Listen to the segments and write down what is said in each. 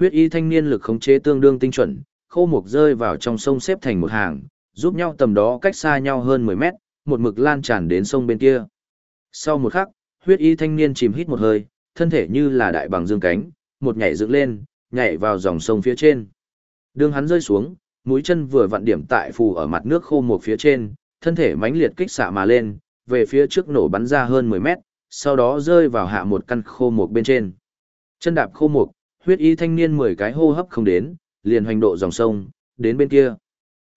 Huyết y thanh niên lực khống chế tương đương tinh chuẩn, khô mục rơi vào trong sông xếp thành một hàng, giúp nhau tầm đó cách xa nhau hơn 10 mét, một mực lan tràn đến sông bên kia. Sau một khắc, huyết y thanh niên chìm hít một hơi, thân thể như là đại bằng dương cánh, một nhảy dựng lên, nhảy vào dòng sông phía trên. Đường hắn rơi xuống, mũi chân vừa vặn điểm tại phù ở mặt nước khô một phía trên, thân thể mãnh liệt kích xạ mà lên, về phía trước nổ bắn ra hơn 10 mét, sau đó rơi vào hạ một căn khô một bên trên. Chân đạp khô một, huyết y thanh niên 10 cái hô hấp không đến, liền hoành độ dòng sông, đến bên kia.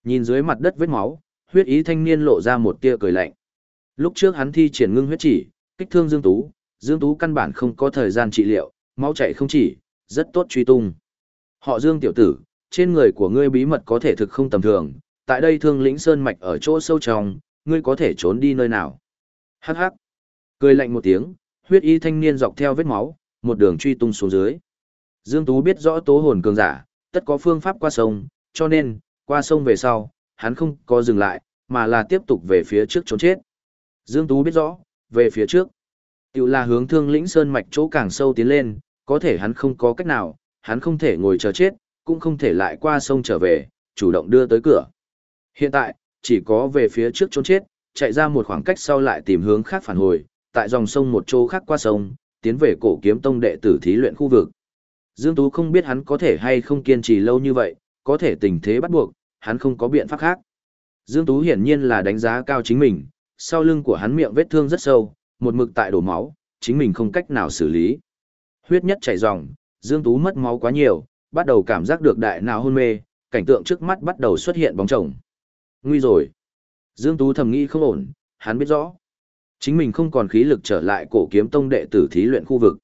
Nhìn dưới mặt đất vết máu, huyết ý thanh niên lộ ra một tia cười lạnh. Lúc trước hắn thi triển ngưng huyết chỉ, kích thương Dương Tú, Dương Tú căn bản không có thời gian trị liệu, máu chạy không chỉ, rất tốt truy tung. Họ Dương tiểu tử, trên người của ngươi bí mật có thể thực không tầm thường, tại đây thương lĩnh sơn mạch ở chỗ sâu trong, ngươi có thể trốn đi nơi nào. Hắc hắc. Cười lạnh một tiếng, huyết y thanh niên dọc theo vết máu, một đường truy tung xuống dưới. Dương Tú biết rõ tố hồn cường giả, tất có phương pháp qua sông, cho nên, qua sông về sau, hắn không có dừng lại, mà là tiếp tục về phía trước trốn chết. Dương Tú biết rõ, về phía trước, tự là hướng thương lĩnh sơn mạch chỗ càng sâu tiến lên, có thể hắn không có cách nào, hắn không thể ngồi chờ chết, cũng không thể lại qua sông trở về, chủ động đưa tới cửa. Hiện tại, chỉ có về phía trước trốn chết, chạy ra một khoảng cách sau lại tìm hướng khác phản hồi, tại dòng sông một chỗ khác qua sông, tiến về cổ kiếm tông đệ tử thí luyện khu vực. Dương Tú không biết hắn có thể hay không kiên trì lâu như vậy, có thể tình thế bắt buộc, hắn không có biện pháp khác. Dương Tú hiển nhiên là đánh giá cao chính mình, sau lưng của hắn miệng vết thương rất sâu, một mực tại đổ máu, chính mình không cách nào xử lý. Huyết nhất chảy ròng, Dương Tú mất máu quá nhiều, bắt đầu cảm giác được đại não hôn mê, cảnh tượng trước mắt bắt đầu xuất hiện bóng chồng. Nguy rồi. Dương Tú thầm nghĩ không ổn, hắn biết rõ. Chính mình không còn khí lực trở lại cổ kiếm tông đệ tử thí luyện khu vực.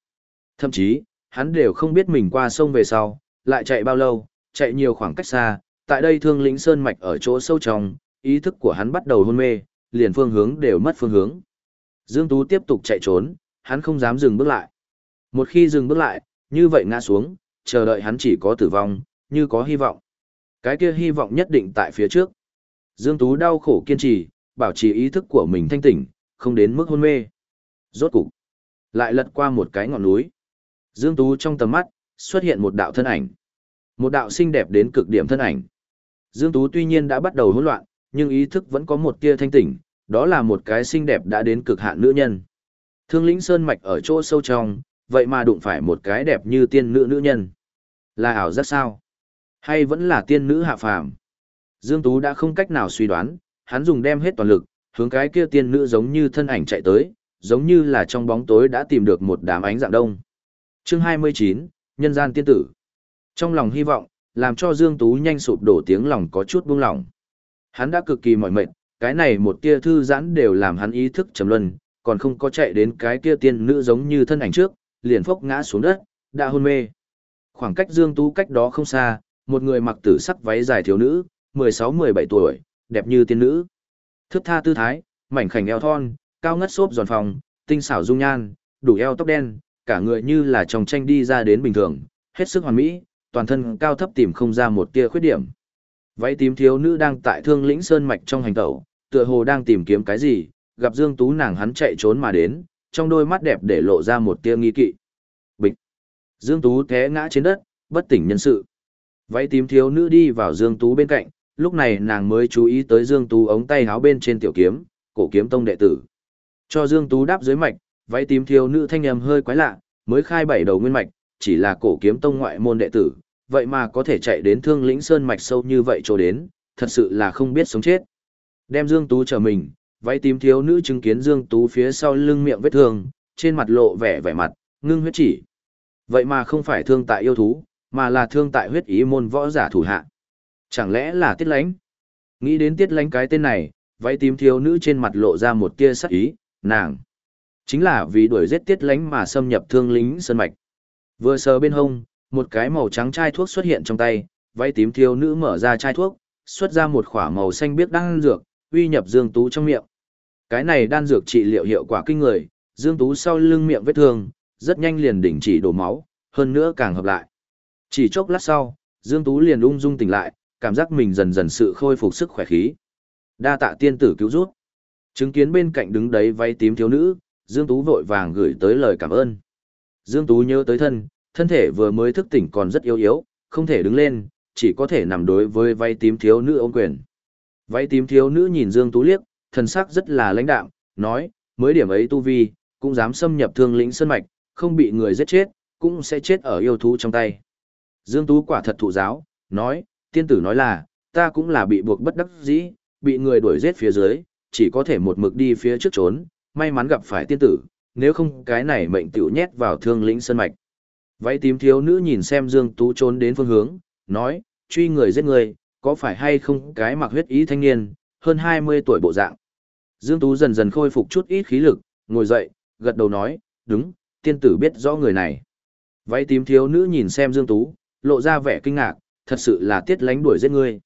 Thậm chí, hắn đều không biết mình qua sông về sau, lại chạy bao lâu, chạy nhiều khoảng cách xa, tại đây thương lĩnh sơn mạch ở chỗ sâu trong, ý thức của hắn bắt đầu hôn mê, liền phương hướng đều mất phương hướng. Dương Tú tiếp tục chạy trốn, hắn không dám dừng bước lại. Một khi dừng bước lại, như vậy ngã xuống, chờ đợi hắn chỉ có tử vong, như có hy vọng. Cái kia hy vọng nhất định tại phía trước. Dương Tú đau khổ kiên trì, bảo trì ý thức của mình thanh tỉnh, không đến mức hôn mê. Rốt cục, lại lật qua một cái ngọn núi. Dương Tú trong tầm mắt, xuất hiện một đạo thân ảnh. Một đạo xinh đẹp đến cực điểm thân ảnh. Dương Tú tuy nhiên đã bắt đầu hỗn loạn, nhưng ý thức vẫn có một tia thanh tỉnh, đó là một cái xinh đẹp đã đến cực hạn nữ nhân. Thương lĩnh sơn mạch ở chỗ sâu trong, vậy mà đụng phải một cái đẹp như tiên nữ nữ nhân. Là ảo giác sao? Hay vẫn là tiên nữ hạ phàm? Dương Tú đã không cách nào suy đoán, hắn dùng đem hết toàn lực, hướng cái kia tiên nữ giống như thân ảnh chạy tới, giống như là trong bóng tối đã tìm được một đám ánh dạng đông. Chương 29, Nhân gian tiên tử. Trong lòng hy vọng, làm cho Dương Tú nhanh sụp đổ tiếng lòng có chút buông lòng. Hắn đã cực kỳ mỏi mệt, cái này một tia thư giãn đều làm hắn ý thức trầm luân, còn không có chạy đến cái tia tiên nữ giống như thân ảnh trước, liền phốc ngã xuống đất, đã hôn mê. Khoảng cách Dương Tú cách đó không xa, một người mặc tử sắc váy dài thiếu nữ, 16-17 tuổi, đẹp như tiên nữ. Thức tha tư thái, mảnh khảnh eo thon, cao ngất xốp giòn phòng, tinh xảo dung nhan, đủ eo tóc đen, cả người như là trong tranh đi ra đến bình thường, hết sức hoàn mỹ, toàn thân cao thấp tìm không ra một tia khuyết điểm. Váy tím thiếu nữ đang tại thương lĩnh sơn mạch trong hành tẩu, tựa hồ đang tìm kiếm cái gì, gặp Dương Tú nàng hắn chạy trốn mà đến, trong đôi mắt đẹp để lộ ra một tia nghi kỵ. Bịch. Dương Tú té ngã trên đất, bất tỉnh nhân sự. Váy tím thiếu nữ đi vào Dương Tú bên cạnh, lúc này nàng mới chú ý tới Dương Tú ống tay háo bên trên tiểu kiếm, cổ kiếm tông đệ tử. Cho Dương Tú đáp dưới mạch, váy tím thiếu nữ thanh âm hơi quái lạ, mới khai bảy đầu nguyên mạch, chỉ là cổ kiếm tông ngoại môn đệ tử, vậy mà có thể chạy đến thương lĩnh sơn mạch sâu như vậy chỗ đến, thật sự là không biết sống chết. Đem Dương Tú trở mình, váy tím thiếu nữ chứng kiến Dương Tú phía sau lưng miệng vết thương, trên mặt lộ vẻ vẻ mặt, ngưng huyết chỉ. Vậy mà không phải thương tại yêu thú, mà là thương tại huyết ý môn võ giả thủ hạ. Chẳng lẽ là tiết lánh? Nghĩ đến tiết lánh cái tên này, váy tím thiếu nữ trên mặt lộ ra một tia sắc ý, nàng. Chính là vì đuổi giết tiết lánh mà xâm nhập thương lính sơn mạch. Vừa sờ bên hông, một cái màu trắng chai thuốc xuất hiện trong tay, váy tím thiếu nữ mở ra chai thuốc, xuất ra một khỏa màu xanh biếc đan dược, uy nhập Dương Tú trong miệng. Cái này đan dược trị liệu hiệu quả kinh người, Dương Tú sau lưng miệng vết thương, rất nhanh liền đỉnh chỉ đổ máu, hơn nữa càng hợp lại. Chỉ chốc lát sau, Dương Tú liền ung dung tỉnh lại, cảm giác mình dần dần sự khôi phục sức khỏe khí. Đa tạ tiên tử cứu rút. Chứng kiến bên cạnh đứng đấy váy tím thiếu nữ, Dương Tú vội vàng gửi tới lời cảm ơn. Dương Tú nhớ tới thân, thân thể vừa mới thức tỉnh còn rất yếu yếu, không thể đứng lên, chỉ có thể nằm đối với váy tím thiếu nữ ôm quyền. Váy tím thiếu nữ nhìn Dương Tú liếc, thần sắc rất là lãnh đạm, nói, mới điểm ấy tu vi, cũng dám xâm nhập thương lĩnh sơn mạch, không bị người giết chết, cũng sẽ chết ở yêu thú trong tay. Dương Tú quả thật thụ giáo, nói, tiên tử nói là, ta cũng là bị buộc bất đắc dĩ, bị người đuổi giết phía dưới, chỉ có thể một mực đi phía trước trốn, may mắn gặp phải tiên tử, nếu không cái này mệnh tiểu nhét vào thương lĩnh sơn mạch. Váy tím thiếu nữ nhìn xem Dương Tú trốn đến phương hướng, nói, truy người giết người, có phải hay không cái mặc huyết ý thanh niên, hơn 20 tuổi bộ dạng. Dương Tú dần dần khôi phục chút ít khí lực, ngồi dậy, gật đầu nói, đúng, tiên tử biết rõ người này. Váy tím thiếu nữ nhìn xem Dương Tú, lộ ra vẻ kinh ngạc, thật sự là tiết lánh đuổi giết ngươi.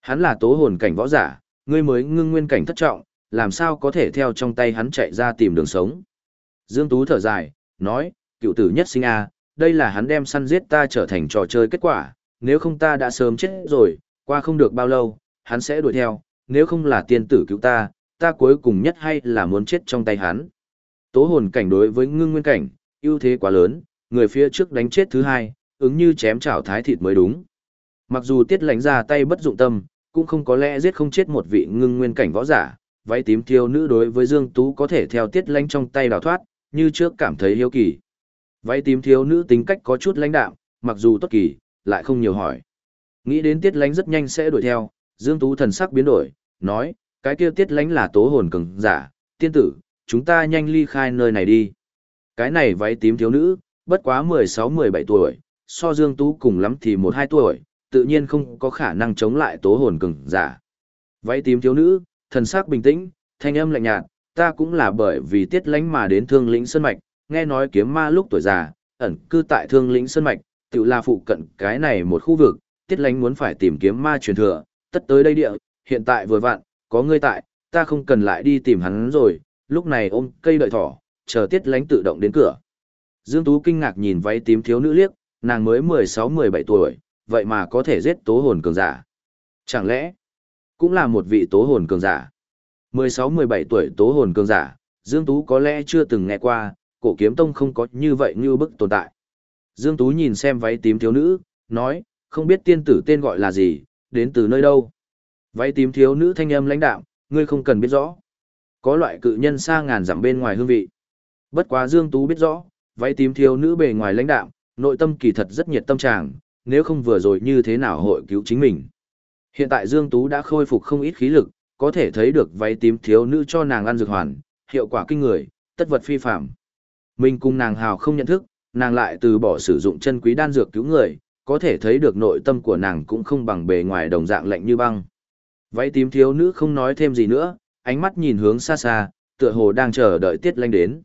Hắn là tố hồn cảnh võ giả, ngươi mới ngưng nguyên cảnh thất trọng, làm sao có thể theo trong tay hắn chạy ra tìm đường sống. Dương Tú thở dài, nói, cựu tử nhất sinh a đây là hắn đem săn giết ta trở thành trò chơi kết quả, nếu không ta đã sớm chết rồi, qua không được bao lâu, hắn sẽ đuổi theo, nếu không là tiên tử cứu ta, ta cuối cùng nhất hay là muốn chết trong tay hắn. Tố hồn cảnh đối với ngưng nguyên cảnh, ưu thế quá lớn, người phía trước đánh chết thứ hai, ứng như chém chảo thái thịt mới đúng. Mặc dù tiết lánh ra tay bất dụng tâm, cũng không có lẽ giết không chết một vị ngưng nguyên cảnh võ giả, váy tím thiếu nữ đối với Dương Tú có thể theo tiết lánh trong tay đào thoát, như trước cảm thấy hiếu kỳ. Váy tím thiếu nữ tính cách có chút lãnh đạm, mặc dù tốt kỳ, lại không nhiều hỏi. Nghĩ đến tiết lánh rất nhanh sẽ đuổi theo, Dương Tú thần sắc biến đổi, nói, cái kia tiết lánh là tố hồn cường giả, tiên tử, chúng ta nhanh ly khai nơi này đi. Cái này váy tím thiếu nữ, bất quá 16-17 tuổi, so Dương Tú cùng lắm thì 1-2 tuổi, tự nhiên không có khả năng chống lại tố hồn cường giả. Váy tím thiếu nữ, thần sắc bình tĩnh, thanh âm lạnh nhạt, ta cũng là bởi vì tiết lánh mà đến thương lĩnh sơn mạch, nghe nói kiếm ma lúc tuổi già, ẩn cư tại thương lĩnh sơn mạch, tự là phụ cận cái này một khu vực, tiết lánh muốn phải tìm kiếm ma truyền thừa, tất tới đây địa, hiện tại vừa vặn, có ngươi tại, ta không cần lại đi tìm hắn rồi, lúc này ôm cây đợi thỏ, chờ tiết lánh tự động đến cửa. Dương Tú kinh ngạc nhìn váy tím thiếu nữ liếc, nàng mới 16-17 tuổi, vậy mà có thể giết tố hồn cường giả. Chẳng lẽ, cũng là một vị tố hồn cường giả. 16-17 tuổi tố hồn cường giả, Dương Tú có lẽ chưa từng nghe qua, cổ kiếm tông không có như vậy như bức tồn tại. Dương Tú nhìn xem váy tím thiếu nữ, nói, không biết tiên tử tên gọi là gì, đến từ nơi đâu. Váy tím thiếu nữ thanh âm lãnh đạo, ngươi không cần biết rõ. Có loại cự nhân xa ngàn dặm bên ngoài hương vị. Bất quá Dương Tú biết rõ, váy tím thiếu nữ bề ngoài lãnh đạo, nội tâm kỳ thật rất nhiệt tâm trạng, nếu không vừa rồi như thế nào hội cứu chính mình. Hiện tại Dương Tú đã khôi phục không ít khí lực, có thể thấy được váy tím thiếu nữ cho nàng ăn dược hoàn, hiệu quả kinh người, tất vật phi phạm. Mình cùng nàng hào không nhận thức, nàng lại từ bỏ sử dụng chân quý đan dược cứu người, có thể thấy được nội tâm của nàng cũng không bằng bề ngoài đồng dạng lạnh như băng. Váy tím thiếu nữ không nói thêm gì nữa, ánh mắt nhìn hướng xa xa, tựa hồ đang chờ đợi tiết lanh đến.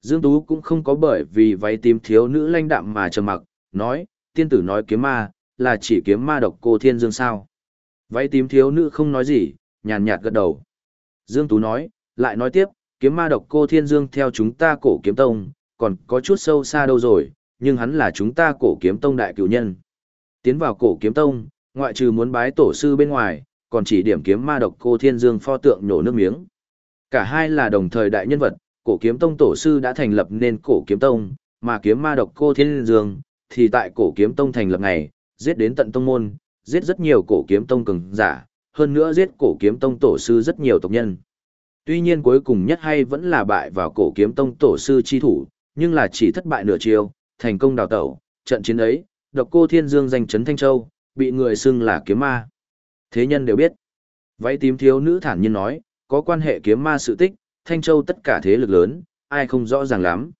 Dương Tú cũng không có bởi vì váy tím thiếu nữ lanh đạm mà trầm mặc, nói, tiên tử nói kiếm ma, là chỉ kiếm ma độc cô thiên dương sao. Váy tím thiếu nữ không nói gì, nhàn nhạt gật đầu. Dương Tú nói, lại nói tiếp, kiếm ma độc cô thiên dương theo chúng ta cổ kiếm tông, còn có chút sâu xa đâu rồi, nhưng hắn là chúng ta cổ kiếm tông đại cựu nhân. Tiến vào cổ kiếm tông, ngoại trừ muốn bái tổ sư bên ngoài, còn chỉ điểm kiếm ma độc cô thiên dương pho tượng nhổ nước miếng. Cả hai là đồng thời đại nhân vật, cổ kiếm tông tổ sư đã thành lập nên cổ kiếm tông, mà kiếm ma độc cô thiên dương, thì tại cổ kiếm tông thành lập ngày, giết đến tận tông môn, giết rất nhiều cổ kiếm tông cường giả, hơn nữa giết cổ kiếm tông tổ sư rất nhiều tộc nhân. Tuy nhiên cuối cùng nhất hay vẫn là bại vào cổ kiếm tông tổ sư chi thủ, nhưng là chỉ thất bại nửa chiều, thành công đào tẩu, trận chiến ấy, độc cô thiên dương danh chấn Thanh Châu, bị người xưng là kiếm ma. Thế nhân đều biết. Váy tím thiếu nữ thản nhiên nói, có quan hệ kiếm ma sự tích, Thanh Châu tất cả thế lực lớn, ai không rõ ràng lắm.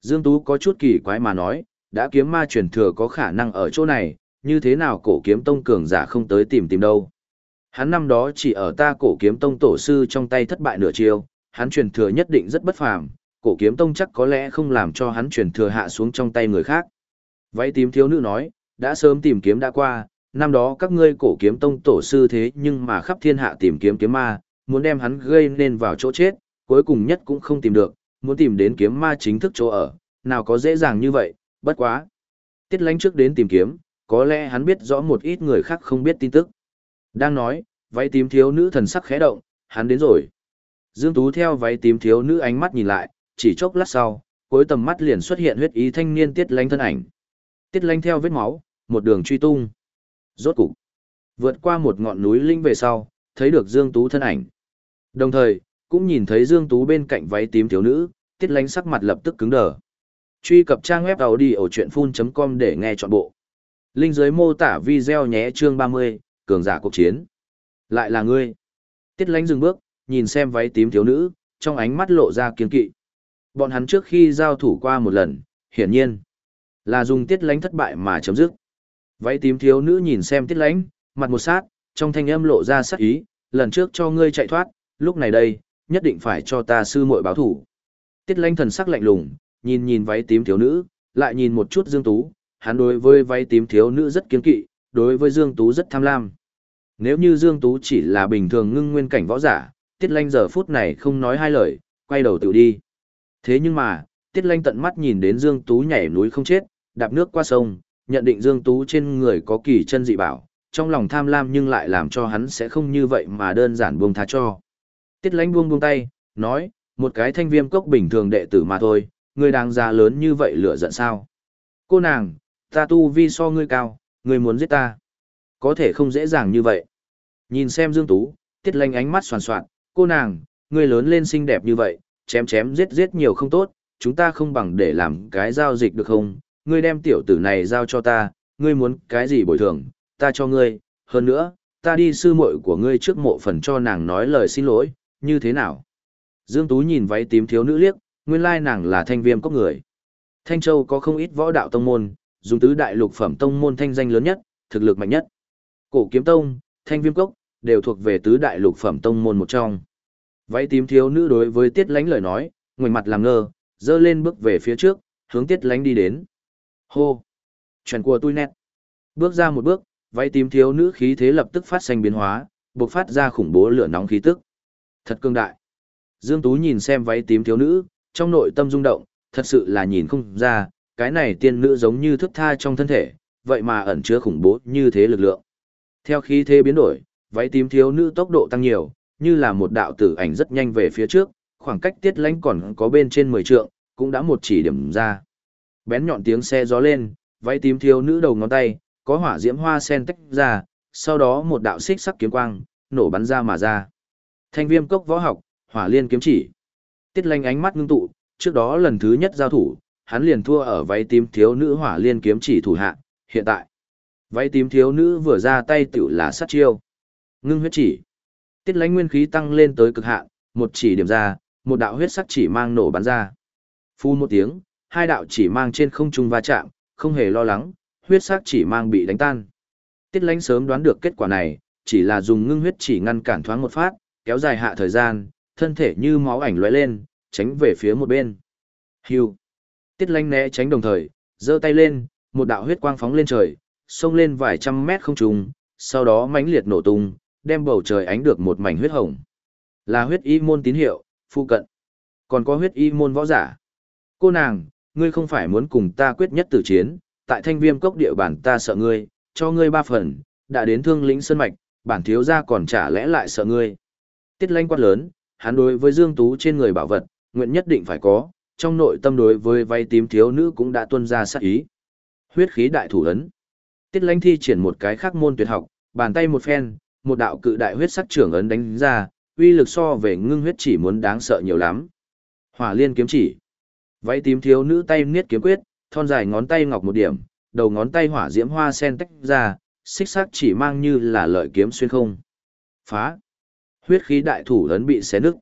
Dương Tú có chút kỳ quái mà nói, đã kiếm ma truyền thừa có khả năng ở chỗ này, như thế nào cổ kiếm tông cường giả không tới tìm tìm đâu. Hắn năm đó chỉ ở ta cổ kiếm tông tổ sư trong tay thất bại nửa chiêu, hắn truyền thừa nhất định rất bất phàm, cổ kiếm tông chắc có lẽ không làm cho hắn truyền thừa hạ xuống trong tay người khác. Váy tím thiếu nữ nói, đã sớm tìm kiếm đã qua, năm đó các ngươi cổ kiếm tông tổ sư thế nhưng mà khắp thiên hạ tìm kiếm kiếm ma, muốn đem hắn gây nên vào chỗ chết, cuối cùng nhất cũng không tìm được, muốn tìm đến kiếm ma chính thức chỗ ở, nào có dễ dàng như vậy, bất quá. Tiết lánh trước đến tìm kiếm, có lẽ hắn biết rõ một ít người khác không biết tin tức. Đang nói, váy tím thiếu nữ thần sắc khẽ động, hắn đến rồi. Dương Tú theo váy tím thiếu nữ ánh mắt nhìn lại, chỉ chốc lát sau, cuối tầm mắt liền xuất hiện huyết ý thanh niên tiết lánh thân ảnh. Tiết lanh theo vết máu, một đường truy tung. Rốt cục, vượt qua một ngọn núi linh về sau, thấy được Dương Tú thân ảnh. Đồng thời, cũng nhìn thấy Dương Tú bên cạnh váy tím thiếu nữ, tiết lánh sắc mặt lập tức cứng đờ. Truy cập trang web audio chuyện full.com để nghe trọn bộ. Linh dưới mô tả video nhé chương 30, cường giả cuộc chiến. Lại là ngươi. Tiết lánh dừng bước, nhìn xem váy tím thiếu nữ, trong ánh mắt lộ ra kiên kỵ. Bọn hắn trước khi giao thủ qua một lần, hiển nhiên là dùng tiết lánh thất bại mà chấm dứt. Váy tím thiếu nữ nhìn xem tiết lánh, mặt một sát, trong thanh âm lộ ra sắc ý, lần trước cho ngươi chạy thoát, lúc này đây, nhất định phải cho ta sư muội báo thủ. Tiết lánh thần sắc lạnh lùng, nhìn nhìn váy tím thiếu nữ, lại nhìn một chút Dương Tú, hắn đối với váy tím thiếu nữ rất kiên kỵ, đối với Dương Tú rất tham lam. Nếu như Dương Tú chỉ là bình thường ngưng nguyên cảnh võ giả, Tiết Lanh giờ phút này không nói hai lời, quay đầu tự đi. Thế nhưng mà, Tiết Lanh tận mắt nhìn đến Dương Tú nhảy núi không chết, đạp nước qua sông, nhận định Dương Tú trên người có kỳ chân dị bảo, trong lòng tham lam nhưng lại làm cho hắn sẽ không như vậy mà đơn giản buông tha cho. Tiết Lanh buông buông tay, nói, một cái thanh viêm cốc bình thường đệ tử mà thôi, người đang già lớn như vậy lửa giận sao? Cô nàng, ta tu vi so ngươi cao, ngươi muốn giết ta. Có thể không dễ dàng như vậy. Nhìn xem Dương Tú, Tiết Lanh ánh mắt soàn soạn, cô nàng, ngươi lớn lên xinh đẹp như vậy, chém chém giết giết nhiều không tốt, chúng ta không bằng để làm cái giao dịch được không? Ngươi đem tiểu tử này giao cho ta, ngươi muốn cái gì bồi thường, ta cho ngươi, hơn nữa, ta đi sư muội của ngươi trước mộ phần cho nàng nói lời xin lỗi, như thế nào? Dương Tú nhìn váy tím thiếu nữ liếc, nguyên lai nàng là thanh viêm cốc người. Thanh Châu có không ít võ đạo tông môn, dùng tứ đại lục phẩm tông môn thanh danh lớn nhất, thực lực mạnh nhất. Cổ kiếm tông, thanh viêm cốc, đều thuộc về tứ đại lục phẩm tông môn một trong. Váy tím thiếu nữ đối với tiết lánh lời nói, ngoảnh mặt làm ngơ, dơ lên bước về phía trước, hướng tiết lánh đi đến. Hô! Chuyện của tôi nét. Bước ra một bước, váy tím thiếu nữ khí thế lập tức phát sinh biến hóa, bộc phát ra khủng bố lửa nóng khí tức. Thật cương đại. Dương Tú nhìn xem váy tím thiếu nữ, trong nội tâm rung động, thật sự là nhìn không ra, cái này tiên nữ giống như thức tha trong thân thể, vậy mà ẩn chứa khủng bố như thế lực lượng. Theo khí thế biến đổi, váy tím thiếu nữ tốc độ tăng nhiều, như là một đạo tử ảnh rất nhanh về phía trước, khoảng cách tiết lánh còn có bên trên 10 trượng, cũng đã một chỉ điểm ra. Bén nhọn tiếng xe gió lên, váy tím thiếu nữ đầu ngón tay, có hỏa diễm hoa sen tách ra, sau đó một đạo xích sắc kiếm quang, nổ bắn ra mà ra. Thanh viêm cốc võ học, hỏa liên kiếm chỉ. Tiết lanh ánh mắt ngưng tụ, trước đó lần thứ nhất giao thủ, hắn liền thua ở váy tím thiếu nữ hỏa liên kiếm chỉ thủ hạ, hiện tại. Váy tím thiếu nữ vừa ra tay tiểu là sát chiêu. Ngưng huyết chỉ. Tiết lãnh nguyên khí tăng lên tới cực hạn, một chỉ điểm ra, một đạo huyết sắc chỉ mang nổ bắn ra. Phu một tiếng, hai đạo chỉ mang trên không trung va chạm, không hề lo lắng, huyết sắc chỉ mang bị đánh tan. Tiết lãnh sớm đoán được kết quả này, chỉ là dùng ngưng huyết chỉ ngăn cản thoáng một phát, kéo dài hạ thời gian, thân thể như máu ảnh lóe lên, tránh về phía một bên. Hưu. Tiết Lanh né tránh đồng thời, giơ tay lên, một đạo huyết quang phóng lên trời, xông lên vài trăm mét không trùng. sau đó mãnh liệt nổ tung, đem bầu trời ánh được một mảnh huyết hồng. Là huyết y môn tín hiệu, phu cận. Còn có huyết y môn võ giả. Cô nàng, ngươi không phải muốn cùng ta quyết nhất tử chiến, tại thanh viêm cốc địa bản ta sợ ngươi, cho ngươi ba phần, đã đến thương lĩnh sơn mạch, bản thiếu gia còn trả lẽ lại sợ ngươi. Tiết lanh quát lớn, hắn đối với Dương Tú trên người bảo vật, nguyện nhất định phải có, trong nội tâm đối với vay tím thiếu nữ cũng đã tuân ra sát ý. Huyết khí đại thủ ấn. Tiết lãnh thi triển một cái khác môn tuyệt học, bàn tay một phen, một đạo cự đại huyết sắc trưởng ấn đánh ra, uy lực so về ngưng huyết chỉ muốn đáng sợ nhiều lắm. Hỏa liên kiếm chỉ. Váy tím thiếu nữ tay niết kiếm quyết, thon dài ngón tay ngọc một điểm, đầu ngón tay hỏa diễm hoa sen tách ra, xích sắc chỉ mang như là lợi kiếm xuyên không. Phá. Huyết khí đại thủ ấn bị xé nứt.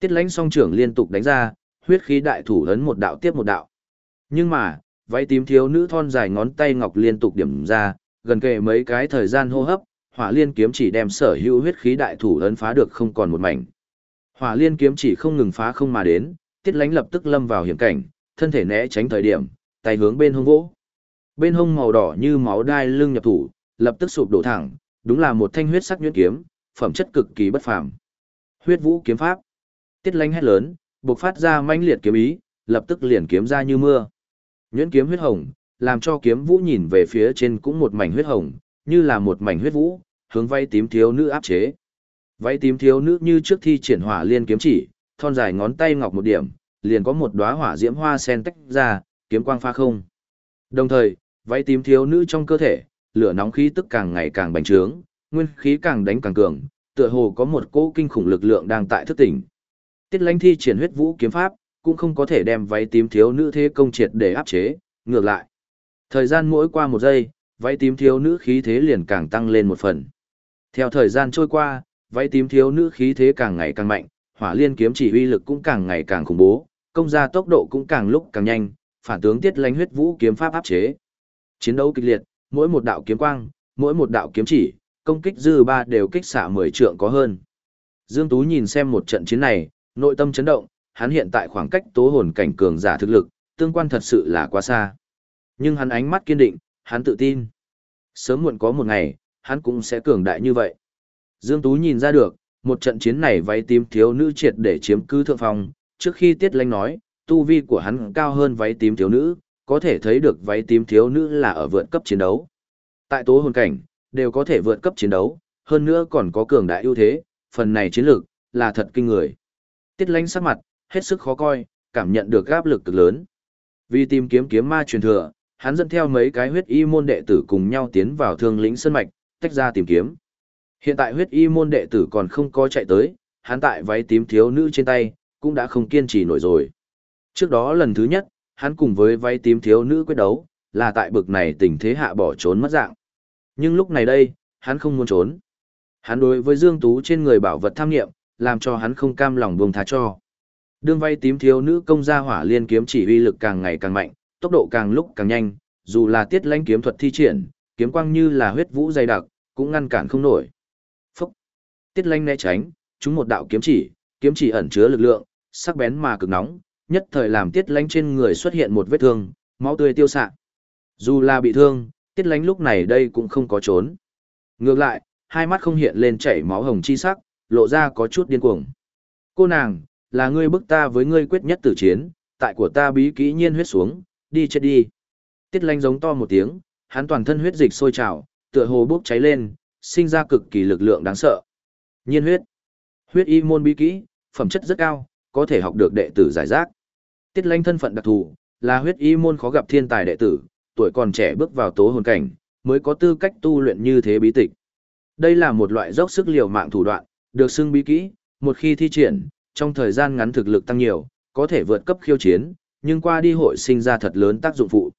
Tiết lãnh song trưởng liên tục đánh ra, huyết khí đại thủ ấn một đạo tiếp một đạo. Nhưng mà, váy tím thiếu nữ thon dài ngón tay ngọc liên tục điểm ra, gần kề mấy cái thời gian hô hấp, hỏa liên kiếm chỉ đem sở hữu huyết khí đại thủ ấn phá được không còn một mảnh. Hỏa liên kiếm chỉ không ngừng phá không mà đến, tiết lánh lập tức lâm vào hiểm cảnh, thân thể né tránh thời điểm, tay hướng bên hông vỗ. Bên hông màu đỏ như máu đai lưng nhập thủ, lập tức sụp đổ thẳng, đúng là một thanh huyết sắc nhuyễn kiếm, phẩm chất cực kỳ bất phàm. Huyết vũ kiếm pháp. Tiết lánh hét lớn, bộc phát ra mãnh liệt kiếm ý, lập tức liền kiếm ra như mưa. Nhuyễn kiếm huyết hồng, làm cho kiếm vũ nhìn về phía trên cũng một mảnh huyết hồng, như là một mảnh huyết vũ, hướng vay tím thiếu nữ áp chế. Váy tím thiếu nữ như trước thi triển hỏa liên kiếm chỉ, thon dài ngón tay ngọc một điểm, liền có một đóa hỏa diễm hoa sen tách ra, kiếm quang pha không. Đồng thời, váy tím thiếu nữ trong cơ thể, lửa nóng khí tức càng ngày càng bành trướng, nguyên khí càng đánh càng cường, tựa hồ có một cỗ kinh khủng lực lượng đang tại thức tỉnh. Tiết Lãnh thi triển huyết vũ kiếm pháp, cũng không có thể đem váy tím thiếu nữ thế công triệt để áp chế, ngược lại. Thời gian mỗi qua một giây, váy tím thiếu nữ khí thế liền càng tăng lên một phần. Theo thời gian trôi qua, váy tím thiếu nữ khí thế càng ngày càng mạnh, hỏa liên kiếm chỉ uy lực cũng càng ngày càng khủng bố, công ra tốc độ cũng càng lúc càng nhanh, phản tướng tiết lánh huyết vũ kiếm pháp áp chế. Chiến đấu kịch liệt, mỗi một đạo kiếm quang, mỗi một đạo kiếm chỉ, công kích dư ba đều kích xạ 10 trượng có hơn. Dương Tú nhìn xem một trận chiến này, nội tâm chấn động, hắn hiện tại khoảng cách tố hồn cảnh cường giả thực lực, tương quan thật sự là quá xa. Nhưng hắn ánh mắt kiên định, hắn tự tin. Sớm muộn có một ngày, hắn cũng sẽ cường đại như vậy. Dương Tú nhìn ra được, một trận chiến này váy tím thiếu nữ triệt để chiếm cứ thượng phòng, trước khi Tiết Lanh nói, tu vi của hắn cao hơn váy tím thiếu nữ, có thể thấy được váy tím thiếu nữ là ở vượt cấp chiến đấu. Tại tố hồn cảnh, đều có thể vượt cấp chiến đấu, hơn nữa còn có cường đại ưu thế, phần này chiến lược là thật kinh người. Tiết lánh sắc mặt, hết sức khó coi, cảm nhận được áp lực cực lớn. Vì tìm kiếm kiếm ma truyền thừa, hắn dẫn theo mấy cái huyết y môn đệ tử cùng nhau tiến vào thương lĩnh sơn mạch, tách ra tìm kiếm. Hiện tại huyết y môn đệ tử còn không có chạy tới, hắn tại váy tím thiếu nữ trên tay, cũng đã không kiên trì nổi rồi. Trước đó lần thứ nhất, hắn cùng với váy tím thiếu nữ quyết đấu, là tại bực này tình thế hạ bỏ trốn mất dạng. Nhưng lúc này đây, hắn không muốn trốn. Hắn đối với Dương Tú trên người bảo vật tham nghiệm, làm cho hắn không cam lòng buông tha cho. Đương vay tím thiếu nữ công gia hỏa liên kiếm chỉ uy lực càng ngày càng mạnh, tốc độ càng lúc càng nhanh, dù là tiết lãnh kiếm thuật thi triển, kiếm quang như là huyết vũ dày đặc, cũng ngăn cản không nổi. Phúc! Tiết lãnh né tránh, chúng một đạo kiếm chỉ, kiếm chỉ ẩn chứa lực lượng, sắc bén mà cực nóng, nhất thời làm tiết lãnh trên người xuất hiện một vết thương, máu tươi tiêu xạ. Dù là bị thương, tiết lãnh lúc này đây cũng không có trốn. Ngược lại, hai mắt không hiện lên chảy máu hồng chi sắc, lộ ra có chút điên cuồng. Cô nàng, là ngươi bức ta với ngươi quyết nhất tử chiến, tại của ta bí kỹ nhiên huyết xuống, đi chết đi. Tiết lanh giống to một tiếng, hắn toàn thân huyết dịch sôi trào, tựa hồ bốc cháy lên, sinh ra cực kỳ lực lượng đáng sợ. Nhiên huyết. Huyết y môn bí kỹ, phẩm chất rất cao, có thể học được đệ tử giải rác. Tiết lanh thân phận đặc thù, là huyết y môn khó gặp thiên tài đệ tử, tuổi còn trẻ bước vào tố hồn cảnh, mới có tư cách tu luyện như thế bí tịch. Đây là một loại dốc sức liều mạng thủ đoạn, được xưng bí kỹ, một khi thi triển, trong thời gian ngắn thực lực tăng nhiều, có thể vượt cấp khiêu chiến, nhưng qua đi hội sinh ra thật lớn tác dụng phụ.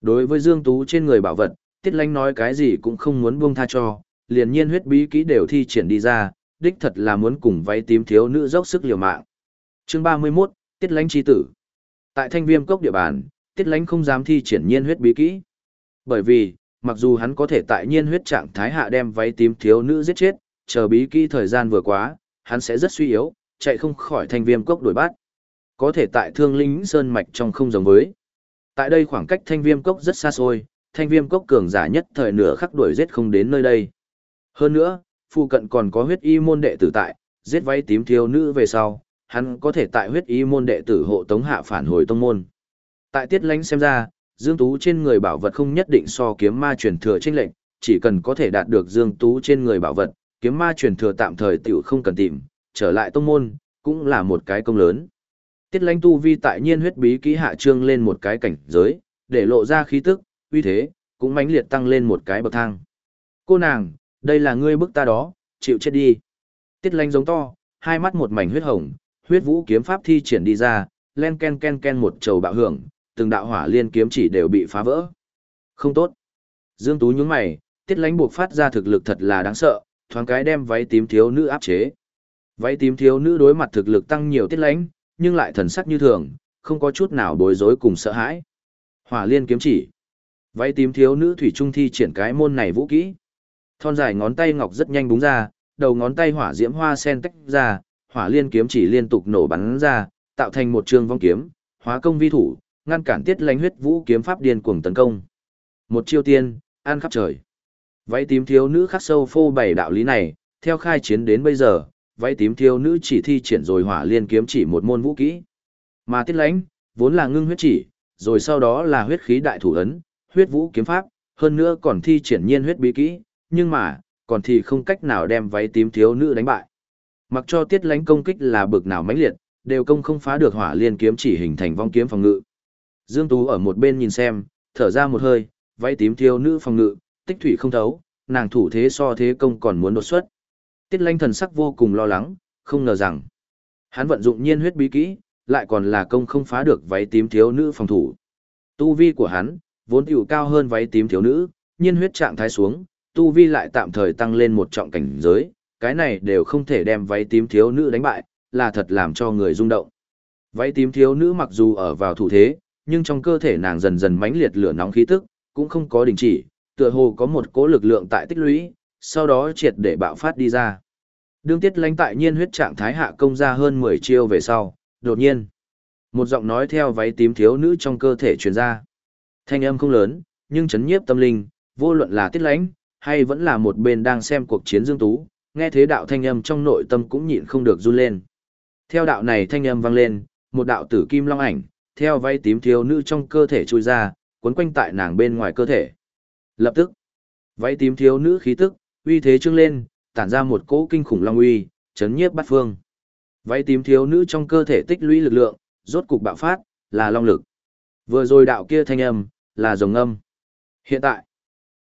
Đối với Dương Tú trên người bảo vật, Tiết Lánh nói cái gì cũng không muốn buông tha cho, liền nhiên huyết bí kỹ đều thi triển đi ra, đích thật là muốn cùng váy tím thiếu nữ dốc sức liều mạng. Chương 31, Tiết Lánh chi tử. Tại Thanh Viêm cốc địa bàn, Tiết Lánh không dám thi triển nhiên huyết bí kỹ. Bởi vì, mặc dù hắn có thể tại nhiên huyết trạng thái hạ đem váy tím thiếu nữ giết chết, chờ bí kỹ thời gian vừa quá, hắn sẽ rất suy yếu, chạy không khỏi Thanh Viêm cốc đuổi bắt. Có thể tại Thương Linh Sơn mạch trong không giống với Tại đây khoảng cách thanh viêm cốc rất xa xôi, thanh viêm cốc cường giả nhất thời nửa khắc đuổi giết không đến nơi đây. Hơn nữa, phụ cận còn có huyết y môn đệ tử tại, giết váy tím thiếu nữ về sau, hắn có thể tại huyết y môn đệ tử hộ tống hạ phản hồi tông môn. Tại tiết lánh xem ra, Dương Tú trên người bảo vật không nhất định so kiếm ma truyền thừa trên lệnh, chỉ cần có thể đạt được Dương Tú trên người bảo vật, kiếm ma truyền thừa tạm thời tiểu không cần tìm, trở lại tông môn, cũng là một cái công lớn. Tiết lãnh tu vi tại nhiên huyết bí kỹ hạ trương lên một cái cảnh giới, để lộ ra khí tức, uy thế, cũng mãnh liệt tăng lên một cái bậc thang. Cô nàng, đây là ngươi bức ta đó, chịu chết đi. Tiết lãnh giống to, hai mắt một mảnh huyết hồng, huyết vũ kiếm pháp thi triển đi ra, len ken ken ken một trầu bạo hưởng, từng đạo hỏa liên kiếm chỉ đều bị phá vỡ. Không tốt. Dương Tú nhướng mày, tiết lãnh buộc phát ra thực lực thật là đáng sợ, thoáng cái đem váy tím thiếu nữ áp chế. Váy tím thiếu nữ đối mặt thực lực tăng nhiều tiết lãnh, nhưng lại thần sắc như thường, không có chút nào bối rối cùng sợ hãi. Hỏa liên kiếm chỉ. Váy tím thiếu nữ thủy trung thi triển cái môn này vũ kỹ. Thon dài ngón tay ngọc rất nhanh búng ra, đầu ngón tay hỏa diễm hoa sen tách ra, hỏa liên kiếm chỉ liên tục nổ bắn ra, tạo thành một trường vong kiếm, hóa công vi thủ, ngăn cản tiết lãnh huyết vũ kiếm pháp điên cuồng tấn công. Một chiêu tiên, an khắp trời. Váy tím thiếu nữ khắc sâu phô bày đạo lý này, theo khai chiến đến bây giờ, váy tím thiếu nữ chỉ thi triển rồi hỏa liên kiếm chỉ một môn vũ kỹ. Mà tiết lãnh, vốn là ngưng huyết chỉ, rồi sau đó là huyết khí đại thủ ấn, huyết vũ kiếm pháp, hơn nữa còn thi triển nhiên huyết bí kỹ, nhưng mà, còn thì không cách nào đem váy tím thiếu nữ đánh bại. Mặc cho tiết lãnh công kích là bực nào mãnh liệt, đều công không phá được hỏa liên kiếm chỉ hình thành vong kiếm phòng ngự. Dương Tú ở một bên nhìn xem, thở ra một hơi, váy tím thiếu nữ phòng ngự, tích thủy không thấu, nàng thủ thế so thế công còn muốn đột xuất. Tiết Lanh thần sắc vô cùng lo lắng, không ngờ rằng hắn vận dụng nhiên huyết bí kỹ, lại còn là công không phá được váy tím thiếu nữ phòng thủ. Tu vi của hắn vốn tiểu cao hơn váy tím thiếu nữ, nhiên huyết trạng thái xuống, tu vi lại tạm thời tăng lên một trọng cảnh giới, cái này đều không thể đem váy tím thiếu nữ đánh bại, là thật làm cho người rung động. Váy tím thiếu nữ mặc dù ở vào thủ thế, nhưng trong cơ thể nàng dần dần mãnh liệt lửa nóng khí tức, cũng không có đình chỉ, tựa hồ có một cỗ lực lượng tại tích lũy, sau đó triệt để bạo phát đi ra. Đương tiết Lánh tại nhiên huyết trạng thái hạ công ra hơn 10 chiêu về sau, đột nhiên. Một giọng nói theo váy tím thiếu nữ trong cơ thể truyền ra. Thanh âm không lớn, nhưng chấn nhiếp tâm linh, vô luận là tiết Lánh hay vẫn là một bên đang xem cuộc chiến dương tú, nghe thế đạo thanh âm trong nội tâm cũng nhịn không được run lên. Theo đạo này thanh âm vang lên, một đạo tử kim long ảnh, theo váy tím thiếu nữ trong cơ thể chui ra, cuốn quanh tại nàng bên ngoài cơ thể. Lập tức, váy tím thiếu nữ khí tức, uy thế trưng lên, tản ra một cỗ kinh khủng long uy, chấn nhiếp bát phương. Váy tím thiếu nữ trong cơ thể tích lũy lực lượng, rốt cục bạo phát, là long lực. Vừa rồi đạo kia thanh âm, là rồng âm. Hiện tại,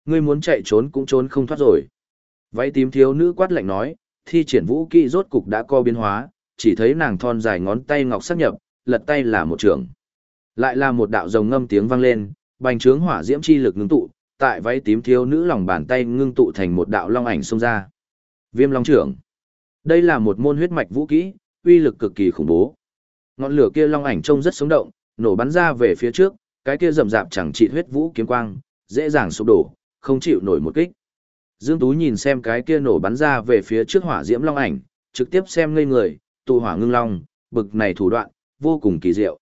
ngươi muốn chạy trốn cũng trốn không thoát rồi. Váy tím thiếu nữ quát lạnh nói, thi triển vũ kỹ rốt cục đã co biến hóa, chỉ thấy nàng thon dài ngón tay ngọc sắc nhập, lật tay là một trường. Lại là một đạo rồng ngâm tiếng vang lên, bành trướng hỏa diễm chi lực ngưng tụ, tại váy tím thiếu nữ lòng bàn tay ngưng tụ thành một đạo long ảnh xông ra. Viêm long trưởng. Đây là một môn huyết mạch vũ kỹ, uy lực cực kỳ khủng bố. Ngọn lửa kia long ảnh trông rất sống động, nổ bắn ra về phía trước, cái kia rầm rạp chẳng trị huyết vũ kiếm quang, dễ dàng sụp đổ, không chịu nổi một kích. Dương Tú nhìn xem cái kia nổ bắn ra về phía trước hỏa diễm long ảnh, trực tiếp xem ngây người, tụ hỏa ngưng long, bực này thủ đoạn, vô cùng kỳ diệu.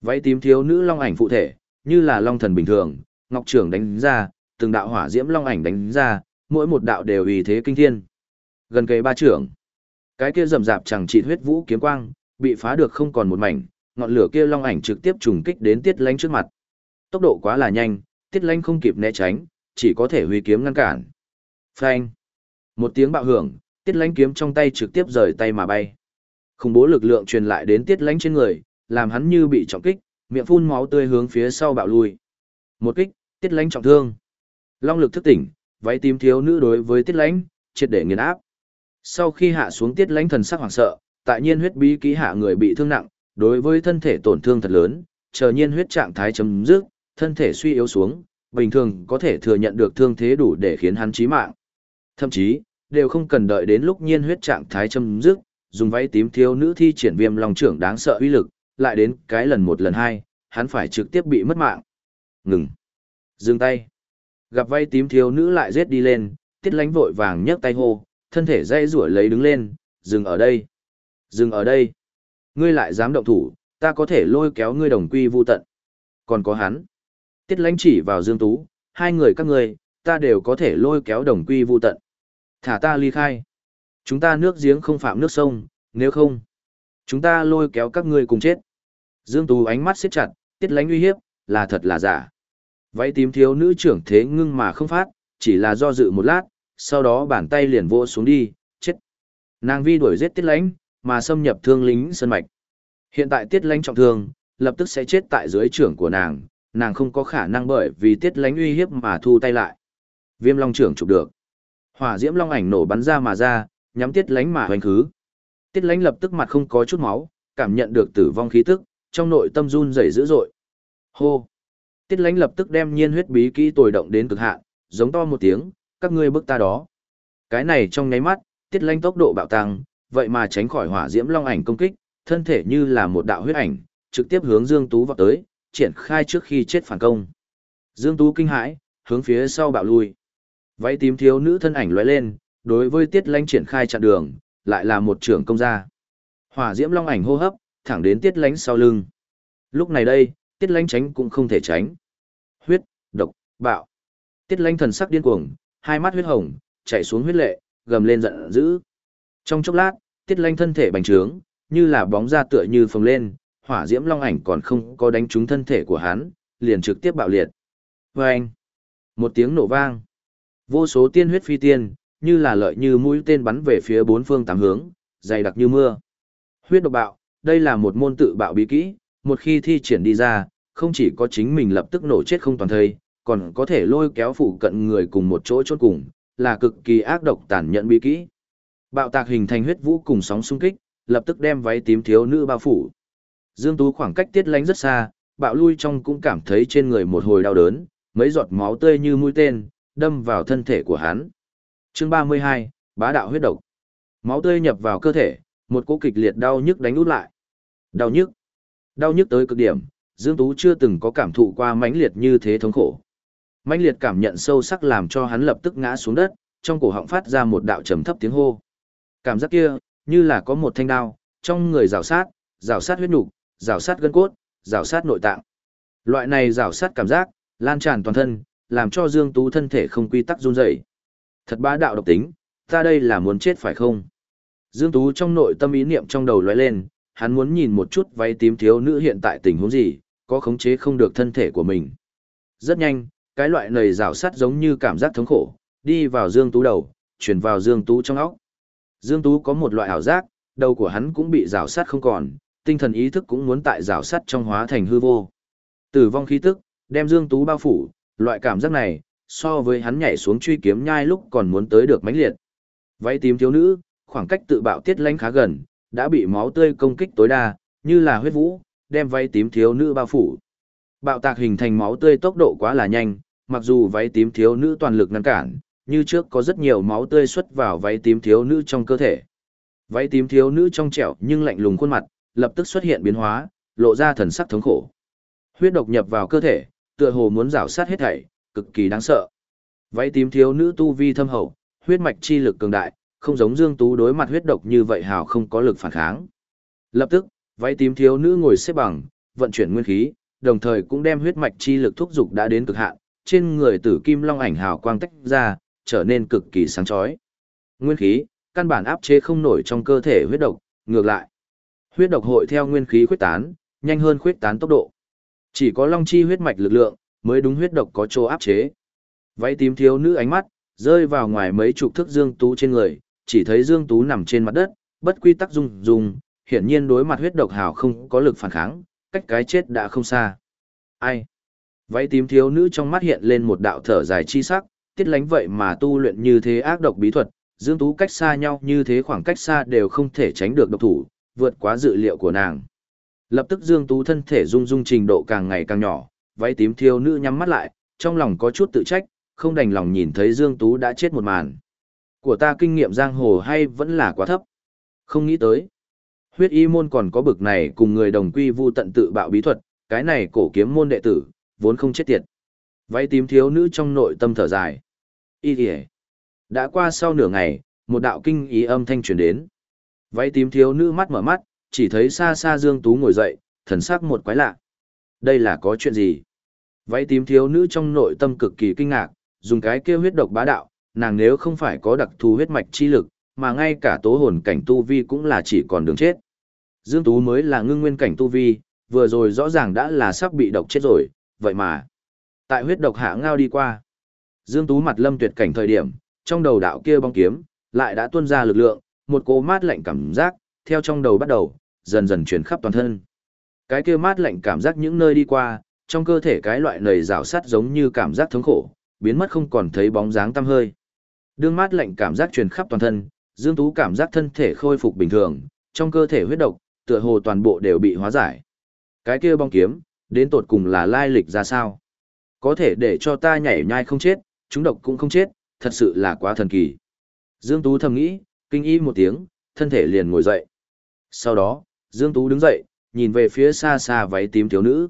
Váy tím thiếu nữ long ảnh phụ thể, như là long thần bình thường, ngọc trưởng đánh ra, từng đạo hỏa diễm long ảnh đánh ra, mỗi một đạo đều uy thế kinh thiên. Gần kề ba trưởng, cái kia rầm rạp chẳng trị huyết vũ kiếm quang, bị phá được không còn một mảnh, ngọn lửa kia long ảnh trực tiếp trùng kích đến Tiết Lánh trước mặt. Tốc độ quá là nhanh, Tiết Lánh không kịp né tránh, chỉ có thể huy kiếm ngăn cản. Phanh! Một tiếng bạo hưởng, Tiết Lánh kiếm trong tay trực tiếp rời tay mà bay. Khủng bố lực lượng truyền lại đến Tiết Lánh trên người, làm hắn như bị trọng kích, miệng phun máu tươi hướng phía sau bạo lui. Một kích, Tiết Lãnh trọng thương. Long lực thức tỉnh, váy tím thiếu nữ đối với Tiết Lãnh triệt để nghiền áp. Sau khi hạ xuống Tiết Lãnh thần sắc hoảng sợ, tại nhiên huyết bí ký hạ người bị thương nặng, đối với thân thể tổn thương thật lớn, chờ nhiên huyết trạng thái chấm dứt, thân thể suy yếu xuống, bình thường có thể thừa nhận được thương thế đủ để khiến hắn chí mạng. Thậm chí, đều không cần đợi đến lúc nhiên huyết trạng thái chấm dứt, dùng váy tím thiếu nữ thi triển viêm lòng trưởng đáng sợ uy lực, lại đến cái lần một lần hai, hắn phải trực tiếp bị mất mạng. Ngừng. Dừng tay. Gặp vay tím thiếu nữ lại giết đi lên, tiết lánh vội vàng nhấc tay hô, thân thể dây rủi lấy đứng lên, dừng ở đây. Dừng ở đây. Ngươi lại dám động thủ, ta có thể lôi kéo ngươi đồng quy vu tận. Còn có hắn. Tiết Lánh chỉ vào Dương Tú, hai người các ngươi, ta đều có thể lôi kéo đồng quy vu tận. Thả ta ly khai. Chúng ta nước giếng không phạm nước sông, nếu không, chúng ta lôi kéo các ngươi cùng chết. Dương Tú ánh mắt siết chặt, tiết Lánh uy hiếp, là thật là giả. Váy tím thiếu nữ trưởng thế ngưng mà không phát, chỉ là do dự một lát, sau đó bàn tay liền vô xuống đi, chết. Nàng vi đuổi giết tiết lãnh, mà xâm nhập thương lính sơn mạch. Hiện tại tiết lãnh trọng thương, lập tức sẽ chết tại dưới trưởng của nàng, nàng không có khả năng bởi vì tiết lãnh uy hiếp mà thu tay lại. Viêm long trưởng chụp được. Hỏa diễm long ảnh nổ bắn ra mà ra, nhắm tiết lãnh mà hoành khứ. Tiết lãnh lập tức mặt không có chút máu, cảm nhận được tử vong khí tức, trong nội tâm run rẩy dữ dội. Hô! Tiết lãnh lập tức đem nhiên huyết bí kỹ tồi động đến cực hạn, giống to một tiếng, các ngươi bức ta đó. Cái này trong nháy mắt, tiết lãnh tốc độ bạo tăng, vậy mà tránh khỏi hỏa diễm long ảnh công kích, thân thể như là một đạo huyết ảnh, trực tiếp hướng Dương Tú vọt tới, triển khai trước khi chết phản công. Dương Tú kinh hãi, hướng phía sau bạo lui. Váy tím thiếu nữ thân ảnh lóe lên, đối với Tiết Lánh triển khai chặn đường, lại là một trưởng công gia. Hỏa diễm long ảnh hô hấp, thẳng đến Tiết Lánh sau lưng. Lúc này đây, Tiết Lanh tránh cũng không thể tránh. Huyết, độc, bạo. Tiết Lanh thần sắc điên cuồng, hai mắt huyết hồng, chảy xuống huyết lệ, gầm lên giận dữ. Trong chốc lát, Tiết Lanh thân thể bành trướng, như là bóng ra tựa như phồng lên, hỏa diễm long ảnh còn không có đánh trúng thân thể của hắn, liền trực tiếp bạo liệt. Và anh, một tiếng nổ vang, vô số tiên huyết phi tiên, như là lợi như mũi tên bắn về phía bốn phương tám hướng, dày đặc như mưa. Huyết độc bạo, đây là một môn tự bạo bí kỹ, một khi thi triển đi ra, không chỉ có chính mình lập tức nổ chết không toàn thây, còn có thể lôi kéo phụ cận người cùng một chỗ chốt cùng, là cực kỳ ác độc tàn nhẫn bí kỹ. Bạo tạc hình thành huyết vũ cùng sóng xung kích, lập tức đem váy tím thiếu nữ bao phủ. Dương Tú khoảng cách tiết lánh rất xa, bạo lui trong cũng cảm thấy trên người một hồi đau đớn, mấy giọt máu tươi như mũi tên, đâm vào thân thể của hắn. Chương 32, bá đạo huyết độc. Máu tươi nhập vào cơ thể, một cỗ kịch liệt đau nhức đánh út lại. Đau nhức. Đau nhức tới cực điểm, Dương Tú chưa từng có cảm thụ qua mãnh liệt như thế thống khổ. Mãnh liệt cảm nhận sâu sắc làm cho hắn lập tức ngã xuống đất, trong cổ họng phát ra một đạo trầm thấp tiếng hô. Cảm giác kia, như là có một thanh đao, trong người rào sát, rào sát huyết nhục, rào sát gân cốt, rào sát nội tạng. Loại này rào sát cảm giác, lan tràn toàn thân, làm cho Dương Tú thân thể không quy tắc run rẩy. Thật bá đạo độc tính, ta đây là muốn chết phải không? Dương Tú trong nội tâm ý niệm trong đầu lóe lên, hắn muốn nhìn một chút váy tím thiếu nữ hiện tại tình huống gì, có khống chế không được thân thể của mình. Rất nhanh, cái loại nầy rào sát giống như cảm giác thống khổ, đi vào Dương Tú đầu, chuyển vào Dương Tú trong óc. Dương Tú có một loại ảo giác, đầu của hắn cũng bị rào sát không còn, tinh thần ý thức cũng muốn tại rào sát trong hóa thành hư vô. Tử vong khí tức, đem Dương Tú bao phủ, loại cảm giác này, so với hắn nhảy xuống truy kiếm nhai lúc còn muốn tới được mãnh liệt. Váy tím thiếu nữ, khoảng cách tự bạo tiết lánh khá gần, đã bị máu tươi công kích tối đa, như là huyết vũ, đem váy tím thiếu nữ bao phủ. Bạo tạc hình thành máu tươi tốc độ quá là nhanh, mặc dù váy tím thiếu nữ toàn lực ngăn cản, như trước có rất nhiều máu tươi xuất vào váy tím thiếu nữ trong cơ thể. Váy tím thiếu nữ trong trẻo nhưng lạnh lùng khuôn mặt, lập tức xuất hiện biến hóa, lộ ra thần sắc thống khổ. Huyết độc nhập vào cơ thể, tựa hồ muốn rảo sát hết thảy, cực kỳ đáng sợ. Váy tím thiếu nữ tu vi thâm hậu, huyết mạch chi lực cường đại, không giống Dương Tú đối mặt huyết độc như vậy hào không có lực phản kháng. Lập tức, váy tím thiếu nữ ngồi xếp bằng, vận chuyển nguyên khí, đồng thời cũng đem huyết mạch chi lực thúc dục đã đến cực hạn, trên người tử kim long ảnh hào quang tách ra, trở nên cực kỳ sáng chói. Nguyên khí, căn bản áp chế không nổi trong cơ thể huyết độc, ngược lại. Huyết độc hội theo nguyên khí khuyết tán, nhanh hơn khuyết tán tốc độ. Chỉ có long chi huyết mạch lực lượng, mới đúng huyết độc có chỗ áp chế. Váy tím thiếu nữ ánh mắt, rơi vào ngoài mấy chục thước Dương Tú trên người, chỉ thấy Dương Tú nằm trên mặt đất, bất quy tắc rung rung, hiển nhiên đối mặt huyết độc hào không có lực phản kháng, cách cái chết đã không xa. Ai? Váy tím thiếu nữ trong mắt hiện lên một đạo thở dài chi sắc, tiết lánh vậy mà tu luyện như thế ác độc bí thuật, Dương Tú cách xa nhau như thế khoảng cách xa đều không thể tránh được độc thủ, vượt quá dự liệu của nàng. Lập tức Dương Tú thân thể rung rung trình độ càng ngày càng nhỏ, váy tím thiếu nữ nhắm mắt lại, trong lòng có chút tự trách, không đành lòng nhìn thấy Dương Tú đã chết một màn. Của ta kinh nghiệm giang hồ hay vẫn là quá thấp. Không nghĩ tới. Huyết y môn còn có bực này cùng người đồng quy vu tận tự bạo bí thuật, cái này cổ kiếm môn đệ tử, vốn không chết tiệt. Váy tím thiếu nữ trong nội tâm thở dài. Y kìa. Đã qua sau nửa ngày, một đạo kinh ý âm thanh truyền đến. Váy tím thiếu nữ mắt mở mắt, chỉ thấy xa xa Dương Tú ngồi dậy, thần sắc một quái lạ. Đây là có chuyện gì? Váy tím thiếu nữ trong nội tâm cực kỳ kinh ngạc, dùng cái kia huyết độc bá đạo, nàng nếu không phải có đặc thù huyết mạch chi lực, mà ngay cả tố hồn cảnh tu vi cũng là chỉ còn đường chết. Dương Tú mới là ngưng nguyên cảnh tu vi, vừa rồi rõ ràng đã là sắp bị độc chết rồi, vậy mà. Tại huyết độc hạ ngao đi qua. Dương Tú mặt lâm tuyệt cảnh thời điểm, trong đầu đạo kia bóng kiếm, lại đã tuôn ra lực lượng, một cỗ mát lạnh cảm giác, theo trong đầu bắt đầu, dần dần chuyển khắp toàn thân. Cái kia mát lạnh cảm giác những nơi đi qua, trong cơ thể cái loại nầy rào sắt giống như cảm giác thống khổ, biến mất không còn thấy bóng dáng tăm hơi. Đương mát lạnh cảm giác truyền khắp toàn thân, Dương Tú cảm giác thân thể khôi phục bình thường, trong cơ thể huyết độc, tựa hồ toàn bộ đều bị hóa giải. Cái kia bong kiếm, đến tột cùng là lai lịch ra sao? Có thể để cho ta nhảy nhai không chết, chúng độc cũng không chết, thật sự là quá thần kỳ. Dương Tú thầm nghĩ, kinh y một tiếng, thân thể liền ngồi dậy. Sau đó, Dương Tú đứng dậy, nhìn về phía xa xa váy tím thiếu nữ.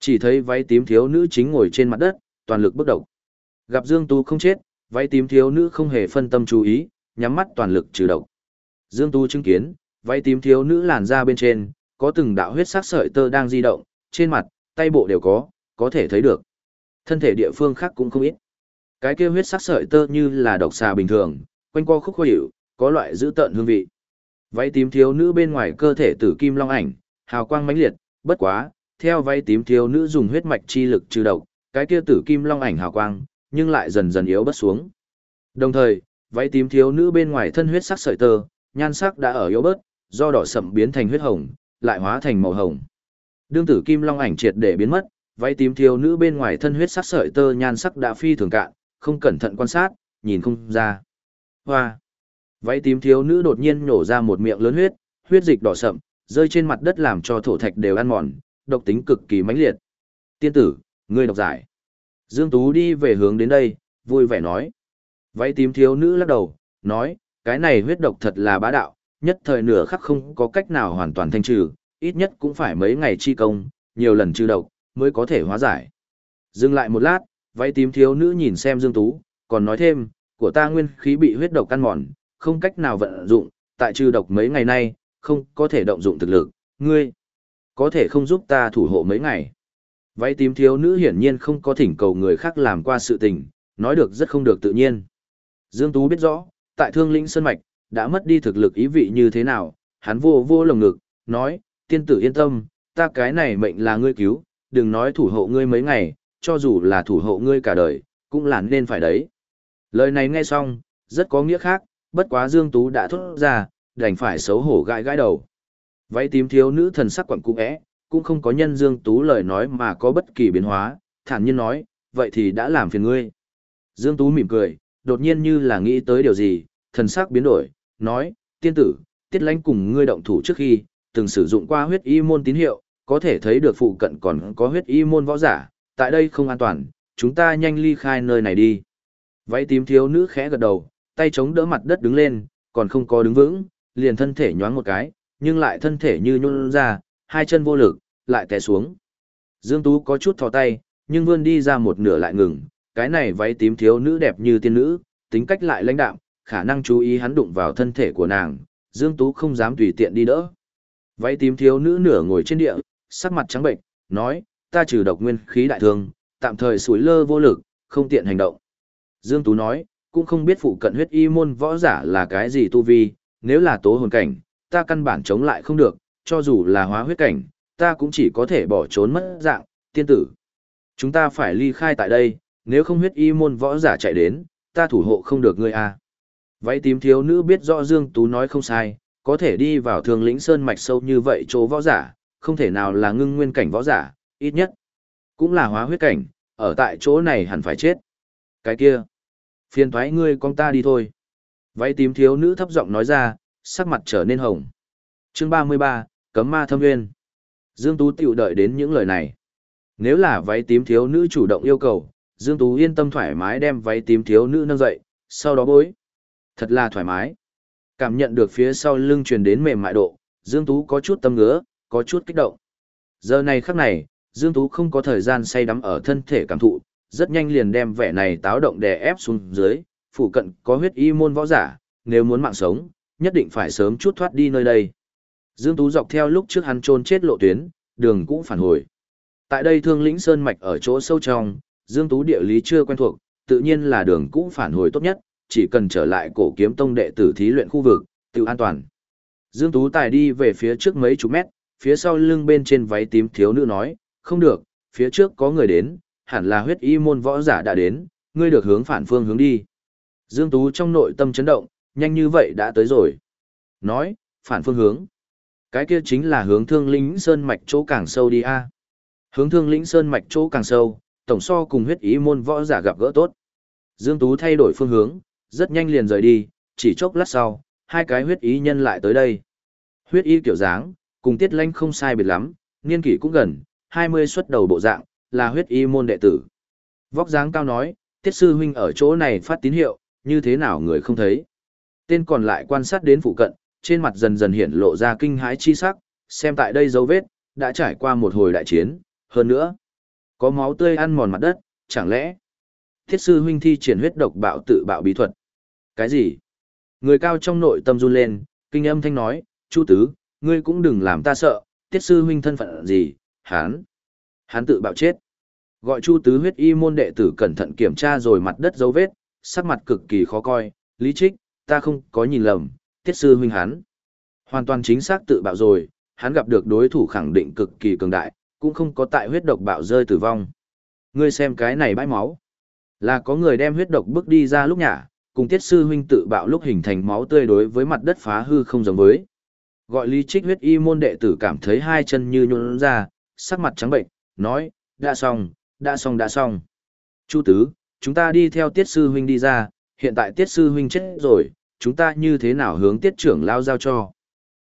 Chỉ thấy váy tím thiếu nữ chính ngồi trên mặt đất, toàn lực bất động. Gặp Dương Tú không chết, váy tím thiếu nữ không hề phân tâm chú ý, nhắm mắt toàn lực trừ độc. Dương Tú chứng kiến, váy tím thiếu nữ làn da bên trên, có từng đạo huyết sắc sợi tơ đang di động, trên mặt, tay bộ đều có, có thể thấy được. Thân thể địa phương khác cũng không ít. Cái kia huyết sắc sợi tơ như là độc xà bình thường, quanh co khúc khó hiểu, có loại giữ tợn hương vị. Váy tím thiếu nữ bên ngoài cơ thể tử kim long ảnh, hào quang mãnh liệt, bất quá, theo váy tím thiếu nữ dùng huyết mạch chi lực trừ độc, cái kia tử kim long ảnh hào quang, nhưng lại dần dần yếu bớt xuống. Đồng thời, váy tím thiếu nữ bên ngoài thân huyết sắc sợi tơ, nhan sắc đã ở yếu bớt, do đỏ sậm biến thành huyết hồng, lại hóa thành màu hồng. Đương tử kim long ảnh triệt để biến mất, váy tím thiếu nữ bên ngoài thân huyết sắc sợi tơ nhan sắc đã phi thường cạn, không cẩn thận quan sát, nhìn không ra. Hoa! Váy tím thiếu nữ đột nhiên nhổ ra một miệng lớn huyết, huyết dịch đỏ sậm, rơi trên mặt đất làm cho thổ thạch đều ăn mòn, độc tính cực kỳ mãnh liệt. Tiên tử, ngươi độc giải. Dương Tú đi về hướng đến đây, vui vẻ nói. Váy tím thiếu nữ lắc đầu, nói, cái này huyết độc thật là bá đạo, nhất thời nửa khắc không có cách nào hoàn toàn thanh trừ, ít nhất cũng phải mấy ngày chi công, nhiều lần trừ độc, mới có thể hóa giải. Dừng lại một lát, váy tím thiếu nữ nhìn xem Dương Tú, còn nói thêm, của ta nguyên khí bị huyết độc căn mòn, không cách nào vận dụng, tại trừ độc mấy ngày nay, không có thể động dụng thực lực, ngươi có thể không giúp ta thủ hộ mấy ngày. Váy tím thiếu nữ hiển nhiên không có thỉnh cầu người khác làm qua sự tình, nói được rất không được tự nhiên. Dương Tú biết rõ, tại thương lĩnh Sơn Mạch, đã mất đi thực lực ý vị như thế nào, hắn vô vô lồng ngực, nói, tiên tử yên tâm, ta cái này mệnh là ngươi cứu, đừng nói thủ hộ ngươi mấy ngày, cho dù là thủ hộ ngươi cả đời, cũng là nên phải đấy. Lời này nghe xong, rất có nghĩa khác, bất quá Dương Tú đã thốt ra, đành phải xấu hổ gãi gãi đầu. Váy tím thiếu nữ thần sắc quẩn cung ẽ, cũng không có nhân Dương Tú lời nói mà có bất kỳ biến hóa, thản nhiên nói, vậy thì đã làm phiền ngươi. Dương Tú mỉm cười, đột nhiên như là nghĩ tới điều gì, thần sắc biến đổi, nói, tiên tử, tiết lãnh cùng ngươi động thủ trước khi, từng sử dụng qua huyết y môn tín hiệu, có thể thấy được phụ cận còn có huyết y môn võ giả, tại đây không an toàn, chúng ta nhanh ly khai nơi này đi. Váy tím thiếu nữ khẽ gật đầu, tay chống đỡ mặt đất đứng lên, còn không có đứng vững, liền thân thể nhoáng một cái, nhưng lại thân thể như nhún ra, hai chân vô lực, lại té xuống. Dương Tú có chút thò tay, nhưng vươn đi ra một nửa lại ngừng, cái này váy tím thiếu nữ đẹp như tiên nữ, tính cách lại lãnh đạm, khả năng chú ý hắn đụng vào thân thể của nàng, Dương Tú không dám tùy tiện đi đỡ. Váy tím thiếu nữ nửa ngồi trên địa, sắc mặt trắng bệnh, nói, ta trừ độc nguyên khí đại thương, tạm thời suối lơ vô lực, không tiện hành động. Dương Tú nói, cũng không biết phụ cận huyết y môn võ giả là cái gì tu vi, nếu là tố hồn cảnh, ta căn bản chống lại không được, cho dù là hóa huyết cảnh, ta cũng chỉ có thể bỏ trốn mất dạng, tiên tử. Chúng ta phải ly khai tại đây, nếu không huyết y môn võ giả chạy đến, ta thủ hộ không được ngươi. À. Váy tím thiếu nữ biết rõ Dương Tú nói không sai, có thể đi vào thường lĩnh sơn mạch sâu như vậy chỗ võ giả, không thể nào là ngưng nguyên cảnh võ giả, ít nhất. Cũng là hóa huyết cảnh, ở tại chỗ này hẳn phải chết. Cái kia, phiền thoái ngươi con ta đi thôi. Váy tím thiếu nữ thấp giọng nói ra, sắc mặt trở nên hồng. chương 33, Cấm ma thâm nguyên. Dương Tú tiểu đợi đến những lời này. Nếu là váy tím thiếu nữ chủ động yêu cầu, Dương Tú yên tâm thoải mái đem váy tím thiếu nữ nâng dậy, sau đó bối. Thật là thoải mái. Cảm nhận được phía sau lưng truyền đến mềm mại độ, Dương Tú có chút tâm ngứa, có chút kích động. Giờ này khắc này, Dương Tú không có thời gian say đắm ở thân thể cảm thụ, rất nhanh liền đem vẻ này táo động đè ép xuống dưới, phụ cận có huyết y môn võ giả, nếu muốn mạng sống, nhất định phải sớm chút thoát đi nơi đây. Dương Tú dọc theo lúc trước hắn trôn chết lộ tuyến, đường cũng phản hồi. Tại đây thương lĩnh sơn mạch ở chỗ sâu trong, Dương Tú địa lý chưa quen thuộc, tự nhiên là đường cũng phản hồi tốt nhất, chỉ cần trở lại cổ kiếm tông đệ tử thí luyện khu vực, tự an toàn. Dương Tú tài đi về phía trước mấy chục mét, phía sau lưng bên trên váy tím thiếu nữ nói, không được, phía trước có người đến, hẳn là huyết y môn võ giả đã đến, ngươi được hướng phản phương hướng đi. Dương Tú trong nội tâm chấn động, nhanh như vậy đã tới rồi. Nói, phản phương hướng. Cái kia chính là hướng thương lĩnh sơn mạch chỗ càng sâu đi a. Hướng thương lĩnh sơn mạch chỗ càng sâu, tổng so cùng huyết ý môn võ giả gặp gỡ tốt. Dương Tú thay đổi phương hướng, rất nhanh liền rời đi, chỉ chốc lát sau, hai cái huyết ý nhân lại tới đây. Huyết ý kiểu dáng, cùng tiết lanh không sai biệt lắm, niên kỷ cũng gần, 20 xuất đầu bộ dạng, là huyết y môn đệ tử. Vóc dáng cao nói, tiết sư huynh ở chỗ này phát tín hiệu, như thế nào người không thấy. Tên còn lại quan sát đến phụ cận, trên mặt dần dần hiện lộ ra kinh hãi chi sắc, xem tại đây dấu vết, đã trải qua một hồi đại chiến, hơn nữa, có máu tươi ăn mòn mặt đất, chẳng lẽ thiết sư huynh thi triển huyết độc bạo tự bạo bí thuật. Cái gì? Người cao trong nội tâm run lên, kinh âm thanh nói, Chu Tứ, ngươi cũng đừng làm ta sợ, tiết sư huynh thân phận gì, hán. Hán tự bạo chết. Gọi Chu Tứ huyết y môn đệ tử cẩn thận kiểm tra rồi mặt đất dấu vết, sắc mặt cực kỳ khó coi, lý trích, ta không có nhìn lầm, tiết sư huynh hắn. Hoàn toàn chính xác tự bạo rồi, hắn gặp được đối thủ khẳng định cực kỳ cường đại, cũng không có tại huyết độc bạo rơi tử vong. Ngươi xem cái này bãi máu. Là có người đem huyết độc bước đi ra lúc nhả, cùng tiết sư huynh tự bạo lúc hình thành máu tươi đối với mặt đất phá hư không giống với. Gọi lý trích huyết y môn đệ tử cảm thấy hai chân như nhuôn ra, sắc mặt trắng bệnh, nói, đã xong, đã xong đã xong. Chu tứ, chúng ta đi theo tiết sư huynh đi ra, hiện tại tiết sư huynh chết rồi, chúng ta như thế nào hướng tiết trưởng lão giao cho.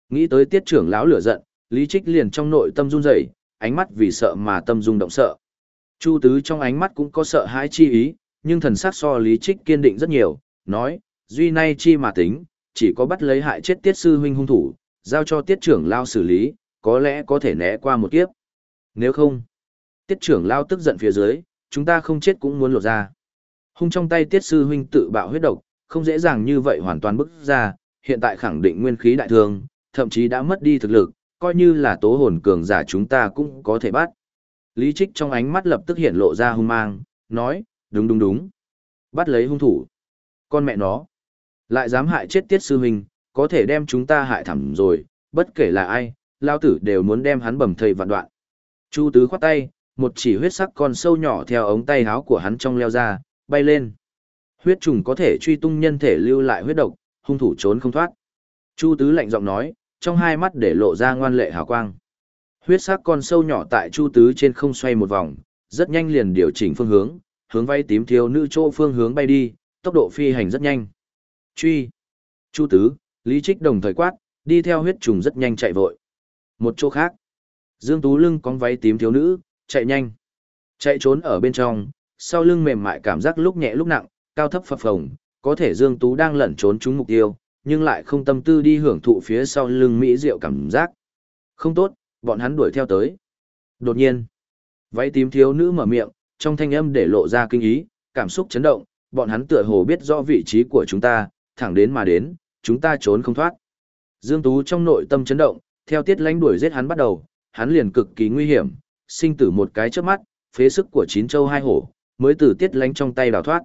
Nghĩ tới tiết trưởng lão lửa giận, Lý Trích liền trong nội tâm run rẩy, ánh mắt vì sợ mà tâm rung động sợ. Chu tứ trong ánh mắt cũng có sợ hãi chi ý, nhưng thần sắc so Lý Trích kiên định rất nhiều, nói, duy nay chi mà tính, chỉ có bắt lấy hại chết tiết sư huynh hung thủ, giao cho tiết trưởng lao xử lý, có lẽ có thể né qua một kiếp. Nếu không, tiết trưởng lao tức giận phía dưới, chúng ta không chết cũng muốn lột ra. Hung trong tay tiết sư huynh tự bạo huyết độc, không dễ dàng như vậy hoàn toàn bức ra, hiện tại khẳng định nguyên khí đại thương, thậm chí đã mất đi thực lực, coi như là tố hồn cường giả chúng ta cũng có thể bắt. Lý Trích trong ánh mắt lập tức hiện lộ ra hung mang, nói, đúng đúng đúng. Bắt lấy hung thủ. Con mẹ nó. Lại dám hại chết tiết sư huynh, có thể đem chúng ta hại thẳm rồi, bất kể là ai, lao tử đều muốn đem hắn bầm thây vạn đoạn. Chu tứ khoát tay, một chỉ huyết sắc con sâu nhỏ theo ống tay áo của hắn trong leo ra, bay lên. Huyết trùng có thể truy tung nhân thể lưu lại huyết độc, hung thủ trốn không thoát. Chu tứ lạnh giọng nói, trong hai mắt để lộ ra ngoan lệ hào quang. Huyết sắc con sâu nhỏ tại chu tứ trên không xoay một vòng, rất nhanh liền điều chỉnh phương hướng, hướng vay tím thiếu nữ chỗ phương hướng bay đi, tốc độ phi hành rất nhanh. Truy. Chu tứ, Lý Trích đồng thời quát, đi theo huyết trùng rất nhanh chạy vội. Một chỗ khác, Dương Tú lưng con váy tím thiếu nữ, chạy nhanh. Chạy trốn ở bên trong, sau lưng mềm mại cảm giác lúc nhẹ lúc nặng, cao thấp phập phồng, có thể Dương Tú đang lẩn trốn chúng mục tiêu, nhưng lại không tâm tư đi hưởng thụ phía sau lưng mỹ diệu cảm giác. Không tốt, bọn hắn đuổi theo tới. Đột nhiên, váy tím thiếu nữ mở miệng, trong thanh âm để lộ ra kinh ý, cảm xúc chấn động, bọn hắn tựa hồ biết rõ vị trí của chúng ta, thẳng đến mà đến, chúng ta trốn không thoát. Dương Tú trong nội tâm chấn động, theo tiết lánh đuổi giết hắn bắt đầu, hắn liền cực kỳ nguy hiểm, sinh tử một cái trước mắt, phế sức của chín châu hai hổ, mới từ tiết lánh trong tay đào thoát.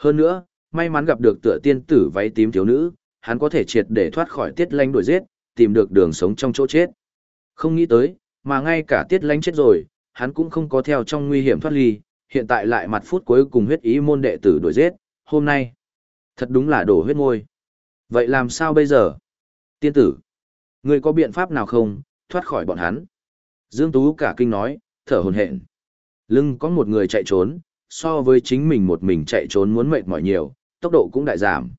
Hơn nữa, may mắn gặp được tựa tiên tử váy tím thiếu nữ, hắn có thể triệt để thoát khỏi tiết lánh đuổi giết, tìm được đường sống trong chỗ chết. Không nghĩ tới, mà ngay cả tiết lánh chết rồi, hắn cũng không có theo trong nguy hiểm thoát ly, hiện tại lại mặt phút cuối cùng huyết ý môn đệ tử đuổi giết, hôm nay. Thật đúng là đổ huyết ngôi Vậy làm sao bây giờ? Tiên tử, người có biện pháp nào không, thoát khỏi bọn hắn? Dương Tú cả kinh nói, thở hồn hện. Lưng có một người chạy trốn, so với chính mình một mình chạy trốn muốn mệt mỏi nhiều, tốc độ cũng đại giảm.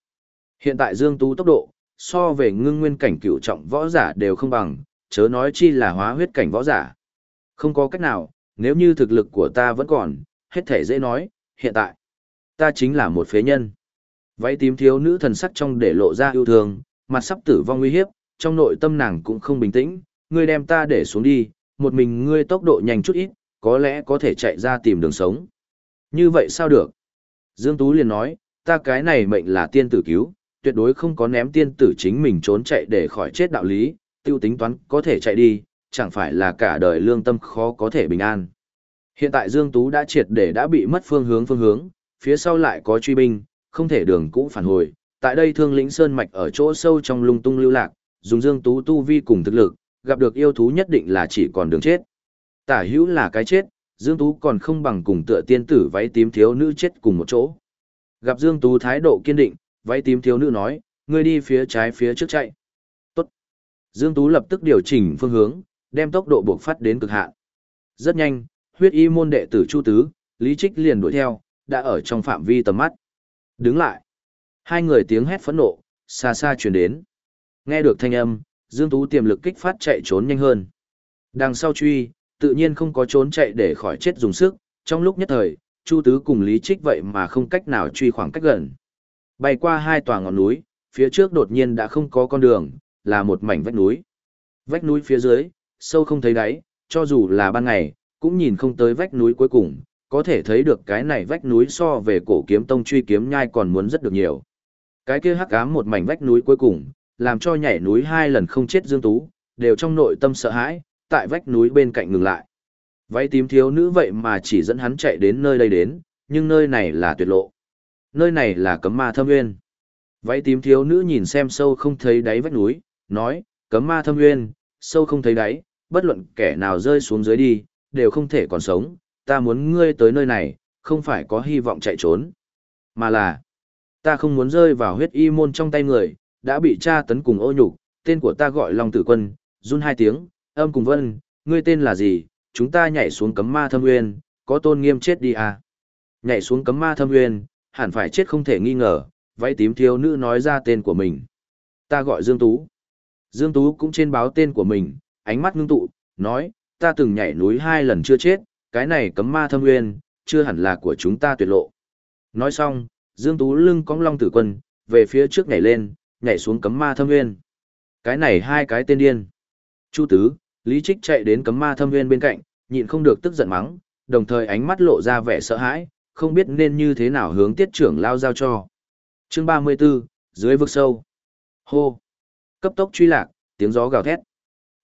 Hiện tại Dương Tú tốc độ, so về ngưng nguyên cảnh cửu trọng võ giả đều không bằng, chớ nói chi là hóa huyết cảnh võ giả. Không có cách nào, nếu như thực lực của ta vẫn còn, hết thể dễ nói, hiện tại, ta chính là một phế nhân. Váy tím thiếu nữ thần sắc trong để lộ ra yêu thương, mặt sắp tử vong nguy hiếp, trong nội tâm nàng cũng không bình tĩnh, ngươi đem ta để xuống đi, một mình ngươi tốc độ nhanh chút ít, có lẽ có thể chạy ra tìm đường sống. Như vậy sao được? Dương Tú liền nói, ta cái này mệnh là tiên tử cứu, tuyệt đối không có ném tiên tử chính mình trốn chạy để khỏi chết đạo lý, tiêu tính toán có thể chạy đi, chẳng phải là cả đời lương tâm khó có thể bình an. Hiện tại Dương Tú đã triệt để đã bị mất phương hướng phương hướng, phía sau lại có truy binh, không thể đường cũ phản hồi. Tại đây thương lĩnh sơn mạch ở chỗ sâu trong lung tung lưu lạc, dùng Dương Tú tu vi cùng thực lực, gặp được yêu thú nhất định là chỉ còn đường chết. Tả hữu là cái chết, Dương Tú còn không bằng cùng tựa tiên tử váy tím thiếu nữ chết cùng một chỗ. Gặp Dương Tú thái độ kiên định, váy tím thiếu nữ nói, ngươi đi phía trái phía trước chạy. Tốt. Dương Tú lập tức điều chỉnh phương hướng, đem tốc độ buộc phát đến cực hạn. Rất nhanh, huyết y môn đệ tử Chu Tứ, Lý Trích liền đuổi theo, đã ở trong phạm vi tầm mắt. Đứng lại. Hai người tiếng hét phẫn nộ, xa xa truyền đến. Nghe được thanh âm, Dương Tú tiềm lực kích phát chạy trốn nhanh hơn. Đằng sau truy, tự nhiên không có trốn chạy để khỏi chết dùng sức, trong lúc nhất thời, Chu Tứ cùng Lý Trích vậy mà không cách nào truy khoảng cách gần. Bay qua hai tòa ngọn núi, phía trước đột nhiên đã không có con đường, là một mảnh vách núi. Vách núi phía dưới, sâu không thấy đáy, cho dù là ban ngày, cũng nhìn không tới vách núi cuối cùng, có thể thấy được cái này vách núi so về cổ kiếm tông truy kiếm nhai còn muốn rất được nhiều. Cái kia hắc ám một mảnh vách núi cuối cùng, làm cho nhảy núi hai lần không chết Dương Tú, đều trong nội tâm sợ hãi, tại vách núi bên cạnh ngừng lại. Váy tím thiếu nữ vậy mà chỉ dẫn hắn chạy đến nơi đây đến, nhưng nơi này là tuyệt lộ. Nơi này là cấm ma thâm nguyên. Váy tím thiếu nữ nhìn xem sâu không thấy đáy vách núi, nói, cấm ma thâm nguyên, sâu không thấy đáy, bất luận kẻ nào rơi xuống dưới đi, đều không thể còn sống, ta muốn ngươi tới nơi này, không phải có hy vọng chạy trốn, mà là, ta không muốn rơi vào huyết y môn trong tay người, đã bị tra tấn cùng ô nhục, tên của ta gọi Long Tử Quân, run hai tiếng, âm cùng vân, ngươi tên là gì, chúng ta nhảy xuống cấm ma thâm nguyên, có tôn nghiêm chết đi à. Nhảy xuống cấm ma thâm nguyên, hẳn phải chết không thể nghi ngờ, váy tím thiếu nữ nói ra tên của mình. Ta gọi Dương Tú. Dương Tú cũng trên báo tên của mình, ánh mắt ngưng tụ, nói, ta từng nhảy núi hai lần chưa chết, cái này cấm ma thâm nguyên, chưa hẳn là của chúng ta tuyệt lộ. Nói xong, Dương Tú lưng cong long tử quân, về phía trước nhảy lên, nhảy xuống cấm ma thâm nguyên. Cái này hai cái tên điên. Chu Tứ, Lý Trích chạy đến cấm ma thâm nguyên bên cạnh, nhịn không được tức giận mắng, đồng thời ánh mắt lộ ra vẻ sợ hãi, không biết nên như thế nào hướng tiết trưởng lao giao cho. chương 34, dưới vực sâu. Hô. Cấp tốc truy lạc, tiếng gió gào thét.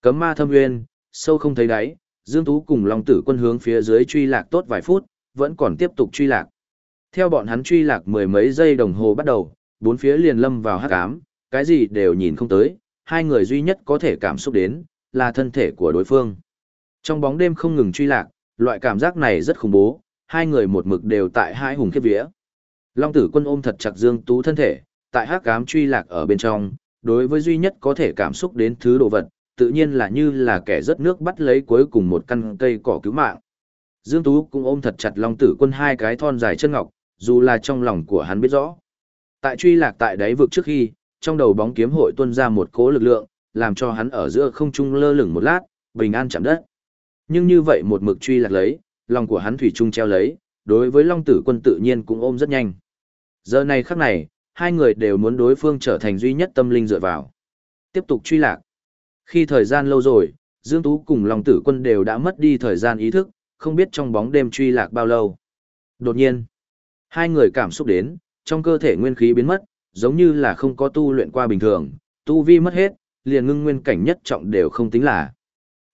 Cấm ma thâm nguyên, sâu không thấy đáy, Dương Tú cùng Long Tử quân hướng phía dưới truy lạc tốt vài phút, vẫn còn tiếp tục truy lạc. Theo bọn hắn truy lạc mười mấy giây đồng hồ bắt đầu, bốn phía liền lâm vào hắc ám, cái gì đều nhìn không tới, hai người duy nhất có thể cảm xúc đến, là thân thể của đối phương. Trong bóng đêm không ngừng truy lạc, loại cảm giác này rất khủng bố, hai người một mực đều tại hai hùng khiếp vía. Long tử quân ôm thật chặt Dương Tú thân thể, tại hắc ám truy lạc ở bên trong, đối với duy nhất có thể cảm xúc đến thứ đồ vật, tự nhiên là như là kẻ rớt nước bắt lấy cuối cùng một căn cây cỏ cứu mạng. Dương Tú cũng ôm thật chặt Long Tử Quân hai cái thon dài chân ngọc, dù là trong lòng của hắn biết rõ. Tại truy lạc tại đáy vực trước khi, trong đầu bóng kiếm hội tuôn ra một cỗ lực lượng, làm cho hắn ở giữa không trung lơ lửng một lát, bình an chạm đất. Nhưng như vậy một mực truy lạc lấy, lòng của hắn thủy trung treo lấy, đối với Long Tử Quân tự nhiên cũng ôm rất nhanh. Giờ này khắc này, hai người đều muốn đối phương trở thành duy nhất tâm linh dựa vào. Tiếp tục truy lạc. Khi thời gian lâu rồi, Dương Tú cùng Long Tử Quân đều đã mất đi thời gian ý thức, không biết trong bóng đêm truy lạc bao lâu. Đột nhiên, hai người cảm xúc đến, trong cơ thể nguyên khí biến mất, giống như là không có tu luyện qua bình thường, tu vi mất hết, liền ngưng nguyên cảnh nhất trọng đều không tính là.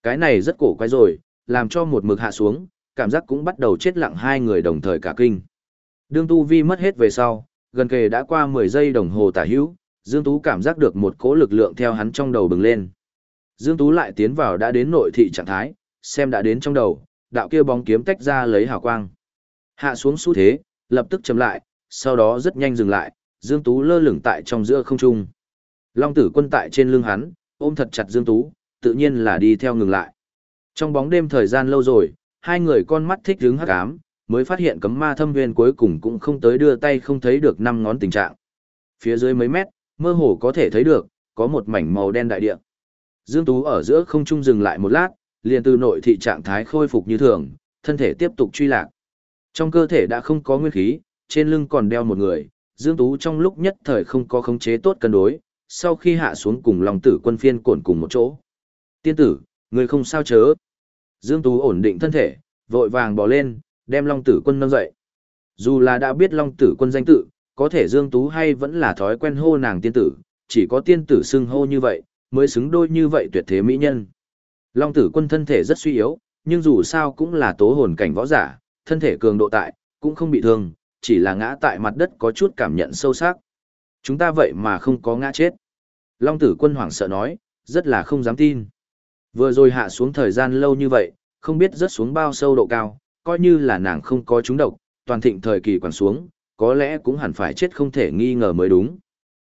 Cái này rất cổ quái rồi, làm cho một mực hạ xuống, cảm giác cũng bắt đầu chết lặng hai người đồng thời cả kinh. Đương tu vi mất hết về sau, gần kề đã qua 10 giây đồng hồ tả hữu, Dương Tú cảm giác được một cỗ lực lượng theo hắn trong đầu bừng lên. Dương Tú lại tiến vào đã đến nội thị trạng thái, xem đã đến trong đầu, đạo kia bóng kiếm tách ra lấy hào quang. Hạ xuống xu thế, lập tức chậm lại, sau đó rất nhanh dừng lại, Dương Tú lơ lửng tại trong giữa không trung. Long tử quân tại trên lưng hắn, ôm thật chặt Dương Tú, tự nhiên là đi theo ngừng lại. Trong bóng đêm thời gian lâu rồi, hai người con mắt thích hướng hắc ám, mới phát hiện cấm ma thâm viên cuối cùng cũng không tới đưa tay không thấy được năm ngón tình trạng. Phía dưới mấy mét, mơ hồ có thể thấy được, có một mảnh màu đen đại địa. Dương Tú ở giữa không trung dừng lại một lát, liền từ nội thị trạng thái khôi phục như thường, thân thể tiếp tục truy lạc. Trong cơ thể đã không có nguyên khí, trên lưng còn đeo một người, Dương Tú trong lúc nhất thời không có khống chế tốt cân đối, sau khi hạ xuống cùng lòng tử quân phiên cổn cùng một chỗ. Tiên tử, người không sao chớ. Dương Tú ổn định thân thể, vội vàng bỏ lên, đem Long Tử Quân nâng dậy. Dù là đã biết Long Tử Quân danh tự, có thể Dương Tú hay vẫn là thói quen hô nàng tiên tử, chỉ có tiên tử xưng hô như vậy, mới xứng đôi như vậy tuyệt thế mỹ nhân. Long Tử Quân thân thể rất suy yếu, nhưng dù sao cũng là tố hồn cảnh võ giả, thân thể cường độ tại, cũng không bị thương, chỉ là ngã tại mặt đất có chút cảm nhận sâu sắc. Chúng ta vậy mà không có ngã chết. Long Tử Quân hoảng sợ nói, rất là không dám tin. Vừa rồi hạ xuống thời gian lâu như vậy, không biết rớt xuống bao sâu độ cao, coi như là nàng không có trúng độc, toàn thịnh thời kỳ quẳng xuống, có lẽ cũng hẳn phải chết không thể nghi ngờ mới đúng.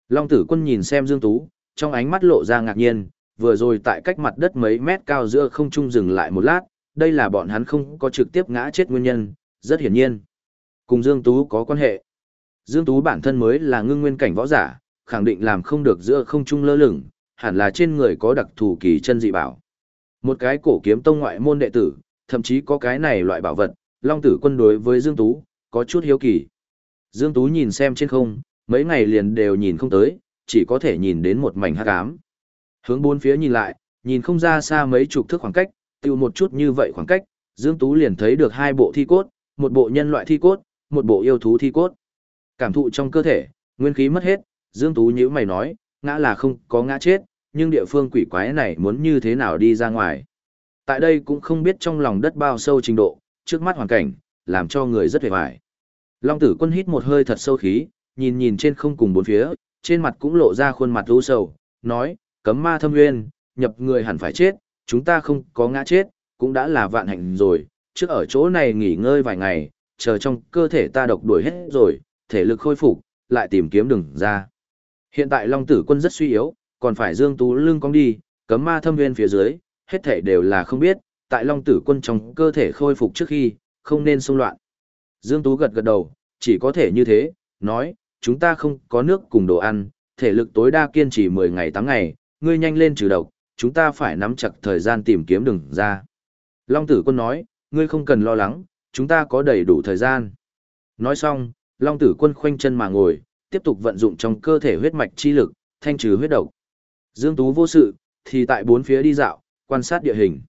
Long tử quân nhìn xem Dương Tú, trong ánh mắt lộ ra ngạc nhiên, vừa rồi tại cách mặt đất mấy mét cao giữa không trung dừng lại một lát, đây là bọn hắn không có trực tiếp ngã chết nguyên nhân, rất hiển nhiên. Cùng Dương Tú có quan hệ. Dương Tú bản thân mới là ngưng nguyên cảnh võ giả, khẳng định làm không được giữa không trung lơ lửng, hẳn là trên người có đặc thù kỳ chân dị bảo. Một cái cổ kiếm tông ngoại môn đệ tử, thậm chí có cái này loại bảo vật, Long Tử Quân đối với Dương Tú, có chút hiếu kỳ. Dương Tú nhìn xem trên không, mấy ngày liền đều nhìn không tới, chỉ có thể nhìn đến một mảnh hắc ám. Hướng bốn phía nhìn lại, nhìn không ra xa mấy chục thước khoảng cách, tiêu một chút như vậy khoảng cách, Dương Tú liền thấy được hai bộ thi cốt, một bộ nhân loại thi cốt, một bộ yêu thú thi cốt. Cảm thụ trong cơ thể, nguyên khí mất hết, Dương Tú nhữ mày nói, ngã là không có ngã chết, nhưng địa phương quỷ quái này muốn như thế nào đi ra ngoài. Tại đây cũng không biết trong lòng đất bao sâu trình độ, trước mắt hoàn cảnh, làm cho người rất vẻ vải. Long tử quân hít một hơi thật sâu khí, nhìn nhìn trên không cùng bốn phía, trên mặt cũng lộ ra khuôn mặt u sầu, nói, cấm ma thâm nguyên, nhập người hẳn phải chết, chúng ta không có ngã chết, cũng đã là vạn hạnh rồi, trước ở chỗ này nghỉ ngơi vài ngày, chờ trong cơ thể ta độc đuổi hết rồi, thể lực khôi phục, lại tìm kiếm đường ra. Hiện tại Long tử quân rất suy yếu, còn phải Dương Tú lưng cong đi, cấm ma thâm viên phía dưới, hết thể đều là không biết, tại Long Tử Quân trong cơ thể khôi phục trước khi, không nên xung loạn. Dương Tú gật gật đầu, chỉ có thể như thế, nói, chúng ta không có nước cùng đồ ăn, thể lực tối đa kiên trì 10 ngày 8 ngày, ngươi nhanh lên trừ độc, chúng ta phải nắm chặt thời gian tìm kiếm đường ra. Long Tử Quân nói, ngươi không cần lo lắng, chúng ta có đầy đủ thời gian. Nói xong, Long Tử Quân khoanh chân mà ngồi, tiếp tục vận dụng trong cơ thể huyết mạch chi lực, thanh trừ huyết độc. Dương Tú vô sự, thì tại bốn phía đi dạo, quan sát địa hình.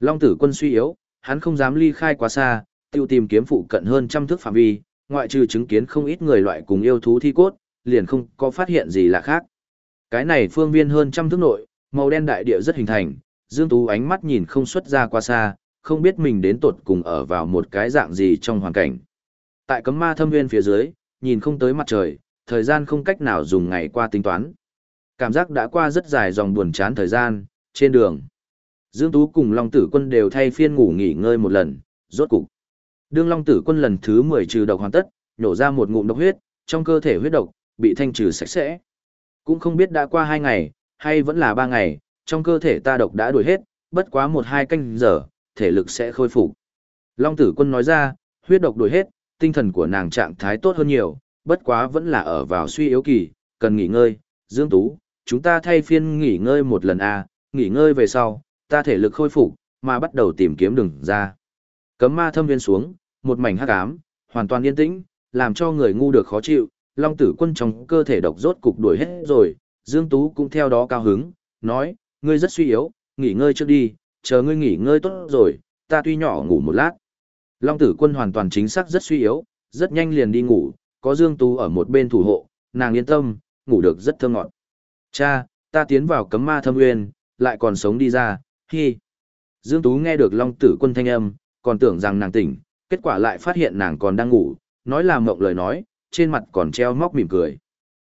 Long Tử Quân suy yếu, hắn không dám ly khai quá xa, tiêu tìm kiếm phụ cận hơn trăm thước phạm vi, ngoại trừ chứng kiến không ít người loại cùng yêu thú thi cốt, liền không có phát hiện gì lạ khác. Cái này phương viên hơn trăm thước nội, màu đen đại địa rất hình thành, Dương Tú ánh mắt nhìn không xuất ra qua xa, không biết mình đến tột cùng ở vào một cái dạng gì trong hoàn cảnh. Tại cấm ma thâm viên phía dưới, nhìn không tới mặt trời, thời gian không cách nào dùng ngày qua tính toán. Cảm giác đã qua rất dài dòng buồn chán thời gian, trên đường. Dương Tú cùng Long Tử Quân đều thay phiên ngủ nghỉ ngơi một lần, rốt cục. Đương Long Tử Quân lần thứ 10 trừ độc hoàn tất, nhổ ra một ngụm độc huyết, trong cơ thể huyết độc bị thanh trừ sạch sẽ. Cũng không biết đã qua 2 ngày, hay vẫn là 3 ngày, trong cơ thể ta độc đã đuổi hết, bất quá 1-2 canh giờ, thể lực sẽ khôi phục. Long Tử Quân nói ra, huyết độc đuổi hết, tinh thần của nàng trạng thái tốt hơn nhiều, bất quá vẫn là ở vào suy yếu kỳ, cần nghỉ ngơi. Dương Tú, chúng ta thay phiên nghỉ ngơi một lần a, à, nghỉ ngơi về sau, ta thể lực khôi phục, mà bắt đầu tìm kiếm đường ra. Cấm ma thâm viên xuống, một mảnh hắc ám, hoàn toàn yên tĩnh, làm cho người ngu được khó chịu, Long Tử Quân trong cơ thể độc rốt cục đuổi hết rồi, Dương Tú cũng theo đó cao hứng, nói, ngươi rất suy yếu, nghỉ ngơi trước đi, chờ ngươi nghỉ ngơi tốt rồi, ta tuy nhỏ ngủ một lát. Long Tử Quân hoàn toàn chính xác rất suy yếu, rất nhanh liền đi ngủ, có Dương Tú ở một bên thủ hộ, nàng yên tâm, ngủ được rất thơm ngọt. Cha, ta tiến vào cấm ma thâm nguyên, lại còn sống đi ra, hi. Dương Tú nghe được Long Tử Quân thanh âm, còn tưởng rằng nàng tỉnh, kết quả lại phát hiện nàng còn đang ngủ, nói là mộng lời nói, trên mặt còn treo móc mỉm cười.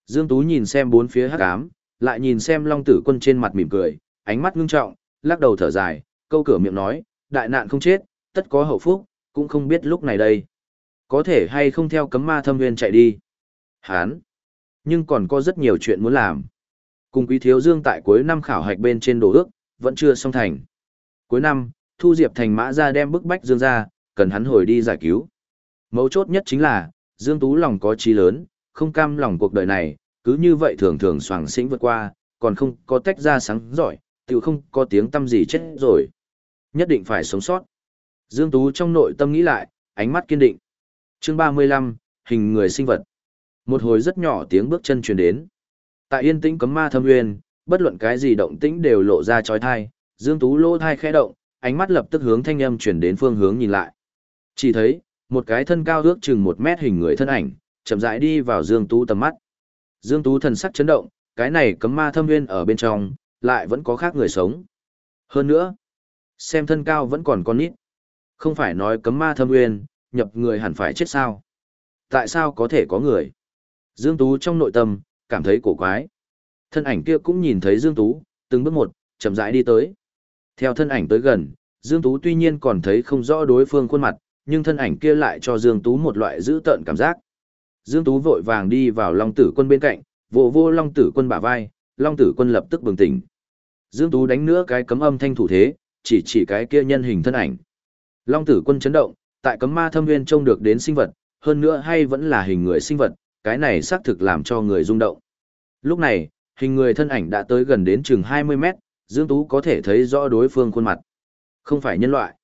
Dương Tú nhìn xem bốn phía hắc ám, lại nhìn xem Long Tử Quân trên mặt mỉm cười, ánh mắt ngưng trọng, lắc đầu thở dài, câu cửa miệng nói, đại nạn không chết, tất có hậu phúc, cũng không biết lúc này đây. Có thể hay không theo cấm ma thâm viên chạy đi. Hán. Nhưng còn có rất nhiều chuyện muốn làm. Cùng quý thiếu dương tại cuối năm khảo hạch bên trên đồ ước, vẫn chưa xong thành. Cuối năm, Thu Diệp thành mã ra đem bức bách dương ra, cần hắn hồi đi giải cứu. Mấu chốt nhất chính là, Dương Tú lòng có trí lớn, không cam lòng cuộc đời này, cứ như vậy thường thường soàng sinh vượt qua, còn không có tách ra sáng giỏi, tự không có tiếng tâm gì chết rồi. Nhất định phải sống sót. Dương Tú trong nội tâm nghĩ lại, ánh mắt kiên định chương 35, hình người sinh vật. Một hồi rất nhỏ tiếng bước chân truyền đến. Tại yên tĩnh cấm ma thâm nguyên, bất luận cái gì động tĩnh đều lộ ra trói thai, Dương Tú lỗ thai khẽ động, ánh mắt lập tức hướng thanh âm chuyển đến phương hướng nhìn lại. Chỉ thấy, một cái thân cao ước chừng một mét hình người thân ảnh, chậm rãi đi vào Dương Tú tầm mắt. Dương Tú thần sắc chấn động, cái này cấm ma thâm nguyên ở bên trong, lại vẫn có khác người sống. Hơn nữa, xem thân cao vẫn còn con nít. Không phải nói cấm ma thâm nguyên, nhập người hẳn phải chết sao. Tại sao có thể có người? Dương Tú trong nội tâm, cảm thấy cổ quái. Thân ảnh kia cũng nhìn thấy Dương Tú, từng bước một, chậm rãi đi tới. Theo thân ảnh tới gần, Dương Tú tuy nhiên còn thấy không rõ đối phương khuôn mặt, nhưng thân ảnh kia lại cho Dương Tú một loại dữ tợn cảm giác. Dương Tú vội vàng đi vào Long Tử Quân bên cạnh, vỗ vô Long Tử Quân bả vai, Long Tử Quân lập tức bừng tỉnh. Dương Tú đánh nữa cái cấm âm thanh thủ thế, chỉ chỉ cái kia nhân hình thân ảnh. Long Tử Quân chấn động, tại cấm ma thâm nguyên trông được đến sinh vật, hơn nữa hay vẫn là hình người sinh vật, cái này xác thực làm cho người rung động. Lúc này, hình người thân ảnh đã tới gần đến chừng 20 mét, Dương Tú có thể thấy rõ đối phương khuôn mặt. Không phải nhân loại.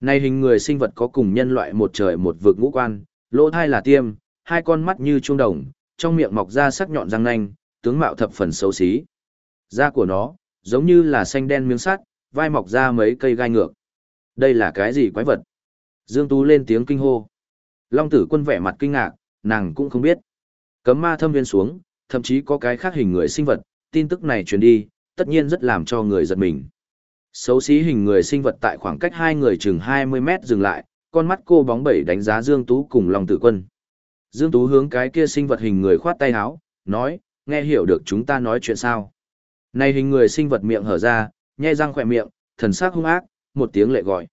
Này hình người sinh vật có cùng nhân loại một trời một vực ngũ quan, lỗ thai là tiêm, hai con mắt như trung đồng, trong miệng mọc ra sắc nhọn răng nanh, tướng mạo thập phần xấu xí. Da của nó, giống như là xanh đen miếng sắt, vai mọc ra mấy cây gai ngược. Đây là cái gì quái vật? Dương Tú lên tiếng kinh hô. Long tử quân vẻ mặt kinh ngạc, nàng cũng không biết. Cấm ma thâm viên xuống, thậm chí có cái khác hình người sinh vật, tin tức này truyền đi, tất nhiên rất làm cho người giật mình. Xấu xí hình người sinh vật tại khoảng cách hai người chừng 20 mét dừng lại, con mắt cô bóng bẩy đánh giá Dương Tú cùng Long Tử Quân. Dương Tú hướng cái kia sinh vật hình người khoát tay áo, nói, nghe hiểu được chúng ta nói chuyện sao. Này hình người sinh vật miệng hở ra, nhai răng khỏe miệng, thần sắc hung ác, một tiếng lệ gọi.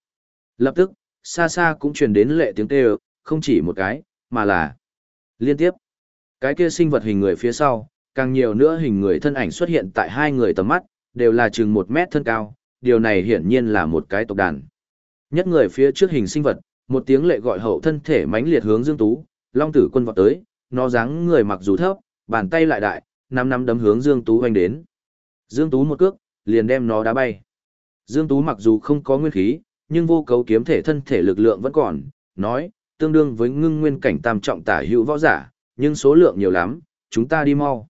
Lập tức, xa xa cũng truyền đến lệ tiếng kêu, không chỉ một cái, mà là liên tiếp. Cái kia sinh vật hình người phía sau, càng nhiều nữa hình người thân ảnh xuất hiện tại hai người tầm mắt, đều là chừng một mét thân cao, điều này hiển nhiên là một cái tộc đàn. Nhất người phía trước hình sinh vật, một tiếng lệ gọi hậu thân thể mãnh liệt hướng Dương Tú, Long Tử Quân vọt tới, nó dáng người mặc dù thấp, bàn tay lại đại, năm năm đấm hướng Dương Tú hoành đến. Dương Tú một cước, liền đem nó đá bay. Dương Tú mặc dù không có nguyên khí, nhưng vô cấu kiếm thể thân thể lực lượng vẫn còn, nói, tương đương với ngưng nguyên cảnh tam trọng tả hữu võ giả, nhưng số lượng nhiều lắm, chúng ta đi mau.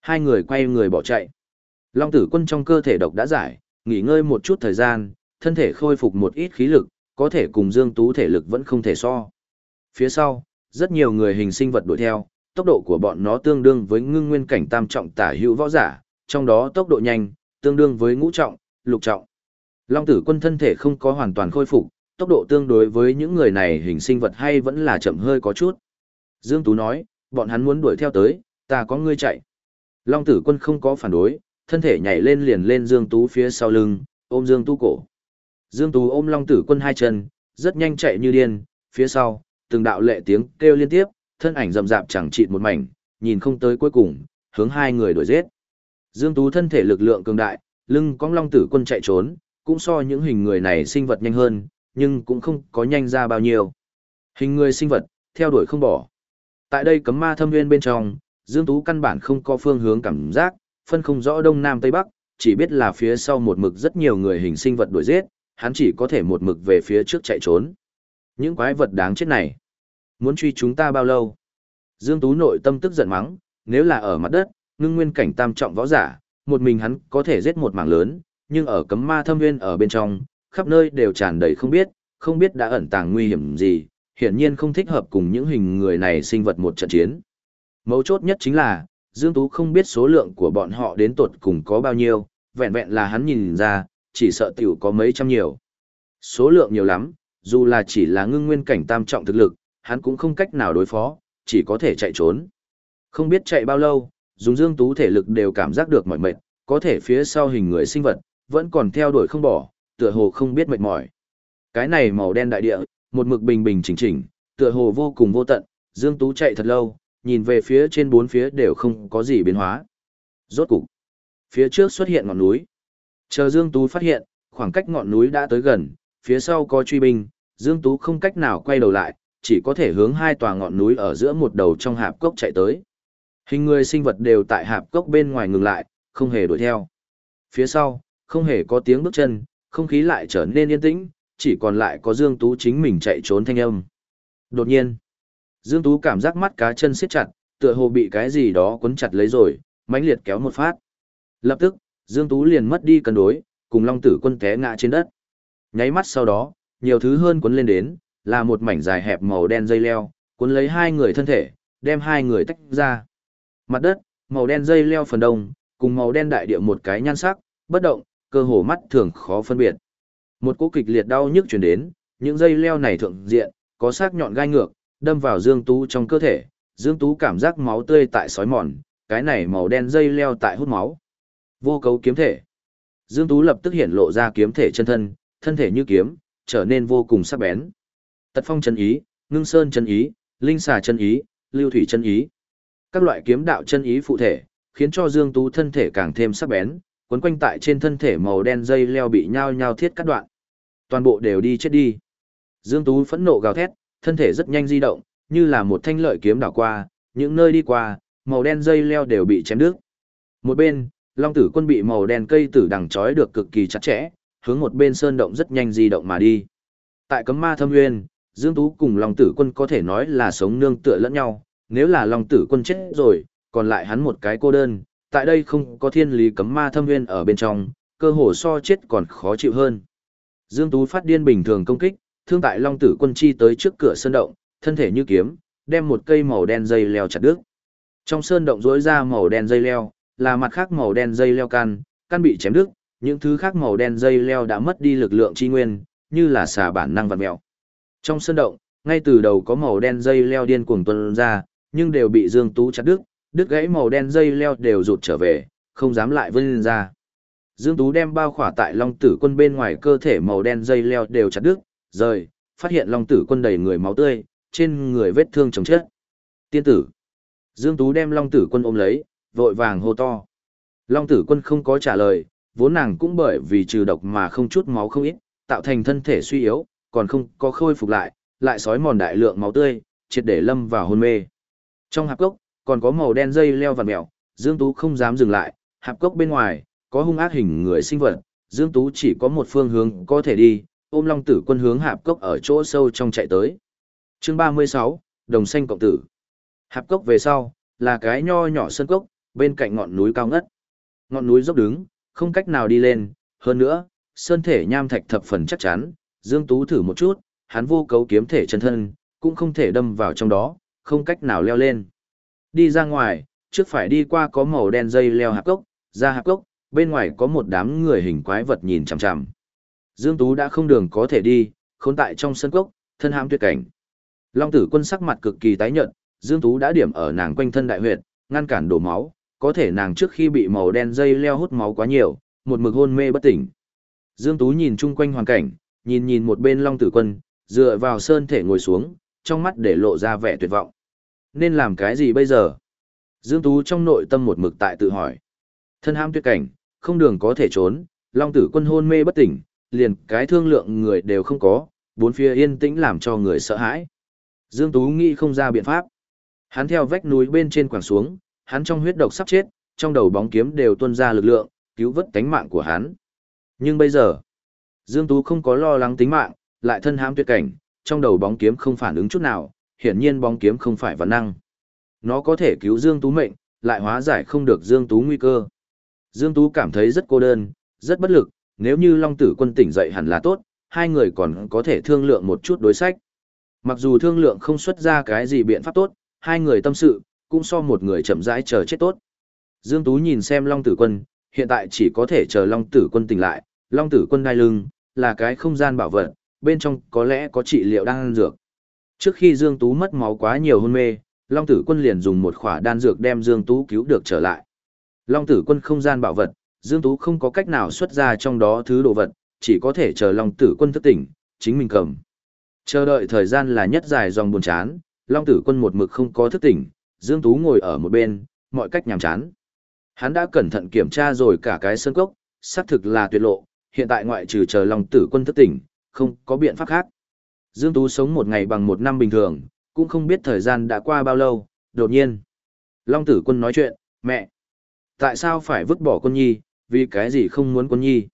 Hai người quay người bỏ chạy. Long tử quân trong cơ thể độc đã giải, nghỉ ngơi một chút thời gian, thân thể khôi phục một ít khí lực, có thể cùng Dương Tú thể lực vẫn không thể so. Phía sau, rất nhiều người hình sinh vật đuổi theo, tốc độ của bọn nó tương đương với ngưng nguyên cảnh tam trọng tả hữu võ giả, trong đó tốc độ nhanh, tương đương với ngũ trọng, lục trọng. Long tử quân thân thể không có hoàn toàn khôi phục, tốc độ tương đối với những người này hình sinh vật hay vẫn là chậm hơi có chút. Dương Tú nói, bọn hắn muốn đuổi theo tới, ta có ngươi chạy. Long tử quân không có phản đối, thân thể nhảy lên liền lên Dương Tú phía sau lưng, ôm Dương Tú cổ. Dương Tú ôm Long tử quân hai chân, rất nhanh chạy như điên, phía sau, từng đạo lệ tiếng kêu liên tiếp, thân ảnh rầm rạp chẳng chịt một mảnh, nhìn không tới cuối cùng, hướng hai người đuổi giết. Dương Tú thân thể lực lượng cường đại, lưng cong Long tử quân chạy trốn, cũng so những hình người này sinh vật nhanh hơn, nhưng cũng không có nhanh ra bao nhiêu. Hình người sinh vật, theo đuổi không bỏ. Tại đây cấm ma thâm nguyên bên trong, Dương Tú căn bản không có phương hướng cảm giác, phân không rõ đông nam tây bắc, chỉ biết là phía sau một mực rất nhiều người hình sinh vật đuổi giết, hắn chỉ có thể một mực về phía trước chạy trốn. Những quái vật đáng chết này, muốn truy chúng ta bao lâu? Dương Tú nội tâm tức giận mắng, nếu là ở mặt đất, ngưng nguyên cảnh tam trọng võ giả, một mình hắn có thể giết một mảng lớn, nhưng ở cấm ma thâm nguyên ở bên trong, khắp nơi đều tràn đầy không biết, không biết đã ẩn tàng nguy hiểm gì, hiển nhiên không thích hợp cùng những hình người này sinh vật một trận chiến. Mấu chốt nhất chính là, Dương Tú không biết số lượng của bọn họ đến tột cùng có bao nhiêu, vẹn vẹn là hắn nhìn ra, chỉ sợ tiểu có mấy trăm nhiều. Số lượng nhiều lắm, dù là chỉ là ngưng nguyên cảnh tam trọng thực lực, hắn cũng không cách nào đối phó, chỉ có thể chạy trốn. Không biết chạy bao lâu, dùng Dương Tú thể lực đều cảm giác được mỏi mệt, có thể phía sau hình người sinh vật, vẫn còn theo đuổi không bỏ, tựa hồ không biết mệt mỏi. Cái này màu đen đại địa, một mực bình bình chỉnh chỉnh, tựa hồ vô cùng vô tận, Dương Tú chạy thật lâu, nhìn về phía trên bốn phía đều không có gì biến hóa. Rốt cục, phía trước xuất hiện ngọn núi. Chờ Dương Tú phát hiện, khoảng cách ngọn núi đã tới gần, phía sau có truy binh, Dương Tú không cách nào quay đầu lại, chỉ có thể hướng hai tòa ngọn núi ở giữa một đầu trong hạp cốc chạy tới. Hình người sinh vật đều tại hạp cốc bên ngoài ngừng lại, không hề đuổi theo. Phía sau, không hề có tiếng bước chân, không khí lại trở nên yên tĩnh, chỉ còn lại có Dương Tú chính mình chạy trốn thanh âm. Đột nhiên, Dương Tú cảm giác mắt cá chân siết chặt, tựa hồ bị cái gì đó quấn chặt lấy rồi, mãnh liệt kéo một phát. Lập tức, Dương Tú liền mất đi cân đối, cùng Long Tử Quân té ngã trên đất. Nháy mắt sau đó, nhiều thứ hơn cuốn lên đến, là một mảnh dài hẹp màu đen dây leo, cuốn lấy hai người thân thể, đem hai người tách ra. Mặt đất, màu đen dây leo phần đông, cùng màu đen đại địa một cái nhan sắc, bất động, cơ hồ mắt thường khó phân biệt. Một cỗ kịch liệt đau nhức truyền đến, những dây leo này thượng diện, có sắc nhọn gai ngược, đâm vào Dương Tú trong cơ thể, Dương Tú cảm giác máu tươi tại sói mòn, cái này màu đen dây leo tại hút máu. Vô cấu kiếm thể. Dương Tú lập tức hiện lộ ra kiếm thể chân thân, thân thể như kiếm, trở nên vô cùng sắc bén. Tật phong chân ý, ngưng sơn chân ý, linh xà chân ý, lưu thủy chân ý. Các loại kiếm đạo chân ý phụ thể, khiến cho Dương Tú thân thể càng thêm sắc bén, quấn quanh tại trên thân thể màu đen dây leo bị nhao nhao thiết cắt đoạn. Toàn bộ đều đi chết đi. Dương Tú phẫn nộ gào thét, thân thể rất nhanh di động, như là một thanh lợi kiếm đảo qua, những nơi đi qua, màu đen dây leo đều bị chém đứt. Một bên, Long Tử Quân bị màu đen cây tử đằng trói được cực kỳ chặt chẽ, hướng một bên sơn động rất nhanh di động mà đi. Tại Cấm Ma Thâm Nguyên, Dương Tú cùng Long Tử Quân có thể nói là sống nương tựa lẫn nhau, nếu là Long Tử Quân chết rồi, còn lại hắn một cái cô đơn, tại đây không có thiên lý cấm ma thâm nguyên ở bên trong, cơ hồ so chết còn khó chịu hơn. Dương Tú phát điên bình thường công kích, thương tại Long Tử Quân chi tới trước cửa sơn động, thân thể như kiếm, đem một cây màu đen dây leo chặt đứt. Trong sơn động rỗi ra màu đen dây leo, là mặt khác màu đen dây leo căn, căn bị chém đứt, những thứ khác màu đen dây leo đã mất đi lực lượng chi nguyên, như là xà bản năng vật mèo. Trong sơn động, ngay từ đầu có màu đen dây leo điên cuồng tuôn ra, nhưng đều bị Dương Tú chặt đứt, đứt gãy màu đen dây leo đều rụt trở về, không dám lại vươn lên ra. Dương Tú đem bao khỏa tại Long Tử Quân bên ngoài cơ thể màu đen dây leo đều chặt đứt, rời, phát hiện Long Tử Quân đầy người máu tươi, trên người vết thương chồng chết. Tiên tử. Dương Tú đem Long Tử Quân ôm lấy, vội vàng hô to. Long Tử Quân không có trả lời, vốn nàng cũng bởi vì trừ độc mà không chút máu không ít, tạo thành thân thể suy yếu, còn không có khôi phục lại, lại sói mòn đại lượng máu tươi, triệt để lâm vào hôn mê. Trong hạp gốc còn có màu đen dây leo vằn mèo, Dương Tú không dám dừng lại, hạp cốc bên ngoài, có hung ác hình người sinh vật, Dương Tú chỉ có một phương hướng có thể đi, ôm long tử quân hướng hạp cốc ở chỗ sâu trong chạy tới. chương 36, Đồng xanh cộng tử. Hạp cốc về sau, là cái nho nhỏ sân cốc, bên cạnh ngọn núi cao ngất. Ngọn núi dốc đứng, không cách nào đi lên, hơn nữa, sơn thể nham thạch thập phần chắc chắn, Dương Tú thử một chút, hắn vô cấu kiếm thể chân thân, cũng không thể đâm vào trong đó, không cách nào leo lên. Đi ra ngoài, trước phải đi qua có màu đen dây leo hạp cốc, ra hạp cốc, bên ngoài có một đám người hình quái vật nhìn chằm chằm. Dương Tú đã không đường có thể đi, khốn tại trong sân cốc, thân hãm tuyệt cảnh. Long tử quân sắc mặt cực kỳ tái nhợt, Dương Tú đã điểm ở nàng quanh thân đại huyệt, ngăn cản đổ máu, có thể nàng trước khi bị màu đen dây leo hút máu quá nhiều, một mực hôn mê bất tỉnh. Dương Tú nhìn chung quanh hoàn cảnh, nhìn nhìn một bên Long tử quân, dựa vào sơn thể ngồi xuống, trong mắt để lộ ra vẻ tuyệt vọng. Nên làm cái gì bây giờ? Dương Tú trong nội tâm một mực tại tự hỏi. Thân ham tuyệt cảnh, không đường có thể trốn, Long tử quân hôn mê bất tỉnh, liền cái thương lượng người đều không có, bốn phía yên tĩnh làm cho người sợ hãi. Dương Tú nghĩ không ra biện pháp. Hắn theo vách núi bên trên quảng xuống, hắn trong huyết độc sắp chết, trong đầu bóng kiếm đều tuôn ra lực lượng, cứu vớt tánh mạng của hắn. Nhưng bây giờ, Dương Tú không có lo lắng tính mạng, lại thân hãm tuyệt cảnh, trong đầu bóng kiếm không phản ứng chút nào, hiển nhiên bóng kiếm không phải vật năng. Nó có thể cứu Dương Tú mệnh, lại hóa giải không được Dương Tú nguy cơ. Dương Tú cảm thấy rất cô đơn, rất bất lực, nếu như Long Tử Quân tỉnh dậy hẳn là tốt, hai người còn có thể thương lượng một chút đối sách. Mặc dù thương lượng không xuất ra cái gì biện pháp tốt, hai người tâm sự, cũng so một người chậm rãi chờ chết tốt. Dương Tú nhìn xem Long Tử Quân, hiện tại chỉ có thể chờ Long Tử Quân tỉnh lại, Long Tử Quân đai lưng, là cái không gian bảo vật, bên trong có lẽ có trị liệu đang dược. Trước khi Dương Tú mất máu quá nhiều hôn mê, Long Tử Quân liền dùng một khỏa đan dược đem Dương Tú cứu được trở lại. Long Tử Quân không gian bảo vật, Dương Tú không có cách nào xuất ra trong đó thứ đồ vật, chỉ có thể chờ Long Tử Quân thức tỉnh, chính mình cầm. Chờ đợi thời gian là nhất dài dòng buồn chán, Long Tử Quân một mực không có thức tỉnh, Dương Tú ngồi ở một bên, mọi cách nhàm chán. Hắn đã cẩn thận kiểm tra rồi cả cái sơn cốc, xác thực là tuyệt lộ, hiện tại ngoại trừ chờ Long Tử Quân thức tỉnh, không có biện pháp khác. Dương Tú sống một ngày bằng một năm bình thường, cũng không biết thời gian đã qua bao lâu, đột nhiên. Long Tử Quân nói chuyện, mẹ, tại sao phải vứt bỏ quân nhi, vì cái gì không muốn quân nhi?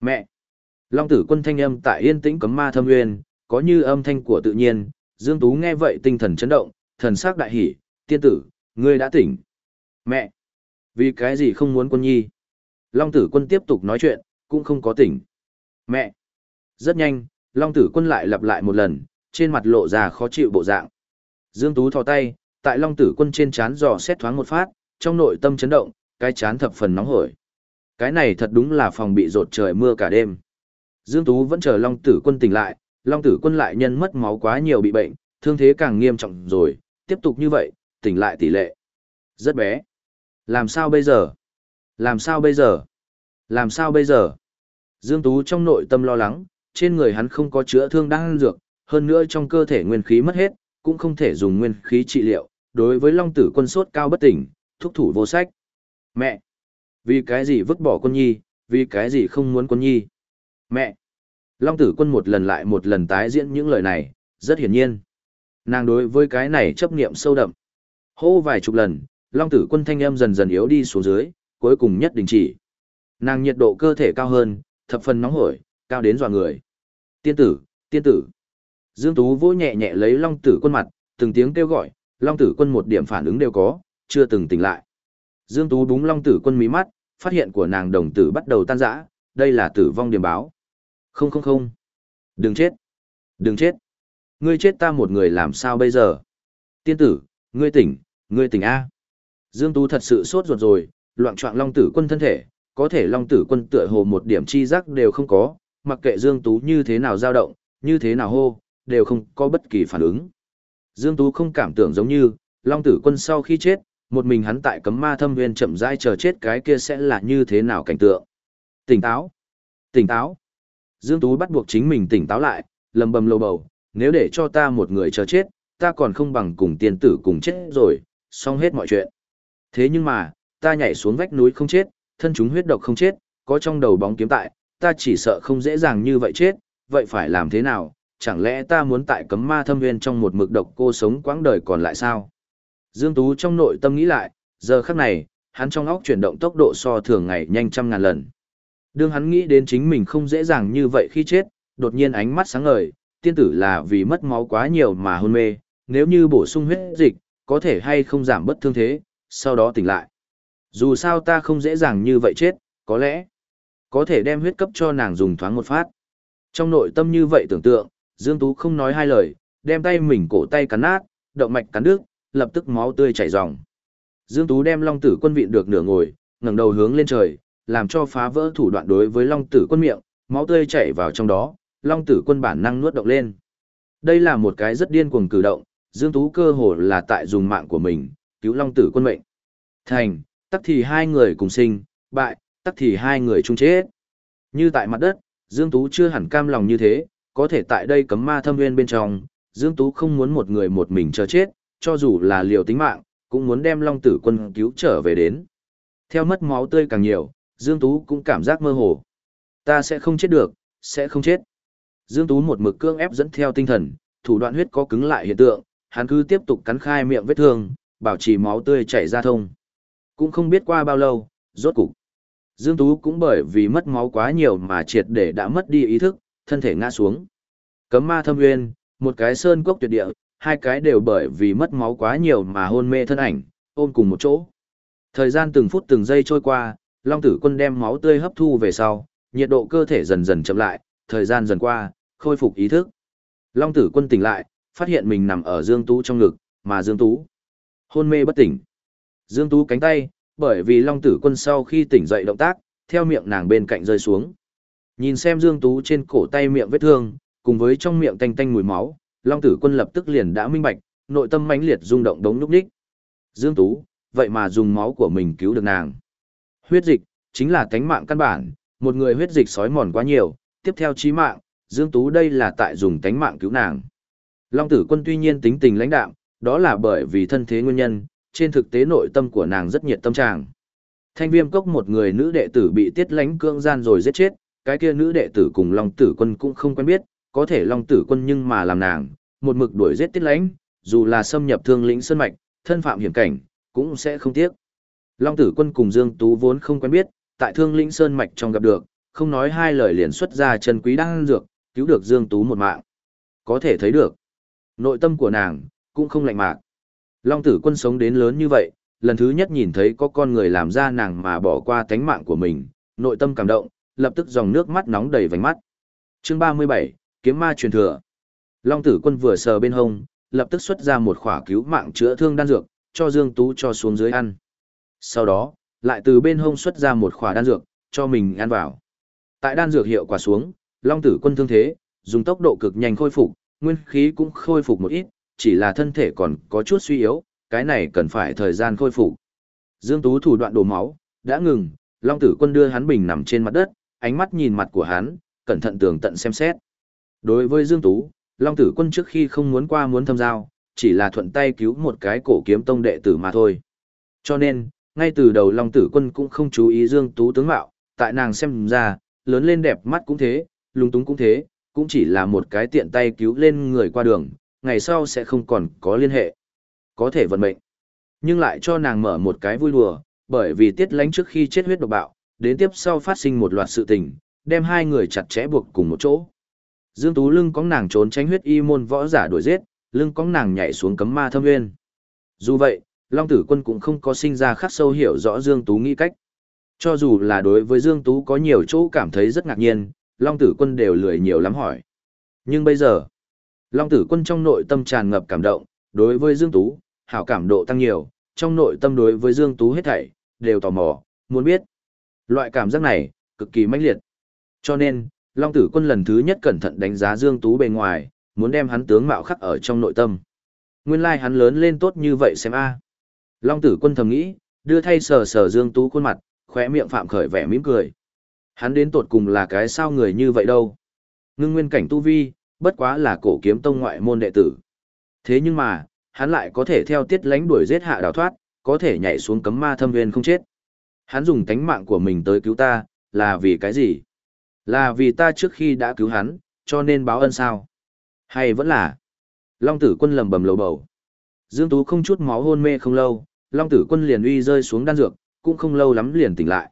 Mẹ! Long tử quân thanh âm tại yên tĩnh cấm ma thâm nguyên, có như âm thanh của tự nhiên, Dương Tú nghe vậy tinh thần chấn động, thần sắc đại hỉ, tiên tử, ngươi đã tỉnh. Mẹ! Vì cái gì không muốn quân nhi? Long tử quân tiếp tục nói chuyện, cũng không có tỉnh. Mẹ! Rất nhanh, Long tử quân lại lặp lại một lần, trên mặt lộ ra khó chịu bộ dạng. Dương Tú thò tay, tại Long tử quân trên chán dò xét thoáng một phát, trong nội tâm chấn động, cái chán thập phần nóng hổi. Cái này thật đúng là phòng bị rột trời mưa cả đêm. Dương Tú vẫn chờ Long Tử Quân tỉnh lại, Long Tử Quân lại nhân mất máu quá nhiều bị bệnh, thương thế càng nghiêm trọng rồi, tiếp tục như vậy, tỉnh lại tỷ lệ. Rất bé. Làm sao bây giờ? Làm sao bây giờ? Làm sao bây giờ? Dương Tú trong nội tâm lo lắng, trên người hắn không có chữa thương đang dược, hơn nữa trong cơ thể nguyên khí mất hết, cũng không thể dùng nguyên khí trị liệu. Đối với Long Tử Quân sốt cao bất tỉnh, thúc thủ vô sách. Mẹ! Vì cái gì vứt bỏ quân nhi, vì cái gì không muốn quân nhi? Mẹ! Long tử quân một lần lại một lần tái diễn những lời này, rất hiển nhiên. Nàng đối với cái này chấp niệm sâu đậm. Hô vài chục lần, Long tử quân thanh âm dần dần yếu đi xuống dưới, cuối cùng nhất đình chỉ. Nàng nhiệt độ cơ thể cao hơn, thập phần nóng hổi, cao đến dọa người. Tiên tử, tiên tử. Dương Tú vỗ nhẹ nhẹ lấy Long tử quân mặt, từng tiếng kêu gọi, Long tử quân một điểm phản ứng đều có, chưa từng tỉnh lại. Dương Tú đúng Long tử quân mí mắt, phát hiện của nàng đồng tử bắt đầu tan rã, đây là tử vong điểm báo. Không không không. Đừng chết. Đừng chết. Ngươi chết ta một người làm sao bây giờ? Tiên tử, ngươi tỉnh, ngươi tỉnh A. Dương Tú thật sự sốt ruột rồi, loạn trọng Long tử quân thân thể, có thể Long tử quân tựa hồ một điểm chi giác đều không có, mặc kệ Dương Tú như thế nào dao động, như thế nào hô, đều không có bất kỳ phản ứng. Dương Tú không cảm tưởng giống như, Long tử quân sau khi chết, một mình hắn tại cấm ma thâm nguyên chậm rãi chờ chết cái kia sẽ là như thế nào cảnh tượng. Tỉnh táo, tỉnh táo. Dương Tú bắt buộc chính mình tỉnh táo lại, lầm bầm lầu bầu, nếu để cho ta một người chờ chết, ta còn không bằng cùng tiên tử cùng chết rồi, xong hết mọi chuyện. Thế nhưng mà, ta nhảy xuống vách núi không chết, thân chúng huyết độc không chết, có trong đầu bóng kiếm tại, ta chỉ sợ không dễ dàng như vậy chết, vậy phải làm thế nào, chẳng lẽ ta muốn tại cấm ma thâm viên trong một mực độc cô sống quãng đời còn lại sao? Dương Tú trong nội tâm nghĩ lại, giờ khắc này, hắn trong óc chuyển động tốc độ so thường ngày nhanh trăm ngàn lần. Đương hắn nghĩ đến chính mình không dễ dàng như vậy khi chết, đột nhiên ánh mắt sáng ngời, tiên tử là vì mất máu quá nhiều mà hôn mê, nếu như bổ sung huyết dịch, có thể hay không giảm bất thương thế, sau đó tỉnh lại. Dù sao ta không dễ dàng như vậy chết, có lẽ có thể đem huyết cấp cho nàng dùng thoáng một phát. Trong nội tâm như vậy tưởng tượng, Dương Tú không nói hai lời, đem tay mình cổ tay cắn nát, động mạch cắn đứt, lập tức máu tươi chảy ròng. Dương Tú đem Long Tử Quân vịn được nửa ngồi, ngẩng đầu hướng lên trời, làm cho phá vỡ thủ đoạn đối với Long Tử Quân miệng, máu tươi chảy vào trong đó, Long Tử Quân bản năng nuốt động lên. Đây là một cái rất điên cuồng cử động, Dương Tú cơ hồ là tại dùng mạng của mình, cứu Long Tử Quân mệnh. Thành, tắc thì hai người cùng sinh, bại, tắc thì hai người chung chết. Như tại mặt đất, Dương Tú chưa hẳn cam lòng như thế, có thể tại đây cấm ma thâm nguyên bên trong, Dương Tú không muốn một người một mình chờ chết, cho dù là liều tính mạng, cũng muốn đem Long Tử Quân cứu trở về đến. Theo mất máu tươi càng nhiều, Dương Tú cũng cảm giác mơ hồ. Ta sẽ không chết được, sẽ không chết. Dương Tú một mực cương ép dẫn theo tinh thần, thủ đoạn huyết có cứng lại hiện tượng, hắn cứ tiếp tục cắn khai miệng vết thương, bảo trì máu tươi chảy ra thông. Cũng không biết qua bao lâu, rốt cục. Dương Tú cũng bởi vì mất máu quá nhiều mà triệt để đã mất đi ý thức, thân thể ngã xuống. Cấm ma thâm nguyên, một cái sơn cốc tuyệt địa, hai cái đều bởi vì mất máu quá nhiều mà hôn mê thân ảnh, ôm cùng một chỗ. Thời gian từng phút từng giây trôi qua, Long Tử Quân đem máu tươi hấp thu về sau, nhiệt độ cơ thể dần dần chậm lại, thời gian dần qua, khôi phục ý thức. Long Tử Quân tỉnh lại, phát hiện mình nằm ở Dương Tú trong ngực, mà Dương Tú hôn mê bất tỉnh. Dương Tú cánh tay, bởi vì Long Tử Quân sau khi tỉnh dậy động tác, theo miệng nàng bên cạnh rơi xuống. Nhìn xem Dương Tú trên cổ tay miệng vết thương, cùng với trong miệng tanh tanh mùi máu, Long Tử Quân lập tức liền đã minh bạch, nội tâm mãnh liệt rung động đống lúc đích. Dương Tú, vậy mà dùng máu của mình cứu được nàng. Huyết dịch, chính là tánh mạng căn bản, một người huyết dịch sói mòn quá nhiều, tiếp theo chí mạng, Dương Tú đây là tại dùng tánh mạng cứu nàng. Long Tử Quân tuy nhiên tính tình lãnh đạm, đó là bởi vì thân thế nguyên nhân, trên thực tế nội tâm của nàng rất nhiệt tâm trạng. Thanh viêm cốc một người nữ đệ tử bị tiết lánh cương gian rồi giết chết, cái kia nữ đệ tử cùng Long Tử Quân cũng không quen biết, có thể Long Tử Quân nhưng mà làm nàng, một mực đuổi giết tiết lánh, dù là xâm nhập thương lĩnh sơn mạch, thân phạm hiểm cảnh, cũng sẽ không tiếc. Long Tử Quân cùng Dương Tú vốn không quen biết, tại thương lĩnh sơn mạch trong gặp được, không nói hai lời liền xuất ra chân quý đang dược, cứu được Dương Tú một mạng. Có thể thấy được, nội tâm của nàng, cũng không lạnh mạc. Long tử quân sống đến lớn như vậy, lần thứ nhất nhìn thấy có con người làm ra nàng mà bỏ qua tánh mạng của mình, nội tâm cảm động, lập tức dòng nước mắt nóng đầy vành mắt. Chương 37, Kiếm ma truyền thừa. Long tử quân vừa sờ bên hông, lập tức xuất ra một khỏa cứu mạng chữa thương đan dược, cho Dương Tú cho xuống dưới ăn. Sau đó, lại từ bên hông xuất ra một khỏa đan dược, cho mình ăn vào. Tại đan dược hiệu quả xuống, Long tử quân thương thế, dùng tốc độ cực nhanh khôi phục, nguyên khí cũng khôi phục một ít, chỉ là thân thể còn có chút suy yếu, cái này cần phải thời gian khôi phục. Dương Tú thủ đoạn đổ máu, đã ngừng, Long Tử Quân đưa hắn bình nằm trên mặt đất, ánh mắt nhìn mặt của hắn, cẩn thận tường tận xem xét. Đối với Dương Tú, Long Tử Quân trước khi không muốn qua muốn thâm giao, chỉ là thuận tay cứu một cái cổ kiếm tông đệ tử mà thôi. Cho nên, ngay từ đầu Long Tử Quân cũng không chú ý Dương Tú tướng mạo, tại nàng xem ra, lớn lên đẹp mắt cũng thế, lung túng cũng thế, cũng chỉ là một cái tiện tay cứu lên người qua đường, ngày sau sẽ không còn có liên hệ. Có thể vận mệnh. Nhưng lại cho nàng mở một cái vui đùa, bởi vì tiết lánh trước khi chết huyết độc bạo, đến tiếp sau phát sinh một loạt sự tình, đem hai người chặt chẽ buộc cùng một chỗ. Dương Tú lưng có nàng trốn tránh huyết y môn võ giả đuổi giết, lưng có nàng nhảy xuống cấm ma thâm nguyên. Dù vậy, Long Tử Quân cũng không có sinh ra khắc sâu hiểu rõ Dương Tú nghĩ cách. Cho dù là đối với Dương Tú có nhiều chỗ cảm thấy rất ngạc nhiên, Long Tử Quân đều lười nhiều lắm hỏi. Nhưng bây giờ, Long tử quân trong nội tâm tràn ngập cảm động, đối với Dương Tú, hảo cảm độ tăng nhiều, trong nội tâm đối với Dương Tú hết thảy, đều tò mò, muốn biết. Loại cảm giác này, cực kỳ mãnh liệt. Cho nên, Long tử quân lần thứ nhất cẩn thận đánh giá Dương Tú bề ngoài, muốn đem hắn tướng mạo khắc ở trong nội tâm. Nguyên lai like hắn lớn lên tốt như vậy xem a. Long tử quân thầm nghĩ, đưa thay sờ sờ Dương Tú khuôn mặt, khóe miệng phạm khởi vẻ mỉm cười. Hắn đến tột cùng là cái sao người như vậy đâu. Ngưng nguyên cảnh tu vi, bất quá là cổ kiếm tông ngoại môn đệ tử. Thế nhưng mà, hắn lại có thể theo tiết lánh đuổi giết hạ đào thoát, có thể nhảy xuống cấm ma thâm viên không chết. Hắn dùng tánh mạng của mình tới cứu ta, là vì cái gì? Là vì ta trước khi đã cứu hắn, cho nên báo ân sao? Hay vẫn là? Long tử quân lầm bầm lầu bầu. Dương Tú không chút máu hôn mê không lâu, Long tử quân liền uy rơi xuống đan dược, cũng không lâu lắm liền tỉnh lại.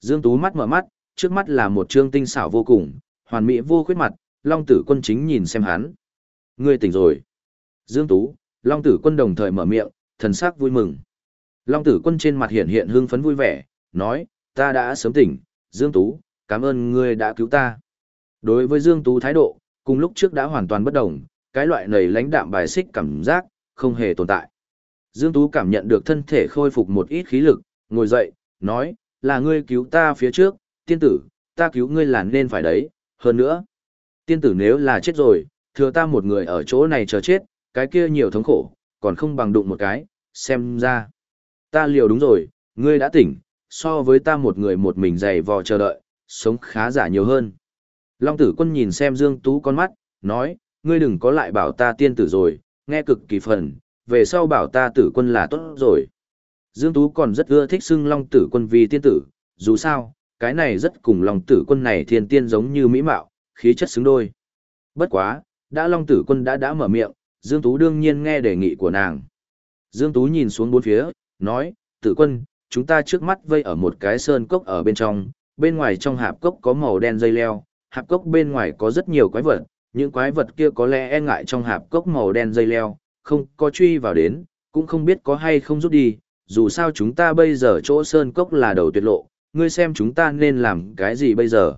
Dương Tú mắt mở mắt, trước mắt là một trương tinh xảo vô cùng, hoàn mỹ vô khuyết mặt, Long tử quân chính nhìn xem hắn. Ngươi tỉnh rồi. Dương Tú, Long tử quân đồng thời mở miệng, thần sắc vui mừng. Long tử quân trên mặt hiện hiện hương phấn vui vẻ, nói, ta đã sớm tỉnh, Dương Tú, cảm ơn ngươi đã cứu ta. Đối với Dương Tú thái độ, cùng lúc trước đã hoàn toàn bất đồng, cái loại nầy lãnh đạm bài xích cảm giác, không hề tồn tại. Dương Tú cảm nhận được thân thể khôi phục một ít khí lực, ngồi dậy, nói, là ngươi cứu ta phía trước, tiên tử, ta cứu ngươi là nên phải đấy, hơn nữa. Tiên tử nếu là chết rồi, thừa ta một người ở chỗ này chờ chết, cái kia nhiều thống khổ, còn không bằng đụng một cái, xem ra. Ta liều đúng rồi, ngươi đã tỉnh, so với ta một người một mình dày vò chờ đợi, sống khá giả nhiều hơn. Long tử quân nhìn xem Dương Tú con mắt, nói, ngươi đừng có lại bảo ta tiên tử rồi, nghe cực kỳ phần, về sau bảo ta tử quân là tốt rồi. Dương Tú còn rất ưa thích xưng Long tử quân vì tiên tử, dù sao, cái này rất cùng Long tử quân này thiên tiên giống như mỹ mạo, khí chất xứng đôi. Bất quá, đã Long tử quân đã đã mở miệng, Dương Tú đương nhiên nghe đề nghị của nàng. Dương Tú nhìn xuống bốn phía, nói, tử quân, chúng ta trước mắt vây ở một cái sơn cốc ở bên trong, bên ngoài trong hạp cốc có màu đen dây leo, hạp cốc bên ngoài có rất nhiều quái vật, những quái vật kia có lẽ e ngại trong hạp cốc màu đen dây leo, không có truy vào đến, cũng không biết có hay không rút đi, dù sao chúng ta bây giờ chỗ sơn cốc là đầu tuyệt lộ, ngươi xem chúng ta nên làm cái gì bây giờ.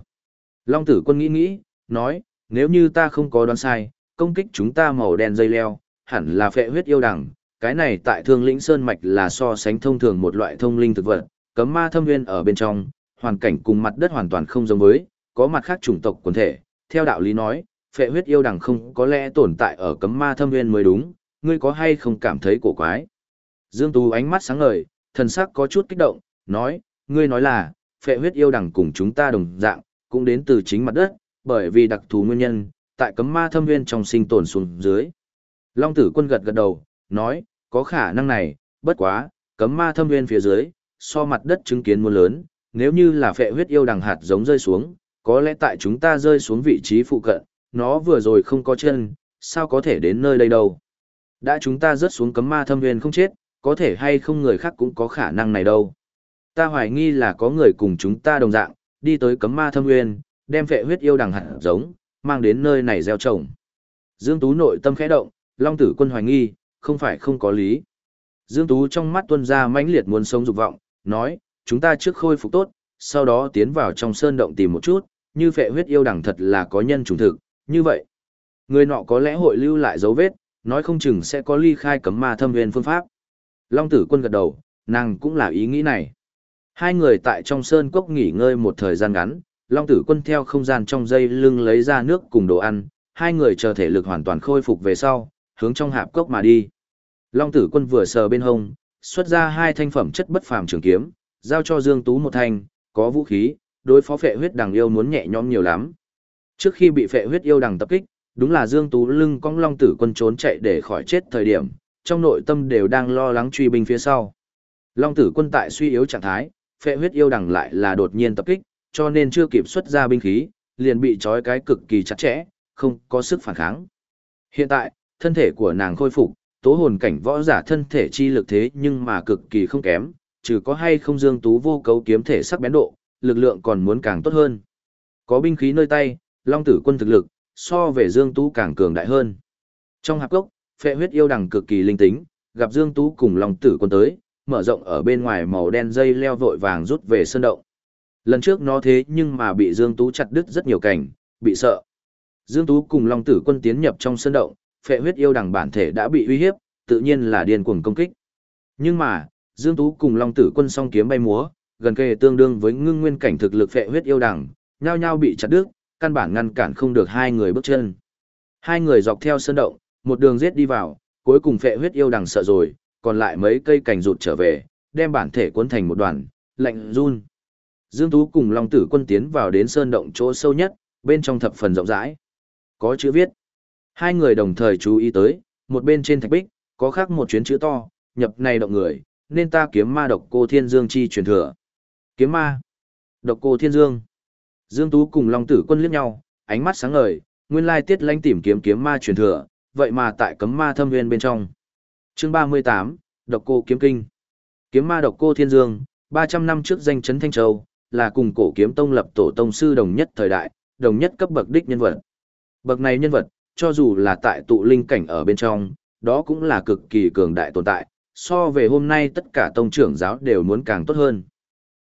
Long tử quân nghĩ nghĩ, nói, nếu như ta không có đoán sai, công kích chúng ta màu đen dây leo, hẳn là phệ huyết yêu đằng, cái này tại thương lĩnh sơn mạch là so sánh thông thường một loại thông linh thực vật, cấm ma thâm nguyên ở bên trong, hoàn cảnh cùng mặt đất hoàn toàn không giống với, có mặt khác chủng tộc quần thể, theo đạo lý nói, phệ huyết yêu đằng không có lẽ tồn tại ở cấm ma thâm nguyên mới đúng, ngươi có hay không cảm thấy cổ quái. Dương Tú ánh mắt sáng ngời, thần sắc có chút kích động, nói, ngươi nói là, phệ huyết yêu đằng cùng chúng ta đồng dạng, cũng đến từ chính mặt đất, bởi vì đặc thù nguyên nhân, tại cấm ma thâm nguyên trong sinh tồn xuống dưới. Long tử quân gật gật đầu, nói, có khả năng này, bất quá, cấm ma thâm nguyên phía dưới, so mặt đất chứng kiến muôn lớn, nếu như là phệ huyết yêu đằng hạt giống rơi xuống, có lẽ tại chúng ta rơi xuống vị trí phụ cận, nó vừa rồi không có chân, sao có thể đến nơi đây đâu. Đã chúng ta rớt xuống cấm ma thâm nguyên không chết, có thể hay không người khác cũng có khả năng này đâu. Ta hoài nghi là có người cùng chúng ta đồng dạng, đi tới cấm ma thâm nguyên, đem vệ huyết yêu đằng hạt giống, mang đến nơi này gieo trồng. Dương Tú nội tâm khẽ động, Long Tử Quân hoài nghi, không phải không có lý. Dương Tú trong mắt tuân ra mãnh liệt muốn sống dục vọng, nói, chúng ta trước khôi phục tốt, sau đó tiến vào trong sơn động tìm một chút, như phệ huyết yêu đằng thật là có nhân trùng thực, như vậy. Người nọ có lẽ hội lưu lại dấu vết, nói không chừng sẽ có ly khai cấm ma thâm nguyên phương pháp. Long tử quân gật đầu, nàng cũng là ý nghĩ này. Hai người tại trong sơn cốc nghỉ ngơi một thời gian ngắn, Long tử quân theo không gian trong dây lưng lấy ra nước cùng đồ ăn, hai người chờ thể lực hoàn toàn khôi phục về sau, hướng trong hạp cốc mà đi. Long tử quân vừa sờ bên hông, xuất ra hai thanh phẩm chất bất phàm trường kiếm, giao cho Dương Tú một thanh, có vũ khí, đối phó phệ huyết đằng yêu muốn nhẹ nhõm nhiều lắm. Trước khi bị phệ huyết yêu đằng tập kích, đúng là Dương Tú lưng cong long tử quân trốn chạy để khỏi chết thời điểm, trong nội tâm đều đang lo lắng truy binh phía sau. Long tử quân tại suy yếu trạng thái, phệ huyết yêu đằng lại là đột nhiên tập kích, cho nên chưa kịp xuất ra binh khí, liền bị trói cái cực kỳ chặt chẽ, không có sức phản kháng. Hiện tại, thân thể của nàng khôi phục, tố hồn cảnh võ giả thân thể chi lực thế nhưng mà cực kỳ không kém, trừ có hay không dương tú vô cấu kiếm thể sắc bén độ, lực lượng còn muốn càng tốt hơn. Có binh khí nơi tay, Long tử quân thực lực, so về Dương Tú càng cường đại hơn. Trong hạp cốc, phệ huyết yêu đằng cực kỳ linh tính, gặp Dương Tú cùng Long tử quân tới, mở rộng ở bên ngoài màu đen dây leo vội vàng rút về sơn động. Lần trước nó thế nhưng mà bị Dương Tú chặt đứt rất nhiều cảnh, bị sợ. Dương Tú cùng Long tử quân tiến nhập trong sơn động, phệ huyết yêu đằng bản thể đã bị uy hiếp, tự nhiên là điên cuồng công kích. Nhưng mà, Dương Tú cùng Long tử quân song kiếm bay múa, gần kề tương đương với ngưng nguyên cảnh thực lực phệ huyết yêu đằng, nhao nhao bị chặt đứt, căn bản ngăn cản không được hai người bước chân. Hai người dọc theo sơn động, một đường giết đi vào, cuối cùng phệ huyết yêu đằng sợ rồi, còn lại mấy cây cành rụt trở về, đem bản thể cuốn thành một đoàn, lạnh run. Dương Tú cùng Long Tử Quân tiến vào đến sơn động chỗ sâu nhất, bên trong thập phần rộng rãi. Có chữ viết. Hai người đồng thời chú ý tới, một bên trên thạch bích, có khắc một chuyến chữ to, nhập này động người, nên ta kiếm ma độc cô thiên dương chi truyền thừa. Kiếm ma. Độc cô Thiên Dương. Dương Tú cùng Long Tử Quân liếc nhau, ánh mắt sáng ngời, nguyên lai tiết lãnh tìm kiếm kiếm ma truyền thừa, vậy mà tại cấm ma thâm viên bên trong. Chương 38, Độc cô kiếm kinh. Kiếm ma Độc cô Thiên Dương, 300 năm trước danh chấn Thanh Châu, là cùng cổ kiếm tông lập tổ tông sư đồng nhất thời đại, đồng nhất cấp bậc đích nhân vật. Bậc này nhân vật, cho dù là tại tụ linh cảnh ở bên trong, đó cũng là cực kỳ cường đại tồn tại, so về hôm nay tất cả tông trưởng giáo đều muốn càng tốt hơn.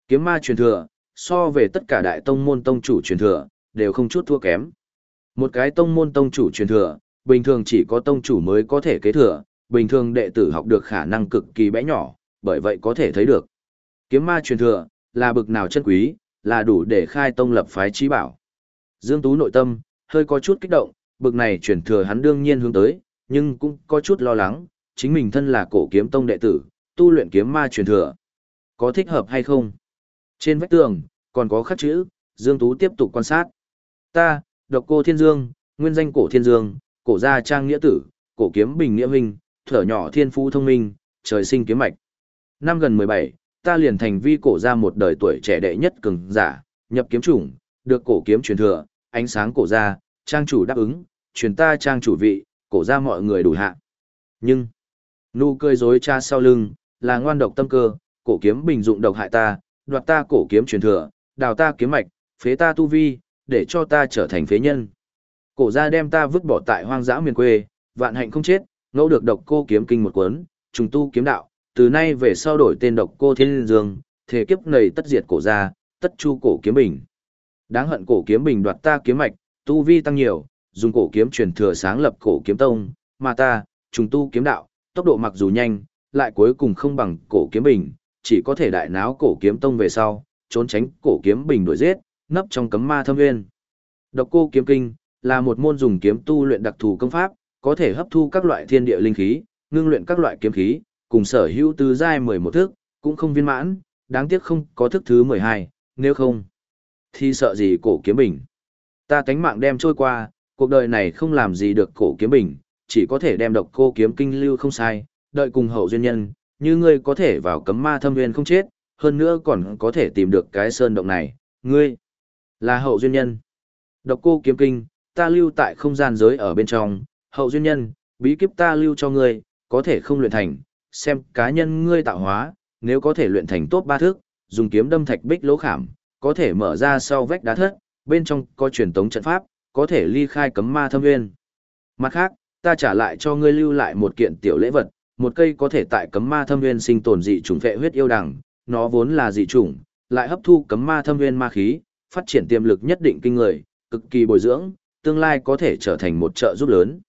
Kiếm ma truyền thừa, so về tất cả đại tông môn tông chủ truyền thừa, đều không chút thua kém. Một cái tông môn tông chủ truyền thừa, bình thường chỉ có tông chủ mới có thể kế thừa, bình thường đệ tử học được khả năng cực kỳ bé nhỏ, bởi vậy có thể thấy được. Kiếm ma truyền thừa, là bực nào chân quý, là đủ để khai tông lập phái trí bảo. Dương Tú nội tâm, hơi có chút kích động, bực này truyền thừa hắn đương nhiên hướng tới, nhưng cũng có chút lo lắng, chính mình thân là cổ kiếm tông đệ tử, tu luyện kiếm ma truyền thừa. Có thích hợp hay không? Trên vách tường, còn có khắc chữ, Dương Tú tiếp tục quan sát. Ta, độc cô Thiên Dương, nguyên danh cổ Thiên Dương, cổ gia trang nghĩa tử, cổ kiếm bình nghĩa huynh, thở nhỏ thiên phú thông minh, trời sinh kiếm mạch. Năm gần 17, ta liền thành vi cổ gia một đời tuổi trẻ đệ nhất cường giả, nhập kiếm chủng, được cổ kiếm truyền thừa, ánh sáng cổ gia, trang chủ đáp ứng, truyền ta trang chủ vị, cổ gia mọi người đủ hạ. Nhưng, nụ cười dối cha sau lưng, là ngoan độc tâm cơ, cổ kiếm bình dụng độc hại ta, đoạt ta cổ kiếm truyền thừa, đào ta kiếm mạch, phế ta tu vi, để cho ta trở thành phế nhân. Cổ gia đem ta vứt bỏ tại hoang dã miền quê, vạn hạnh không chết, ngẫu được độc cô kiếm kinh một cuốn, trùng tu kiếm đạo, từ nay về sau đổi tên độc cô thiên dương, thể kiếp này tất diệt cổ gia, tất chu cổ kiếm bình. Đáng hận cổ kiếm bình đoạt ta kiếm mạch, tu vi tăng nhiều, dùng cổ kiếm truyền thừa sáng lập cổ kiếm tông, mà ta, trùng tu kiếm đạo, tốc độ mặc dù nhanh, lại cuối cùng không bằng cổ kiếm bình, chỉ có thể đại náo cổ kiếm tông về sau, trốn tránh cổ kiếm bình đuổi giết, nấp trong cấm ma thâm nguyên. Độc cô kiếm kinh là một môn dùng kiếm tu luyện đặc thù công pháp, có thể hấp thu các loại thiên địa linh khí, ngưng luyện các loại kiếm khí, cùng sở hữu tứ giai 11 thức, cũng không viên mãn, đáng tiếc không có thức thứ 12, nếu không thì sợ gì cổ kiếm bình. Ta cánh mạng đem trôi qua, cuộc đời này không làm gì được cổ kiếm bình, chỉ có thể đem độc cô kiếm kinh lưu không sai, đợi cùng hậu duyên nhân, như ngươi có thể vào cấm ma thâm nguyên không chết, hơn nữa còn có thể tìm được cái sơn động này, ngươi là hậu duyên nhân. Độc cô kiếm kinh, ta lưu tại không gian giới ở bên trong, hậu duyên nhân, bí kíp ta lưu cho ngươi, có thể không luyện thành, xem cá nhân ngươi tạo hóa, nếu có thể luyện thành tốt ba thước, dùng kiếm đâm thạch bích lỗ khảm, có thể mở ra sau vách đá thất, bên trong có truyền tống trận pháp, có thể ly khai cấm ma thâm nguyên. Mặt khác, ta trả lại cho ngươi lưu lại một kiện tiểu lễ vật, một cây có thể tại cấm ma thâm nguyên sinh tồn dị trùng vệ huyết yêu đằng, nó vốn là dị trùng, lại hấp thu cấm ma thâm nguyên ma khí, phát triển tiềm lực nhất định kinh người, cực kỳ bồi dưỡng, tương lai có thể trở thành một trợ giúp lớn.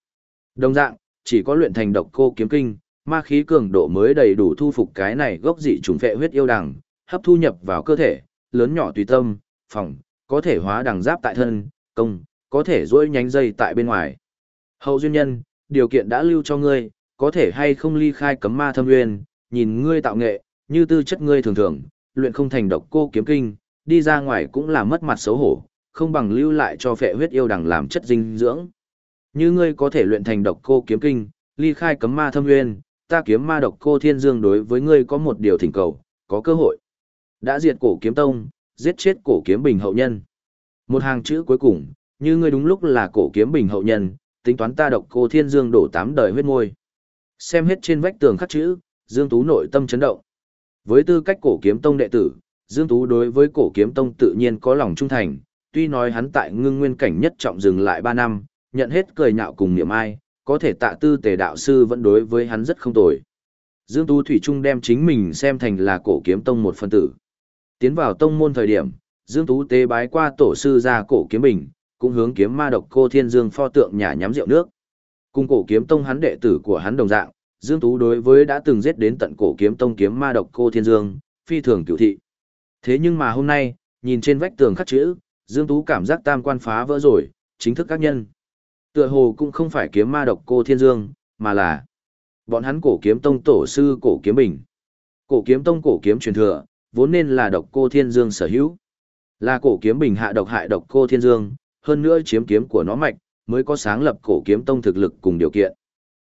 Đồng dạng, chỉ có luyện thành độc cô kiếm kinh, ma khí cường độ mới đầy đủ thu phục cái này gốc dị trùng phệ huyết yêu đằng, hấp thu nhập vào cơ thể, lớn nhỏ tùy tâm, phòng, có thể hóa đằng giáp tại thân, công, có thể duỗi nhánh dây tại bên ngoài. Hậu duyên nhân, điều kiện đã lưu cho ngươi, có thể hay không ly khai cấm ma thâm nguyên, nhìn ngươi tạo nghệ, như tư chất ngươi thường thường, luyện không thành độc cô kiếm kinh, đi ra ngoài cũng là mất mặt xấu hổ, không bằng lưu lại cho phệ huyết yêu đằng làm chất dinh dưỡng. Như ngươi có thể luyện thành độc cô kiếm kinh, ly khai cấm ma thâm nguyên, ta kiếm ma độc cô thiên dương đối với ngươi có một điều thỉnh cầu, có cơ hội. Đã diệt cổ kiếm tông, giết chết cổ kiếm bình hậu nhân. Một hàng chữ cuối cùng, như ngươi đúng lúc là cổ kiếm bình hậu nhân, tính toán ta độc cô thiên dương đổ tám đời huyết môi. Xem hết trên vách tường khắc chữ, Dương Tú nội tâm chấn động. Với tư cách cổ kiếm tông đệ tử, Dương Tú đối với cổ kiếm tông tự nhiên có lòng trung thành, tuy nói hắn tại ngưng nguyên cảnh nhất trọng dừng lại 3 năm, nhận hết cười nhạo cùng niệm ai, có thể tạ tư tề đạo sư vẫn đối với hắn rất không tồi. Dương Tú Thủy Trung đem chính mình xem thành là cổ kiếm tông một phân tử. Tiến vào tông môn thời điểm, Dương Tú tế bái qua tổ sư ra cổ kiếm bình, cũng hướng kiếm ma độc cô thiên dương pho tượng nhà nhắm rượu nước. Cùng cổ kiếm tông hắn đệ tử của hắn đồng dạng, Dương Tú đối với đã từng giết đến tận cổ kiếm tông kiếm ma độc cô thiên dương, phi thường cửu thị. Thế nhưng mà hôm nay, nhìn trên vách tường khắc chữ, Dương Tú cảm giác tam quan phá vỡ rồi, chính thức các nhân. Tựa hồ cũng không phải kiếm ma độc cô thiên dương, mà là bọn hắn cổ kiếm tông tổ sư cổ kiếm bình. Cổ kiếm tông cổ kiếm truyền thừa, vốn nên là độc cô thiên dương sở hữu. Là cổ kiếm bình hạ độc hại độc cô thiên dương, hơn nữa chiếm kiếm của nó mạch, mới có sáng lập cổ kiếm tông thực lực cùng điều kiện.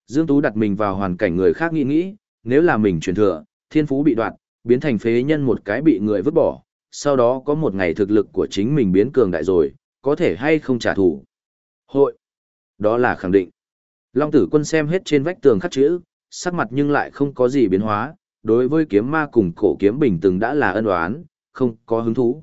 Dương Tú đặt mình vào hoàn cảnh người khác nghĩ nghĩ, nếu là mình truyền thừa, thiên phú bị đoạt, biến thành phế nhân một cái bị người vứt bỏ, sau đó có một ngày thực lực của chính mình biến cường đại rồi, có thể hay không trả thù. Hội. Đó là khẳng định. Long tử quân xem hết trên vách tường khắc chữ, sắc mặt nhưng lại không có gì biến hóa, đối với kiếm ma cùng cổ kiếm bình từng đã là ân oán, không có hứng thú.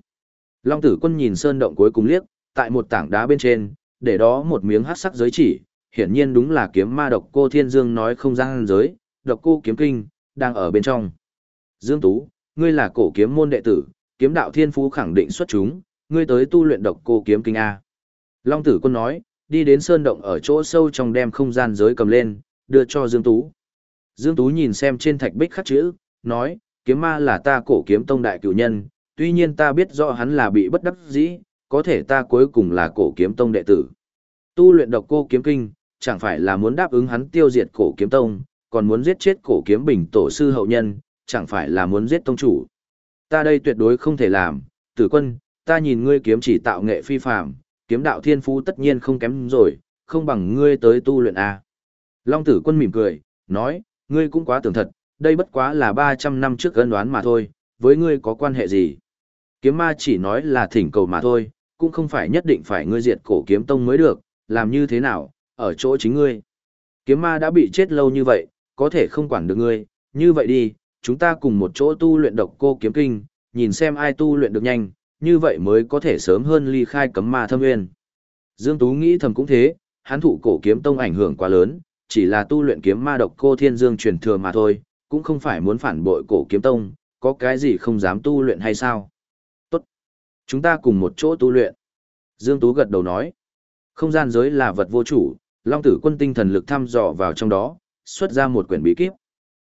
Long tử quân nhìn sơn động cuối cùng liếc, tại một tảng đá bên trên, để đó một miếng hắc sắc giới chỉ, hiển nhiên đúng là kiếm ma độc cô thiên dương nói không gian giới, độc cô kiếm kinh, đang ở bên trong. Dương Tú, ngươi là cổ kiếm môn đệ tử, kiếm đạo thiên phú khẳng định xuất chúng, ngươi tới tu luyện độc cô kiếm kinh A. Long tử quân nói, đi đến sơn động ở chỗ sâu trong đem không gian giới cầm lên, đưa cho Dương Tú. Dương Tú nhìn xem trên thạch bích khắc chữ, nói, kiếm ma là ta cổ kiếm tông đại cửu nhân, tuy nhiên ta biết rõ hắn là bị bất đắc dĩ, có thể ta cuối cùng là cổ kiếm tông đệ tử. Tu luyện độc cô kiếm kinh, chẳng phải là muốn đáp ứng hắn tiêu diệt cổ kiếm tông, còn muốn giết chết cổ kiếm bình tổ sư hậu nhân, chẳng phải là muốn giết tông chủ. Ta đây tuyệt đối không thể làm, tử quân, ta nhìn ngươi kiếm chỉ tạo nghệ phi phạm kiếm đạo thiên phú tất nhiên không kém rồi, không bằng ngươi tới tu luyện A. Long tử quân mỉm cười, nói, ngươi cũng quá tưởng thật, đây bất quá là 300 năm trước ân đoán mà thôi, với ngươi có quan hệ gì. Kiếm ma chỉ nói là thỉnh cầu mà thôi, cũng không phải nhất định phải ngươi diệt cổ kiếm tông mới được, làm như thế nào, ở chỗ chính ngươi. Kiếm ma đã bị chết lâu như vậy, có thể không quản được ngươi, như vậy đi, chúng ta cùng một chỗ tu luyện độc cô kiếm kinh, nhìn xem ai tu luyện được nhanh, như vậy mới có thể sớm hơn ly khai cấm ma thâm nguyên. Dương Tú nghĩ thầm cũng thế, hắn thụ cổ kiếm tông ảnh hưởng quá lớn, chỉ là tu luyện kiếm ma độc cô thiên dương truyền thừa mà thôi, cũng không phải muốn phản bội cổ kiếm tông, có cái gì không dám tu luyện hay sao? Tốt. Chúng ta cùng một chỗ tu luyện. Dương Tú gật đầu nói. Không gian giới là vật vô chủ, Long tử quân tinh thần lực thăm dò vào trong đó, xuất ra một quyển bí kíp.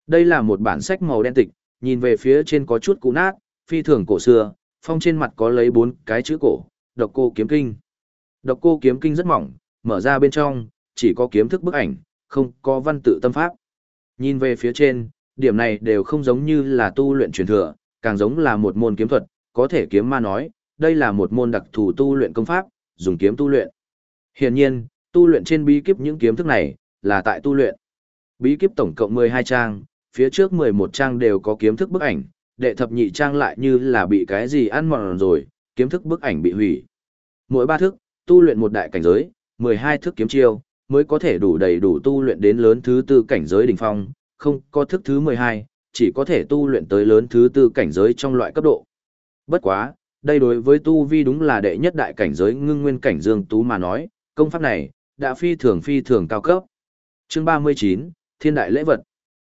Đây là một bản sách màu đen tịch, nhìn về phía trên có chút cũ nát, phi thường cổ xưa, phong trên mặt có lấy bốn cái chữ cổ, độc cô kiếm kinh. Độc cô kiếm kinh rất mỏng, mở ra bên trong, chỉ có kiếm thức bức ảnh, không có văn tự tâm pháp. Nhìn về phía trên, điểm này đều không giống như là tu luyện truyền thừa, càng giống là một môn kiếm thuật, có thể kiếm ma nói, đây là một môn đặc thù tu luyện công pháp, dùng kiếm tu luyện. Hiển nhiên, tu luyện trên bí kíp những kiếm thức này, là tại tu luyện. Bí kíp tổng cộng 12 trang, phía trước 11 trang đều có kiếm thức bức ảnh, đệ thập nhị trang lại như là bị cái gì ăn mòn rồi, kiếm thức bức ảnh bị hủy. Mỗi ba thức, tu luyện một đại cảnh giới, 12 thức kiếm chiêu, mới có thể đủ đầy đủ tu luyện đến lớn thứ tư cảnh giới đỉnh phong, không có thức thứ 12, chỉ có thể tu luyện tới lớn thứ tư cảnh giới trong loại cấp độ. Bất quá, đây đối với tu vi đúng là đệ nhất đại cảnh giới ngưng nguyên cảnh dương tú mà nói, công pháp này, đã phi thường phi thường cao cấp. Chương 39, Thiên đại lễ vật.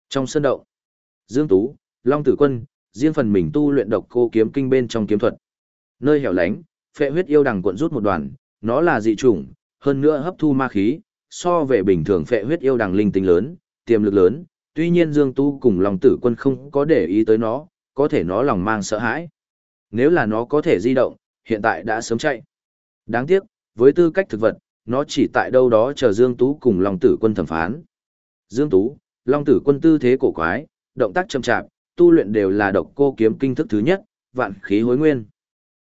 Trong sân động, Dương Tú, Long Tử Quân, riêng phần mình tu luyện độc cô kiếm kinh bên trong kiếm thuật. Nơi hẻo lánh, phệ huyết yêu đằng cuộn rút một đoàn, nó là dị chủng, hơn nữa hấp thu ma khí, so về bình thường phệ huyết yêu đằng linh tinh lớn, tiềm lực lớn, tuy nhiên Dương Tu cùng Long Tử Quân không có để ý tới nó, có thể nó lòng mang sợ hãi. Nếu là nó có thể di động, hiện tại đã sớm chạy. Đáng tiếc, với tư cách thực vật, nó chỉ tại đâu đó chờ Dương Tú cùng Long Tử Quân thẩm phán. Dương Tú, Long Tử Quân tư thế cổ quái, động tác chậm chạp, tu luyện đều là độc cô kiếm kinh thức thứ nhất, vạn khí hối nguyên.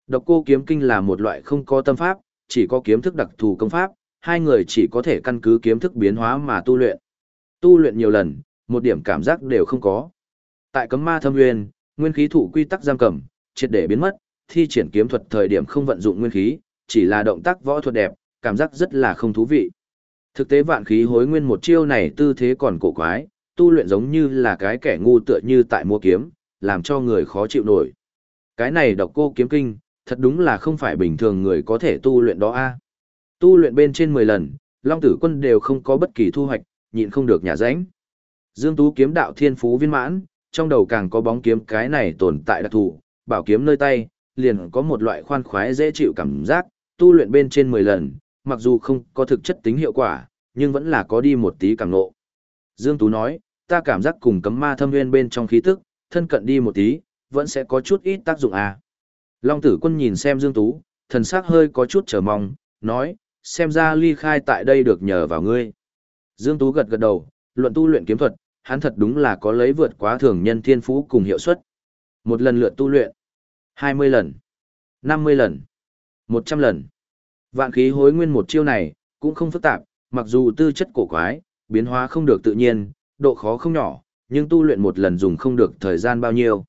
Độc cô kiếm kinh là một loại không có tâm pháp, chỉ có kiếm thức đặc thù công pháp, hai người chỉ có thể căn cứ kiếm thức biến hóa mà tu luyện. Tu luyện nhiều lần, một điểm cảm giác đều không có. Tại cấm ma thâm nguyên, nguyên khí thủ quy tắc giam cầm, triệt để biến mất, thi triển kiếm thuật thời điểm không vận dụng nguyên khí, chỉ là động tác võ thuật đẹp, cảm giác rất là không thú vị. Thực tế vạn khí hối nguyên một chiêu này tư thế còn cổ quái, tu luyện giống như là cái kẻ ngu tựa như tại mua kiếm, làm cho người khó chịu nổi. Cái này độc cô kiếm kinh, thật đúng là không phải bình thường người có thể tu luyện đó a. Tu luyện bên trên 10 lần, Long Tử Quân đều không có bất kỳ thu hoạch, nhịn không được nhà rãnh. Dương Tú kiếm đạo thiên phú viên mãn, trong đầu càng có bóng kiếm cái này tồn tại đặc thù, bảo kiếm nơi tay, liền có một loại khoan khoái dễ chịu cảm giác, tu luyện bên trên 10 lần, mặc dù không có thực chất tính hiệu quả, nhưng vẫn là có đi một tí cảm nộ. Dương Tú nói, ta cảm giác cùng cấm ma thâm nguyên bên trong khí tức, thân cận đi một tí, vẫn sẽ có chút ít tác dụng à. Long tử quân nhìn xem Dương Tú, thần sắc hơi có chút chờ mong, nói, xem ra ly khai tại đây được nhờ vào ngươi. Dương Tú gật gật đầu, luận tu luyện kiếm thuật, hắn thật đúng là có lấy vượt quá thường nhân thiên phú cùng hiệu suất. Một lần lượt tu luyện, 20 lần, 50 lần, 100 lần. Vạn khí hối nguyên một chiêu này, cũng không phức tạp, mặc dù tư chất cổ quái, biến hóa không được tự nhiên, độ khó không nhỏ, nhưng tu luyện một lần dùng không được thời gian bao nhiêu.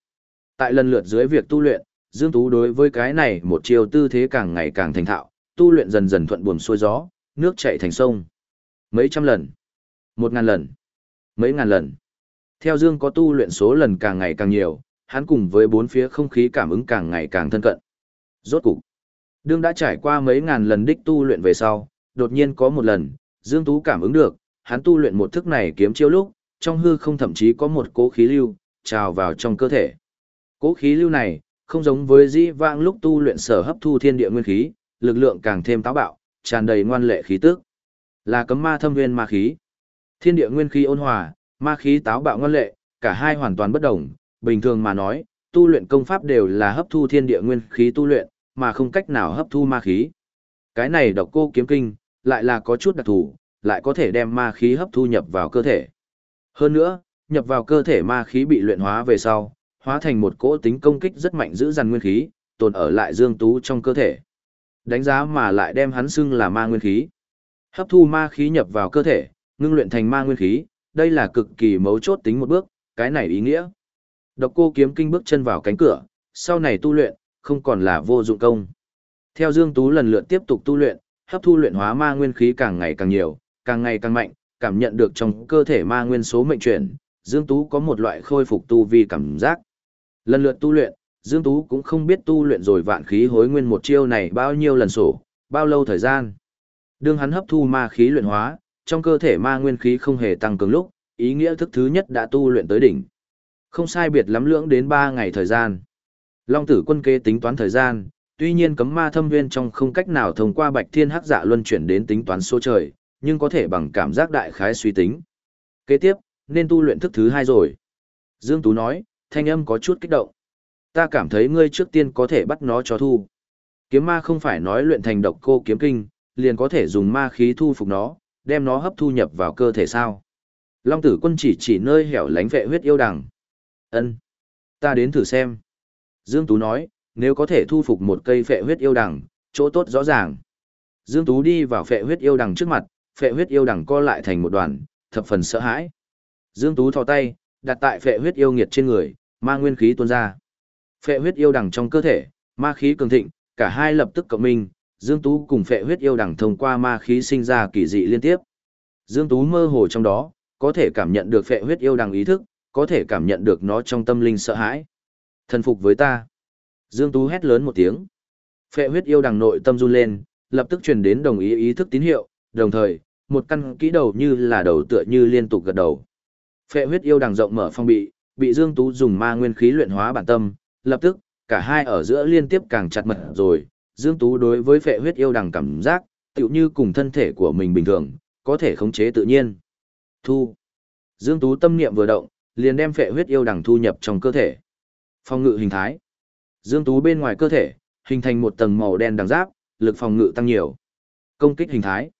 Tại lần lượt dưới việc tu luyện, Dương Tú đối với cái này một chiều tư thế càng ngày càng thành thạo, tu luyện dần dần thuận buồm xuôi gió, nước chảy thành sông. Mấy trăm lần, một ngàn lần, mấy ngàn lần. Theo Dương có tu luyện số lần càng ngày càng nhiều, hắn cùng với bốn phía không khí cảm ứng càng ngày càng thân cận. Rốt cục, đương đã trải qua mấy ngàn lần đích tu luyện về sau, đột nhiên có một lần, Dương Tú cảm ứng được, hắn tu luyện một thức này kiếm chiêu lúc, trong hư không thậm chí có một cố khí lưu, trào vào trong cơ thể. Cố khí lưu này, không giống với dĩ vãng lúc tu luyện sở hấp thu thiên địa nguyên khí, lực lượng càng thêm táo bạo, tràn đầy ngoan lệ khí tức. Là cấm ma thâm nguyên ma khí. Thiên địa nguyên khí ôn hòa, ma khí táo bạo ngoan lệ, cả hai hoàn toàn bất đồng, bình thường mà nói, tu luyện công pháp đều là hấp thu thiên địa nguyên khí tu luyện, mà không cách nào hấp thu ma khí. Cái này độc cô kiếm kinh, lại là có chút đặc thù, lại có thể đem ma khí hấp thu nhập vào cơ thể. Hơn nữa, nhập vào cơ thể ma khí bị luyện hóa về sau, hóa thành một cỗ tính công kích rất mạnh giữ dằn nguyên khí, tồn ở lại Dương Tú trong cơ thể. Đánh giá mà lại đem hắn xưng là ma nguyên khí. Hấp thu ma khí nhập vào cơ thể, ngưng luyện thành ma nguyên khí, đây là cực kỳ mấu chốt tính một bước, cái này ý nghĩa. Độc cô kiếm kinh bước chân vào cánh cửa, sau này tu luyện, không còn là vô dụng công. Theo Dương Tú lần lượt tiếp tục tu luyện, hấp thu luyện hóa ma nguyên khí càng ngày càng nhiều, càng ngày càng mạnh, cảm nhận được trong cơ thể ma nguyên số mệnh chuyển, Dương Tú có một loại khôi phục tu vi cảm giác. Lần lượt tu luyện, Dương Tú cũng không biết tu luyện rồi vạn khí hối nguyên một chiêu này bao nhiêu lần sổ, bao lâu thời gian. Đương hắn hấp thu ma khí luyện hóa, trong cơ thể ma nguyên khí không hề tăng cường lúc, ý nghĩa thức thứ nhất đã tu luyện tới đỉnh. Không sai biệt lắm lưỡng đến 3 ngày thời gian. Long tử quân kế tính toán thời gian, tuy nhiên cấm ma thâm viên trong không cách nào thông qua bạch thiên hắc dạ luân chuyển đến tính toán số trời, nhưng có thể bằng cảm giác đại khái suy tính. Kế tiếp, nên tu luyện thức thứ hai rồi. Dương Tú nói, thanh âm có chút kích động. Ta cảm thấy ngươi trước tiên có thể bắt nó cho thu. Kiếm ma không phải nói luyện thành độc cô kiếm kinh, liền có thể dùng ma khí thu phục nó, đem nó hấp thu nhập vào cơ thể sao. Long tử quân chỉ chỉ nơi hẻo lánh vệ huyết yêu đằng. ân Ta đến thử xem. Dương Tú nói, nếu có thể thu phục một cây phệ huyết yêu đằng, chỗ tốt rõ ràng. Dương Tú đi vào phệ huyết yêu đằng trước mặt, phệ huyết yêu đằng co lại thành một đoàn, thập phần sợ hãi. Dương Tú thò tay, đặt tại phệ huyết yêu nghiệt trên người, ma nguyên khí tuôn ra. Phệ huyết yêu đằng trong cơ thể, ma khí cường thịnh, cả hai lập tức cộng minh, Dương Tú cùng phệ huyết yêu đằng thông qua ma khí sinh ra kỳ dị liên tiếp. Dương Tú mơ hồ trong đó, có thể cảm nhận được phệ huyết yêu đằng ý thức, có thể cảm nhận được nó trong tâm linh sợ hãi. Thần phục với ta. Dương Tú hét lớn một tiếng. Phệ huyết yêu đằng nội tâm run lên, lập tức truyền đến đồng ý ý thức tín hiệu, đồng thời, một căn kỹ đầu như là đầu tựa như liên tục gật đầu. Phệ huyết yêu đằng rộng mở phong bị, bị Dương Tú dùng ma nguyên khí luyện hóa bản tâm, lập tức, cả hai ở giữa liên tiếp càng chặt mật rồi. Dương Tú đối với phệ huyết yêu đằng cảm giác, tựu như cùng thân thể của mình bình thường, có thể khống chế tự nhiên. Thu. Dương Tú tâm niệm vừa động, liền đem phệ huyết yêu đằng thu nhập trong cơ thể. Phòng ngự hình thái. Dương Tú bên ngoài cơ thể, hình thành một tầng màu đen đằng giáp, lực phòng ngự tăng nhiều. Công kích hình thái.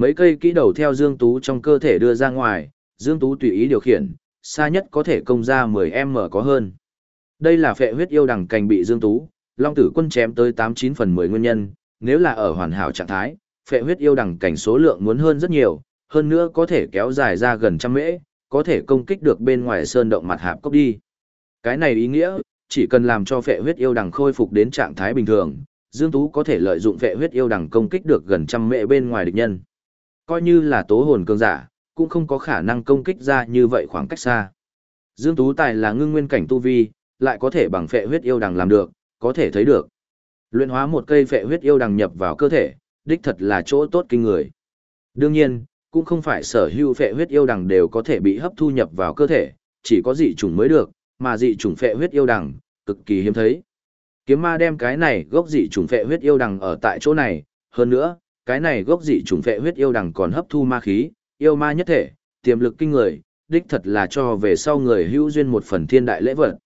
Mấy cây kỹ đầu theo Dương Tú trong cơ thể đưa ra ngoài, Dương Tú tùy ý điều khiển, xa nhất có thể công ra 10m có hơn. Đây là phệ huyết yêu đằng cành bị Dương Tú, Long tử quân chém tới 89 phần 10 nguyên nhân, nếu là ở hoàn hảo trạng thái, phệ huyết yêu đằng cảnh số lượng muốn hơn rất nhiều, hơn nữa có thể kéo dài ra gần trăm mễ, có thể công kích được bên ngoài sơn động mặt hạp cốc đi. Cái này ý nghĩa, chỉ cần làm cho phệ huyết yêu đằng khôi phục đến trạng thái bình thường, Dương Tú có thể lợi dụng phệ huyết yêu đằng công kích được gần trăm mễ bên ngoài địch nhân. Coi như là tố hồn cường giả, cũng không có khả năng công kích ra như vậy khoảng cách xa. Dương Tú Tài là ngưng nguyên cảnh tu vi, lại có thể bằng phệ huyết yêu đằng làm được, có thể thấy được. Luyện hóa một cây phệ huyết yêu đằng nhập vào cơ thể, đích thật là chỗ tốt kinh người. Đương nhiên, cũng không phải sở hữu phệ huyết yêu đằng đều có thể bị hấp thu nhập vào cơ thể, chỉ có dị chủng mới được, mà dị chủng phệ huyết yêu đằng, cực kỳ hiếm thấy. Kiếm ma đem cái này gốc dị chủng phệ huyết yêu đằng ở tại chỗ này, hơn nữa, cái này gốc dị chủng phệ huyết yêu đằng còn hấp thu ma khí, yêu ma nhất thể, tiềm lực kinh người, đích thật là cho về sau người hữu duyên một phần thiên đại lễ vật.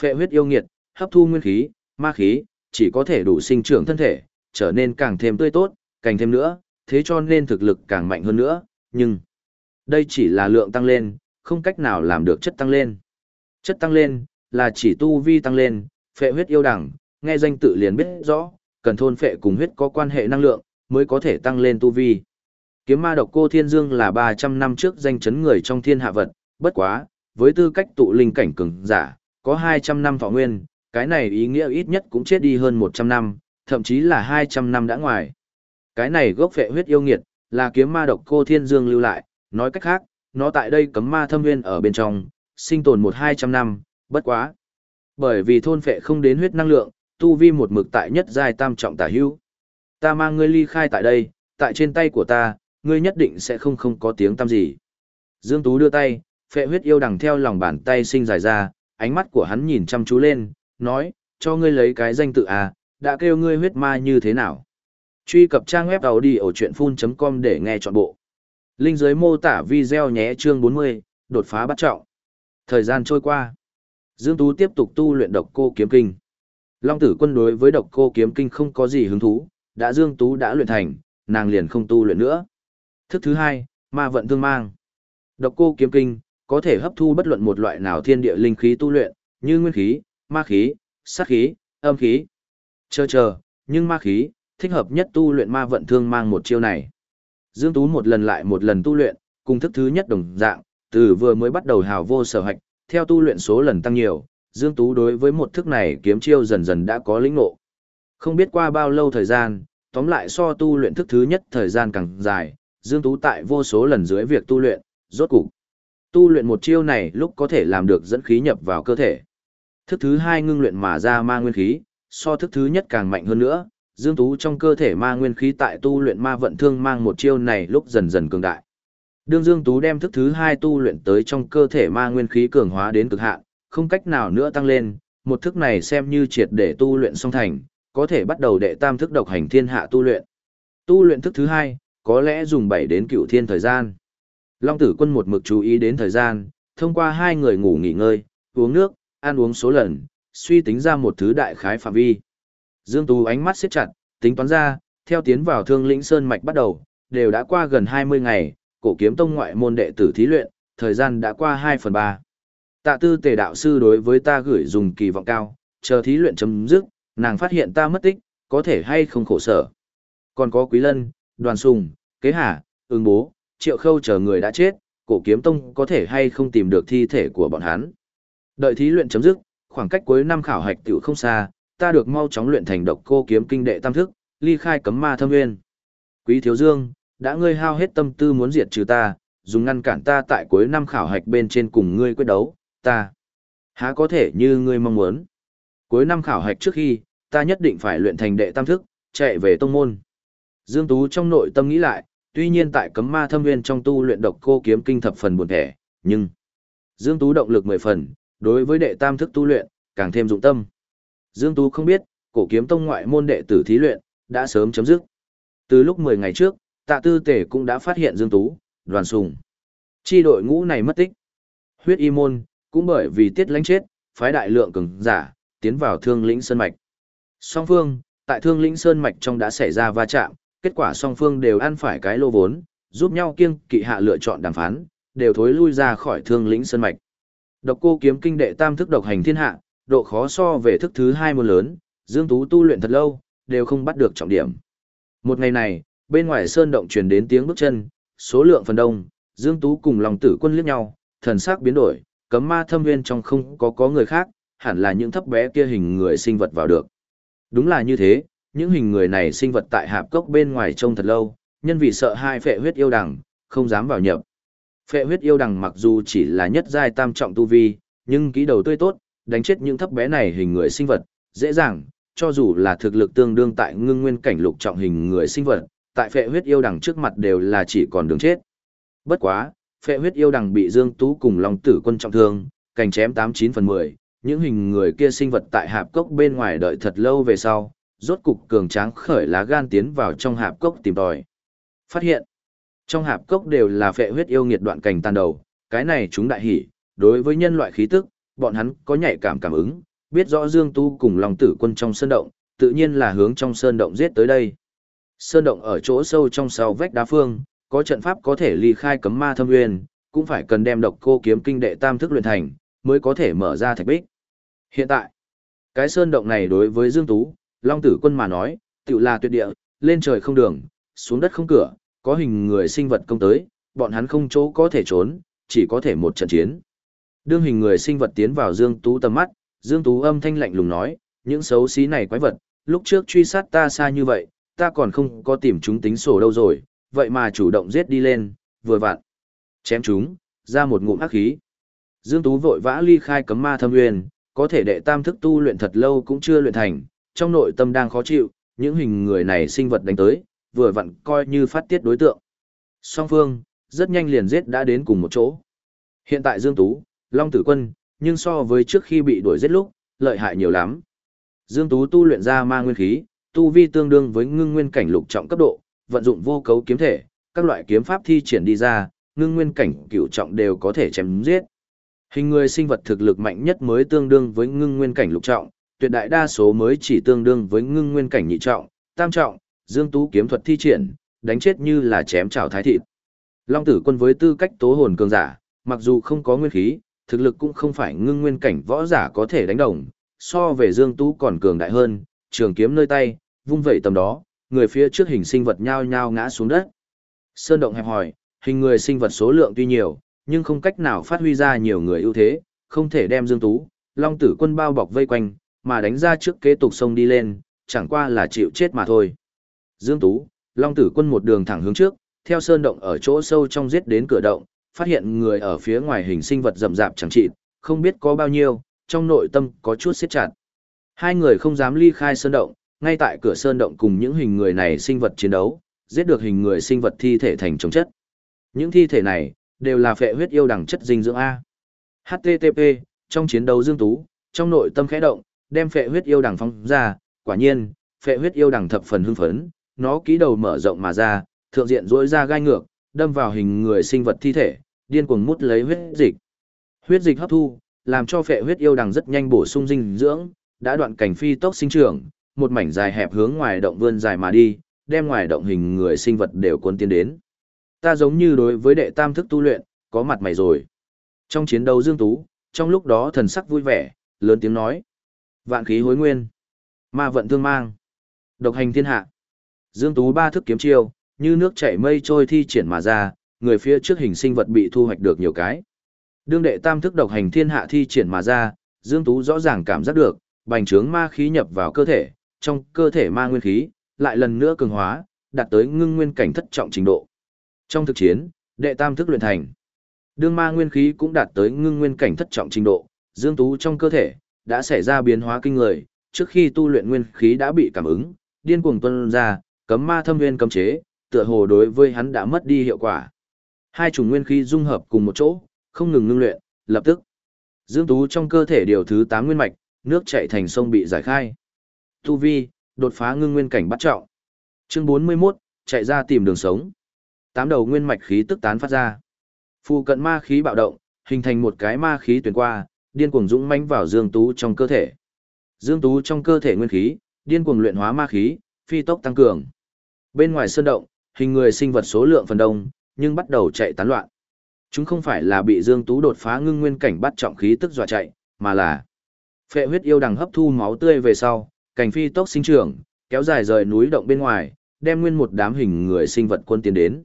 Phệ huyết yêu nghiệt, hấp thu nguyên khí, ma khí, chỉ có thể đủ sinh trưởng thân thể, trở nên càng thêm tươi tốt, càng thêm nữa, thế cho nên thực lực càng mạnh hơn nữa, nhưng đây chỉ là lượng tăng lên, không cách nào làm được chất tăng lên. Chất tăng lên, là chỉ tu vi tăng lên, phệ huyết yêu đẳng, nghe danh tự liền biết rõ, cần thôn phệ cùng huyết có quan hệ năng lượng, mới có thể tăng lên tu vi. Kiếm ma độc cô thiên dương là 300 năm trước danh chấn người trong thiên hạ vật, bất quá, với tư cách tụ linh cảnh cường giả, có 200 năm thọ nguyên, Cái này ý nghĩa ít nhất cũng chết đi hơn 100 năm, thậm chí là 200 năm đã ngoài. Cái này gốc phệ huyết yêu nghiệt, là kiếm ma độc cô thiên dương lưu lại, nói cách khác, nó tại đây cấm ma thâm nguyên ở bên trong, sinh tồn một hai trăm năm, bất quá. Bởi vì thôn phệ không đến huyết năng lượng, tu vi một mực tại nhất giai tam trọng tả hữu. Ta mang ngươi ly khai tại đây, tại trên tay của ta, ngươi nhất định sẽ không không có tiếng tăm gì. Dương Tú đưa tay, phệ huyết yêu đằng theo lòng bàn tay sinh dài ra, ánh mắt của hắn nhìn chăm chú lên, nói, cho ngươi lấy cái danh tự à, đã kêu ngươi huyết ma như thế nào. Truy cập trang web đầu đi ở chuyện full.com để nghe trọn bộ. Linh dưới mô tả video nhé chương 40, đột phá bắt trọng. Thời gian trôi qua. Dương Tú tiếp tục tu luyện độc cô kiếm kinh. Long tử quân đối với độc cô kiếm kinh không có gì hứng thú, đã Dương Tú đã luyện thành, nàng liền không tu luyện nữa. Thức thứ hai, ma vận thương mang. Độc cô kiếm kinh, có thể hấp thu bất luận một loại nào thiên địa linh khí tu luyện, như nguyên khí, ma khí, sát khí, âm khí. Chờ chờ, nhưng ma khí, thích hợp nhất tu luyện ma vận thương mang một chiêu này. Dương Tú một lần lại một lần tu luyện, cùng thức thứ nhất đồng dạng, từ vừa mới bắt đầu hào vô sở hạch, theo tu luyện số lần tăng nhiều, Dương Tú đối với một thức này kiếm chiêu dần dần đã có lĩnh ngộ. Không biết qua bao lâu thời gian, tóm lại so tu luyện thức thứ nhất thời gian càng dài, Dương Tú tại vô số lần dưới việc tu luyện, rốt cục. Tu luyện một chiêu này lúc có thể làm được dẫn khí nhập vào cơ thể. Thức thứ hai ngưng luyện mà ra ma nguyên khí, so thức thứ nhất càng mạnh hơn nữa, Dương Tú trong cơ thể ma nguyên khí tại tu luyện ma vận thương mang một chiêu này lúc dần dần cường đại. Đương Dương Tú đem thức thứ hai tu luyện tới trong cơ thể ma nguyên khí cường hóa đến cực hạn, không cách nào nữa tăng lên, một thức này xem như triệt để tu luyện xong thành, có thể bắt đầu đệ tam thức độc hành thiên hạ tu luyện. Tu luyện thức thứ hai, có lẽ dùng 7 đến cựu thiên thời gian. Long tử quân một mực chú ý đến thời gian, thông qua hai người ngủ nghỉ ngơi, uống nước, ăn uống số lần, suy tính ra một thứ đại khái phạm vi. Dương Tú ánh mắt siết chặt, tính toán ra, theo tiến vào thương lĩnh Sơn Mạch bắt đầu, đều đã qua gần 20 ngày, cổ kiếm tông ngoại môn đệ tử thí luyện, thời gian đã qua 2 phần 3. Tạ tư tề đạo sư đối với ta gửi dùng kỳ vọng cao, chờ thí luyện chấm dứt, nàng phát hiện ta mất tích, có thể hay không khổ sở. Còn có Quý Lân, Đoàn Sùng, Kế Hà, ứng bố, Triệu Khâu chờ người đã chết, cổ kiếm tông có thể hay không tìm được thi thể của bọn hắn. Đợi thí luyện chấm dứt, khoảng cách cuối năm khảo hạch tiểu không xa, ta được mau chóng luyện thành độc cô kiếm kinh đệ tam thức, ly khai cấm ma thâm nguyên. Quý thiếu dương, đã ngươi hao hết tâm tư muốn diệt trừ ta, dùng ngăn cản ta tại cuối năm khảo hạch bên trên cùng ngươi quyết đấu, ta há có thể như ngươi mong muốn. Cuối năm khảo hạch trước khi, ta nhất định phải luyện thành đệ tam thức, chạy về tông môn. Dương Tú trong nội tâm nghĩ lại, tuy nhiên tại cấm ma thâm nguyên trong tu luyện độc cô kiếm kinh thập phần buồn thẻ, nhưng Dương Tú động lực 10 phần, đối với đệ tam thức tu luyện, càng thêm dụng tâm. Dương Tú không biết, cổ kiếm tông ngoại môn đệ tử thí luyện, đã sớm chấm dứt. Từ lúc 10 ngày trước, tạ tư tể cũng đã phát hiện Dương Tú, đoàn sùng. Chi đội ngũ này mất tích. Huyết y môn, cũng bởi vì tiết lánh chết, phái đại lượng cường giả, tiến vào thương lĩnh Sơn Mạch. Song phương, tại thương lĩnh Sơn Mạch trong đã xảy ra va chạm, kết quả song phương đều ăn phải cái lô vốn, giúp nhau kiêng kỵ hạ lựa chọn đàm phán, đều thối lui ra khỏi thương lĩnh Sơn Mạch. Độc cô kiếm kinh đệ tam thức độc hành thiên hạ, độ khó so về thức thứ hai môn lớn, Dương Tú tu luyện thật lâu, đều không bắt được trọng điểm. Một ngày này, bên ngoài sơn động truyền đến tiếng bước chân, số lượng phần đông, Dương Tú cùng lòng tử quân liếc nhau, thần sắc biến đổi, cấm ma thâm nguyên trong không có có người khác, hẳn là những thấp bé kia hình người sinh vật vào được. Đúng là như thế, những hình người này sinh vật tại hạp cốc bên ngoài trông thật lâu, nhân vì sợ hai phệ huyết yêu đằng, không dám vào nhập. Phệ huyết yêu đằng mặc dù chỉ là nhất giai tam trọng tu vi, nhưng kỹ đầu tươi tốt, đánh chết những thấp bé này hình người sinh vật, dễ dàng, cho dù là thực lực tương đương tại ngưng nguyên cảnh lục trọng hình người sinh vật, tại phệ huyết yêu đằng trước mặt đều là chỉ còn đường chết. Bất quá, phệ huyết yêu đằng bị Dương Tú cùng Long Tử Quân trọng thương, cành chém 89 phần 10, những hình người kia sinh vật tại hạp cốc bên ngoài đợi thật lâu về sau, rốt cục cường tráng khởi lá gan tiến vào trong hạp cốc tìm tòi. Phát hiện, trong hạp cốc đều là phệ huyết yêu nghiệt đoạn cành tan đầu, cái này chúng đại hỉ, đối với nhân loại khí tức, bọn hắn có nhạy cảm cảm ứng, biết rõ Dương Tu cùng lòng Tử Quân trong sơn động, tự nhiên là hướng trong sơn động giết tới đây. Sơn động ở chỗ sâu trong sau vách đá phương, có trận pháp có thể ly khai cấm ma thâm nguyên, cũng phải cần đem độc cô kiếm kinh đệ tam thức luyện thành, mới có thể mở ra thạch bích. Hiện tại, cái sơn động này đối với Dương Tú, Long Tử Quân mà nói, tự là tuyệt địa, lên trời không đường, xuống đất không cửa, có hình người sinh vật công tới, bọn hắn không chỗ có thể trốn, chỉ có thể một trận chiến. Đương hình người sinh vật tiến vào Dương Tú tầm mắt, Dương Tú âm thanh lạnh lùng nói, những xấu xí này quái vật, lúc trước truy sát ta xa như vậy, ta còn không có tìm chúng tính sổ đâu rồi, vậy mà chủ động giết đi lên, vừa vặn. Chém chúng, ra một ngụm ác khí. Dương Tú vội vã ly khai cấm ma thâm nguyên, có thể đệ tam thức tu luyện thật lâu cũng chưa luyện thành, trong nội tâm đang khó chịu, những hình người này sinh vật đánh tới, vừa vặn coi như phát tiết đối tượng. Song phương, rất nhanh liền giết đã đến cùng một chỗ. Hiện tại Dương Tú, Long Tử Quân, nhưng so với trước khi bị đuổi giết lúc, lợi hại nhiều lắm. Dương Tú tu luyện ra ma nguyên khí, tu vi tương đương với ngưng nguyên cảnh lục trọng cấp độ, vận dụng vô cấu kiếm thể, các loại kiếm pháp thi triển đi ra, ngưng nguyên cảnh cửu trọng đều có thể chém giết. Hình người sinh vật thực lực mạnh nhất mới tương đương với ngưng nguyên cảnh lục trọng, tuyệt đại đa số mới chỉ tương đương với ngưng nguyên cảnh nhị trọng, tam trọng, Dương Tú kiếm thuật thi triển, đánh chết như là chém chảo thái thịt. Long tử quân với tư cách tố hồn cường giả, mặc dù không có nguyên khí, thực lực cũng không phải ngưng nguyên cảnh võ giả có thể đánh đồng, so về Dương Tú còn cường đại hơn, trường kiếm nơi tay, vung vẩy tầm đó, người phía trước hình sinh vật nhao nhao ngã xuống đất. Sơn động hẹp hỏi, hình người sinh vật số lượng tuy nhiều, nhưng không cách nào phát huy ra nhiều người ưu thế, không thể đem Dương Tú, Long Tử Quân bao bọc vây quanh, mà đánh ra trước kế tục sông đi lên, chẳng qua là chịu chết mà thôi. Dương Tú, Long Tử Quân một đường thẳng hướng trước, theo sơn động ở chỗ sâu trong giết đến cửa động, phát hiện người ở phía ngoài hình sinh vật rậm rạp chẳng trị, không biết có bao nhiêu, trong nội tâm có chút siết chặt. Hai người không dám ly khai sơn động, ngay tại cửa sơn động cùng những hình người này sinh vật chiến đấu, giết được hình người sinh vật thi thể thành chống chất. Những thi thể này, đều là phệ huyết yêu đẳng chất dinh dưỡng A. HTTP, trong chiến đấu Dương Tú, trong nội tâm khẽ động, đem phệ huyết yêu đẳng phóng ra, quả nhiên, phệ huyết yêu đẳng thập phần hưng phấn, nó ký đầu mở rộng mà ra, thượng diện rỗi ra gai ngược, đâm vào hình người sinh vật thi thể, điên cuồng mút lấy huyết dịch. Huyết dịch hấp thu, làm cho phệ huyết yêu đằng rất nhanh bổ sung dinh dưỡng, đã đoạn cảnh phi tốc sinh trưởng, một mảnh dài hẹp hướng ngoài động vươn dài mà đi, đem ngoài động hình người sinh vật đều cuốn tiến đến. Ta giống như đối với đệ tam thức tu luyện, có mặt mày rồi. Trong chiến đấu Dương Tú, trong lúc đó thần sắc vui vẻ, lớn tiếng nói. Vạn khí hối nguyên. Ma vận thương mang. Độc hành thiên hạ. Dương Tú ba thức kiếm chiêu, như nước chảy mây trôi thi triển mà ra, người phía trước hình sinh vật bị thu hoạch được nhiều cái. Đương đệ tam thức độc hành thiên hạ thi triển mà ra, Dương Tú rõ ràng cảm giác được, bành trướng ma khí nhập vào cơ thể, trong cơ thể ma nguyên khí, lại lần nữa cường hóa, đạt tới ngưng nguyên cảnh thất trọng trình độ. Trong thực chiến, đệ tam thức luyện thành, đương ma nguyên khí cũng đạt tới ngưng nguyên cảnh thất trọng trình độ, Dương Tú trong cơ thể đã xảy ra biến hóa kinh người, trước khi tu luyện nguyên khí đã bị cảm ứng, điên cuồng tuôn ra, cấm ma thâm nguyên cấm chế, tựa hồ đối với hắn đã mất đi hiệu quả. Hai chủng nguyên khí dung hợp cùng một chỗ, không ngừng ngưng luyện, lập tức. Dương Tú trong cơ thể điều thứ 8 nguyên mạch, nước chảy thành sông bị giải khai. Tu vi, đột phá ngưng nguyên cảnh bắt trọng. Chương 41, chạy ra tìm đường sống. Tám đầu nguyên mạch khí tức tán phát ra. Phù cận ma khí bạo động, hình thành một cái ma khí tuyển qua, điên cuồng dũng mãnh vào Dương Tú trong cơ thể. Dương Tú trong cơ thể nguyên khí, điên cuồng luyện hóa ma khí, phi tốc tăng cường. Bên ngoài sơn động, hình người sinh vật số lượng phần đông, nhưng bắt đầu chạy tán loạn. Chúng không phải là bị Dương Tú đột phá ngưng nguyên cảnh bắt trọng khí tức dọa chạy, mà là phệ huyết yêu đằng hấp thu máu tươi về sau, cảnh phi tốc sinh trưởng, kéo dài rời núi động bên ngoài, đem nguyên một đám hình người sinh vật quân tiến đến.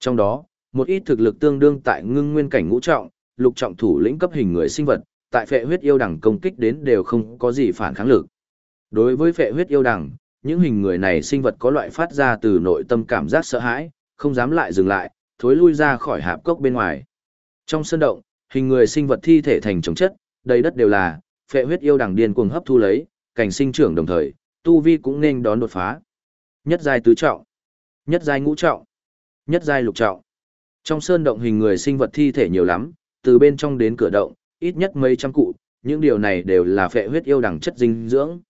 Trong đó, một ít thực lực tương đương tại ngưng nguyên cảnh ngũ trọng, lục trọng thủ lĩnh cấp hình người sinh vật, tại phệ huyết yêu đằng công kích đến đều không có gì phản kháng lực. Đối với phệ huyết yêu đằng, những hình người này sinh vật có loại phát ra từ nội tâm cảm giác sợ hãi, không dám lại dừng lại, thối lui ra khỏi hạp cốc bên ngoài. Trong sân động, hình người sinh vật thi thể thành chồng chất, đầy đất đều là, phệ huyết yêu đằng điên cuồng hấp thu lấy, cảnh sinh trưởng đồng thời, tu vi cũng nên đón đột phá. Nhất giai tứ trọng, nhất giai ngũ trọng, nhất giai lục trọng. Trong sơn động hình người sinh vật thi thể nhiều lắm, từ bên trong đến cửa động, ít nhất mấy trăm cụ, những điều này đều là phệ huyết yêu đằng chất dinh dưỡng.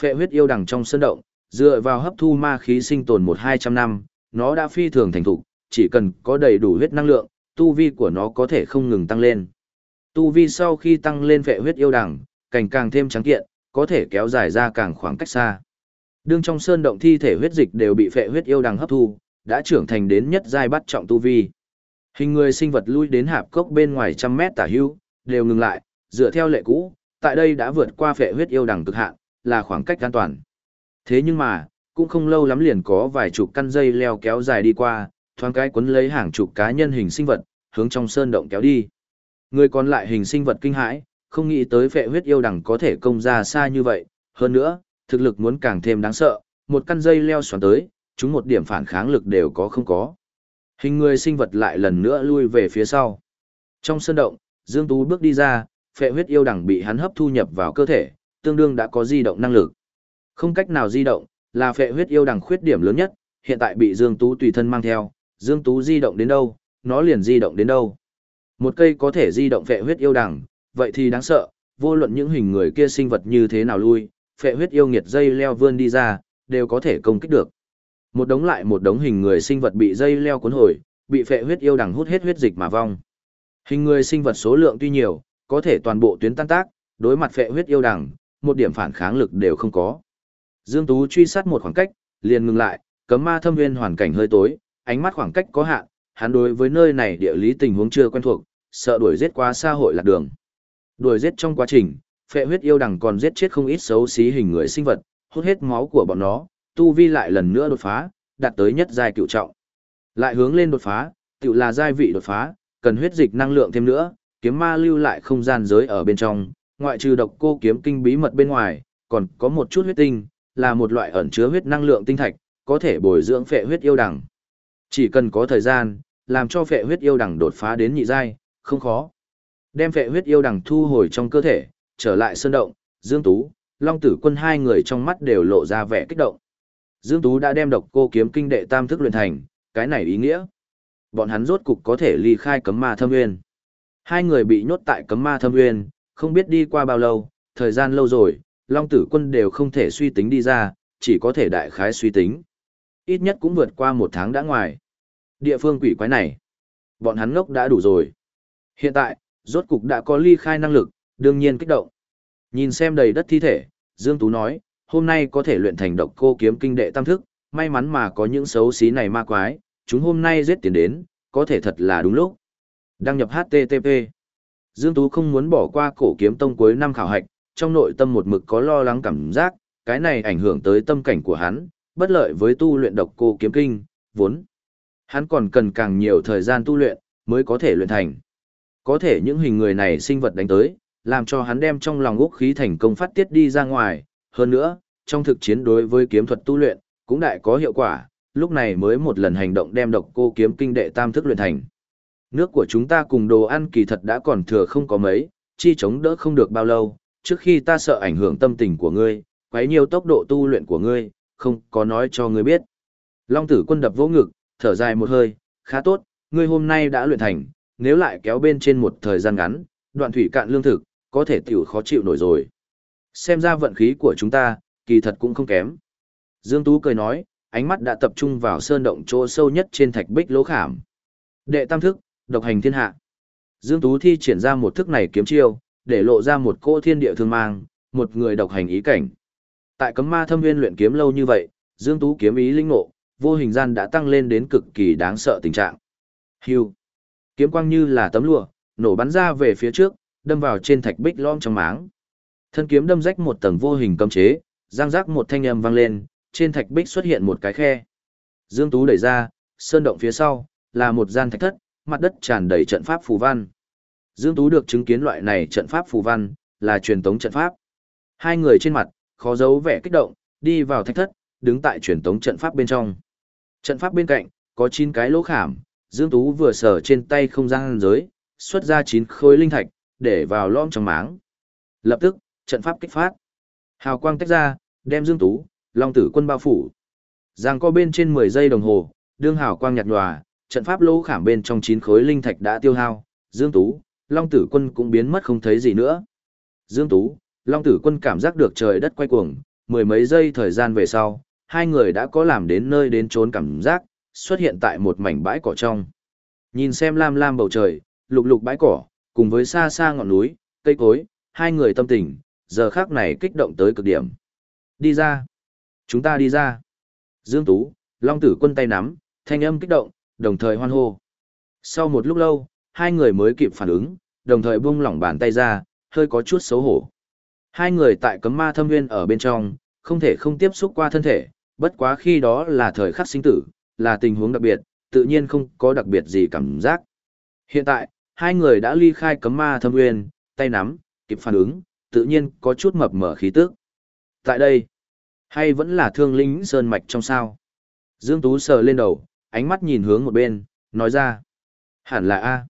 Phệ huyết yêu đằng trong sơn động, dựa vào hấp thu ma khí sinh tồn một hai trăm năm, nó đã phi thường thành thục, chỉ cần có đầy đủ huyết năng lượng, tu vi của nó có thể không ngừng tăng lên. Tu vi sau khi tăng lên phệ huyết yêu đằng, càng càng thêm trắng kiện, có thể kéo dài ra càng khoảng cách xa. Đương trong sơn động thi thể huyết dịch đều bị phệ huyết yêu đằng hấp thu, đã trưởng thành đến nhất giai bắt trọng tu vi. Hình người sinh vật lui đến hạp cốc bên ngoài trăm mét tả hưu, đều ngừng lại, dựa theo lệ cũ, tại đây đã vượt qua phệ huyết yêu đằng cực hạn, là khoảng cách an toàn. Thế nhưng mà, cũng không lâu lắm liền có vài chục căn dây leo kéo dài đi qua, thoáng cái cuốn lấy hàng chục cá nhân hình sinh vật, hướng trong sơn động kéo đi. Người còn lại hình sinh vật kinh hãi, không nghĩ tới phệ huyết yêu đằng có thể công ra xa như vậy, hơn nữa, thực lực muốn càng thêm đáng sợ, một căn dây leo xoắn tới, chúng một điểm phản kháng lực đều có không có. Hình người sinh vật lại lần nữa lui về phía sau. Trong sân động, Dương Tú bước đi ra, phệ huyết yêu đằng bị hắn hấp thu nhập vào cơ thể, tương đương đã có di động năng lực. Không cách nào di động, là phệ huyết yêu đằng khuyết điểm lớn nhất, hiện tại bị Dương Tú tùy thân mang theo, Dương Tú di động đến đâu, nó liền di động đến đâu. Một cây có thể di động phệ huyết yêu đằng, vậy thì đáng sợ, vô luận những hình người kia sinh vật như thế nào lui, phệ huyết yêu nghiệt dây leo vươn đi ra, đều có thể công kích được. Một đống lại một đống hình người sinh vật bị dây leo cuốn hồi, bị phệ huyết yêu đằng hút hết huyết dịch mà vong. Hình người sinh vật số lượng tuy nhiều, có thể toàn bộ tuyến tan tác, đối mặt phệ huyết yêu đằng, một điểm phản kháng lực đều không có. Dương Tú truy sát một khoảng cách, liền ngừng lại, cấm ma thâm viên hoàn cảnh hơi tối, ánh mắt khoảng cách có hạn, hắn đối với nơi này địa lý tình huống chưa quen thuộc, sợ đuổi giết quá xa hội lạc đường. Đuổi giết trong quá trình, phệ huyết yêu đằng còn giết chết không ít xấu xí hình người sinh vật, hút hết máu của bọn nó, tu vi lại lần nữa đột phá, đạt tới nhất giai cựu trọng. Lại hướng lên đột phá, tự là giai vị đột phá, cần huyết dịch năng lượng thêm nữa, kiếm ma lưu lại không gian giới ở bên trong, ngoại trừ độc cô kiếm kinh bí mật bên ngoài, còn có một chút huyết tinh, là một loại ẩn chứa huyết năng lượng tinh thạch, có thể bồi dưỡng phệ huyết yêu đằng. Chỉ cần có thời gian, làm cho phệ huyết yêu đằng đột phá đến nhị giai, không khó. Đem phệ huyết yêu đằng thu hồi trong cơ thể, trở lại sơn động, Dương Tú, Long Tử Quân hai người trong mắt đều lộ ra vẻ kích động. Dương Tú đã đem độc cô kiếm kinh đệ tam thức luyện thành, cái này ý nghĩa. Bọn hắn rốt cục có thể ly khai cấm ma thâm nguyên. Hai người bị nhốt tại cấm ma thâm nguyên, không biết đi qua bao lâu, thời gian lâu rồi, Long Tử Quân đều không thể suy tính đi ra, chỉ có thể đại khái suy tính. Ít nhất cũng vượt qua một tháng đã ngoài. Địa phương quỷ quái này, bọn hắn ngốc đã đủ rồi. Hiện tại, rốt cục đã có ly khai năng lực, đương nhiên kích động. Nhìn xem đầy đất thi thể, Dương Tú nói, hôm nay có thể luyện thành độc cô kiếm kinh đệ tam thức, may mắn mà có những xấu xí này ma quái, chúng hôm nay giết tiền đến, có thể thật là đúng lúc. Đăng nhập HTTP. Dương Tú không muốn bỏ qua cổ kiếm tông cuối năm khảo hạch, trong nội tâm một mực có lo lắng cảm giác, cái này ảnh hưởng tới tâm cảnh của hắn, bất lợi với tu luyện độc cô kiếm kinh, vốn. Hắn còn cần càng nhiều thời gian tu luyện, mới có thể luyện thành. Có thể những hình người này sinh vật đánh tới, làm cho hắn đem trong lòng úc khí thành công phát tiết đi ra ngoài, hơn nữa, trong thực chiến đối với kiếm thuật tu luyện, cũng đại có hiệu quả, lúc này mới một lần hành động đem độc cô kiếm kinh đệ tam thức luyện thành. Nước của chúng ta cùng đồ ăn kỳ thật đã còn thừa không có mấy, chi chống đỡ không được bao lâu, trước khi ta sợ ảnh hưởng tâm tình của ngươi, quấy nhiều tốc độ tu luyện của ngươi, không có nói cho ngươi biết. Long tử quân đập vỗ ngực, thở dài một hơi, khá tốt, ngươi hôm nay đã luyện thành, nếu lại kéo bên trên một thời gian ngắn, đoạn thủy cạn lương thực, có thể tiểu khó chịu nổi rồi. Xem ra vận khí của chúng ta, kỳ thật cũng không kém. Dương Tú cười nói, ánh mắt đã tập trung vào sơn động chỗ sâu nhất trên thạch bích lỗ khảm. Đệ tam thức, độc hành thiên hạ. Dương Tú thi triển ra một thức này kiếm chiêu, để lộ ra một cỗ thiên địa thương mang, một người độc hành ý cảnh. Tại cấm ma thâm viên luyện kiếm lâu như vậy, Dương Tú kiếm ý linh ngộ, vô hình gian đã tăng lên đến cực kỳ đáng sợ tình trạng. Hưu. Kiếm quang như là tấm lụa, nổ bắn ra về phía trước, đâm vào trên thạch bích lom trong máng. Thân kiếm đâm rách một tầng vô hình cấm chế, giang rác một thanh âm vang lên, trên thạch bích xuất hiện một cái khe. Dương Tú đẩy ra, sơn động phía sau, là một gian thạch thất, mặt đất tràn đầy trận pháp phù văn. Dương Tú được chứng kiến loại này trận pháp phù văn, là truyền tống trận pháp. Hai người trên mặt, khó giấu vẻ kích động, đi vào thạch thất, đứng tại truyền tống trận pháp bên trong. Trận pháp bên cạnh, có 9 cái lỗ khảm, Dương Tú vừa sở trên tay không gian giới, xuất ra 9 khối linh thạch, để vào lõm trong máng. Lập tức, trận pháp kích phát. Hào quang tách ra, đem Dương Tú, Long Tử quân bao phủ. Giang có bên trên 10 giây đồng hồ, đương hào quang nhạt nhòa, trận pháp lỗ khảm bên trong 9 khối linh thạch đã tiêu hao, Dương Tú, Long Tử quân cũng biến mất không thấy gì nữa. Dương Tú, Long Tử quân cảm giác được trời đất quay cuồng, mười mấy giây thời gian về sau, hai người đã có làm đến nơi đến trốn cảm giác, xuất hiện tại một mảnh bãi cỏ trong. Nhìn xem lam lam bầu trời, lục lục bãi cỏ, cùng với xa xa ngọn núi, cây cối, hai người tâm tình, giờ khác này kích động tới cực điểm. Đi ra. Chúng ta đi ra. Dương Tú, Long Tử quân tay nắm, thanh âm kích động, đồng thời hoan hô. Sau một lúc lâu, hai người mới kịp phản ứng, đồng thời buông lỏng bàn tay ra, hơi có chút xấu hổ. Hai người tại cấm ma thâm nguyên ở bên trong, không thể không tiếp xúc qua thân thể, bất quá khi đó là thời khắc sinh tử, là tình huống đặc biệt, tự nhiên không có đặc biệt gì cảm giác. Hiện tại, hai người đã ly khai cấm ma thâm nguyên, tay nắm, kịp phản ứng, tự nhiên có chút mập mở khí tức. Tại đây, hay vẫn là thương lính sơn mạch trong sao? Dương Tú sờ lên đầu, ánh mắt nhìn hướng một bên, nói ra. Hẳn là A.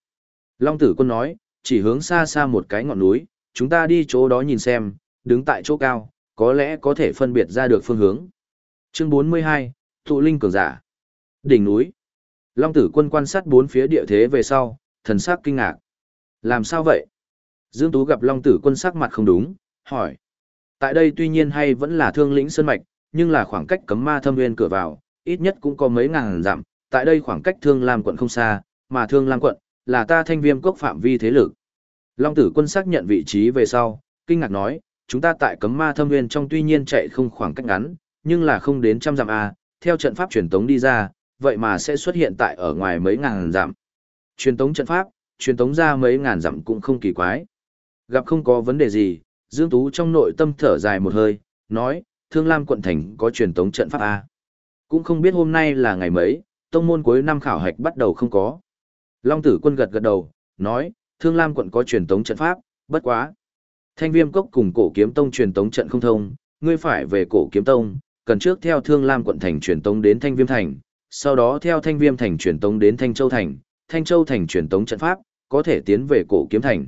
Long tử quân nói, chỉ hướng xa xa một cái ngọn núi, chúng ta đi chỗ đó nhìn xem, đứng tại chỗ cao, có lẽ có thể phân biệt ra được phương hướng. Chương 42, thụ Linh Cường Giả Đỉnh núi Long tử quân quan sát bốn phía địa thế về sau, thần sắc kinh ngạc. Làm sao vậy? Dương Tú gặp Long tử quân sắc mặt không đúng, hỏi. Tại đây tuy nhiên hay vẫn là thương lĩnh sơn mạch, nhưng là khoảng cách cấm ma thâm nguyên cửa vào, ít nhất cũng có mấy ngàn dặm, tại đây khoảng cách thương lam quận không xa, mà thương lam quận, là ta thanh viêm cốc phạm vi thế lực. Long tử quân xác nhận vị trí về sau, kinh ngạc nói, chúng ta tại cấm ma thâm nguyên trong tuy nhiên chạy không khoảng cách ngắn, nhưng là không đến trăm dặm A, theo trận pháp truyền tống đi ra, vậy mà sẽ xuất hiện tại ở ngoài mấy ngàn dặm. Truyền tống trận pháp, truyền tống ra mấy ngàn dặm cũng không kỳ quái. Gặp không có vấn đề gì, Dương Tú trong nội tâm thở dài một hơi, nói, Thương Lam quận thành có truyền tống trận pháp A. Cũng không biết hôm nay là ngày mấy, tông môn cuối năm khảo hạch bắt đầu không có. Long tử quân gật gật đầu, nói, Thương Lam quận có truyền tống trận pháp, bất quá. Thanh viêm cốc cùng cổ kiếm tông truyền tống trận không thông, ngươi phải về cổ kiếm tông, cần trước theo Thương Lam quận thành truyền tống đến Thanh viêm thành, sau đó theo Thanh viêm thành truyền tống đến Thanh Châu thành, Thanh Châu thành truyền tống trận pháp, có thể tiến về cổ kiếm thành.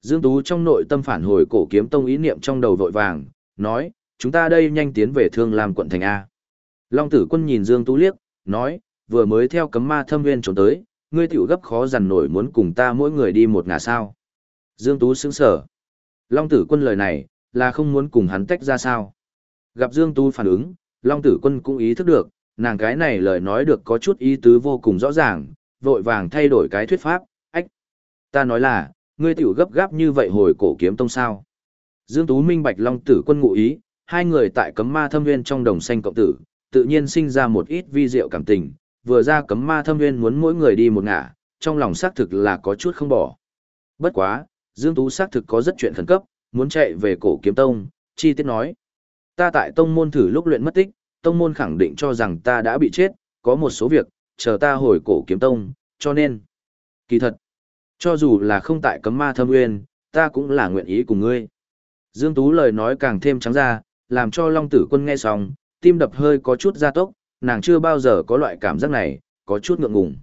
Dương Tú trong nội tâm phản hồi cổ kiếm tông ý niệm trong đầu vội vàng, nói, chúng ta đây nhanh tiến về Thương Lam quận thành A. Long tử quân nhìn Dương Tú liếc, nói, vừa mới theo cấm ma thâm viên trốn tới, ngươi tiểu gấp khó dằn nổi muốn cùng ta mỗi người đi một ngả sao. Dương Tú sững sở. Long tử quân lời này, là không muốn cùng hắn tách ra sao. Gặp Dương Tú phản ứng, Long tử quân cũng ý thức được, nàng cái này lời nói được có chút ý tứ vô cùng rõ ràng, vội vàng thay đổi cái thuyết pháp, ách. Ta nói là, ngươi tiểu gấp gáp như vậy hồi cổ kiếm tông sao. Dương Tú minh bạch Long tử quân ngụ ý, hai người tại cấm ma thâm viên trong đồng xanh cộng tử, tự nhiên sinh ra một ít vi diệu cảm tình, vừa ra cấm ma thâm viên muốn mỗi người đi một ngả, trong lòng xác thực là có chút không bỏ. Bất quá, Dương Tú xác thực có rất chuyện khẩn cấp, muốn chạy về cổ kiếm tông, chi tiết nói. Ta tại tông môn thử lúc luyện mất tích, tông môn khẳng định cho rằng ta đã bị chết, có một số việc, chờ ta hồi cổ kiếm tông, cho nên. Kỳ thật, cho dù là không tại cấm ma thâm nguyên, ta cũng là nguyện ý cùng ngươi. Dương Tú lời nói càng thêm trắng ra, làm cho Long Tử Quân nghe xong, tim đập hơi có chút gia tốc, nàng chưa bao giờ có loại cảm giác này, có chút ngượng ngùng.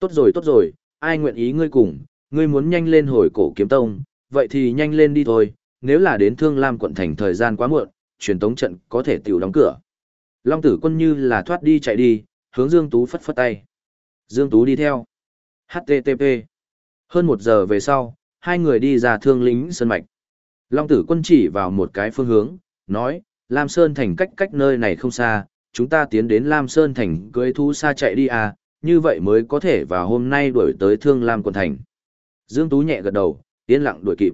Tốt rồi tốt rồi, ai nguyện ý ngươi cùng, ngươi muốn nhanh lên hồi cổ kiếm tông, vậy thì nhanh lên đi thôi, nếu là đến Thương Lam quận thành thời gian quá muộn, truyền tống trận có thể tiểu đóng cửa. Long tử quân như là thoát đi chạy đi, hướng Dương Tú phất phất tay. Dương Tú đi theo. HTTP. Hơn một giờ về sau, hai người đi ra thương lính sơn mạch. Long tử quân chỉ vào một cái phương hướng, nói, Lam Sơn thành cách cách nơi này không xa, chúng ta tiến đến Lam Sơn thành cưới thu xa chạy đi à, như vậy mới có thể vào hôm nay đuổi tới thương Lam quận thành. Dương Tú nhẹ gật đầu, yên lặng đuổi kịp.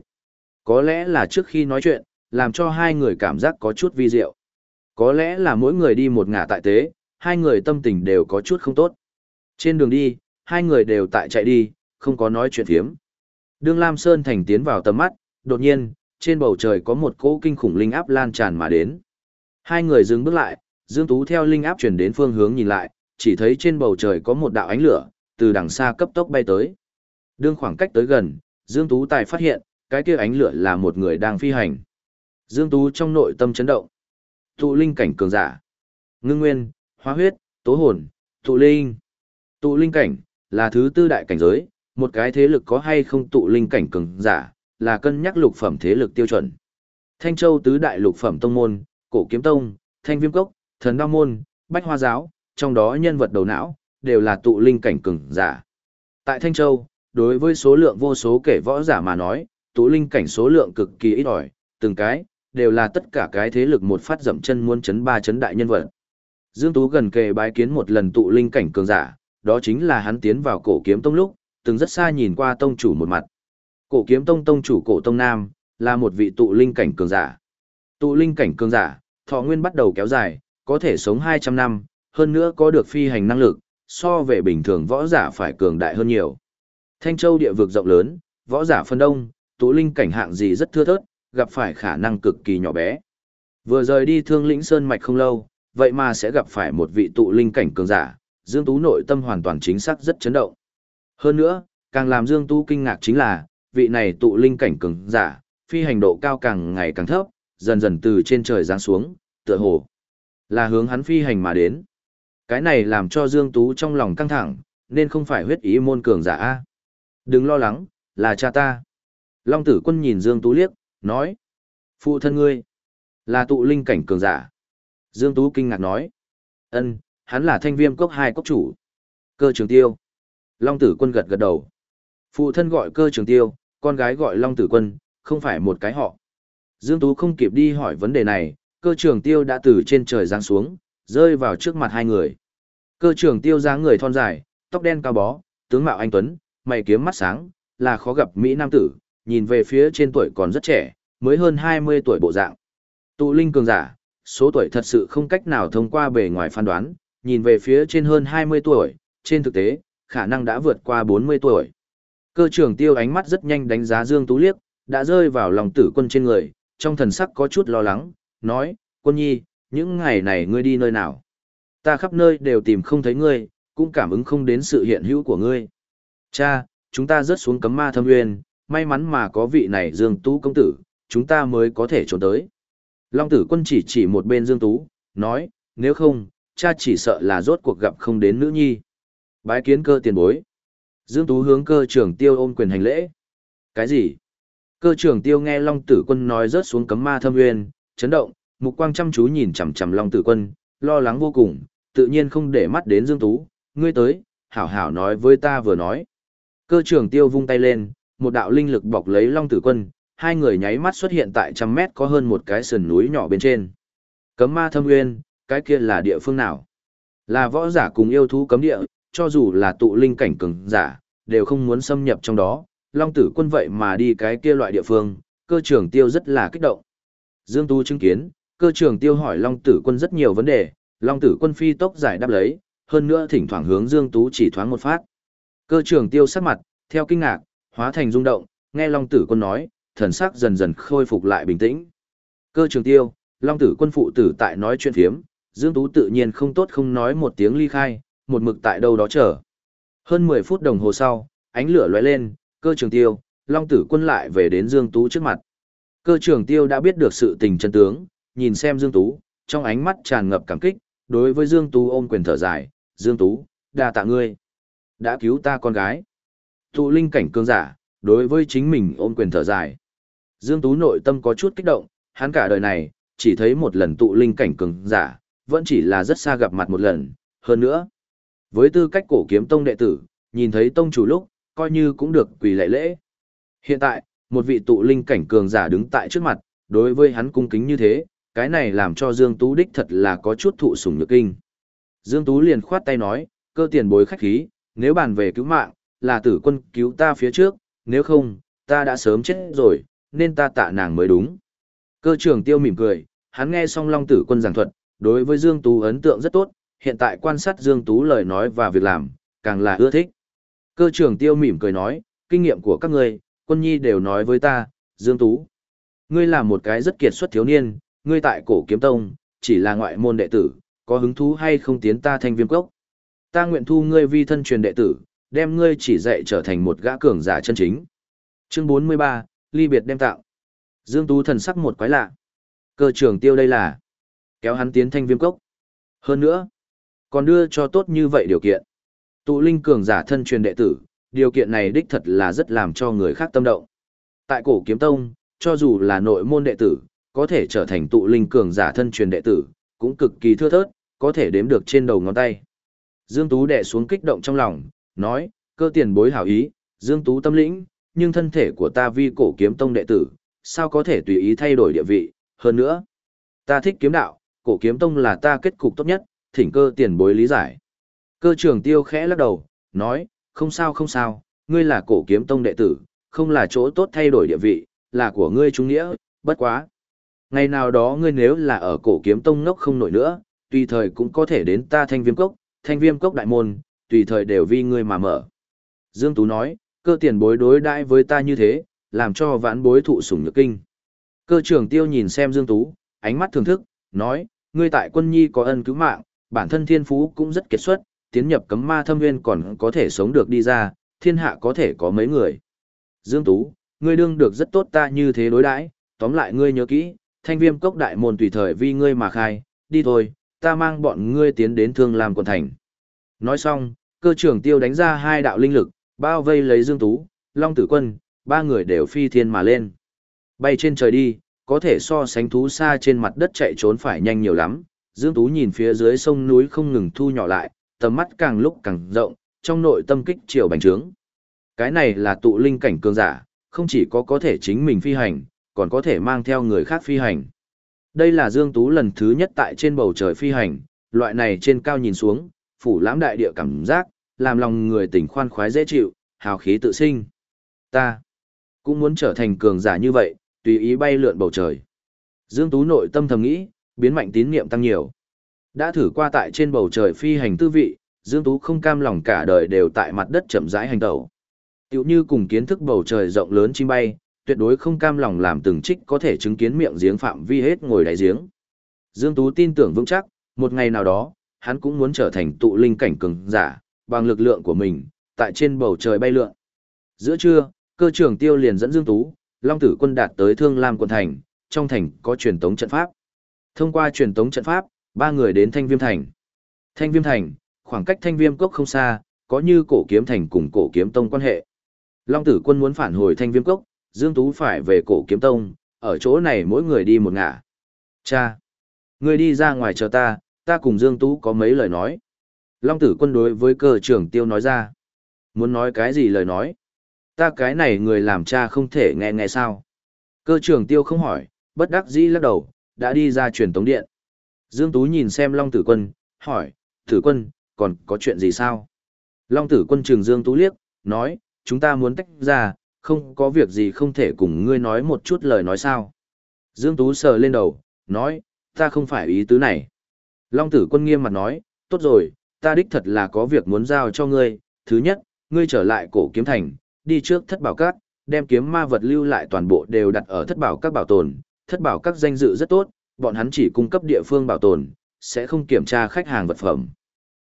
Có lẽ là trước khi nói chuyện, làm cho hai người cảm giác có chút vi diệu. Có lẽ là mỗi người đi một ngả tại tế, hai người tâm tình đều có chút không tốt. Trên đường đi, hai người đều tại chạy đi, không có nói chuyện thiếm. Đương Lam Sơn thành tiến vào tầm mắt, đột nhiên, trên bầu trời có một cỗ kinh khủng linh áp lan tràn mà đến. Hai người dừng bước lại, Dương Tú theo linh áp chuyển đến phương hướng nhìn lại, chỉ thấy trên bầu trời có một đạo ánh lửa, từ đằng xa cấp tốc bay tới. Đương khoảng cách tới gần, Dương Tú tài phát hiện, cái kia ánh lửa là một người đang phi hành. Dương Tú trong nội tâm chấn động. Tụ linh cảnh cường giả. Ngưng nguyên, hóa huyết, tố hồn, tụ linh. Tụ linh cảnh, là thứ tư đại cảnh giới, một cái thế lực có hay không tụ linh cảnh cường giả, là cân nhắc lục phẩm thế lực tiêu chuẩn. Thanh Châu tứ đại lục phẩm tông môn, Cổ Kiếm Tông, Thanh Viêm Cốc, Thần Đao Môn, Bách Hoa Giáo, trong đó nhân vật đầu não, đều là tụ linh cảnh cường giả. Tại Thanh Châu, đối với số lượng vô số kể võ giả mà nói, tụ linh cảnh số lượng cực kỳ ít ỏi, từng cái, đều là tất cả cái thế lực một phát dậm chân muốn chấn ba chấn đại nhân vật. Dương Tú gần kề bái kiến một lần tụ linh cảnh cường giả, đó chính là hắn tiến vào cổ kiếm tông lúc, từng rất xa nhìn qua tông chủ một mặt. Cổ kiếm tông tông chủ cổ tông nam, là một vị tụ linh cảnh cường giả. Tụ linh cảnh cường giả, thọ nguyên bắt đầu kéo dài, có thể sống 200 năm, hơn nữa có được phi hành năng lực, so về bình thường võ giả phải cường đại hơn nhiều. Thanh Châu địa vực rộng lớn, võ giả phân đông, tụ linh cảnh hạng gì rất thưa thớt, gặp phải khả năng cực kỳ nhỏ bé. Vừa rời đi thương lĩnh sơn mạch không lâu, vậy mà sẽ gặp phải một vị tụ linh cảnh cường giả, Dương Tú nội tâm hoàn toàn chính xác rất chấn động. Hơn nữa, càng làm Dương Tú kinh ngạc chính là, vị này tụ linh cảnh cường giả, phi hành độ cao càng ngày càng thấp, dần dần từ trên trời giáng xuống, tựa hồ là hướng hắn phi hành mà đến. Cái này làm cho Dương Tú trong lòng căng thẳng, nên không phải huyết ý môn cường giả a. Đừng lo lắng, là cha ta. Long tử quân nhìn Dương Tú liếc, nói. Phụ thân ngươi, là tụ linh cảnh cường giả. Dương Tú kinh ngạc nói. ân hắn là thanh viêm cốc hai cốc chủ. Cơ trường tiêu. Long tử quân gật gật đầu. Phụ thân gọi cơ trường tiêu, con gái gọi Long tử quân, không phải một cái họ. Dương Tú không kịp đi hỏi vấn đề này, cơ trường tiêu đã từ trên trời giáng xuống, rơi vào trước mặt hai người. Cơ trường tiêu dáng người thon dài, tóc đen cao bó, tướng mạo anh tuấn, mày kiếm mắt sáng, là khó gặp Mỹ Nam tử, nhìn về phía trên tuổi còn rất trẻ, mới hơn 20 tuổi bộ dạng. Tụ linh cường giả, số tuổi thật sự không cách nào thông qua bề ngoài phán đoán, nhìn về phía trên hơn 20 tuổi, trên thực tế, khả năng đã vượt qua 40 tuổi. Cơ trưởng tiêu ánh mắt rất nhanh đánh giá Dương Tú Liếc, đã rơi vào lòng tử quân trên người, trong thần sắc có chút lo lắng, nói, quân nhi, những ngày này ngươi đi nơi nào? Ta khắp nơi đều tìm không thấy ngươi, cũng cảm ứng không đến sự hiện hữu của ngươi. Cha, chúng ta rớt xuống cấm ma thâm nguyên, may mắn mà có vị này Dương Tú công tử, chúng ta mới có thể trốn tới. Long tử quân chỉ chỉ một bên Dương Tú, nói, nếu không, cha chỉ sợ là rốt cuộc gặp không đến nữ nhi. Bái kiến cơ tiền bối. Dương Tú hướng cơ trưởng tiêu ôm quyền hành lễ. Cái gì? Cơ trưởng tiêu nghe Long tử quân nói rớt xuống cấm ma thâm nguyên, chấn động, mục quang chăm chú nhìn chằm chằm Long tử quân, lo lắng vô cùng, tự nhiên không để mắt đến Dương Tú, ngươi tới, hảo hảo nói với ta vừa nói. Cơ trưởng tiêu vung tay lên, một đạo linh lực bọc lấy Long tử quân, hai người nháy mắt xuất hiện tại trăm mét có hơn một cái sườn núi nhỏ bên trên. Cấm ma thâm nguyên, cái kia là địa phương nào? Là võ giả cùng yêu thú cấm địa, cho dù là tụ linh cảnh cường giả, đều không muốn xâm nhập trong đó. Long tử quân vậy mà đi cái kia loại địa phương, cơ trưởng tiêu rất là kích động. Dương Tu chứng kiến, cơ trưởng tiêu hỏi Long tử quân rất nhiều vấn đề, Long tử quân phi tốc giải đáp lấy, hơn nữa thỉnh thoảng hướng Dương Tú chỉ thoáng một phát. Cơ trưởng tiêu sắc mặt, theo kinh ngạc, hóa thành rung động, nghe Long tử quân nói, thần sắc dần dần khôi phục lại bình tĩnh. Cơ trưởng tiêu, Long tử quân phụ tử tại nói chuyện phiếm, Dương Tú tự nhiên không tốt không nói một tiếng ly khai, một mực tại đâu đó chờ. Hơn 10 phút đồng hồ sau, ánh lửa lóe lên, cơ trưởng tiêu, Long tử quân lại về đến Dương Tú trước mặt. Cơ trưởng tiêu đã biết được sự tình chân tướng, nhìn xem Dương Tú, trong ánh mắt tràn ngập cảm kích, đối với Dương Tú ôm quyền thở dài, Dương Tú, đa tạ ngươi, đã cứu ta con gái. Tụ linh cảnh cương giả, đối với chính mình ôm quyền thở dài. Dương Tú nội tâm có chút kích động, hắn cả đời này, chỉ thấy một lần tụ linh cảnh cường giả, vẫn chỉ là rất xa gặp mặt một lần, hơn nữa. Với tư cách cổ kiếm tông đệ tử, nhìn thấy tông chủ lúc, coi như cũng được quỳ lệ lễ. Hiện tại, một vị tụ linh cảnh cường giả đứng tại trước mặt, đối với hắn cung kính như thế, cái này làm cho Dương Tú đích thật là có chút thụ sủng nhược kinh. Dương Tú liền khoát tay nói, cơ tiền bối khách khí, nếu bàn về cứu mạng, là tử quân cứu ta phía trước, nếu không, ta đã sớm chết rồi, nên ta tạ nàng mới đúng. Cơ trưởng tiêu mỉm cười, hắn nghe xong Long tử quân giảng thuật, đối với Dương Tú ấn tượng rất tốt, hiện tại quan sát Dương Tú lời nói và việc làm, càng là ưa thích. Cơ trưởng tiêu mỉm cười nói, kinh nghiệm của các ngươi, quân nhi đều nói với ta, Dương Tú. Ngươi là một cái rất kiệt xuất thiếu niên, ngươi tại cổ kiếm tông, chỉ là ngoại môn đệ tử, có hứng thú hay không tiến ta thanh viêm cốc. Ta nguyện thu ngươi vi thân truyền đệ tử, đem ngươi chỉ dạy trở thành một gã cường giả chân chính. Chương 43, ly biệt đem tạo. Dương Tú thần sắc một quái lạ. Cơ trưởng tiêu đây là kéo hắn tiến thanh viêm cốc. Hơn nữa, còn đưa cho tốt như vậy điều kiện. Tụ linh cường giả thân truyền đệ tử, điều kiện này đích thật là rất làm cho người khác tâm động. Tại cổ kiếm tông, cho dù là nội môn đệ tử, có thể trở thành tụ linh cường giả thân truyền đệ tử, cũng cực kỳ thưa thớt, có thể đếm được trên đầu ngón tay. Dương Tú đệ xuống kích động trong lòng, nói, cơ tiền bối hảo ý, Dương Tú tâm lĩnh, nhưng thân thể của ta vi cổ kiếm tông đệ tử, sao có thể tùy ý thay đổi địa vị, hơn nữa. Ta thích kiếm đạo, cổ kiếm tông là ta kết cục tốt nhất, thỉnh cơ tiền bối lý giải. Cơ trưởng tiêu khẽ lắc đầu, nói, không sao không sao, ngươi là cổ kiếm tông đệ tử, không là chỗ tốt thay đổi địa vị, là của ngươi trung nghĩa, bất quá. Ngày nào đó ngươi nếu là ở cổ kiếm tông ngốc không nổi nữa, tùy thời cũng có thể đến ta thanh viêm cốc, thanh viêm cốc đại môn, tùy thời đều vì ngươi mà mở. Dương Tú nói, cơ tiền bối đối đãi với ta như thế, làm cho vãn bối thụ sủng nhược kinh. Cơ trưởng tiêu nhìn xem Dương Tú, ánh mắt thưởng thức, nói, ngươi tại quân nhi có ân cứu mạng, bản thân thiên phú cũng rất kiệt xuất, tiến nhập cấm ma thâm nguyên còn có thể sống được đi ra, thiên hạ có thể có mấy người. Dương Tú, ngươi đương được rất tốt ta như thế đối đãi, tóm lại ngươi nhớ kỹ, thanh viêm cốc đại môn tùy thời vì ngươi mà khai, đi thôi, ta mang bọn ngươi tiến đến thương làm quần thành. Nói xong, cơ trưởng tiêu đánh ra hai đạo linh lực, bao vây lấy Dương Tú, Long Tử Quân, ba người đều phi thiên mà lên. Bay trên trời đi, có thể so sánh thú xa trên mặt đất chạy trốn phải nhanh nhiều lắm. Dương Tú nhìn phía dưới sông núi không ngừng thu nhỏ lại, tầm mắt càng lúc càng rộng, trong nội tâm kích chiều bành trướng. Cái này là tụ linh cảnh cường giả, không chỉ có có thể chính mình phi hành, còn có thể mang theo người khác phi hành. Đây là Dương Tú lần thứ nhất tại trên bầu trời phi hành, loại này trên cao nhìn xuống, phủ lãm đại địa cảm giác, làm lòng người tỉnh khoan khoái dễ chịu, hào khí tự sinh. Ta cũng muốn trở thành cường giả như vậy, tùy ý bay lượn bầu trời. Dương Tú nội tâm thầm nghĩ, biến mạnh tín niệm tăng nhiều. Đã thử qua tại trên bầu trời phi hành tư vị, Dương Tú không cam lòng cả đời đều tại mặt đất chậm rãi hành tẩu. Tiểu như cùng kiến thức bầu trời rộng lớn chim bay, tuyệt đối không cam lòng làm từng trích có thể chứng kiến miệng giếng phạm vi hết ngồi đáy giếng. Dương Tú tin tưởng vững chắc, một ngày nào đó, hắn cũng muốn trở thành tụ linh cảnh cường giả, bằng lực lượng của mình, tại trên bầu trời bay lượn. Giữa trưa, cơ trưởng tiêu liền dẫn Dương Tú, Long Tử quân đạt tới Thương Lam quận thành, trong thành có truyền tống trận pháp. Thông qua truyền tống trận pháp, ba người đến Thanh Viêm thành. Thanh Viêm thành, khoảng cách Thanh Viêm cốc không xa, có như cổ kiếm thành cùng cổ kiếm tông quan hệ. Long Tử quân muốn phản hồi Thanh Viêm cốc, Dương Tú phải về cổ kiếm tông, ở chỗ này mỗi người đi một ngả. Cha! Người đi ra ngoài chờ ta, ta cùng Dương Tú có mấy lời nói. Long tử quân đối với cơ trưởng tiêu nói ra. Muốn nói cái gì lời nói? Ta cái này người làm cha không thể nghe nghe sao? Cơ trưởng tiêu không hỏi, bất đắc dĩ lắc đầu, đã đi ra truyền tống điện. Dương Tú nhìn xem Long tử quân, hỏi, tử quân, còn có chuyện gì sao? Long tử quân trường Dương Tú liếc, nói, chúng ta muốn tách ra, không có việc gì không thể cùng ngươi nói một chút lời nói sao. Dương Tú sờ lên đầu, nói, ta không phải ý tứ này. Long tử quân nghiêm mặt nói, tốt rồi, ta đích thật là có việc muốn giao cho ngươi. Thứ nhất, ngươi trở lại cổ kiếm thành, đi trước thất bảo cát, đem kiếm ma vật lưu lại toàn bộ đều đặt ở thất bảo các bảo tồn. Thất bảo các danh dự rất tốt, bọn hắn chỉ cung cấp địa phương bảo tồn, sẽ không kiểm tra khách hàng vật phẩm.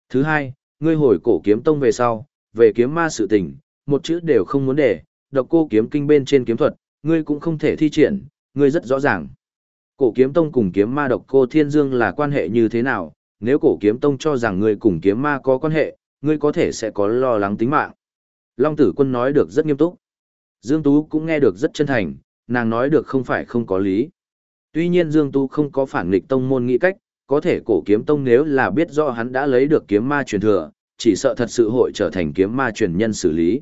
Thứ hai, ngươi hồi cổ kiếm tông về sau, về kiếm ma sự tình, một chữ đều không muốn để, độc cô kiếm kinh bên trên kiếm thuật, ngươi cũng không thể thi triển, ngươi rất rõ ràng. Cổ kiếm tông cùng kiếm ma độc cô thiên dương là quan hệ như thế nào, nếu cổ kiếm tông cho rằng ngươi cùng kiếm ma có quan hệ, ngươi có thể sẽ có lo lắng tính mạng. Long tử quân nói được rất nghiêm túc. Dương Tú cũng nghe được rất chân thành, nàng nói được không phải không có lý. Tuy nhiên Dương Tu không có phản nghịch tông môn nghĩ cách, có thể cổ kiếm tông nếu là biết rõ hắn đã lấy được kiếm ma truyền thừa, chỉ sợ thật sự hội trở thành kiếm ma truyền nhân xử lý.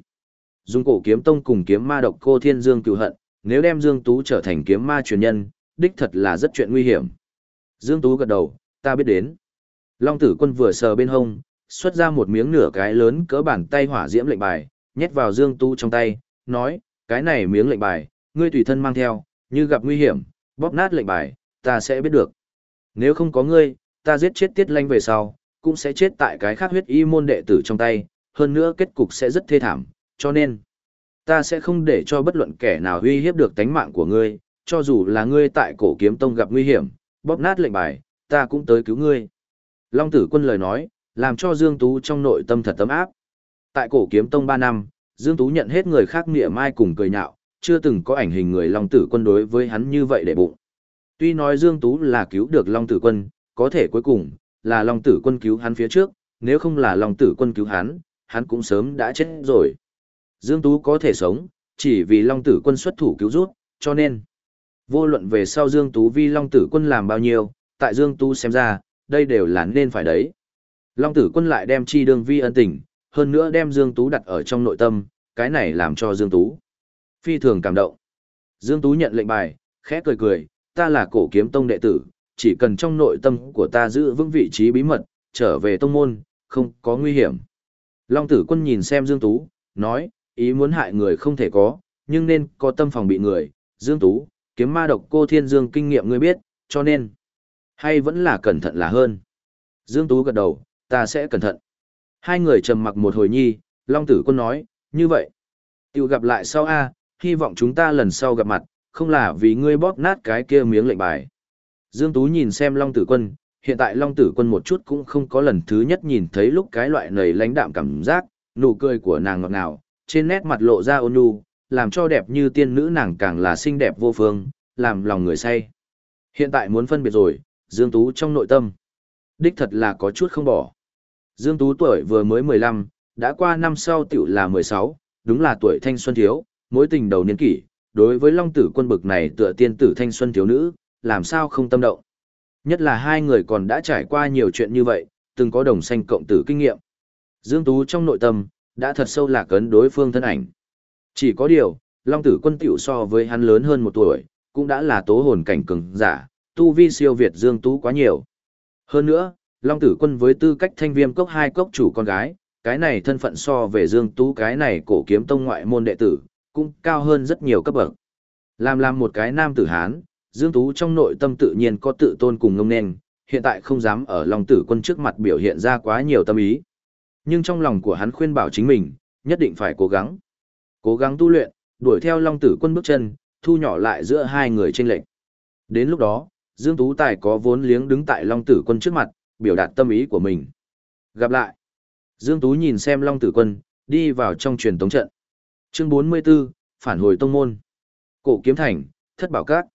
Dùng cổ kiếm tông cùng kiếm ma độc cô thiên dương cựu hận, nếu đem Dương Tú trở thành kiếm ma truyền nhân, đích thật là rất chuyện nguy hiểm. Dương Tú gật đầu, ta biết đến. Long tử quân vừa sờ bên hông, xuất ra một miếng nửa cái lớn cỡ bàn tay hỏa diễm lệnh bài, nhét vào Dương Tú trong tay, nói, cái này miếng lệnh bài, ngươi tùy thân mang theo, như gặp nguy hiểm, bóp nát lệnh bài, ta sẽ biết được. Nếu không có ngươi, ta giết chết tiết lanh về sau, cũng sẽ chết tại cái khác huyết y môn đệ tử trong tay, hơn nữa kết cục sẽ rất thê thảm, cho nên, ta sẽ không để cho bất luận kẻ nào uy hiếp được tánh mạng của ngươi, cho dù là ngươi tại cổ kiếm tông gặp nguy hiểm, bóp nát lệnh bài, ta cũng tới cứu ngươi. Long tử quân lời nói, làm cho Dương Tú trong nội tâm thật tấm áp. Tại cổ kiếm tông 3 năm, Dương Tú nhận hết người khác nghĩa mai cùng cười nhạo, chưa từng có ảnh hình người Long tử quân đối với hắn như vậy để bụng. Tuy nói Dương Tú là cứu được Long tử quân, có thể cuối cùng, là Long tử quân cứu hắn phía trước, nếu không là Long tử quân cứu hắn, hắn cũng sớm đã chết rồi. Dương Tú có thể sống, chỉ vì Long Tử Quân xuất thủ cứu rút, cho nên, vô luận về sau Dương Tú vì Long Tử Quân làm bao nhiêu, tại Dương Tú xem ra, đây đều là nên phải đấy. Long Tử Quân lại đem chi đương vi ân tình, hơn nữa đem Dương Tú đặt ở trong nội tâm, cái này làm cho Dương Tú phi thường cảm động. Dương Tú nhận lệnh bài, khẽ cười cười, ta là cổ kiếm tông đệ tử, chỉ cần trong nội tâm của ta giữ vững vị trí bí mật, trở về tông môn, không có nguy hiểm. Long tử quân nhìn xem Dương Tú, nói, ý muốn hại người không thể có, nhưng nên có tâm phòng bị người, Dương Tú, kiếm ma độc cô thiên dương kinh nghiệm ngươi biết, cho nên, hay vẫn là cẩn thận là hơn. Dương Tú gật đầu, ta sẽ cẩn thận. Hai người trầm mặc một hồi nhi, Long Tử Quân nói, như vậy. Tiểu gặp lại sau A, hy vọng chúng ta lần sau gặp mặt, không là vì ngươi bóp nát cái kia miếng lệnh bài. Dương Tú nhìn xem Long Tử Quân, hiện tại Long Tử Quân một chút cũng không có lần thứ nhất nhìn thấy lúc cái loại nầy lãnh đạm cảm giác, nụ cười của nàng ngọt ngào, trên nét mặt lộ ra ôn nhu, làm cho đẹp như tiên nữ nàng càng là xinh đẹp vô phương, làm lòng người say. Hiện tại muốn phân biệt rồi, Dương Tú trong nội tâm. Đích thật là có chút không bỏ. Dương Tú tuổi vừa mới 15, đã qua năm sau tiểu là 16, đúng là tuổi thanh xuân thiếu, mối tình đầu niên kỷ, đối với Long Tử quân bực này tựa tiên tử thanh xuân thiếu nữ, làm sao không tâm động. Nhất là hai người còn đã trải qua nhiều chuyện như vậy, từng có đồng sanh cộng tử kinh nghiệm. Dương Tú trong nội tâm, đã thật sâu lạc ấn đối phương thân ảnh. Chỉ có điều, Long Tử quân tiểu so với hắn lớn hơn một tuổi, cũng đã là tố hồn cảnh cường giả, tu vi siêu Việt Dương Tú quá nhiều. Hơn nữa, Long Tử quân với tư cách thanh viêm cốc hai cốc chủ con gái, cái này thân phận so về Dương Tú cái này cổ kiếm tông ngoại môn đệ tử, cũng cao hơn rất nhiều cấp bậc. Làm làm một cái nam tử Hán, Dương Tú trong nội tâm tự nhiên có tự tôn cùng ngông nên, hiện tại không dám ở Long Tử quân trước mặt biểu hiện ra quá nhiều tâm ý. Nhưng trong lòng của hắn khuyên bảo chính mình, nhất định phải cố gắng. Cố gắng tu luyện, đuổi theo Long Tử quân bước chân, thu nhỏ lại giữa hai người chênh lệnh. Đến lúc đó, Dương Tú Tài có vốn liếng đứng tại Long Tử quân trước mặt, biểu đạt tâm ý của mình. Gặp lại. Dương Tú nhìn xem Long Tử quân, đi vào trong truyền tống trận. Chương 44, phản hồi tông môn. Cổ kiếm thành, thất bảo cát.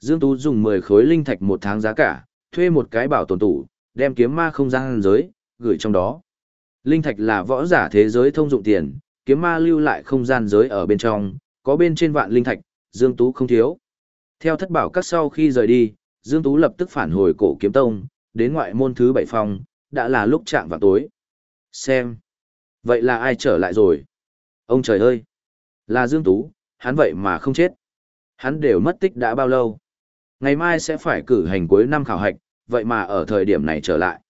Dương Tú dùng 10 khối linh thạch một tháng giá cả, thuê một cái bảo tồn tủ, đem kiếm ma không gian giới, gửi trong đó. Linh thạch là võ giả thế giới thông dụng tiền, kiếm ma lưu lại không gian giới ở bên trong, có bên trên vạn linh thạch, Dương Tú không thiếu. Theo thất bảo các sau khi rời đi, Dương Tú lập tức phản hồi cổ kiếm tông, đến ngoại môn thứ bảy phòng, đã là lúc chạm vào tối. Xem. Vậy là ai trở lại rồi? Ông trời ơi! Là Dương Tú, hắn vậy mà không chết. Hắn đều mất tích đã bao lâu? Ngày mai sẽ phải cử hành cuối năm khảo hạch, vậy mà ở thời điểm này trở lại.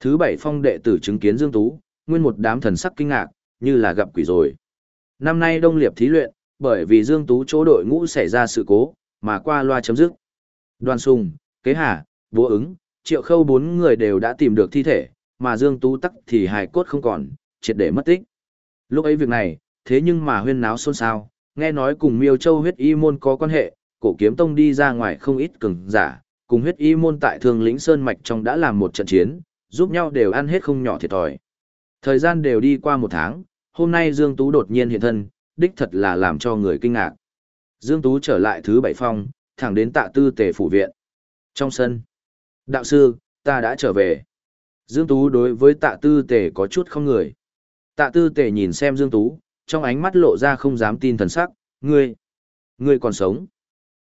Thứ bảy phong đệ tử chứng kiến Dương Tú, nguyên một đám thần sắc kinh ngạc, như là gặp quỷ rồi. Năm nay đông liệp thí luyện, bởi vì Dương Tú chỗ đội ngũ xảy ra sự cố, mà qua loa chấm dứt. Đoàn Sùng, Kế Hà, Vô ứng, Triệu Khâu bốn người đều đã tìm được thi thể, mà Dương Tú tắc thì hài cốt không còn, triệt để mất tích. Lúc ấy việc này, thế nhưng mà huyên náo xôn xao, nghe nói cùng Miêu Châu huyết y môn có quan hệ, cổ kiếm tông đi ra ngoài không ít cường giả, cùng huyết y môn tại Thương Lĩnh Sơn mạch trong đã làm một trận chiến, giúp nhau đều ăn hết không nhỏ thiệt thòi. Thời gian đều đi qua một tháng, hôm nay Dương Tú đột nhiên hiện thân, đích thật là làm cho người kinh ngạc. Dương Tú trở lại thứ bảy phong, thẳng đến tạ tư tề phủ viện. Trong sân, đạo sư, ta đã trở về. Dương Tú đối với tạ tư tề có chút không người. Tạ tư tề nhìn xem Dương Tú, trong ánh mắt lộ ra không dám tin thần sắc, ngươi, ngươi còn sống.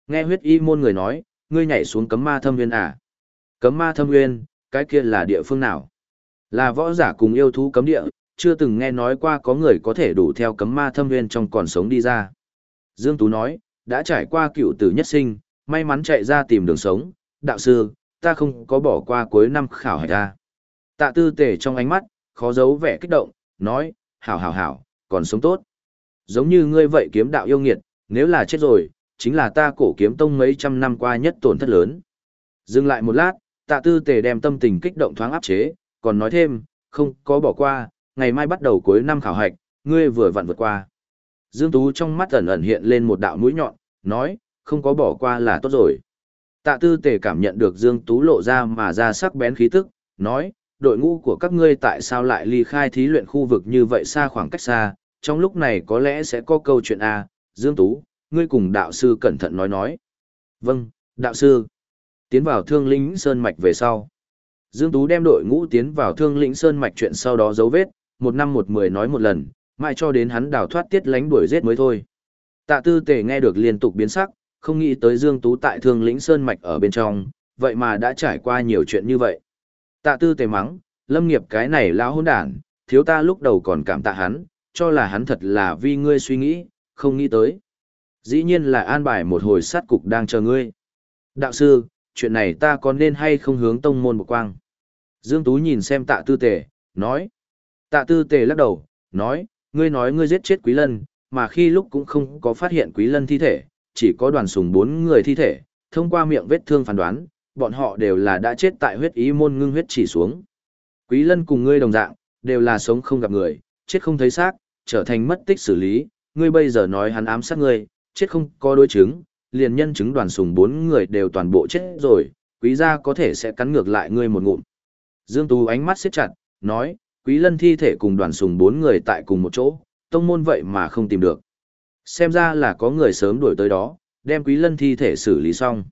Nghe huyết y môn người nói, ngươi nhảy xuống cấm ma thâm nguyên à. Cấm ma thâm nguyên, cái kia là địa phương nào? Là võ giả cùng yêu thú cấm địa, chưa từng nghe nói qua có người có thể đủ theo cấm ma thâm nguyên trong còn sống đi ra. Dương Tú nói, đã trải qua cựu tử nhất sinh, may mắn chạy ra tìm đường sống, đạo sư, ta không có bỏ qua cuối năm khảo hạch ta Tạ tư tể trong ánh mắt, khó giấu vẻ kích động, nói, hảo hảo hảo, còn sống tốt. Giống như ngươi vậy kiếm đạo yêu nghiệt, nếu là chết rồi, chính là ta cổ kiếm tông mấy trăm năm qua nhất tổn thất lớn. Dừng lại một lát, tạ tư tề đem tâm tình kích động thoáng áp chế, còn nói thêm, không có bỏ qua, ngày mai bắt đầu cuối năm khảo hạch, ngươi vừa vặn vượt qua. Dương Tú trong mắt ẩn ẩn hiện lên một đạo mũi nhọn, nói, không có bỏ qua là tốt rồi. Tạ tư tề cảm nhận được Dương Tú lộ ra mà ra sắc bén khí tức, nói, đội ngũ của các ngươi tại sao lại ly khai thí luyện khu vực như vậy xa khoảng cách xa, trong lúc này có lẽ sẽ có câu chuyện A, Dương Tú, ngươi cùng đạo sư cẩn thận nói nói. Vâng, đạo sư. Tiến vào thương lĩnh Sơn Mạch về sau. Dương Tú đem đội ngũ tiến vào thương lĩnh Sơn Mạch chuyện sau đó dấu vết, một năm một mười nói một lần, mãi cho đến hắn đào thoát tiết lánh đuổi giết mới thôi. Tạ tư tề nghe được liên tục biến sắc, không nghĩ tới Dương Tú tại thương lĩnh Sơn Mạch ở bên trong, vậy mà đã trải qua nhiều chuyện như vậy. Tạ tư tề mắng, lâm nghiệp cái này lão hôn đản, thiếu ta lúc đầu còn cảm tạ hắn, cho là hắn thật là vì ngươi suy nghĩ, không nghĩ tới. Dĩ nhiên là an bài một hồi sát cục đang chờ ngươi. Đạo sư, chuyện này ta có nên hay không hướng tông môn một quang? Dương Tú nhìn xem tạ tư tề, nói. Tạ tư tề lắc đầu, nói, ngươi nói ngươi giết chết quý lân, mà khi lúc cũng không có phát hiện quý lân thi thể, chỉ có đoàn sùng bốn người thi thể, thông qua miệng vết thương phán đoán, bọn họ đều là đã chết tại huyết ý môn ngưng huyết chỉ xuống. Quý lân cùng ngươi đồng dạng, đều là sống không gặp người, chết không thấy xác, trở thành mất tích xử lý, ngươi bây giờ nói hắn ám sát ngươi, chết không có đối chứng, liền nhân chứng đoàn sùng bốn người đều toàn bộ chết rồi, quý gia có thể sẽ cắn ngược lại ngươi một ngụm. Dương Tú ánh mắt siết chặt, nói, quý lân thi thể cùng đoàn sùng bốn người tại cùng một chỗ, tông môn vậy mà không tìm được. Xem ra là có người sớm đuổi tới đó, đem Quý Lân thi thể xử lý xong.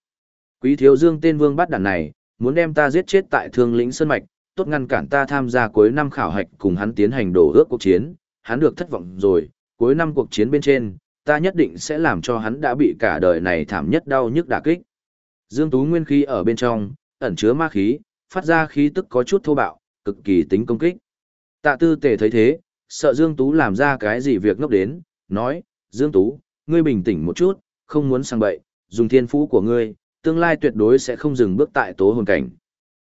Quý Thiếu Dương tên vương bắt đàn này, muốn đem ta giết chết tại Thương lĩnh Sơn Mạch, tốt ngăn cản ta tham gia cuối năm khảo hạch cùng hắn tiến hành đổ ước cuộc chiến, hắn được thất vọng rồi, cuối năm cuộc chiến bên trên, ta nhất định sẽ làm cho hắn đã bị cả đời này thảm nhất đau nhức đả kích. Dương Tú nguyên khí ở bên trong, ẩn chứa ma khí, phát ra khí tức có chút thô bạo, cực kỳ tính công kích. Tạ tư tề thấy thế, sợ Dương Tú làm ra cái gì việc ngốc đến, nói, Dương Tú, ngươi bình tĩnh một chút, không muốn sang bậy, dùng thiên phú của ngươi, tương lai tuyệt đối sẽ không dừng bước tại tố hồn cảnh.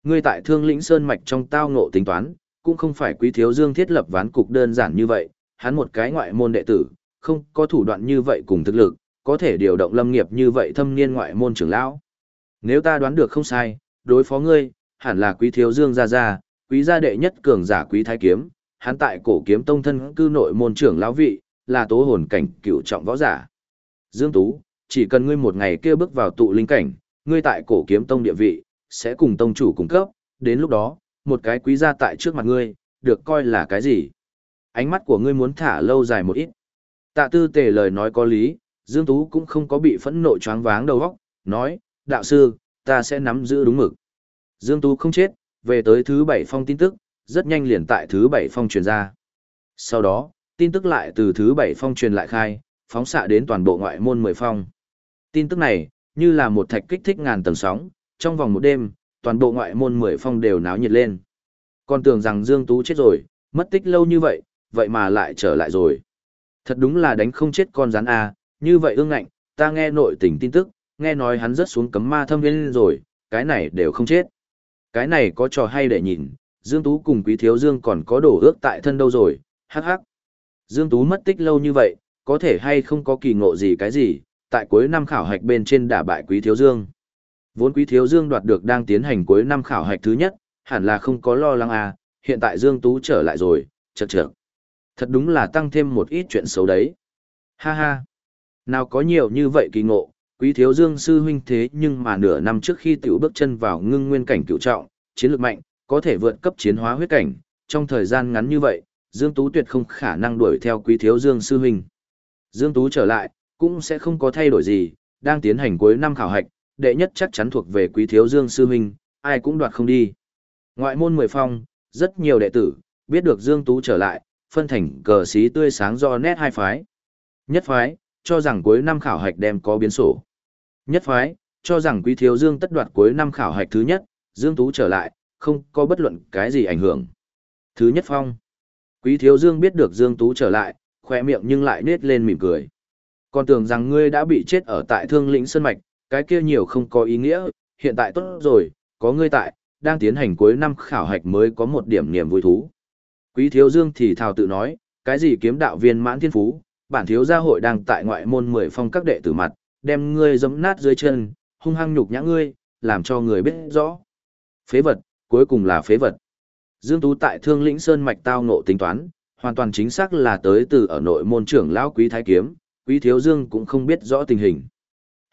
Ngươi tại thương lĩnh sơn mạch trong tao ngộ tính toán, cũng không phải quý thiếu Dương thiết lập ván cục đơn giản như vậy, hắn một cái ngoại môn đệ tử, không có thủ đoạn như vậy cùng thực lực, có thể điều động lâm nghiệp như vậy thâm niên ngoại môn trưởng lão. Nếu ta đoán được không sai, đối phó ngươi, hẳn là quý thiếu Dương gia gia, quý gia đệ nhất cường giả quý thái kiếm, hắn tại cổ kiếm tông thân cư nội môn trưởng lão vị, là tố hồn cảnh cựu trọng võ giả. Dương Tú, chỉ cần ngươi một ngày kia bước vào tụ linh cảnh, ngươi tại cổ kiếm tông địa vị, sẽ cùng tông chủ cung cấp, đến lúc đó, một cái quý gia tại trước mặt ngươi, được coi là cái gì? Ánh mắt của ngươi muốn thả lâu dài một ít. Tạ tư tề lời nói có lý, Dương Tú cũng không có bị phẫn nộ choáng váng đầu óc, nói, đạo sư, ta sẽ nắm giữ đúng mực. Dương Tú không chết, về tới thứ bảy phong tin tức, rất nhanh liền tại thứ bảy phong truyền ra. Sau đó, tin tức lại từ thứ bảy phong truyền lại khai, phóng xạ đến toàn bộ ngoại môn mười phong. Tin tức này, như là một thạch kích thích ngàn tầng sóng, trong vòng một đêm, toàn bộ ngoại môn mười phong đều náo nhiệt lên. Còn tưởng rằng Dương Tú chết rồi, mất tích lâu như vậy, vậy mà lại trở lại rồi. Thật đúng là đánh không chết con rắn A, như vậy ương ngạnh, ta nghe nội tình tin tức, nghe nói hắn rớt xuống cấm ma thâm viên rồi, cái này đều không chết. Cái này có trò hay để nhìn, Dương Tú cùng Quý Thiếu Dương còn có đổ ước tại thân đâu rồi, hắc hắc. Dương Tú mất tích lâu như vậy, có thể hay không có kỳ ngộ gì cái gì, tại cuối năm khảo hạch bên trên đả bại Quý Thiếu Dương. Vốn Quý Thiếu Dương đoạt được đang tiến hành cuối năm khảo hạch thứ nhất, hẳn là không có lo lắng à, hiện tại Dương Tú trở lại rồi, chật chật. Thật đúng là tăng thêm một ít chuyện xấu đấy. Ha ha. Nào có nhiều như vậy kỳ ngộ, Quý Thiếu Dương sư huynh thế nhưng mà nửa năm trước khi tiểu bước chân vào ngưng nguyên cảnh cựu trọng, chiến lược mạnh, có thể vượt cấp chiến hóa huyết cảnh, trong thời gian ngắn như vậy, Dương Tú tuyệt không khả năng đuổi theo Quý Thiếu Dương sư huynh. Dương Tú trở lại, cũng sẽ không có thay đổi gì, đang tiến hành cuối năm khảo hạch, đệ nhất chắc chắn thuộc về Quý Thiếu Dương sư huynh, ai cũng đoạt không đi. Ngoại môn mười phong, rất nhiều đệ tử, biết được Dương Tú trở lại, phân thành cờ xí tươi sáng do nét hai phái. Nhất phái, cho rằng cuối năm khảo hạch đem có biến sổ. Nhất phái, cho rằng Quý Thiếu Dương tất đoạt cuối năm khảo hạch thứ nhất, Dương Tú trở lại, không có bất luận cái gì ảnh hưởng. Thứ nhất phong, Quý Thiếu Dương biết được Dương Tú trở lại, khỏe miệng nhưng lại nết lên mỉm cười. Còn tưởng rằng ngươi đã bị chết ở tại thương lĩnh Sơn Mạch, cái kia nhiều không có ý nghĩa, hiện tại tốt rồi, có ngươi tại, đang tiến hành cuối năm khảo hạch mới có một điểm niềm vui thú. Quý Thiếu Dương thì thào tự nói, cái gì kiếm đạo viên mãn thiên phú, bản thiếu gia hội đang tại ngoại môn mười phong các đệ tử mặt, đem ngươi giẫm nát dưới chân, hung hăng nhục nhã ngươi, làm cho người biết rõ. Phế vật, cuối cùng là phế vật. Dương Tú tại Thương Lĩnh Sơn mạch tao ngộ tính toán, hoàn toàn chính xác là tới từ ở nội môn trưởng lão Quý Thái Kiếm, Quý Thiếu Dương cũng không biết rõ tình hình.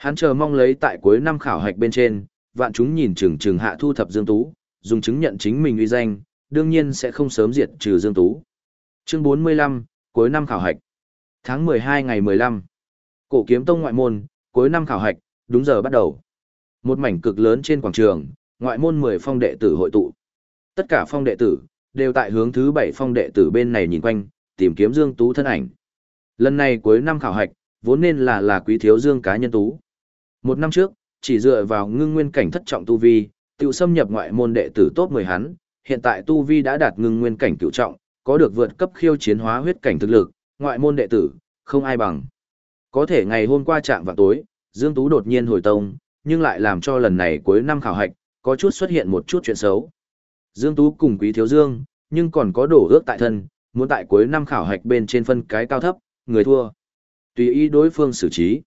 Hắn chờ mong lấy tại cuối năm khảo hạch bên trên, vạn chúng nhìn chừng chừng hạ thu thập Dương Tú, dùng chứng nhận chính mình uy danh, đương nhiên sẽ không sớm diệt trừ Dương Tú. Chương 45, cuối năm khảo hạch. Tháng 12 ngày 15. Cổ kiếm tông ngoại môn, cuối năm khảo hạch, đúng giờ bắt đầu. Một mảnh cực lớn trên quảng trường, ngoại môn 10 phong đệ tử hội tụ. Tất cả phong đệ tử, đều tại hướng thứ 7 phong đệ tử bên này nhìn quanh, tìm kiếm Dương Tú thân ảnh. Lần này cuối năm khảo hạch, vốn nên là là quý thiếu Dương cá nhân Tú. Một năm trước, chỉ dựa vào ngưng nguyên cảnh thất trọng tu vi, tự xâm nhập ngoại môn đệ tử top 10 hắn, hiện tại tu vi đã đạt ngưng nguyên cảnh cửu trọng, có được vượt cấp khiêu chiến hóa huyết cảnh thực lực, ngoại môn đệ tử, không ai bằng. Có thể ngày hôm qua trạng vào tối, Dương Tú đột nhiên hồi tông, nhưng lại làm cho lần này cuối năm khảo hạch, có chút xuất hiện một chút chuyện xấu. Dương Tú cùng Quý Thiếu Dương, nhưng còn có đổ ước tại thân, muốn tại cuối năm khảo hạch bên trên phân cái cao thấp, người thua. Tùy ý đối phương xử trí.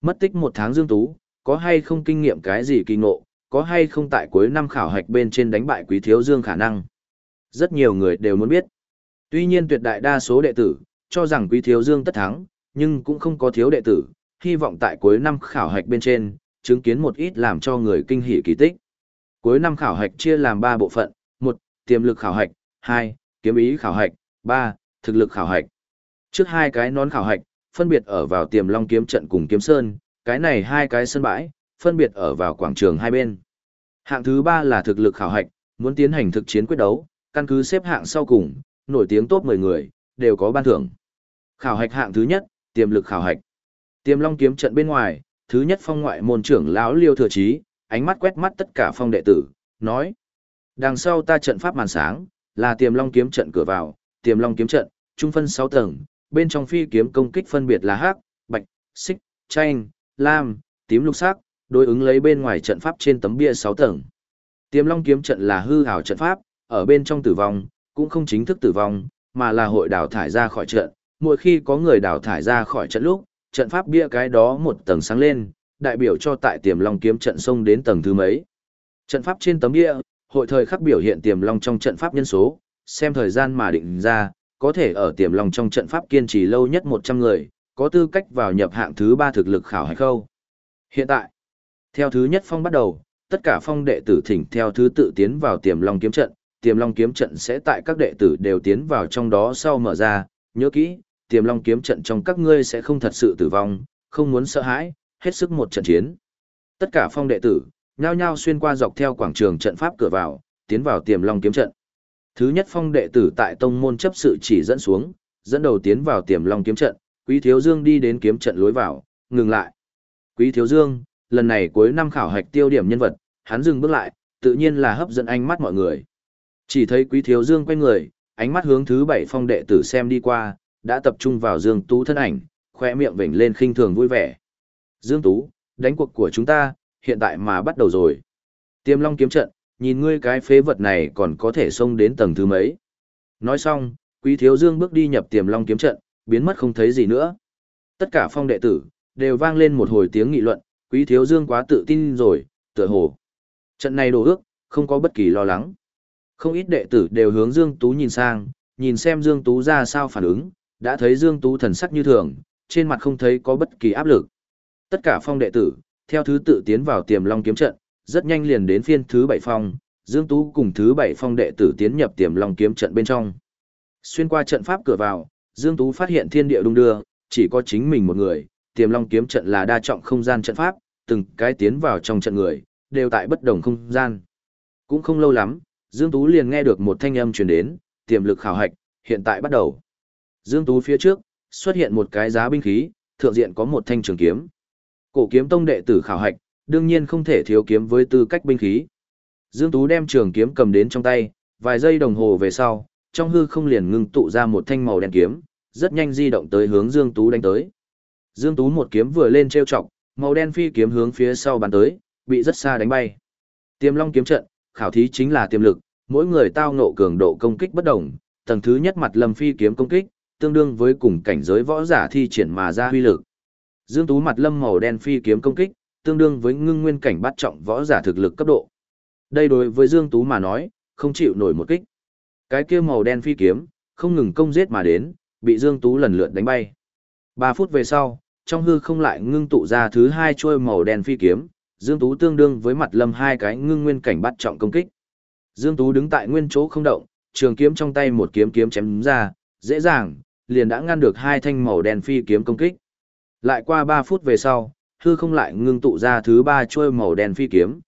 Mất tích một tháng Dương Tú, có hay không kinh nghiệm cái gì kỳ ngộ, có hay không tại cuối năm khảo hạch bên trên đánh bại Quý Thiếu Dương khả năng. Rất nhiều người đều muốn biết. Tuy nhiên tuyệt đại đa số đệ tử, cho rằng Quý Thiếu Dương tất thắng, nhưng cũng không có thiếu đệ tử, hy vọng tại cuối năm khảo hạch bên trên, chứng kiến một ít làm cho người kinh hỉ kỳ tích. Cuối năm khảo hạch chia làm 3 bộ phận, 1. Tiềm lực khảo hạch, 2. Kiếm ý khảo hạch, 3. Thực lực khảo hạch. Trước hai cái nón khảo hạch, phân biệt ở vào Tiềm Long kiếm trận cùng Kiếm Sơn, cái này hai cái sân bãi, phân biệt ở vào quảng trường hai bên. Hạng thứ ba là thực lực khảo hạch, muốn tiến hành thực chiến quyết đấu, căn cứ xếp hạng sau cùng, nổi tiếng top 10 người, đều có ban thưởng. Khảo hạch hạng thứ nhất, tiềm lực khảo hạch. Tiềm Long kiếm trận bên ngoài, thứ nhất phong ngoại môn trưởng lão Liêu Thừa Chí, ánh mắt quét mắt tất cả phong đệ tử, nói: "Đằng sau ta trận pháp màn sáng, là Tiềm Long kiếm trận cửa vào, Tiềm Long kiếm trận, trung phân 6 tầng, bên trong phi kiếm công kích phân biệt là hắc, bạch, xích, chanh, lam, tím lục sắc, đối ứng lấy bên ngoài trận pháp trên tấm bia 6 tầng. Tiềm Long kiếm trận là hư ảo trận pháp, ở bên trong tử vong, cũng không chính thức tử vong, mà là hội đào thải ra khỏi trận. Mỗi khi có người đào thải ra khỏi trận lúc, trận pháp bia cái đó một tầng sáng lên, đại biểu cho tại Tiềm Long kiếm trận xông đến tầng thứ mấy. Trận pháp trên tấm bia, hội thời khắc biểu hiện Tiềm Long trong trận pháp nhân số, xem thời gian mà định ra, có thể ở Tiềm Long trong trận pháp kiên trì lâu nhất 100 người, có tư cách vào nhập hạng thứ 3 thực lực khảo hải khâu. Hiện tại, theo thứ nhất phong bắt đầu, tất cả phong đệ tử thỉnh theo thứ tự tiến vào tiềm long kiếm trận, tiềm long kiếm trận sẽ tại các đệ tử đều tiến vào trong đó sau mở ra, nhớ kỹ, tiềm long kiếm trận trong các ngươi sẽ không thật sự tử vong, không muốn sợ hãi, hết sức một trận chiến. Tất cả phong đệ tử, nhao nhao xuyên qua dọc theo quảng trường trận pháp cửa vào, tiến vào tiềm long kiếm trận. Thứ nhất phong đệ tử tại tông môn chấp sự chỉ dẫn xuống, dẫn đầu tiến vào tiềm long kiếm trận, Quý Thiếu Dương đi đến kiếm trận lối vào, ngừng lại. Quý Thiếu Dương, lần này cuối năm khảo hạch tiêu điểm nhân vật, hắn dừng bước lại, tự nhiên là hấp dẫn ánh mắt mọi người. Chỉ thấy Quý Thiếu Dương quay người, ánh mắt hướng thứ bảy phong đệ tử xem đi qua, đã tập trung vào Dương Tú thân ảnh, khoe miệng vểnh lên khinh thường vui vẻ. Dương Tú, đánh cuộc của chúng ta, hiện tại mà bắt đầu rồi. Tiêm long kiếm trận, nhìn ngươi cái phế vật này còn có thể xông đến tầng thứ mấy. Nói xong, Quý Thiếu Dương bước đi nhập tiềm long kiếm trận, biến mất không thấy gì nữa. Tất cả phong đệ tử, đều vang lên một hồi tiếng nghị luận, Quý Thiếu Dương quá tự tin rồi, tựa hồ. Trận này đồ ước, không có bất kỳ lo lắng. Không ít đệ tử đều hướng Dương Tú nhìn sang, nhìn xem Dương Tú ra sao phản ứng, đã thấy Dương Tú thần sắc như thường, trên mặt không thấy có bất kỳ áp lực. Tất cả phong đệ tử, theo thứ tự tiến vào tiềm long kiếm trận, rất nhanh liền đến phiên thứ bảy phong, Dương Tú cùng thứ bảy phong đệ tử tiến nhập tiềm long kiếm trận bên trong. Xuyên qua trận pháp cửa vào, Dương Tú phát hiện thiên địa đung đưa, chỉ có chính mình một người, tiềm long kiếm trận là đa trọng không gian trận pháp, từng cái tiến vào trong trận người, đều tại bất đồng không gian. Cũng không lâu lắm, Dương Tú liền nghe được một thanh âm truyền đến, tiềm lực khảo hạch, hiện tại bắt đầu. Dương Tú phía trước, xuất hiện một cái giá binh khí, thượng diện có một thanh trường kiếm. Cổ kiếm tông đệ tử khảo hạch, đương nhiên không thể thiếu kiếm với tư cách binh khí. Dương Tú đem trường kiếm cầm đến trong tay, vài giây đồng hồ về sau, trong hư không liền ngưng tụ ra một thanh màu đen kiếm, rất nhanh di động tới hướng Dương Tú đánh tới. Dương Tú một kiếm vừa lên treo chọc, màu đen phi kiếm hướng phía sau bắn tới, bị rất xa đánh bay. Tiềm Long kiếm trận, khảo thí chính là tiềm lực, mỗi người tao ngộ cường độ công kích bất đồng, tầng thứ nhất mặt Lâm phi kiếm công kích, tương đương với cùng cảnh giới võ giả thi triển mà ra huy lực. Dương Tú mặt Lâm màu đen phi kiếm công kích, tương đương với ngưng nguyên cảnh bắt trọng võ giả thực lực cấp độ. Đây đối với Dương Tú mà nói, không chịu nổi một kích. Cái kia màu đen phi kiếm, không ngừng công giết mà đến, bị Dương Tú lần lượt đánh bay. 3 phút về sau, trong hư không lại ngưng tụ ra thứ hai chuôi màu đen phi kiếm, Dương Tú tương đương với mặt lâm hai cái ngưng nguyên cảnh bắt trọng công kích. Dương Tú đứng tại nguyên chỗ không động, trường kiếm trong tay một kiếm kiếm chém ra, dễ dàng, liền đã ngăn được hai thanh màu đen phi kiếm công kích. Lại qua 3 phút về sau, hư không lại ngưng tụ ra thứ ba trôi màu đen phi kiếm.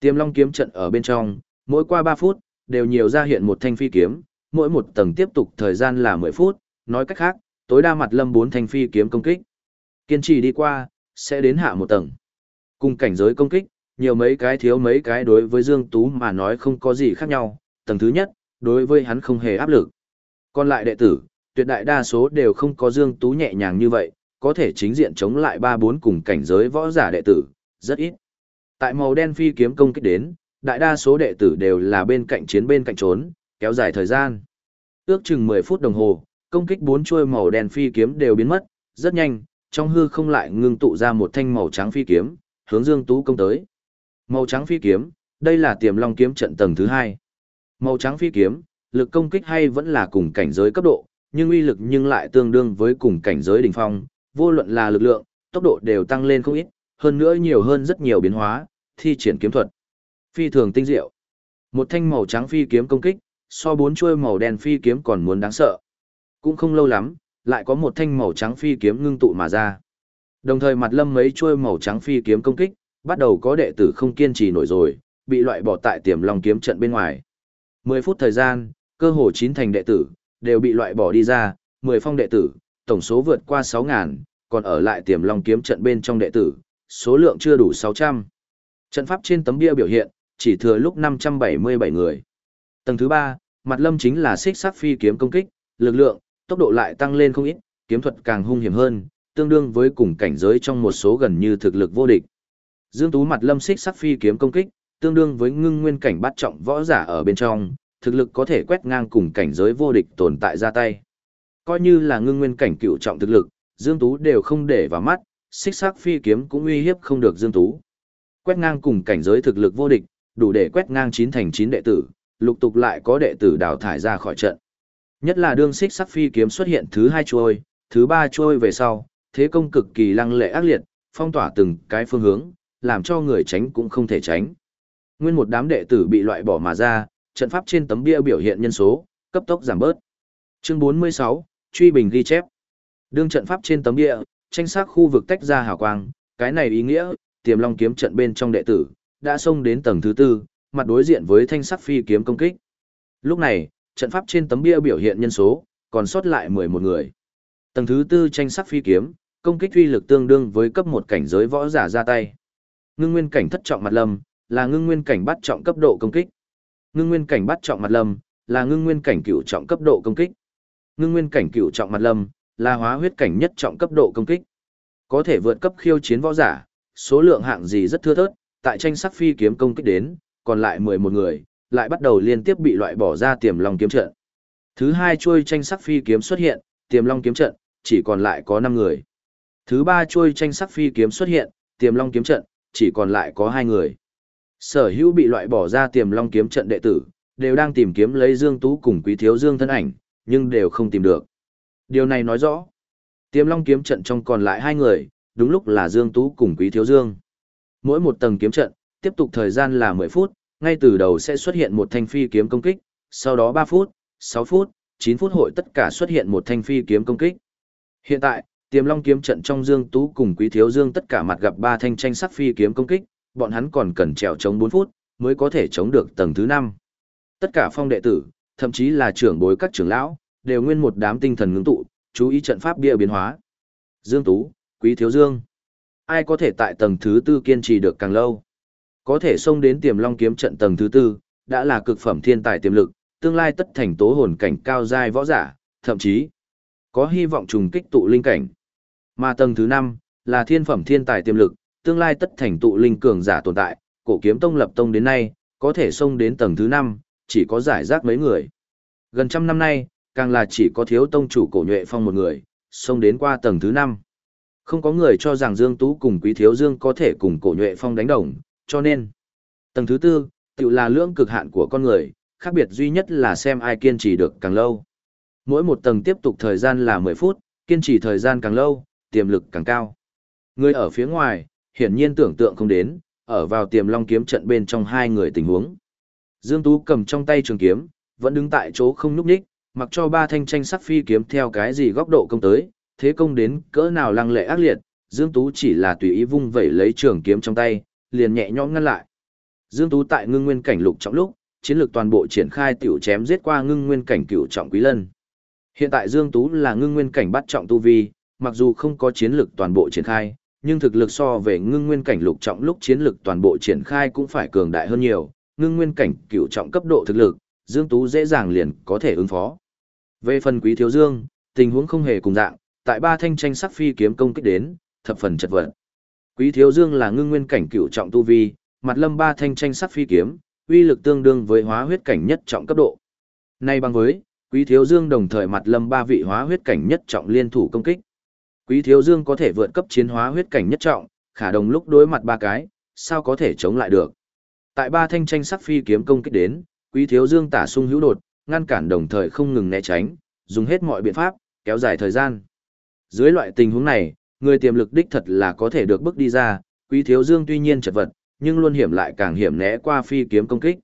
Tiềm Long kiếm trận ở bên trong, mỗi qua 3 phút, đều nhiều ra hiện một thanh phi kiếm, mỗi một tầng tiếp tục thời gian là 10 phút, nói cách khác, tối đa mặt lâm 4 thanh phi kiếm công kích. Kiên trì đi qua, sẽ đến hạ một tầng. Cùng cảnh giới công kích, nhiều mấy cái thiếu mấy cái đối với Dương Tú mà nói không có gì khác nhau. Tầng thứ nhất, đối với hắn không hề áp lực. Còn lại đệ tử, tuyệt đại đa số đều không có Dương Tú nhẹ nhàng như vậy, có thể chính diện chống lại 3-4 cùng cảnh giới võ giả đệ tử, rất ít. Tại màu đen phi kiếm công kích đến, đại đa số đệ tử đều là bên cạnh chiến bên cạnh trốn, kéo dài thời gian. Ước chừng 10 phút đồng hồ, công kích bốn chuôi màu đen phi kiếm đều biến mất, rất nhanh, trong hư không lại ngưng tụ ra một thanh màu trắng phi kiếm, hướng Dương Tú công tới. Màu trắng phi kiếm, đây là tiềm long kiếm trận tầng thứ hai. Màu trắng phi kiếm, lực công kích hay vẫn là cùng cảnh giới cấp độ, nhưng uy lực nhưng lại tương đương với cùng cảnh giới đỉnh phong, vô luận là lực lượng, tốc độ đều tăng lên không ít, hơn nữa nhiều hơn rất nhiều biến hóa, thi triển kiếm thuật. Phi thường tinh diệu. Một thanh màu trắng phi kiếm công kích, so bốn chuôi màu đen phi kiếm còn muốn đáng sợ. Cũng không lâu lắm, lại có một thanh màu trắng phi kiếm ngưng tụ mà ra. Đồng thời mặt lâm mấy chuôi màu trắng phi kiếm công kích, bắt đầu có đệ tử không kiên trì nổi rồi, bị loại bỏ tại tiềm long kiếm trận bên ngoài. 10 phút thời gian, cơ hồ chín thành đệ tử, đều bị loại bỏ đi ra, 10 phong đệ tử, tổng số vượt qua 6.000, còn ở lại tiềm long kiếm trận bên trong đệ tử, số lượng chưa đủ 600. Trận pháp trên tấm bia biểu hiện, chỉ thừa lúc 577 người. Tầng thứ 3, mặt lâm chính là xích sắc phi kiếm công kích, lực lượng, tốc độ lại tăng lên không ít, kiếm thuật càng hung hiểm hơn, tương đương với cùng cảnh giới trong một số gần như thực lực vô địch. Dương Tú mặt lâm xích sắc phi kiếm công kích, tương đương với ngưng nguyên cảnh bắt trọng võ giả ở bên trong, thực lực có thể quét ngang cùng cảnh giới vô địch tồn tại ra tay. Coi như là ngưng nguyên cảnh cựu trọng thực lực, Dương Tú đều không để vào mắt, xích sắc phi kiếm cũng uy hiếp không được Dương Tú. Quét ngang cùng cảnh giới thực lực vô địch, đủ để quét ngang chín thành chín đệ tử, lục tục lại có đệ tử đào thải ra khỏi trận. Nhất là đương xích sắc phi kiếm xuất hiện thứ hai chuôi, thứ ba chuôi về sau, thế công cực kỳ lăng lệ ác liệt, phong tỏa từng cái phương hướng, làm cho người tránh cũng không thể tránh. Nguyên một đám đệ tử bị loại bỏ mà ra, trận pháp trên tấm bia biểu hiện nhân số, cấp tốc giảm bớt. Chương 46, truy bình ghi chép. Đương trận pháp trên tấm bia, tranh sắc khu vực tách ra hào quang, cái này ý nghĩa, tiềm long kiếm trận bên trong đệ tử, đã xông đến tầng thứ tư, mặt đối diện với thanh sắc phi kiếm công kích. Lúc này, trận pháp trên tấm bia biểu hiện nhân số, còn sót lại 11 người. Tầng thứ tư tranh sắc phi kiếm, công kích uy lực tương đương với cấp một cảnh giới võ giả ra tay. Ngưng nguyên cảnh thất trọng mặt lâm, là ngưng nguyên cảnh bắt trọng cấp độ công kích. Ngưng nguyên cảnh bắt trọng mặt lâm, là ngưng nguyên cảnh cửu trọng cấp độ công kích. Ngưng nguyên cảnh cựu trọng mặt lâm, là hóa huyết cảnh nhất trọng cấp độ công kích. Có thể vượt cấp khiêu chiến võ giả, số lượng hạng gì rất thưa thớt, tại tranh sắc phi kiếm công kích đến, còn lại 11 người, lại bắt đầu liên tiếp bị loại bỏ ra tiềm long kiếm trận. Thứ hai chuôi tranh sắc phi kiếm xuất hiện, tiềm long kiếm trận, chỉ còn lại có 5 người. Thứ ba chuôi tranh sắc phi kiếm xuất hiện, tiềm long kiếm trận, chỉ còn lại có 2 người. Sở hữu bị loại bỏ ra tiềm long kiếm trận đệ tử, đều đang tìm kiếm lấy Dương Tú cùng Quý Thiếu Dương thân ảnh, nhưng đều không tìm được. Điều này nói rõ, tiềm long kiếm trận trong còn lại hai người, đúng lúc là Dương Tú cùng Quý Thiếu Dương. Mỗi một tầng kiếm trận, tiếp tục thời gian là 10 phút, ngay từ đầu sẽ xuất hiện một thanh phi kiếm công kích, sau đó 3 phút, 6 phút, 9 phút hội tất cả xuất hiện một thanh phi kiếm công kích. Hiện tại, Tiềm Long kiếm trận trong Dương Tú cùng Quý Thiếu Dương tất cả mặt gặp ba thanh tranh sắc phi kiếm công kích, bọn hắn còn cần trèo chống 4 phút mới có thể chống được tầng thứ 5. Tất cả phong đệ tử, thậm chí là trưởng bối các trưởng lão, đều nguyên một đám tinh thần ngưng tụ, chú ý trận pháp bia biến hóa. Dương Tú, Quý Thiếu Dương. Ai có thể tại tầng thứ tư kiên trì được càng lâu? Có thể xông đến tiềm long kiếm trận tầng thứ tư, đã là cực phẩm thiên tài tiềm lực, tương lai tất thành tố hồn cảnh cao giai võ giả, thậm chí có hy vọng trùng kích tụ linh cảnh. Mà tầng thứ năm là thiên phẩm thiên tài tiềm lực, tương lai tất thành tụ linh cường giả tồn tại, cổ kiếm tông lập tông đến nay, có thể xông đến tầng thứ năm chỉ có giải rác mấy người. Gần trăm năm nay, càng là chỉ có thiếu tông chủ cổ nhuệ phong một người, xông đến qua tầng thứ năm Không có người cho rằng Dương Tú cùng Quý Thiếu Dương có thể cùng cổ nhuệ phong đánh đồng, cho nên, tầng thứ tư, tự là lưỡng cực hạn của con người, khác biệt duy nhất là xem ai kiên trì được càng lâu. Mỗi một tầng tiếp tục thời gian là 10 phút, kiên trì thời gian càng lâu, tiềm lực càng cao. Người ở phía ngoài, hiển nhiên tưởng tượng không đến, ở vào tiềm long kiếm trận bên trong hai người tình huống. Dương Tú cầm trong tay trường kiếm, vẫn đứng tại chỗ không núp nhích, mặc cho ba thanh tranh sắc phi kiếm theo cái gì góc độ công tới, thế công đến cỡ nào lăng lệ ác liệt, Dương Tú chỉ là tùy ý vung vẩy lấy trường kiếm trong tay, liền nhẹ nhõm ngăn lại. Dương Tú tại ngưng nguyên cảnh lục trọng lúc, chiến lược toàn bộ triển khai tiểu chém giết qua ngưng nguyên cảnh cửu trọng quý lân. Hiện tại Dương Tú là ngưng nguyên cảnh bắt trọng tu vi, mặc dù không có chiến lược toàn bộ triển khai, nhưng thực lực so về ngưng nguyên cảnh lục trọng lúc chiến lược toàn bộ triển khai cũng phải cường đại hơn nhiều, ngưng nguyên cảnh cựu trọng cấp độ thực lực, Dương Tú dễ dàng liền có thể ứng phó. Về phần quý thiếu Dương, tình huống không hề cùng dạng, tại ba thanh tranh sắc phi kiếm công kích đến, thập phần chật vật. Quý Thiếu Dương là ngưng nguyên cảnh cựu trọng tu vi, mặt lâm ba thanh tranh sắc phi kiếm, uy lực tương đương với hóa huyết cảnh nhất trọng cấp độ. Nay bằng với, Quý Thiếu Dương đồng thời mặt lâm ba vị hóa huyết cảnh nhất trọng liên thủ công kích. Quý Thiếu Dương có thể vượt cấp chiến hóa huyết cảnh nhất trọng, khả đồng lúc đối mặt ba cái, sao có thể chống lại được. Tại ba thanh tranh sắc phi kiếm công kích đến, Quý Thiếu Dương tả sung hữu đột, ngăn cản đồng thời không ngừng né tránh, dùng hết mọi biện pháp, kéo dài thời gian. Dưới loại tình huống này, người tiềm lực đích thật là có thể được bước đi ra, Quý Thiếu Dương tuy nhiên chật vật, nhưng luôn hiểm lại càng hiểm né qua phi kiếm công kích.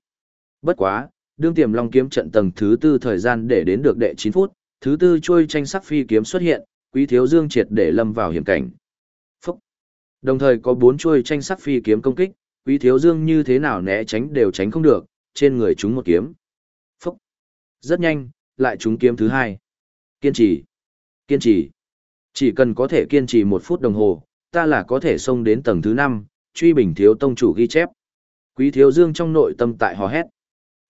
Bất quá, đương tiềm long kiếm trận tầng thứ tư thời gian để đến được đệ chín phút, Thứ tư trôi tranh sắc phi kiếm xuất hiện, Quý Thiếu Dương triệt để lâm vào hiểm cảnh. Phúc! Đồng thời có bốn trôi tranh sắc phi kiếm công kích, Quý Thiếu Dương như thế nào né tránh đều tránh không được, trên người chúng một kiếm. Phúc! Rất nhanh, lại trúng kiếm thứ hai. Kiên trì! Kiên trì! Chỉ cần có thể kiên trì một phút đồng hồ, ta là có thể xông đến tầng thứ năm, truy bình thiếu tông chủ ghi chép. Quý Thiếu Dương trong nội tâm tại hò hét.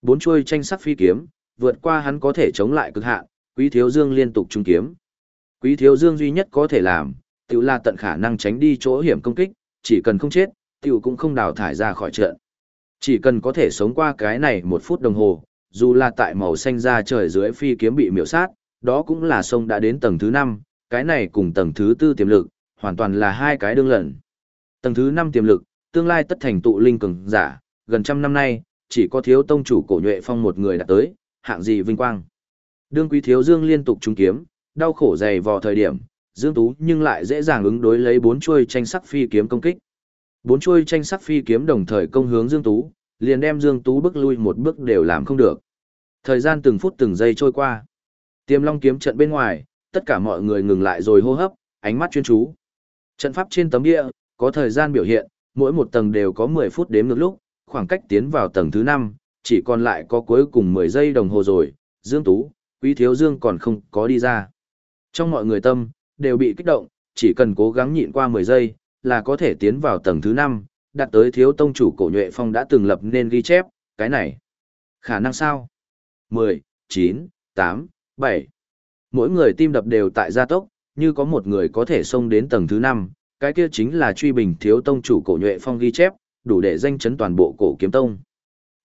Bốn chuôi tranh sắc phi kiếm, vượt qua hắn có thể chống lại cực hạn, Quý Thiếu Dương liên tục trung kiếm. Quý Thiếu Dương duy nhất có thể làm, tự là tận khả năng tránh đi chỗ hiểm công kích, chỉ cần không chết, tiểu cũng không đào thải ra khỏi trận. Chỉ cần có thể sống qua cái này một phút đồng hồ, dù là tại màu xanh ra trời dưới phi kiếm bị miểu sát, đó cũng là sông đã đến tầng thứ 5, cái này cùng tầng thứ 4 tiềm lực, hoàn toàn là hai cái đương lận. Tầng thứ 5 tiềm lực, tương lai tất thành tụ linh cường giả, gần trăm năm nay, chỉ có thiếu tông chủ cổ nhuệ phong một người đã tới, hạng gì vinh quang. Đương quý thiếu dương liên tục trúng kiếm, đau khổ dày vò thời điểm, dương tú nhưng lại dễ dàng ứng đối lấy bốn chuôi tranh sắc phi kiếm công kích. Bốn chuôi tranh sắc phi kiếm đồng thời công hướng dương tú, liền đem dương tú bước lui một bước đều làm không được. Thời gian từng phút từng giây trôi qua. Tiềm long kiếm trận bên ngoài, tất cả mọi người ngừng lại rồi hô hấp, ánh mắt chuyên chú. Trận pháp trên tấm địa, có thời gian biểu hiện, mỗi một tầng đều có 10 phút đếm ngược lúc, khoảng cách tiến vào tầng thứ 5, chỉ còn lại có cuối cùng 10 giây đồng hồ rồi, Dương Tú, Quý Thiếu Dương còn không có đi ra. Trong mọi người tâm, đều bị kích động, chỉ cần cố gắng nhịn qua 10 giây, là có thể tiến vào tầng thứ 5, đạt tới thiếu tông chủ cổ nhuệ phong đã từng lập nên ghi chép, cái này. Khả năng sao? 10, 9, 8, 7. Mỗi người tim đập đều tại gia tốc, như có một người có thể xông đến tầng thứ 5, cái kia chính là truy bình thiếu tông chủ cổ nhuệ phong ghi chép, đủ để danh chấn toàn bộ cổ kiếm tông.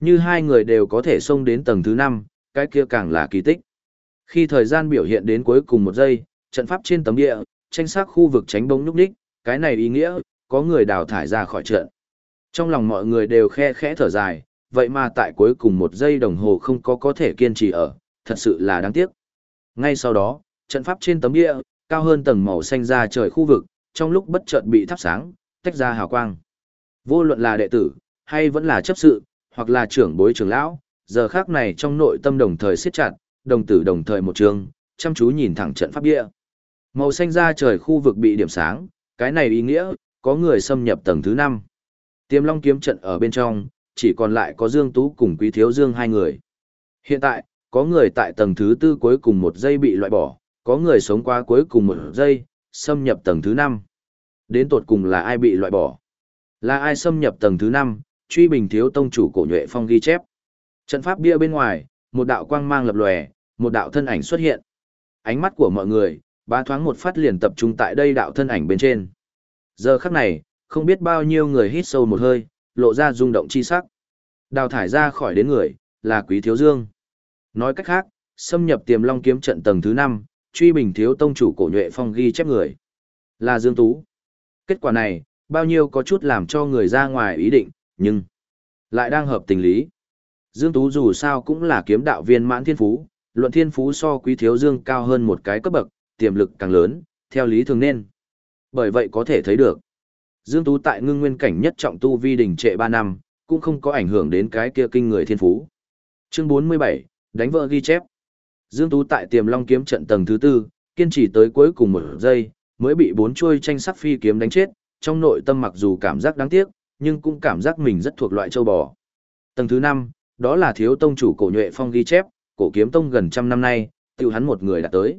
Như hai người đều có thể xông đến tầng thứ 5, cái kia càng là kỳ tích. Khi thời gian biểu hiện đến cuối cùng một giây, trận pháp trên tấm địa, tranh sắc khu vực tránh bóng núp đích, cái này ý nghĩa, có người đào thải ra khỏi trận. Trong lòng mọi người đều khe khẽ thở dài, vậy mà tại cuối cùng một giây đồng hồ không có có thể kiên trì ở, thật sự là đáng tiếc. Ngay sau đó, trận pháp trên tấm địa, cao hơn tầng màu xanh ra trời khu vực, trong lúc bất chợt bị thắp sáng, tách ra hào quang. Vô luận là đệ tử, hay vẫn là chấp sự, hoặc là trưởng bối trưởng lão, giờ khác này trong nội tâm đồng thời siết chặt, đồng tử đồng thời một trường, chăm chú nhìn thẳng trận pháp địa. Màu xanh ra trời khu vực bị điểm sáng, cái này ý nghĩa, có người xâm nhập tầng thứ 5. Tiềm long kiếm trận ở bên trong, chỉ còn lại có Dương Tú cùng Quý Thiếu Dương hai người. Hiện tại, có người tại tầng thứ tư cuối cùng một giây bị loại bỏ, có người sống qua cuối cùng một giây, xâm nhập tầng thứ 5. Đến tột cùng là ai bị loại bỏ? Là ai xâm nhập tầng thứ 5, truy bình thiếu tông chủ cổ nhuệ phong ghi chép. Trận pháp bia bên ngoài, một đạo quang mang lập lòe, một đạo thân ảnh xuất hiện. Ánh mắt của mọi người, ba thoáng một phát liền tập trung tại đây đạo thân ảnh bên trên. Giờ khắc này, không biết bao nhiêu người hít sâu một hơi, lộ ra rung động chi sắc. Đào thải ra khỏi đến người, là Quý Thiếu Dương. Nói cách khác, xâm nhập tiềm long kiếm trận tầng thứ 5, truy bình thiếu tông chủ cổ nhuệ phong ghi chép người. Là Dương Tú. Kết quả này, bao nhiêu có chút làm cho người ra ngoài ý định, nhưng lại đang hợp tình lý. Dương Tú dù sao cũng là kiếm đạo viên mãn thiên phú, luận thiên phú so quý thiếu dương cao hơn một cái cấp bậc, tiềm lực càng lớn, theo lý thường nên. Bởi vậy có thể thấy được, Dương Tú tại ngưng nguyên cảnh nhất trọng tu vi đỉnh trệ 3 năm, cũng không có ảnh hưởng đến cái kia kinh người thiên phú. Chương 47, đánh vợ ghi chép. Dương Tú tại tiềm long kiếm trận tầng thứ tư, kiên trì tới cuối cùng một giây, mới bị bốn chuôi tranh sắc phi kiếm đánh chết, trong nội tâm mặc dù cảm giác đáng tiếc, nhưng cũng cảm giác mình rất thuộc loại châu bò. Tầng thứ 5, đó là thiếu tông chủ cổ nhuệ phong ghi chép, cổ kiếm tông gần trăm năm nay, tiêu hắn một người đã tới.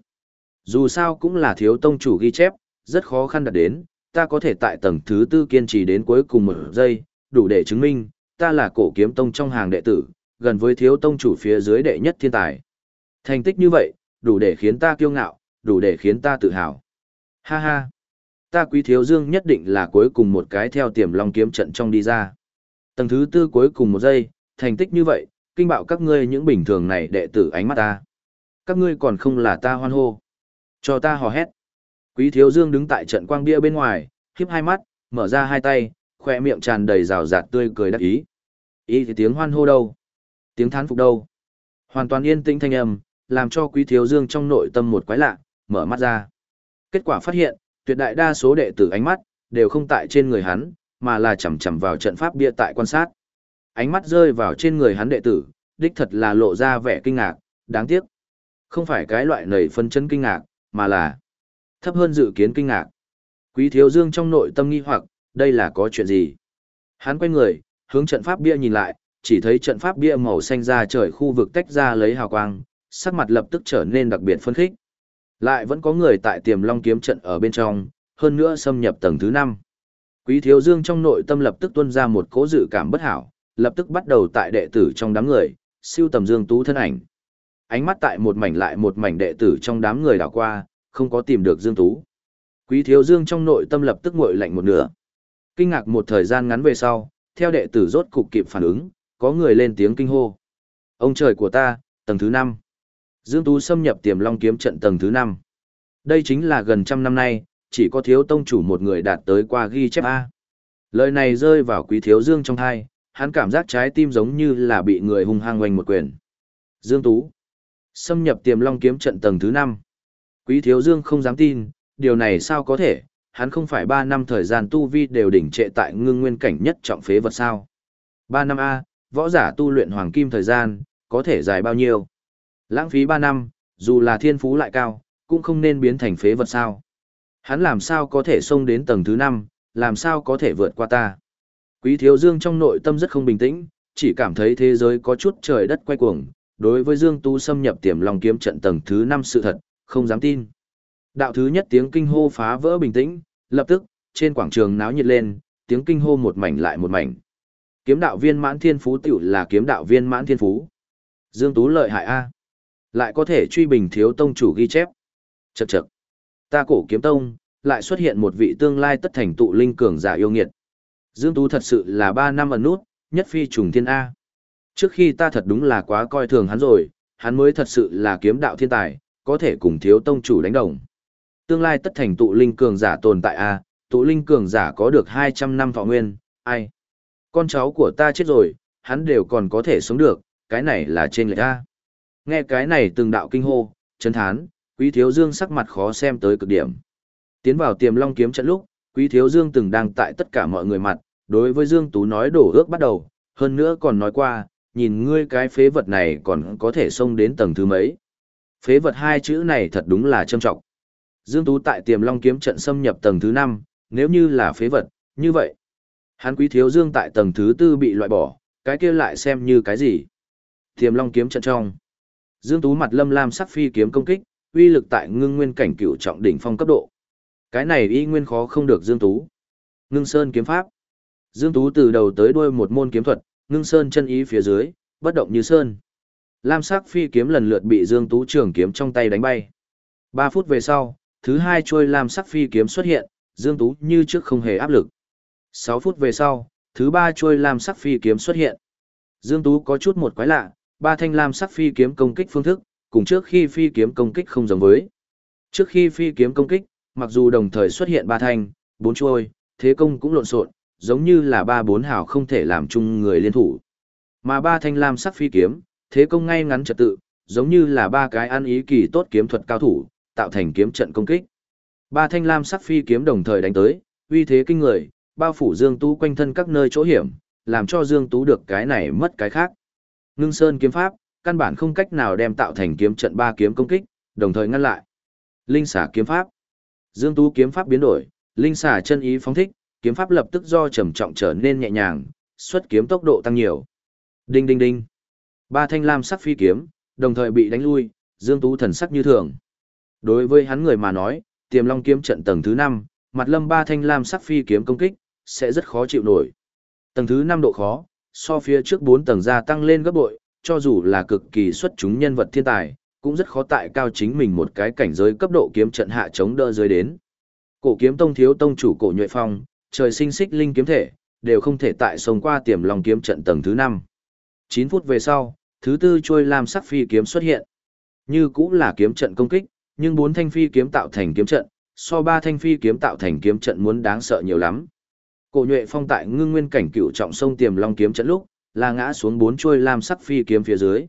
Dù sao cũng là thiếu tông chủ ghi chép, rất khó khăn đạt đến, ta có thể tại tầng thứ tư kiên trì đến cuối cùng một giây, đủ để chứng minh, ta là cổ kiếm tông trong hàng đệ tử, gần với thiếu tông chủ phía dưới đệ nhất thiên tài. Thành tích như vậy, đủ để khiến ta kiêu ngạo, đủ để khiến ta tự hào. Ha ha! Ta quý thiếu dương nhất định là cuối cùng một cái theo tiềm long kiếm trận trong đi ra. Tầng thứ tư cuối cùng một giây, thành tích như vậy, kinh bạo các ngươi những bình thường này đệ tử ánh mắt ta. Các ngươi còn không là ta hoan hô. Cho ta hò hét. Quý thiếu dương đứng tại trận quang bia bên ngoài, khiếp hai mắt, mở ra hai tay, khoe miệng tràn đầy rào rạt tươi cười đắc ý. Ý thì tiếng hoan hô đâu? Tiếng thán phục đâu? Hoàn toàn yên tĩnh thanh âm, làm cho quý thiếu dương trong nội tâm một quái lạ, mở mắt ra. Kết quả phát hiện, tuyệt đại đa số đệ tử ánh mắt, đều không tại trên người hắn, mà là chầm chầm vào trận pháp bia tại quan sát. Ánh mắt rơi vào trên người hắn đệ tử, đích thật là lộ ra vẻ kinh ngạc, đáng tiếc. Không phải cái loại nảy phân chân kinh ngạc, mà là thấp hơn dự kiến kinh ngạc. Quý thiếu dương trong nội tâm nghi hoặc, đây là có chuyện gì? Hắn quay người, hướng trận pháp bia nhìn lại, chỉ thấy trận pháp bia màu xanh ra trời khu vực tách ra lấy hào quang, sắc mặt lập tức trở nên đặc biệt phân khích. Lại vẫn có người tại tiềm long kiếm trận ở bên trong, hơn nữa xâm nhập tầng thứ 5. Quý thiếu dương trong nội tâm lập tức tuôn ra một cố dự cảm bất hảo, lập tức bắt đầu tại đệ tử trong đám người, siêu tầm dương tú thân ảnh. Ánh mắt tại một mảnh lại một mảnh đệ tử trong đám người đảo qua, không có tìm được dương tú. Quý thiếu dương trong nội tâm lập tức nguội lạnh một nửa. Kinh ngạc một thời gian ngắn về sau, theo đệ tử rốt cục kịp phản ứng, có người lên tiếng kinh hô. Ông trời của ta, tầng thứ 5. Dương Tú xâm nhập tiềm long kiếm trận tầng thứ 5. Đây chính là gần trăm năm nay, chỉ có thiếu tông chủ một người đạt tới qua ghi chép A. Lời này rơi vào quý thiếu dương trong thai, hắn cảm giác trái tim giống như là bị người hung hăng quanh một quyền. Dương Tú. Xâm nhập tiềm long kiếm trận tầng thứ 5. Quý thiếu dương không dám tin, điều này sao có thể, hắn không phải 3 năm thời gian tu vi đều đỉnh trệ tại ngưng nguyên cảnh nhất trọng phế vật sao. 3 năm A, võ giả tu luyện hoàng kim thời gian, có thể dài bao nhiêu? Lãng phí 3 năm, dù là thiên phú lại cao, cũng không nên biến thành phế vật sao. Hắn làm sao có thể xông đến tầng thứ 5, làm sao có thể vượt qua ta. Quý thiếu dương trong nội tâm rất không bình tĩnh, chỉ cảm thấy thế giới có chút trời đất quay cuồng, đối với Dương Tu xâm nhập tiềm lòng kiếm trận tầng thứ 5 sự thật, không dám tin. Đạo thứ nhất tiếng kinh hô phá vỡ bình tĩnh, lập tức, trên quảng trường náo nhiệt lên, tiếng kinh hô một mảnh lại một mảnh. Kiếm đạo viên mãn thiên phú tiểu là kiếm đạo viên mãn thiên phú. Dương Tú lợi hại A. Lại có thể truy bình thiếu tông chủ ghi chép. Chậc chậc. Ta cổ kiếm tông, lại xuất hiện một vị tương lai tất thành tụ linh cường giả yêu nghiệt. Dương Tú thật sự là 3 năm ẩn nút, nhất phi trùng thiên A. Trước khi ta thật đúng là quá coi thường hắn rồi, hắn mới thật sự là kiếm đạo thiên tài, có thể cùng thiếu tông chủ đánh đồng. Tương lai tất thành tụ linh cường giả tồn tại A, tụ linh cường giả có được 200 năm thọ nguyên, ai? Con cháu của ta chết rồi, hắn đều còn có thể sống được, cái này là trên lệch A. Nghe cái này từng đạo kinh hô, chấn thán, quý thiếu dương sắc mặt khó xem tới cực điểm. Tiến vào tiềm long kiếm trận lúc, quý thiếu dương từng đang tại tất cả mọi người mặt, đối với Dương Tú nói đổ ước bắt đầu, hơn nữa còn nói qua, nhìn ngươi cái phế vật này còn có thể xông đến tầng thứ mấy. Phế vật hai chữ này thật đúng là trâm trọng. Dương Tú tại tiềm long kiếm trận xâm nhập tầng thứ 5, nếu như là phế vật, như vậy. Hắn quý thiếu dương tại tầng thứ tư bị loại bỏ, cái kia lại xem như cái gì. Tiềm long kiếm trận trong. Dương Tú mặt lâm lam sắc phi kiếm công kích, uy lực tại ngưng nguyên cảnh cửu trọng đỉnh phong cấp độ. Cái này y nguyên khó không được Dương Tú. Ngưng Sơn kiếm pháp. Dương Tú từ đầu tới đuôi một môn kiếm thuật, ngưng Sơn chân ý phía dưới, bất động như Sơn. Lam sắc phi kiếm lần lượt bị Dương Tú trường kiếm trong tay đánh bay. 3 phút về sau, thứ hai trôi lam sắc phi kiếm xuất hiện, Dương Tú như trước không hề áp lực. 6 phút về sau, thứ ba trôi lam sắc phi kiếm xuất hiện. Dương Tú có chút một quái lạ, ba thanh lam sắc phi kiếm công kích phương thức, cùng trước khi phi kiếm công kích không giống với. Trước khi phi kiếm công kích, mặc dù đồng thời xuất hiện ba thanh, bốn trôi thế công cũng lộn xộn, giống như là ba bốn hào không thể làm chung người liên thủ. Mà ba thanh lam sắc phi kiếm, thế công ngay ngắn trật tự, giống như là ba cái ăn ý kỳ tốt kiếm thuật cao thủ, tạo thành kiếm trận công kích. Ba thanh lam sắc phi kiếm đồng thời đánh tới, uy thế kinh người, bao phủ Dương Tú quanh thân các nơi chỗ hiểm, làm cho Dương Tú được cái này mất cái khác. Ngưng Sơn kiếm pháp, căn bản không cách nào đem tạo thành kiếm trận ba kiếm công kích, đồng thời ngăn lại. Linh xả kiếm pháp. Dương Tú kiếm pháp biến đổi, linh xả chân ý phóng thích, kiếm pháp lập tức do trầm trọng trở nên nhẹ nhàng, xuất kiếm tốc độ tăng nhiều. Đinh đinh đinh. Ba thanh lam sắc phi kiếm, đồng thời bị đánh lui, Dương Tú thần sắc như thường. Đối với hắn người mà nói, Tiềm Long kiếm trận tầng thứ 5, mặt lâm ba thanh lam sắc phi kiếm công kích, sẽ rất khó chịu nổi. Tầng thứ 5 độ khó, so phía trước 4 tầng gia tăng lên gấp bội, cho dù là cực kỳ xuất chúng nhân vật thiên tài, cũng rất khó tại cao chính mình một cái cảnh giới cấp độ kiếm trận hạ chống đỡ dưới đến. Cổ kiếm tông thiếu tông chủ cổ nhuệ phong, trời sinh xích linh kiếm thể, đều không thể tại sông qua tiềm lòng kiếm trận tầng thứ 5. 9 phút về sau, thứ tư trôi lam sắc phi kiếm xuất hiện. Như cũng là kiếm trận công kích, nhưng bốn thanh phi kiếm tạo thành kiếm trận, so ba thanh phi kiếm tạo thành kiếm trận muốn đáng sợ nhiều lắm. Cổ nhuệ phong tại ngưng nguyên cảnh cựu trọng sông tiềm long kiếm trận lúc, là ngã xuống bốn trôi lam sắc phi kiếm phía dưới.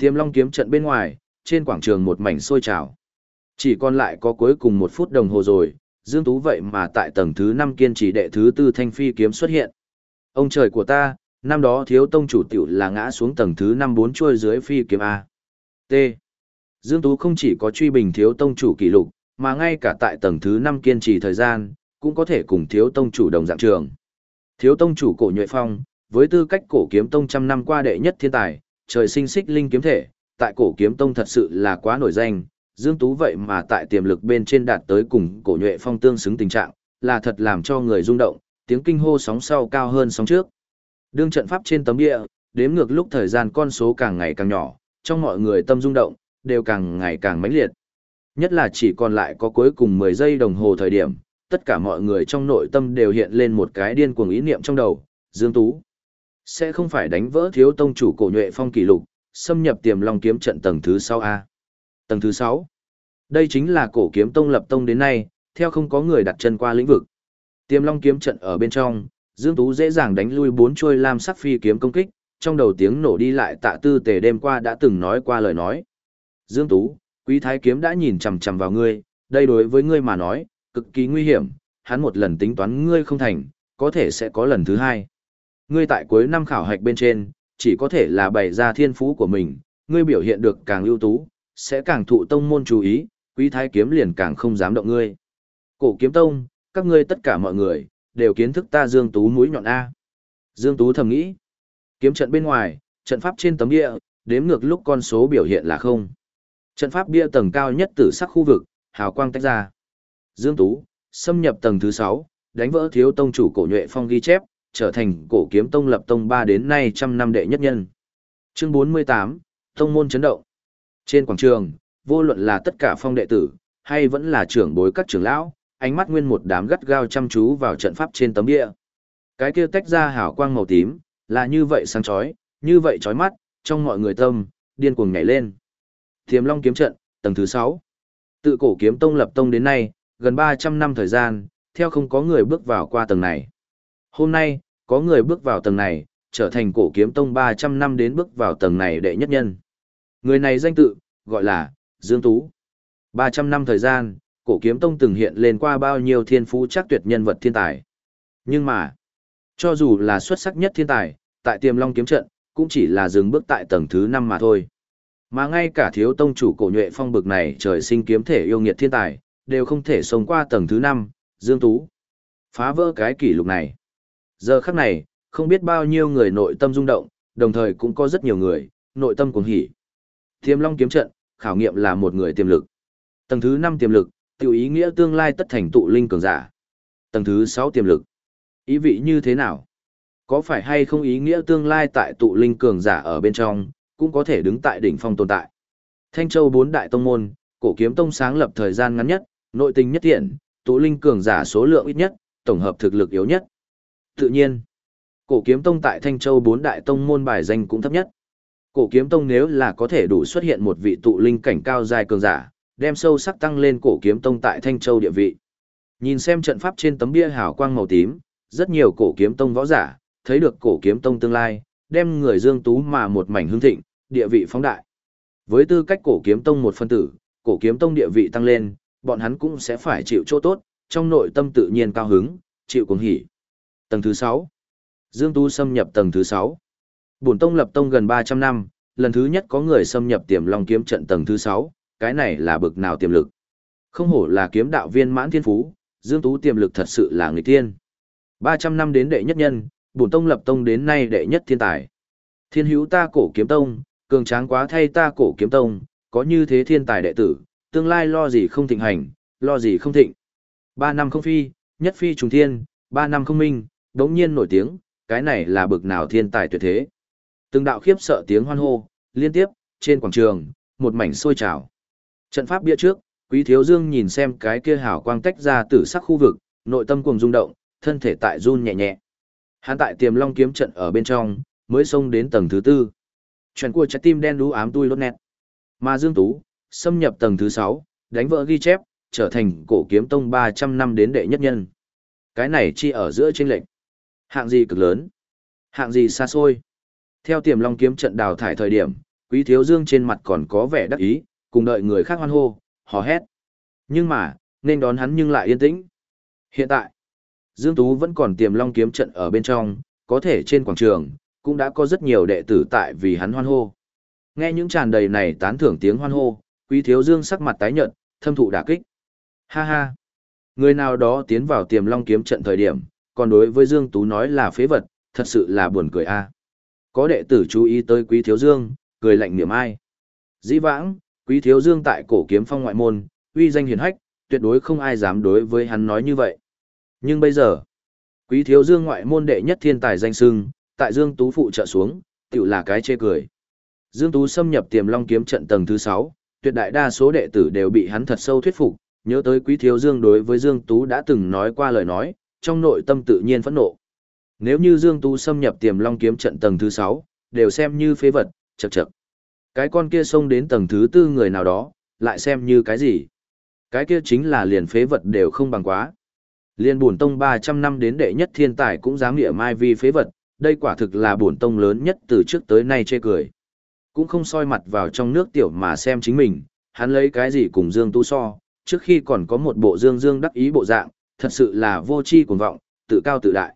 Tiềm long kiếm trận bên ngoài, trên quảng trường một mảnh sôi trào. Chỉ còn lại có cuối cùng một phút đồng hồ rồi, Dương Tú vậy mà tại tầng thứ 5 kiên trì đệ thứ tư thanh phi kiếm xuất hiện. Ông trời của ta, năm đó thiếu tông chủ tiểu là ngã xuống tầng thứ 5 bốn chuôi dưới phi kiếm A. T. Dương Tú không chỉ có truy bình thiếu tông chủ kỷ lục, mà ngay cả tại tầng thứ 5 kiên trì thời gian, cũng có thể cùng thiếu tông chủ đồng dạng trường. Thiếu tông chủ cổ nhuệ phong, với tư cách cổ kiếm tông trăm năm qua đệ nhất thiên tài, trời sinh xích linh kiếm thể, tại cổ kiếm tông thật sự là quá nổi danh, Dương Tú vậy mà tại tiềm lực bên trên đạt tới cùng cổ nhuệ phong tương xứng tình trạng, là thật làm cho người rung động, tiếng kinh hô sóng sau cao hơn sóng trước. Đương trận pháp trên tấm địa, đếm ngược lúc thời gian con số càng ngày càng nhỏ, trong mọi người tâm rung động, đều càng ngày càng mãnh liệt. Nhất là chỉ còn lại có cuối cùng 10 giây đồng hồ thời điểm, tất cả mọi người trong nội tâm đều hiện lên một cái điên cuồng ý niệm trong đầu, Dương Tú. Sẽ không phải đánh vỡ thiếu tông chủ cổ nhuệ phong kỷ lục, xâm nhập tiềm long kiếm trận tầng thứ 6A. Tầng thứ 6. Đây chính là cổ kiếm tông lập tông đến nay, theo không có người đặt chân qua lĩnh vực. Tiềm long kiếm trận ở bên trong, Dương Tú dễ dàng đánh lui bốn trôi lam sắc phi kiếm công kích, trong đầu tiếng nổ đi lại tạ tư tề đêm qua đã từng nói qua lời nói. Dương Tú, quý thái kiếm đã nhìn chằm chằm vào ngươi, đây đối với ngươi mà nói, cực kỳ nguy hiểm, hắn một lần tính toán ngươi không thành, có thể sẽ có lần thứ hai. Ngươi tại cuối năm khảo hạch bên trên, chỉ có thể là bày ra thiên phú của mình, ngươi biểu hiện được càng ưu tú, sẽ càng thụ tông môn chú ý, quý thái kiếm liền càng không dám động ngươi. Cổ kiếm tông, các ngươi tất cả mọi người, đều kiến thức ta Dương Tú mũi nhọn A. Dương Tú thầm nghĩ, kiếm trận bên ngoài, trận pháp trên tấm địa, đếm ngược lúc con số biểu hiện là không. Trận pháp bia tầng cao nhất tử sắc khu vực, hào quang tách ra. Dương Tú, xâm nhập tầng thứ 6, đánh vỡ thiếu tông chủ cổ nhuệ phong ghi chép, trở thành cổ kiếm tông lập tông 3 đến nay trăm năm đệ nhất nhân. Chương 48, Tông môn chấn động. Trên quảng trường, vô luận là tất cả phong đệ tử, hay vẫn là trưởng bối các trưởng lão, ánh mắt nguyên một đám gắt gao chăm chú vào trận pháp trên tấm địa. Cái kia tách ra hào quang màu tím, là như vậy sáng chói, như vậy chói mắt, trong mọi người tâm, điên cuồng nhảy lên. Thiềm Long kiếm trận, tầng thứ 6. Tự cổ kiếm tông lập tông đến nay, gần 300 năm thời gian, theo không có người bước vào qua tầng này. Hôm nay, có người bước vào tầng này, trở thành cổ kiếm tông 300 năm đến bước vào tầng này đệ nhất nhân. Người này danh tự, gọi là, Dương Tú. 300 năm thời gian, cổ kiếm tông từng hiện lên qua bao nhiêu thiên phú chắc tuyệt nhân vật thiên tài. Nhưng mà, cho dù là xuất sắc nhất thiên tài, tại tiềm long kiếm trận, cũng chỉ là dừng bước tại tầng thứ 5 mà thôi. Mà ngay cả thiếu tông chủ cổ nhuệ phong bực này trời sinh kiếm thể yêu nghiệt thiên tài, đều không thể sống qua tầng thứ 5, Dương Tú. Phá vỡ cái kỷ lục này. Giờ khắc này, không biết bao nhiêu người nội tâm rung động, đồng thời cũng có rất nhiều người, nội tâm cuồng hỉ. Tiềm Long kiếm trận, khảo nghiệm là một người tiềm lực. Tầng thứ 5 tiềm lực, tiểu ý nghĩa tương lai tất thành tụ linh cường giả. Tầng thứ 6 tiềm lực. Ý vị như thế nào? Có phải hay không ý nghĩa tương lai tại tụ linh cường giả ở bên trong, cũng có thể đứng tại đỉnh phong tồn tại. Thanh Châu bốn đại tông môn, cổ kiếm tông sáng lập thời gian ngắn nhất, nội tình nhất tiện, tụ linh cường giả số lượng ít nhất, tổng hợp thực lực yếu nhất. Tự nhiên, cổ kiếm tông tại Thanh Châu bốn đại tông môn bài danh cũng thấp nhất. Cổ kiếm tông nếu là có thể đủ xuất hiện một vị tụ linh cảnh cao dài cường giả, đem sâu sắc tăng lên cổ kiếm tông tại Thanh Châu địa vị. Nhìn xem trận pháp trên tấm bia hào quang màu tím, rất nhiều cổ kiếm tông võ giả, thấy được cổ kiếm tông tương lai, đem người Dương Tú mà một mảnh hương thịnh, địa vị phóng đại. Với tư cách cổ kiếm tông một phân tử, cổ kiếm tông địa vị tăng lên, bọn hắn cũng sẽ phải chịu chỗ tốt, trong nội tâm tự nhiên cao hứng, chịu cuồng hỉ. Tầng thứ 6. Dương Tú xâm nhập tầng thứ 6. Bổn tông lập tông gần 300 năm, lần thứ nhất có người xâm nhập tiềm long kiếm trận tầng thứ 6, cái này là bực nào tiềm lực. Không hổ là kiếm đạo viên mãn thiên phú, Dương Tú tiềm lực thật sự là người tiên. 300 năm đến đệ nhất nhân, bổn tông lập tông đến nay đệ nhất thiên tài. Thiên hữu ta cổ kiếm tông, cường tráng quá thay ta cổ kiếm tông, có như thế thiên tài đệ tử, tương lai lo gì không thịnh hành, lo gì không thịnh. Ba năm không phi, nhất phi trùng thiên, ba năm không minh, đống nhiên nổi tiếng, cái này là bực nào thiên tài tuyệt thế. Từng đạo khiếp sợ tiếng hoan hô, liên tiếp, trên quảng trường, một mảnh sôi trào. Trận pháp bia trước, Quý Thiếu Dương nhìn xem cái kia hào quang tách ra từ sắc khu vực, nội tâm cuồng rung động, thân thể tại run nhẹ nhẹ. Hắn tại Tiềm Long kiếm trận ở bên trong, mới xông đến tầng thứ tư. Chuyện của trái tim đen đú ám tui lốt nét. Mà Dương Tú, xâm nhập tầng thứ 6, đánh vỡ ghi chép, trở thành cổ kiếm tông 300 năm đến đệ nhất nhân. Cái này chi ở giữa trên lệnh. Hạng gì cực lớn? Hạng gì xa xôi? Theo tiềm long kiếm trận đào thải thời điểm, quý thiếu dương trên mặt còn có vẻ đắc ý, cùng đợi người khác hoan hô, hò hét. Nhưng mà, nên đón hắn nhưng lại yên tĩnh. Hiện tại, Dương Tú vẫn còn tiềm long kiếm trận ở bên trong, có thể trên quảng trường, cũng đã có rất nhiều đệ tử tại vì hắn hoan hô. Nghe những tràn đầy này tán thưởng tiếng hoan hô, Quý Thiếu Dương sắc mặt tái nhợt, thâm thụ đả kích. Ha ha. Người nào đó tiến vào Tiềm Long kiếm trận thời điểm, còn đối với Dương Tú nói là phế vật, thật sự là buồn cười a. Có đệ tử chú ý tới Quý Thiếu Dương, cười lạnh niệm ai. Dĩ vãng, Quý Thiếu Dương tại cổ kiếm phong ngoại môn, uy danh hiển hách, tuyệt đối không ai dám đối với hắn nói như vậy. Nhưng bây giờ, Quý Thiếu Dương ngoại môn đệ nhất thiên tài danh sưng, tại Dương Tú phụ trợ xuống, tiểu là cái chê cười. Dương Tú xâm nhập Tiềm Long kiếm trận tầng thứ 6, tuyệt đại đa số đệ tử đều bị hắn thật sâu thuyết phục, nhớ tới Quý Thiếu Dương đối với Dương Tú đã từng nói qua lời nói, trong nội tâm tự nhiên phẫn nộ. Nếu như Dương Tú xâm nhập Tiềm Long kiếm trận tầng thứ 6, đều xem như phế vật, chậc chậc. Cái con kia xông đến tầng thứ tư người nào đó, lại xem như cái gì? Cái kia chính là liền phế vật đều không bằng quá. Liên bổn tông 300 năm đến đệ nhất thiên tài cũng dám nghĩa mai vi phế vật, đây quả thực là bổn tông lớn nhất từ trước tới nay chê cười. Cũng không soi mặt vào trong nước tiểu mà xem chính mình, hắn lấy cái gì cùng Dương Tu so, trước khi còn có một bộ Dương Dương đắc ý bộ dạng, thật sự là vô tri cuồng vọng, tự cao tự đại.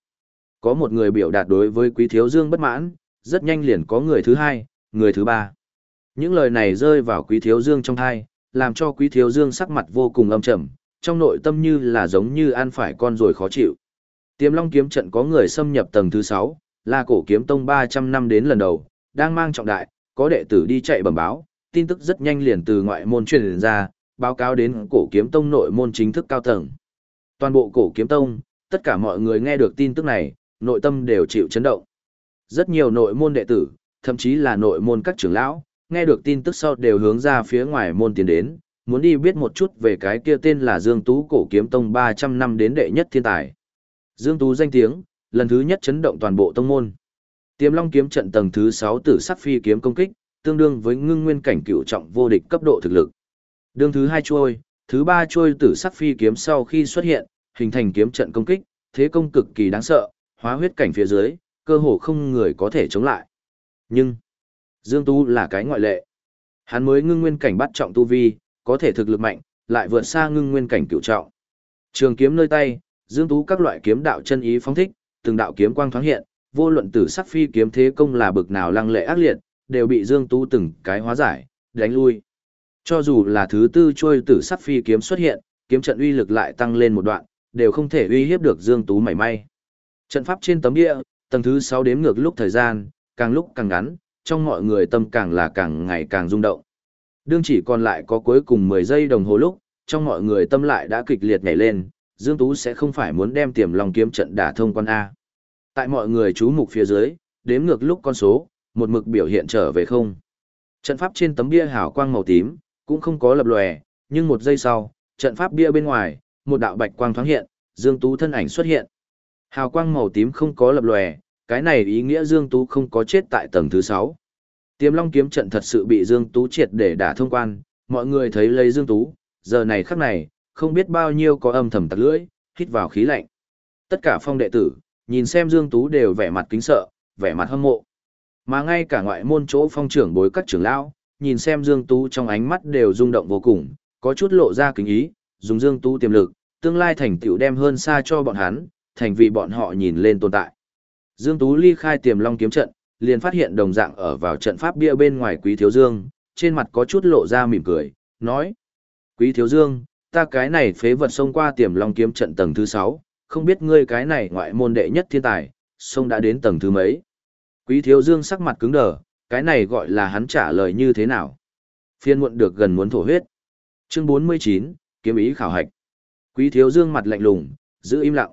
Có một người biểu đạt đối với Quý Thiếu Dương bất mãn, rất nhanh liền có người thứ hai, người thứ ba. Những lời này rơi vào Quý Thiếu Dương trong thai, làm cho Quý Thiếu Dương sắc mặt vô cùng âm trầm, trong nội tâm như là giống như ăn phải con rồi khó chịu. Tiềm Long kiếm trận có người xâm nhập tầng thứ 6, là cổ kiếm tông 300 năm đến lần đầu, đang mang trọng đại, có đệ tử đi chạy bẩm báo, tin tức rất nhanh liền từ ngoại môn truyền ra, báo cáo đến cổ kiếm tông nội môn chính thức cao tầng. Toàn bộ cổ kiếm tông, tất cả mọi người nghe được tin tức này, nội tâm đều chịu chấn động. Rất nhiều nội môn đệ tử, thậm chí là nội môn các trưởng lão, nghe được tin tức sau đều hướng ra phía ngoài môn tiến đến, muốn đi biết một chút về cái kia tên là Dương Tú cổ kiếm tông 300 năm đến đệ nhất thiên tài. Dương Tú danh tiếng, lần thứ nhất chấn động toàn bộ tông môn. Tiềm Long kiếm trận tầng thứ 6 tử sắc phi kiếm công kích, tương đương với ngưng nguyên cảnh cựu trọng vô địch cấp độ thực lực. Đương thứ hai chuôi, thứ ba chuôi tử sắc phi kiếm sau khi xuất hiện, hình thành kiếm trận công kích, thế công cực kỳ đáng sợ, hóa huyết cảnh phía dưới, cơ hồ không người có thể chống lại. Nhưng, Dương Tu là cái ngoại lệ. Hắn mới ngưng nguyên cảnh bắt trọng tu vi, có thể thực lực mạnh, lại vượt xa ngưng nguyên cảnh cửu trọng. Trường kiếm nơi tay, Dương Tú các loại kiếm đạo chân ý phóng thích, từng đạo kiếm quang thoáng hiện, vô luận tử sắc phi kiếm thế công là bực nào lăng lệ ác liệt, đều bị Dương Tú từng cái hóa giải, đánh lui. Cho dù là thứ tư trôi tử sắc phi kiếm xuất hiện, kiếm trận uy lực lại tăng lên một đoạn, đều không thể uy hiếp được Dương Tú mảy may. Trận pháp trên tấm địa, tầng thứ 6 đếm ngược lúc thời gian, càng lúc càng ngắn, trong mọi người tâm càng là càng ngày càng rung động. Đương chỉ còn lại có cuối cùng 10 giây đồng hồ lúc, trong mọi người tâm lại đã kịch liệt nhảy lên, Dương Tú sẽ không phải muốn đem tiềm lòng kiếm trận đả thông quan A. Tại mọi người chú mục phía dưới, đếm ngược lúc con số, một mực biểu hiện trở về không. Trận pháp trên tấm bia hào quang màu tím, cũng không có lập lòe, nhưng một giây sau, trận pháp bia bên ngoài, một đạo bạch quang thoáng hiện, Dương Tú thân ảnh xuất hiện. Hào quang màu tím không có lập lòe, cái này ý nghĩa Dương Tú không có chết tại tầng thứ 6. Tiềm Long kiếm trận thật sự bị Dương Tú triệt để đả thông quan, mọi người thấy lấy Dương Tú, giờ này khắc này, không biết bao nhiêu có âm thầm tặc lưỡi, hít vào khí lạnh. Tất cả phong đệ tử, nhìn xem Dương Tú đều vẻ mặt kính sợ, vẻ mặt hâm mộ. Mà ngay cả ngoại môn chỗ phong trưởng bối các trưởng lão, nhìn xem Dương Tú trong ánh mắt đều rung động vô cùng, có chút lộ ra kính ý, dùng Dương Tú tiềm lực, tương lai thành tựu đem hơn xa cho bọn hắn, thành vì bọn họ nhìn lên tồn tại. Dương Tú ly khai tiềm long kiếm trận, liền phát hiện đồng dạng ở vào trận pháp bia bên ngoài Quý Thiếu Dương, trên mặt có chút lộ ra mỉm cười, nói: "Quý Thiếu Dương, ta cái này phế vật xông qua tiềm long kiếm trận tầng thứ 6, không biết ngươi cái này ngoại môn đệ nhất thiên tài, xông đã đến tầng thứ mấy?" Quý Thiếu Dương sắc mặt cứng đờ, cái này gọi là hắn trả lời như thế nào? Phiên muộn được gần muốn thổ huyết. Chương 49, kiếm ý khảo hạch. Quý Thiếu Dương mặt lạnh lùng, giữ im lặng.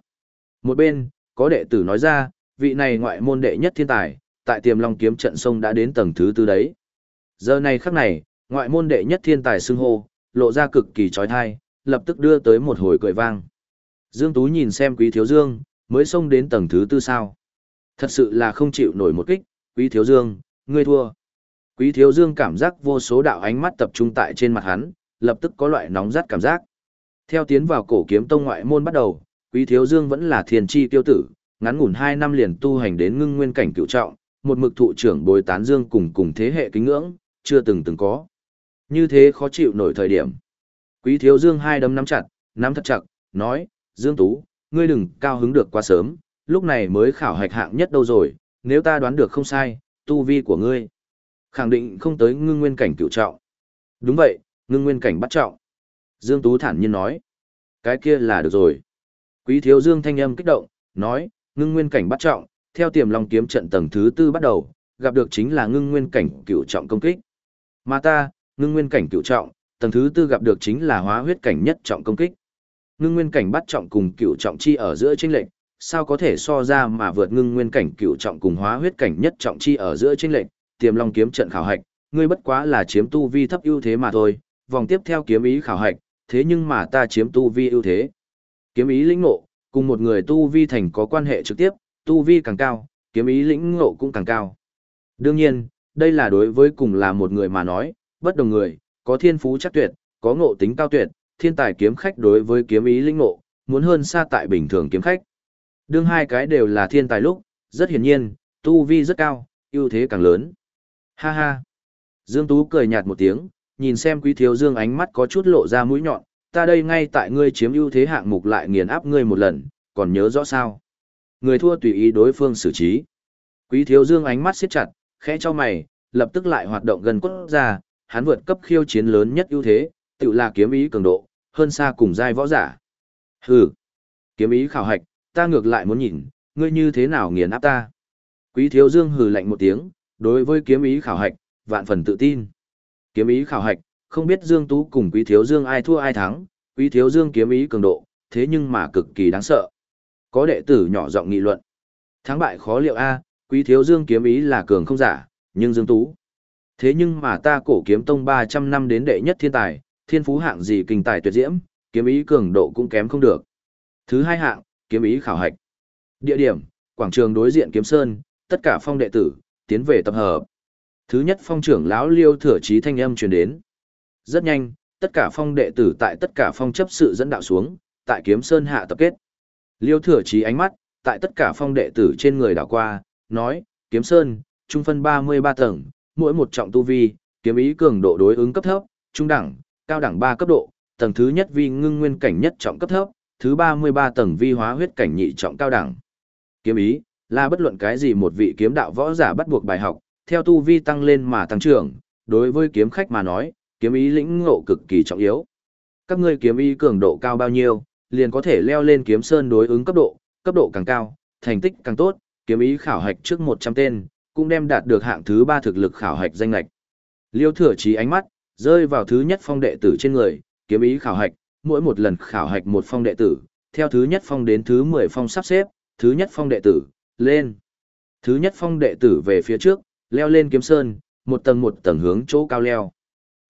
Một bên, có đệ tử nói ra, vị này ngoại môn đệ nhất thiên tài, tại tiềm long kiếm trận sông đã đến tầng thứ tư đấy. Giờ này khắc này, ngoại môn đệ nhất thiên tài xưng hô, lộ ra cực kỳ trói thai, lập tức đưa tới một hồi cười vang. Dương Tú nhìn xem quý thiếu dương, mới xông đến tầng thứ tư sao. Thật sự là không chịu nổi một kích, quý thiếu dương, ngươi thua. Quý thiếu dương cảm giác vô số đạo ánh mắt tập trung tại trên mặt hắn, lập tức có loại nóng rát cảm giác. Theo tiến vào cổ kiếm tông ngoại môn bắt đầu, quý thiếu dương vẫn là thiền chi tiêu tử, ngắn ngủn 2 năm liền tu hành đến ngưng nguyên cảnh cựu trọng, một mực thụ trưởng bồi tán dương cùng cùng thế hệ kính ngưỡng, chưa từng từng có. Như thế khó chịu nổi thời điểm. Quý thiếu dương hai đấm nắm chặt, nắm thật chặt, nói, Dương Tú, ngươi đừng cao hứng được quá sớm, lúc này mới khảo hạch hạng nhất đâu rồi, nếu ta đoán được không sai, tu vi của ngươi. Khẳng định không tới ngưng nguyên cảnh cựu trọng. Đúng vậy, Ngưng nguyên cảnh bắt trọng. Dương Tú thản nhiên nói. Cái kia là được rồi. Quý thiếu Dương thanh âm kích động, nói, ngưng nguyên cảnh bắt trọng, theo tiềm long kiếm trận tầng thứ tư bắt đầu, gặp được chính là ngưng nguyên cảnh cựu trọng công kích. Mà ta, ngưng nguyên cảnh cựu trọng, tầng thứ tư gặp được chính là hóa huyết cảnh nhất trọng công kích. Ngưng nguyên cảnh bắt trọng cùng cựu trọng chi ở giữa chênh lệnh, sao có thể so ra mà vượt ngưng nguyên cảnh cựu trọng cùng hóa huyết cảnh nhất trọng chi ở giữa chênh lệnh, tiềm long kiếm trận khảo hạch, ngươi bất quá là chiếm tu vi thấp ưu thế mà thôi, vòng tiếp theo kiếm ý khảo hạch, thế nhưng mà ta chiếm tu vi ưu thế. Kiếm ý lĩnh ngộ, cùng một người tu vi thành có quan hệ trực tiếp, tu vi càng cao, kiếm ý lĩnh ngộ cũng càng cao. Đương nhiên, đây là đối với cùng là một người mà nói, bất đồng người, có thiên phú chắc tuyệt, có ngộ tính cao tuyệt, thiên tài kiếm khách đối với kiếm ý lĩnh ngộ, muốn hơn xa tại bình thường kiếm khách. Đương hai cái đều là thiên tài lúc, rất hiển nhiên, tu vi rất cao, ưu thế càng lớn. Ha ha. Dương Tú cười nhạt một tiếng, nhìn xem quý thiếu dương ánh mắt có chút lộ ra mũi nhọn, ta đây ngay tại ngươi chiếm ưu thế hạng mục lại nghiền áp ngươi một lần, còn nhớ rõ sao. Người thua tùy ý đối phương xử trí. Quý thiếu dương ánh mắt siết chặt, khẽ cho mày, lập tức lại hoạt động gần cốt ra, hắn vượt cấp khiêu chiến lớn nhất ưu thế, tự là kiếm ý cường độ, hơn xa cùng giai võ giả. Hừ, kiếm ý khảo hạch, ta ngược lại muốn nhìn, ngươi như thế nào nghiền áp ta. Quý thiếu dương hừ lạnh một tiếng, đối với kiếm ý khảo hạch, vạn phần tự tin. Kiếm ý khảo hạch, không biết Dương Tú cùng Quý Thiếu Dương ai thua ai thắng, Quý Thiếu Dương kiếm ý cường độ, thế nhưng mà cực kỳ đáng sợ. Có đệ tử nhỏ giọng nghị luận. Thắng bại khó liệu A, Quý Thiếu Dương kiếm ý là cường không giả, nhưng Dương Tú. Thế nhưng mà ta cổ kiếm tông 300 năm đến đệ nhất thiên tài, thiên phú hạng gì kinh tài tuyệt diễm, kiếm ý cường độ cũng kém không được. Thứ hai hạng, kiếm ý khảo hạch. Địa điểm, quảng trường đối diện kiếm sơn, tất cả phong đệ tử, tiến về tập hợp. Thứ nhất phong trưởng lão liêu thừa trí thanh âm truyền đến. Rất nhanh, tất cả phong đệ tử tại tất cả phong chấp sự dẫn đạo xuống, tại kiếm sơn hạ tập kết. Liêu thừa trí ánh mắt, tại tất cả phong đệ tử trên người đảo qua, nói, kiếm sơn, trung phân 33 tầng, mỗi một trọng tu vi, kiếm ý cường độ đối ứng cấp thấp, trung đẳng, cao đẳng 3 cấp độ, tầng thứ nhất vi ngưng nguyên cảnh nhất trọng cấp thấp, thứ 33 tầng vi hóa huyết cảnh nhị trọng cao đẳng. Kiếm ý, là bất luận cái gì một vị kiếm đạo võ giả bắt buộc bài học, theo tu vi tăng lên mà tăng trưởng, đối với kiếm khách mà nói, kiếm ý lĩnh ngộ cực kỳ trọng yếu. Các ngươi kiếm ý cường độ cao bao nhiêu, liền có thể leo lên kiếm sơn đối ứng cấp độ, cấp độ càng cao, thành tích càng tốt, kiếm ý khảo hạch trước 100 tên, cũng đem đạt được hạng thứ 3 thực lực khảo hạch danh lệch. Liêu Thừa Chí ánh mắt rơi vào thứ nhất phong đệ tử trên người, kiếm ý khảo hạch, mỗi một lần khảo hạch một phong đệ tử, theo thứ nhất phong đến thứ 10 phong sắp xếp, thứ nhất phong đệ tử, lên. Thứ nhất phong đệ tử về phía trước, leo lên kiếm sơn, một tầng một tầng hướng chỗ cao leo.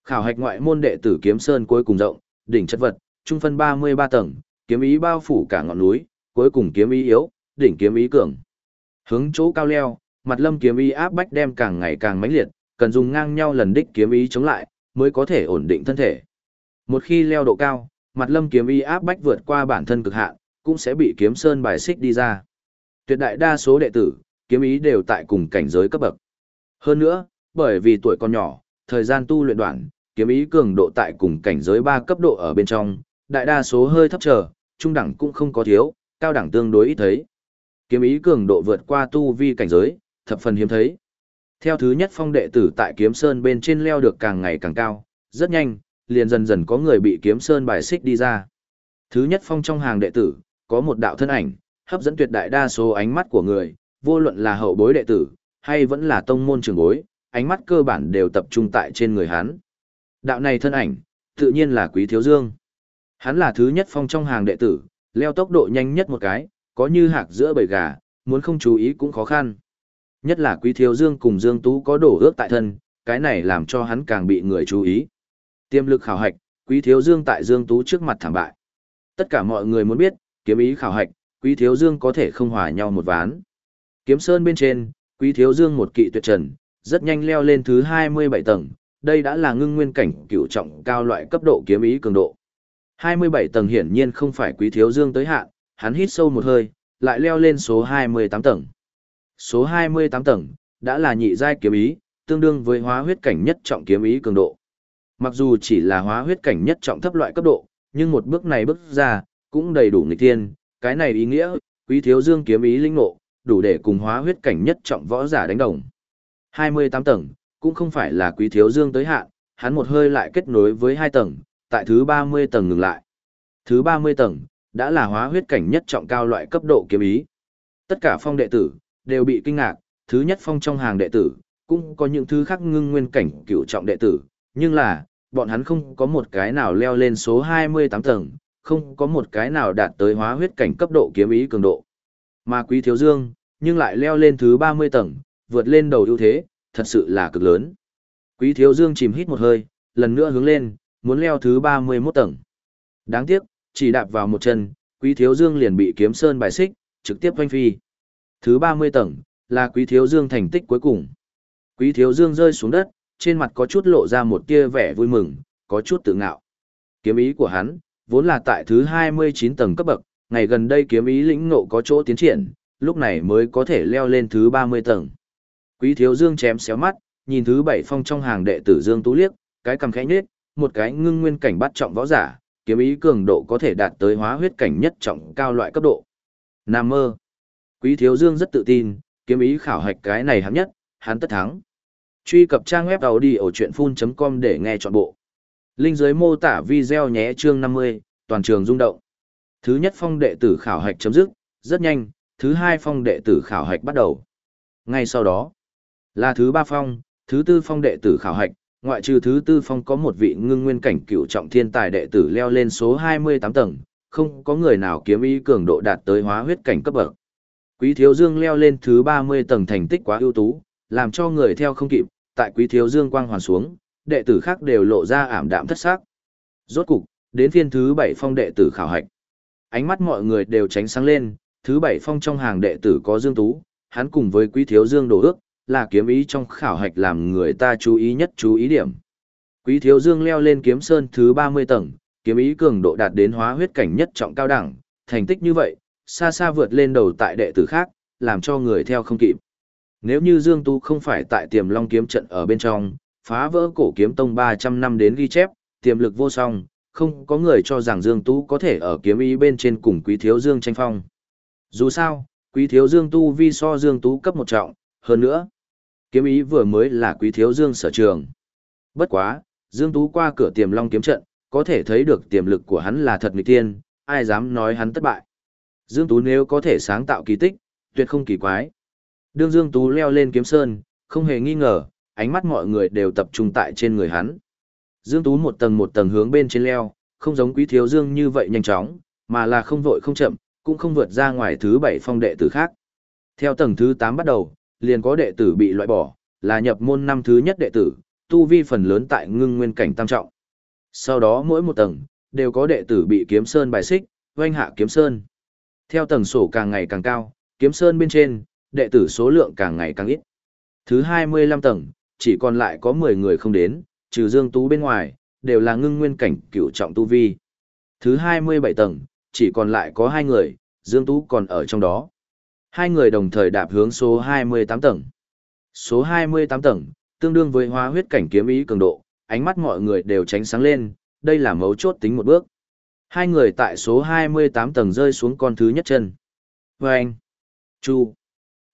Khảo hạch ngoại môn đệ tử kiếm sơn cuối cùng rộng, đỉnh chất vật, trung phân 33 tầng, kiếm ý bao phủ cả ngọn núi, cuối cùng kiếm ý yếu, đỉnh kiếm ý cường. Hướng chỗ cao leo, mặt lâm kiếm ý áp bách đem càng ngày càng mãnh liệt, cần dùng ngang nhau lần đích kiếm ý chống lại, mới có thể ổn định thân thể. Một khi leo độ cao, mặt lâm kiếm ý áp bách vượt qua bản thân cực hạn, cũng sẽ bị kiếm sơn bài xích đi ra. Tuyệt đại đa số đệ tử, kiếm ý đều tại cùng cảnh giới cấp bậc. Hơn nữa, bởi vì tuổi còn nhỏ, thời gian tu luyện đoạn, kiếm ý cường độ tại cùng cảnh giới 3 cấp độ ở bên trong, đại đa số hơi thấp trở, trung đẳng cũng không có thiếu, cao đẳng tương đối ít thấy. Kiếm ý cường độ vượt qua tu vi cảnh giới, thập phần hiếm thấy. Theo thứ nhất phong đệ tử tại kiếm sơn bên trên leo được càng ngày càng cao, rất nhanh, liền dần dần có người bị kiếm sơn bài xích đi ra. Thứ nhất phong trong hàng đệ tử, có một đạo thân ảnh, hấp dẫn tuyệt đại đa số ánh mắt của người, vô luận là hậu bối đệ tử, hay vẫn là tông môn trường bối, ánh mắt cơ bản đều tập trung tại trên người hắn. Đạo này thân ảnh, tự nhiên là Quý Thiếu Dương. Hắn là thứ nhất phong trong hàng đệ tử, leo tốc độ nhanh nhất một cái, có như hạc giữa bầy gà, muốn không chú ý cũng khó khăn. Nhất là Quý Thiếu Dương cùng Dương Tú có đổ ước tại thân, cái này làm cho hắn càng bị người chú ý. Tiềm lực khảo hạch, Quý Thiếu Dương tại Dương Tú trước mặt thảm bại. Tất cả mọi người muốn biết, kiếm ý khảo hạch, Quý Thiếu Dương có thể không hòa nhau một ván. Kiếm Sơn bên trên, Quý Thiếu Dương một kỵ tuyệt trần, rất nhanh leo lên thứ 27 tầng, đây đã là ngưng nguyên cảnh cựu trọng cao loại cấp độ kiếm ý cường độ. 27 tầng hiển nhiên không phải Quý Thiếu Dương tới hạn, hắn hít sâu một hơi, lại leo lên số 28 tầng. Số 28 tầng đã là nhị giai kiếm ý, tương đương với hóa huyết cảnh nhất trọng kiếm ý cường độ. Mặc dù chỉ là hóa huyết cảnh nhất trọng thấp loại cấp độ, nhưng một bước này bước ra, cũng đầy đủ nghịch thiên, cái này ý nghĩa, Quý Thiếu Dương kiếm ý linh ngộ, đủ để cùng hóa huyết cảnh nhất trọng võ giả đánh đồng. 28 tầng, cũng không phải là quý thiếu dương tới hạn, hắn một hơi lại kết nối với hai tầng, tại thứ 30 tầng ngừng lại. Thứ 30 tầng, đã là hóa huyết cảnh nhất trọng cao loại cấp độ kiếm ý. Tất cả phong đệ tử, đều bị kinh ngạc, thứ nhất phong trong hàng đệ tử, cũng có những thứ khác ngưng nguyên cảnh cửu trọng đệ tử, nhưng là, bọn hắn không có một cái nào leo lên số 28 tầng, không có một cái nào đạt tới hóa huyết cảnh cấp độ kiếm ý cường độ. Mà Quý Thiếu Dương, nhưng lại leo lên thứ 30 tầng, vượt lên đầu ưu thế, thật sự là cực lớn. Quý Thiếu Dương chìm hít một hơi, lần nữa hướng lên, muốn leo thứ 31 tầng. Đáng tiếc, chỉ đạp vào một chân, Quý Thiếu Dương liền bị kiếm sơn bài xích, trực tiếp hoanh phi. Thứ 30 tầng, là Quý Thiếu Dương thành tích cuối cùng. Quý Thiếu Dương rơi xuống đất, trên mặt có chút lộ ra một tia vẻ vui mừng, có chút tự ngạo. Kiếm ý của hắn, vốn là tại thứ 29 tầng cấp bậc, ngày gần đây kiếm ý lĩnh ngộ có chỗ tiến triển, lúc này mới có thể leo lên thứ 30 tầng. Quý Thiếu Dương chém xéo mắt, nhìn thứ bảy phong trong hàng đệ tử Dương Tú Liếc, cái cầm khẽ nhết, một cái ngưng nguyên cảnh bắt trọng võ giả, kiếm ý cường độ có thể đạt tới hóa huyết cảnh nhất trọng cao loại cấp độ. Nam mơ. Quý Thiếu Dương rất tự tin, kiếm ý khảo hạch cái này hạng nhất, hắn tất thắng. Truy cập trang web đầu đi ở chuyện full.com để nghe trọn bộ. Linh dưới mô tả video nhé chương 50, toàn trường rung động. Thứ nhất phong đệ tử khảo hạch chấm dứt, rất nhanh, thứ hai phong đệ tử khảo hạch bắt đầu. Ngay sau đó, là thứ ba phong, thứ tư phong đệ tử khảo hạch, ngoại trừ thứ tư phong có một vị ngưng nguyên cảnh cựu trọng thiên tài đệ tử leo lên số 28 tầng, không có người nào kiếm ý cường độ đạt tới hóa huyết cảnh cấp bậc. Quý Thiếu Dương leo lên thứ 30 tầng thành tích quá ưu tú, làm cho người theo không kịp, tại Quý Thiếu Dương quang hoàn xuống, đệ tử khác đều lộ ra ảm đạm thất sắc. Rốt cục, đến phiên thứ 7 phong đệ tử khảo hạch. Ánh mắt mọi người đều tránh sáng lên, thứ 7 phong trong hàng đệ tử có Dương Tú, hắn cùng với Quý Thiếu Dương đổ ước, là kiếm ý trong khảo hạch làm người ta chú ý nhất chú ý điểm. Quý Thiếu Dương leo lên kiếm sơn thứ 30 tầng, kiếm ý cường độ đạt đến hóa huyết cảnh nhất trọng cao đẳng, thành tích như vậy, xa xa vượt lên đầu tại đệ tử khác, làm cho người theo không kịp. Nếu như Dương Tu không phải tại tiềm long kiếm trận ở bên trong, phá vỡ cổ kiếm tông 300 năm đến ghi chép, tiềm lực vô song, không có người cho rằng Dương Tu có thể ở kiếm ý bên trên cùng Quý Thiếu Dương tranh phong. Dù sao, Quý Thiếu Dương Tu vi so Dương tu cấp một trọng, hơn nữa, kiếm ý vừa mới là Quý Thiếu Dương sở trường. Bất quá, Dương Tú qua cửa tiềm long kiếm trận, có thể thấy được tiềm lực của hắn là thật nghịch tiên, ai dám nói hắn thất bại. Dương Tú nếu có thể sáng tạo kỳ tích, tuyệt không kỳ quái. Đương Dương Tú leo lên kiếm sơn, không hề nghi ngờ, ánh mắt mọi người đều tập trung tại trên người hắn. Dương Tú một tầng một tầng hướng bên trên leo, không giống Quý Thiếu Dương như vậy nhanh chóng, mà là không vội không chậm, cũng không vượt ra ngoài thứ bảy phong đệ tử khác. Theo tầng thứ 8 bắt đầu, liền có đệ tử bị loại bỏ, là nhập môn năm thứ nhất đệ tử, tu vi phần lớn tại ngưng nguyên cảnh tam trọng. Sau đó mỗi một tầng, đều có đệ tử bị kiếm sơn bài xích, oanh hạ kiếm sơn. Theo tầng sổ càng ngày càng cao, kiếm sơn bên trên, đệ tử số lượng càng ngày càng ít. Thứ 25 tầng, chỉ còn lại có 10 người không đến, trừ Dương Tú bên ngoài, đều là ngưng nguyên cảnh cửu trọng tu vi. Thứ 27 tầng, chỉ còn lại có hai người, Dương Tú còn ở trong đó. Hai người đồng thời đạp hướng số 28 tầng. Số 28 tầng, tương đương với hóa huyết cảnh kiếm ý cường độ, ánh mắt mọi người đều tránh sáng lên, đây là mấu chốt tính một bước. Hai người tại số 28 tầng rơi xuống con thứ nhất chân. Vâng! Chu,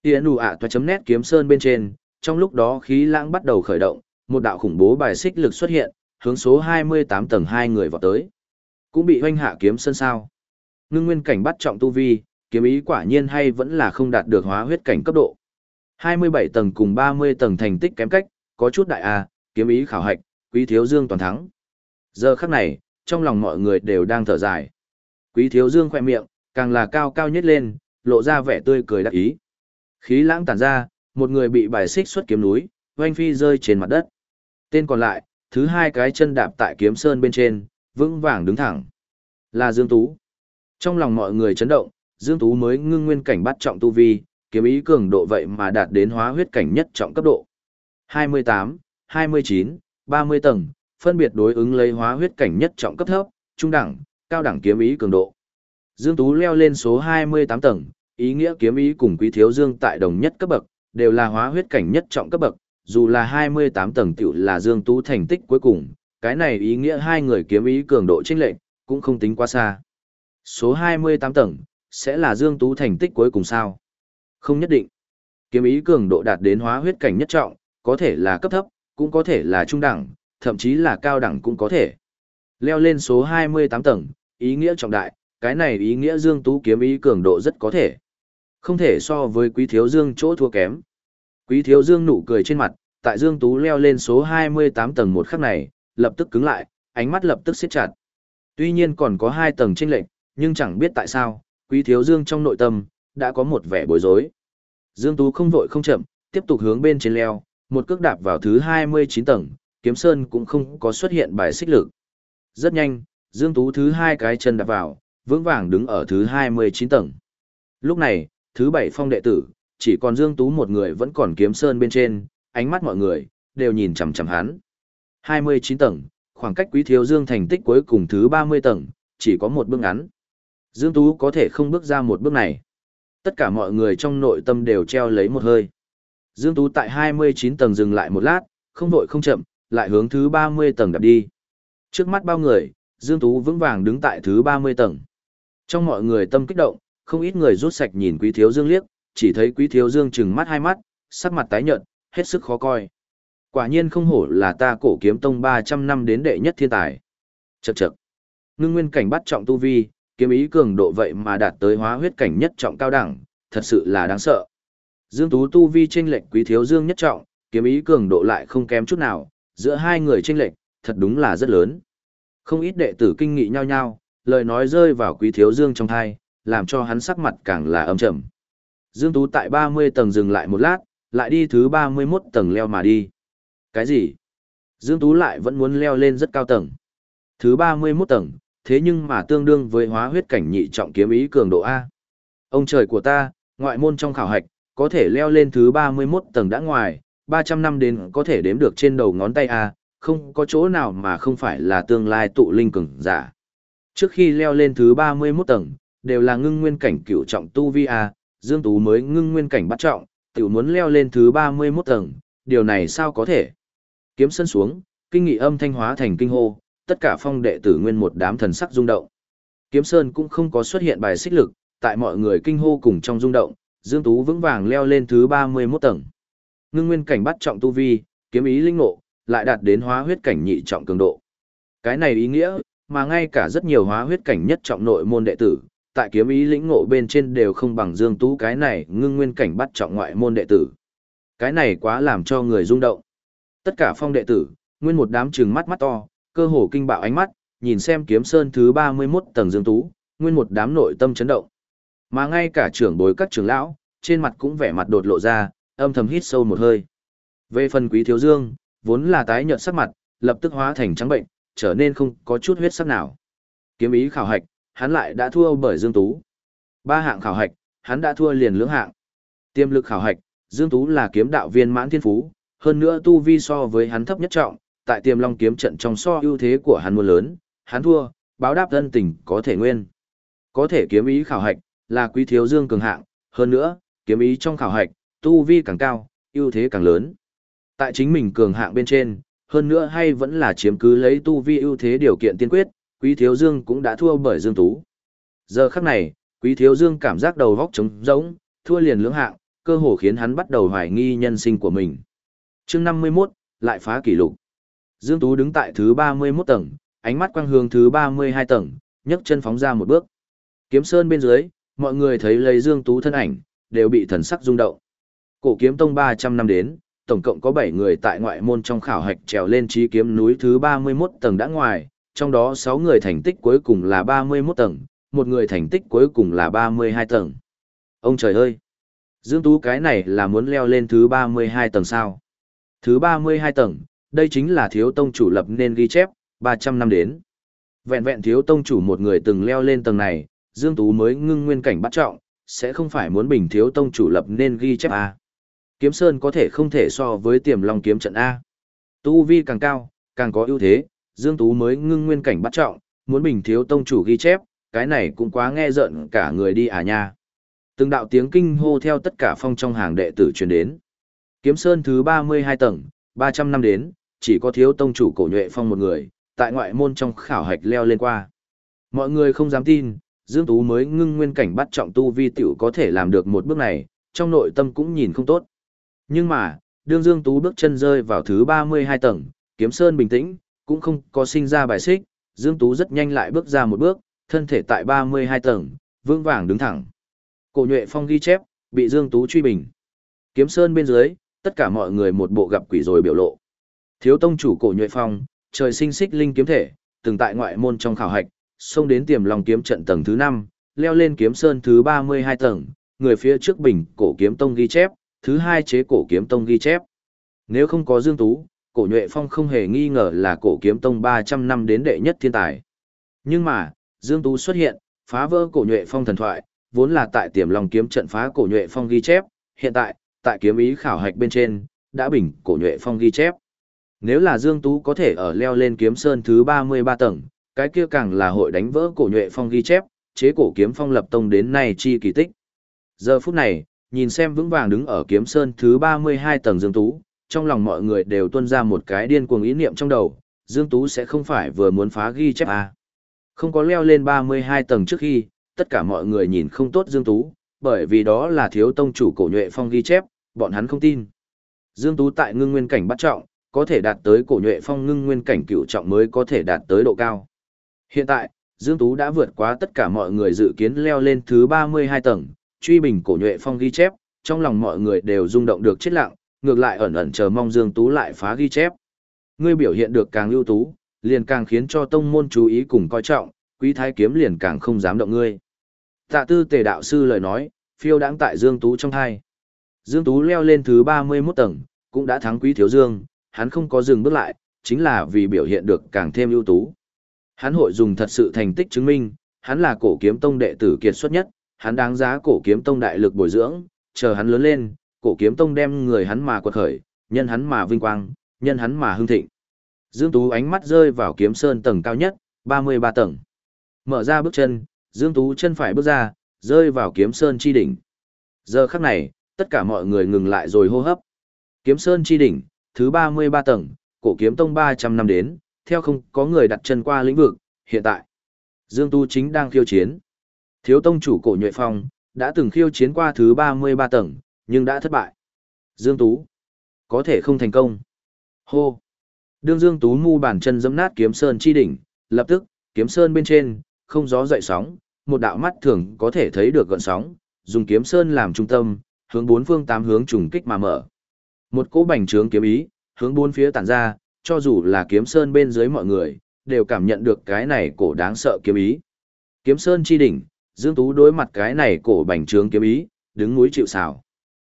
Tiễn ủ ạ toa chấm nét kiếm sơn bên trên, trong lúc đó khí lãng bắt đầu khởi động, một đạo khủng bố bài xích lực xuất hiện, hướng số 28 tầng hai người vào tới. Cũng bị hoanh hạ kiếm sơn sao. Ngưng nguyên cảnh bắt trọng tu vi, kiếm ý quả nhiên hay vẫn là không đạt được hóa huyết cảnh cấp độ. 27 tầng cùng 30 tầng thành tích kém cách, có chút đại a, kiếm ý khảo hạch, quý thiếu dương toàn thắng. Giờ khắc này, trong lòng mọi người đều đang thở dài. Quý thiếu dương khoe miệng, càng là cao cao nhất lên, lộ ra vẻ tươi cười đắc ý. Khí lãng tản ra, một người bị bài xích xuất kiếm núi, oanh phi rơi trên mặt đất. Tên còn lại, thứ hai cái chân đạp tại kiếm sơn bên trên, vững vàng đứng thẳng. Là Dương Tú. Trong lòng mọi người chấn động, Dương Tú mới ngưng nguyên cảnh bắt trọng tu vi, kiếm ý cường độ vậy mà đạt đến hóa huyết cảnh nhất trọng cấp độ. 28, 29, 30 tầng, phân biệt đối ứng lấy hóa huyết cảnh nhất trọng cấp thấp, trung đẳng, cao đẳng kiếm ý cường độ. Dương Tú leo lên số 28 tầng, ý nghĩa kiếm ý cùng Quý Thiếu Dương tại đồng nhất cấp bậc, đều là hóa huyết cảnh nhất trọng cấp bậc, dù là 28 tầng tiểu là Dương Tú thành tích cuối cùng, cái này ý nghĩa hai người kiếm ý cường độ chênh lệch, cũng không tính quá xa. Số 28 tầng, sẽ là Dương Tú thành tích cuối cùng sao? Không nhất định. Kiếm ý cường độ đạt đến hóa huyết cảnh nhất trọng, có thể là cấp thấp, cũng có thể là trung đẳng, thậm chí là cao đẳng cũng có thể. Leo lên số 28 tầng, ý nghĩa trọng đại, cái này ý nghĩa Dương Tú kiếm ý cường độ rất có thể. Không thể so với Quý Thiếu Dương chỗ thua kém. Quý Thiếu Dương nụ cười trên mặt, tại Dương Tú leo lên số 28 tầng một khắc này, lập tức cứng lại, ánh mắt lập tức siết chặt. Tuy nhiên còn có hai tầng chênh lệch, nhưng chẳng biết tại sao, Quý Thiếu Dương trong nội tâm đã có một vẻ bối rối. Dương Tú không vội không chậm, tiếp tục hướng bên trên leo, một cước đạp vào thứ 29 tầng, Kiếm Sơn cũng không có xuất hiện bài xích lực. Rất nhanh, Dương Tú thứ hai cái chân đạp vào, vững vàng đứng ở thứ 29 tầng. Lúc này, thứ bảy phong đệ tử, chỉ còn Dương Tú một người vẫn còn Kiếm Sơn bên trên, ánh mắt mọi người đều nhìn chằm chằm hắn. 29 tầng, khoảng cách Quý Thiếu Dương thành tích cuối cùng thứ 30 tầng, chỉ có một bước ngắn. Dương Tú có thể không bước ra một bước này. Tất cả mọi người trong nội tâm đều treo lấy một hơi. Dương Tú tại 29 tầng dừng lại một lát, không vội không chậm, lại hướng thứ 30 tầng đạp đi. Trước mắt bao người, Dương Tú vững vàng đứng tại thứ 30 tầng. Trong mọi người tâm kích động, không ít người rút sạch nhìn Quý Thiếu Dương liếc, chỉ thấy Quý Thiếu Dương trừng mắt hai mắt, sắc mặt tái nhợt, hết sức khó coi. Quả nhiên không hổ là ta cổ kiếm tông 300 năm đến đệ nhất thiên tài. Chậc chậc. Ngưng nguyên cảnh bắt trọng tu vi, kiếm ý cường độ vậy mà đạt tới hóa huyết cảnh nhất trọng cao đẳng, thật sự là đáng sợ. Dương Tú tu vi chênh lệch quý thiếu Dương nhất trọng, kiếm ý cường độ lại không kém chút nào, giữa hai người chênh lệch, thật đúng là rất lớn. Không ít đệ tử kinh nghị nhau nhau, lời nói rơi vào quý thiếu Dương trong thai, làm cho hắn sắc mặt càng là âm trầm. Dương Tú tại 30 tầng dừng lại một lát, lại đi thứ 31 tầng leo mà đi. Cái gì? Dương Tú lại vẫn muốn leo lên rất cao tầng. Thứ 31 tầng, thế nhưng mà tương đương với hóa huyết cảnh nhị trọng kiếm ý cường độ A. Ông trời của ta, ngoại môn trong khảo hạch, có thể leo lên thứ 31 tầng đã ngoài, 300 năm đến có thể đếm được trên đầu ngón tay A, không có chỗ nào mà không phải là tương lai tụ linh cường giả. Trước khi leo lên thứ 31 tầng, đều là ngưng nguyên cảnh cửu trọng tu vi A, Dương Tú mới ngưng nguyên cảnh bắt trọng, tiểu muốn leo lên thứ 31 tầng, điều này sao có thể? Kiếm sân xuống, kinh nghị âm thanh hóa thành kinh hô, tất cả phong đệ tử nguyên một đám thần sắc rung động. Kiếm Sơn cũng không có xuất hiện bài xích lực, tại mọi người kinh hô cùng trong rung động, Dương Tú vững vàng leo lên thứ 31 tầng. Ngưng nguyên cảnh bắt trọng tu vi, kiếm ý linh ngộ, lại đạt đến hóa huyết cảnh nhị trọng cường độ. Cái này ý nghĩa, mà ngay cả rất nhiều hóa huyết cảnh nhất trọng nội môn đệ tử, tại kiếm ý lĩnh ngộ bên trên đều không bằng Dương Tú cái này ngưng nguyên cảnh bắt trọng ngoại môn đệ tử. Cái này quá làm cho người rung động. Tất cả phong đệ tử, nguyên một đám trừng mắt mắt to, cơ hồ kinh bạo ánh mắt, nhìn xem kiếm sơn thứ 31 tầng Dương Tú, nguyên một đám nội tâm chấn động. Mà ngay cả trưởng bối các trưởng lão, trên mặt cũng vẻ mặt đột lộ ra, âm thầm hít sâu một hơi. Về phần quý thiếu dương, vốn là tái nhợt sắc mặt, lập tức hóa thành trắng bệnh, trở nên không có chút huyết sắc nào. Kiếm ý khảo hạch, hắn lại đã thua bởi Dương Tú. Ba hạng khảo hạch, hắn đã thua liền lưỡng hạng. Tiềm lực khảo hạch, Dương Tú là kiếm đạo viên mãn thiên phú, hơn nữa tu vi so với hắn thấp nhất trọng, tại tiềm long kiếm trận trong so ưu thế của hắn muôn lớn, hắn thua, báo đáp thân tình có thể nguyên. Có thể kiếm ý khảo hạch, là quý thiếu dương cường hạng, hơn nữa, kiếm ý trong khảo hạch, tu vi càng cao, ưu thế càng lớn. Tại chính mình cường hạng bên trên, hơn nữa hay vẫn là chiếm cứ lấy tu vi ưu thế điều kiện tiên quyết, quý thiếu dương cũng đã thua bởi dương tú. Giờ khắc này, quý thiếu dương cảm giác đầu vóc trống rỗng, thua liền lưỡng hạng, cơ hồ khiến hắn bắt đầu hoài nghi nhân sinh của mình. chương 51, lại phá kỷ lục. Dương Tú đứng tại thứ 31 tầng, ánh mắt quang hướng thứ 32 tầng, nhấc chân phóng ra một bước. Kiếm sơn bên dưới, mọi người thấy lấy Dương Tú thân ảnh, đều bị thần sắc rung động. Cổ kiếm tông 300 năm đến, tổng cộng có 7 người tại ngoại môn trong khảo hạch trèo lên trí kiếm núi thứ 31 tầng đã ngoài, trong đó 6 người thành tích cuối cùng là 31 tầng, một người thành tích cuối cùng là 32 tầng. Ông trời ơi! Dương Tú cái này là muốn leo lên thứ 32 tầng sao? Thứ 32 tầng, đây chính là thiếu tông chủ lập nên ghi chép, 300 năm đến. Vẹn vẹn thiếu tông chủ một người từng leo lên tầng này, Dương Tú mới ngưng nguyên cảnh bắt trọng, sẽ không phải muốn bình thiếu tông chủ lập nên ghi chép A. Kiếm Sơn có thể không thể so với tiềm long kiếm trận A. Tu vi càng cao, càng có ưu thế, Dương Tú mới ngưng nguyên cảnh bắt trọng, muốn bình thiếu tông chủ ghi chép, cái này cũng quá nghe giận cả người đi à nha. Từng đạo tiếng kinh hô theo tất cả phong trong hàng đệ tử truyền đến. Kiếm Sơn thứ 32 tầng, 300 năm đến, chỉ có thiếu tông chủ cổ nhuệ phong một người, tại ngoại môn trong khảo hạch leo lên qua. Mọi người không dám tin, Dương Tú mới ngưng nguyên cảnh bắt trọng tu vi tiểu có thể làm được một bước này, trong nội tâm cũng nhìn không tốt. Nhưng mà, đương Dương Tú bước chân rơi vào thứ 32 tầng, Kiếm Sơn bình tĩnh, cũng không có sinh ra bài xích, Dương Tú rất nhanh lại bước ra một bước, thân thể tại 32 tầng, vương vàng đứng thẳng. Cổ nhuệ phong ghi chép, bị Dương Tú truy bình. Kiếm Sơn bên dưới, tất cả mọi người một bộ gặp quỷ rồi biểu lộ. Thiếu tông chủ cổ nhuệ phong, trời sinh xích linh kiếm thể, từng tại ngoại môn trong khảo hạch, xông đến tiềm lòng kiếm trận tầng thứ 5, leo lên kiếm sơn thứ 32 tầng, người phía trước bình cổ kiếm tông ghi chép, thứ hai chế cổ kiếm tông ghi chép. Nếu không có Dương Tú, cổ nhuệ phong không hề nghi ngờ là cổ kiếm tông 300 năm đến đệ nhất thiên tài. Nhưng mà, Dương Tú xuất hiện, phá vỡ cổ nhuệ phong thần thoại, vốn là tại tiềm lòng kiếm trận phá cổ nhuệ phong ghi chép, hiện tại, tại kiếm ý khảo hạch bên trên, đã bình cổ nhuệ phong ghi chép. Nếu là Dương Tú có thể ở leo lên kiếm sơn thứ 33 tầng, cái kia càng là hội đánh vỡ cổ nhuệ phong ghi chép, chế cổ kiếm phong lập tông đến nay chi kỳ tích. Giờ phút này, nhìn xem vững vàng đứng ở kiếm sơn thứ 32 tầng Dương Tú, trong lòng mọi người đều tuôn ra một cái điên cuồng ý niệm trong đầu, Dương Tú sẽ không phải vừa muốn phá ghi chép à. Không có leo lên 32 tầng trước khi, tất cả mọi người nhìn không tốt Dương Tú, bởi vì đó là thiếu tông chủ cổ nhuệ phong ghi chép, bọn hắn không tin. Dương Tú tại ngưng nguyên cảnh bắt trọng, có thể đạt tới cổ nhuệ phong ngưng nguyên cảnh cựu trọng mới có thể đạt tới độ cao. Hiện tại, Dương Tú đã vượt qua tất cả mọi người dự kiến leo lên thứ 32 tầng, truy bình cổ nhuệ phong ghi chép, trong lòng mọi người đều rung động được chết lặng, ngược lại ẩn ẩn chờ mong Dương Tú lại phá ghi chép. Ngươi biểu hiện được càng ưu tú, liền càng khiến cho tông môn chú ý cùng coi trọng, quý thái kiếm liền càng không dám động ngươi. Tạ tư tề đạo sư lời nói, phiêu đáng tại Dương Tú trong thai. Dương Tú leo lên thứ 31 tầng, cũng đã thắng quý thiếu Dương, hắn không có dừng bước lại, chính là vì biểu hiện được càng thêm ưu tú. Hắn hội dùng thật sự thành tích chứng minh, hắn là cổ kiếm tông đệ tử kiệt xuất nhất, hắn đáng giá cổ kiếm tông đại lực bồi dưỡng, chờ hắn lớn lên, cổ kiếm tông đem người hắn mà quật khởi, nhân hắn mà vinh quang, nhân hắn mà hưng thịnh. Dương Tú ánh mắt rơi vào kiếm sơn tầng cao nhất, 33 tầng. Mở ra bước chân, Dương Tú chân phải bước ra, rơi vào kiếm sơn chi đỉnh. Giờ khắc này, tất cả mọi người ngừng lại rồi hô hấp. Kiếm sơn chi đỉnh, thứ 33 tầng, cổ kiếm tông 300 năm đến, theo không có người đặt chân qua lĩnh vực, hiện tại. Dương Tu chính đang khiêu chiến. Thiếu tông chủ cổ nhuệ phong, đã từng khiêu chiến qua thứ 33 tầng, nhưng đã thất bại. Dương Tú, có thể không thành công. Hô. Đương Dương Tú mu bàn chân giẫm nát kiếm sơn chi đỉnh, lập tức, kiếm sơn bên trên, không gió dậy sóng, một đạo mắt thường có thể thấy được gợn sóng, dùng kiếm sơn làm trung tâm, hướng bốn phương tám hướng trùng kích mà mở. Một cỗ bành trướng kiếm ý, hướng bốn phía tản ra, cho dù là kiếm sơn bên dưới mọi người, đều cảm nhận được cái này cổ đáng sợ kiếm ý. Kiếm sơn chi đỉnh, Dương Tú đối mặt cái này cổ bành trướng kiếm ý, đứng núi chịu sào.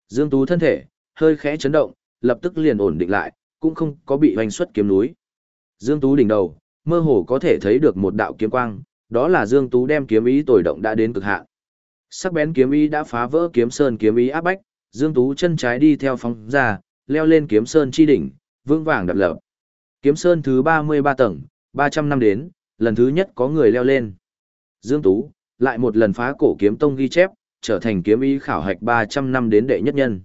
Dương Tú thân thể, hơi khẽ chấn động, lập tức liền ổn định lại, cũng không có bị hoành xuất kiếm núi. Dương Tú đỉnh đầu, mơ hồ có thể thấy được một đạo kiếm quang, đó là Dương Tú đem kiếm ý tồi động đã đến cực hạn. Sắc bén kiếm ý đã phá vỡ kiếm sơn kiếm ý áp bách, Dương Tú chân trái đi theo phóng ra, leo lên kiếm sơn chi đỉnh, vương vàng đập lập. Kiếm sơn thứ 33 tầng, 300 năm đến, lần thứ nhất có người leo lên. Dương Tú, lại một lần phá cổ kiếm tông ghi chép, trở thành kiếm ý khảo hạch 300 năm đến đệ nhất nhân.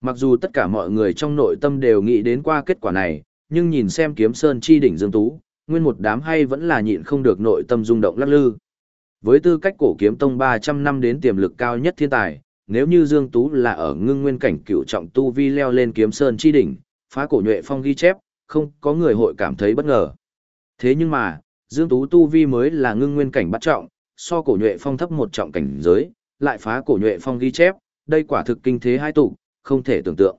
Mặc dù tất cả mọi người trong nội tâm đều nghĩ đến qua kết quả này, nhưng nhìn xem kiếm sơn chi đỉnh Dương Tú, nguyên một đám hay vẫn là nhịn không được nội tâm rung động lắc lư. Với tư cách cổ kiếm tông 300 năm đến tiềm lực cao nhất thiên tài, nếu như Dương Tú là ở ngưng nguyên cảnh cựu trọng tu vi leo lên kiếm sơn chi đỉnh, phá cổ nhuệ phong ghi chép, không có người hội cảm thấy bất ngờ. Thế nhưng mà, Dương Tú tu vi mới là ngưng nguyên cảnh bắt trọng, so cổ nhuệ phong thấp một trọng cảnh giới, lại phá cổ nhuệ phong ghi chép, đây quả thực kinh thế hai tụ, không thể tưởng tượng.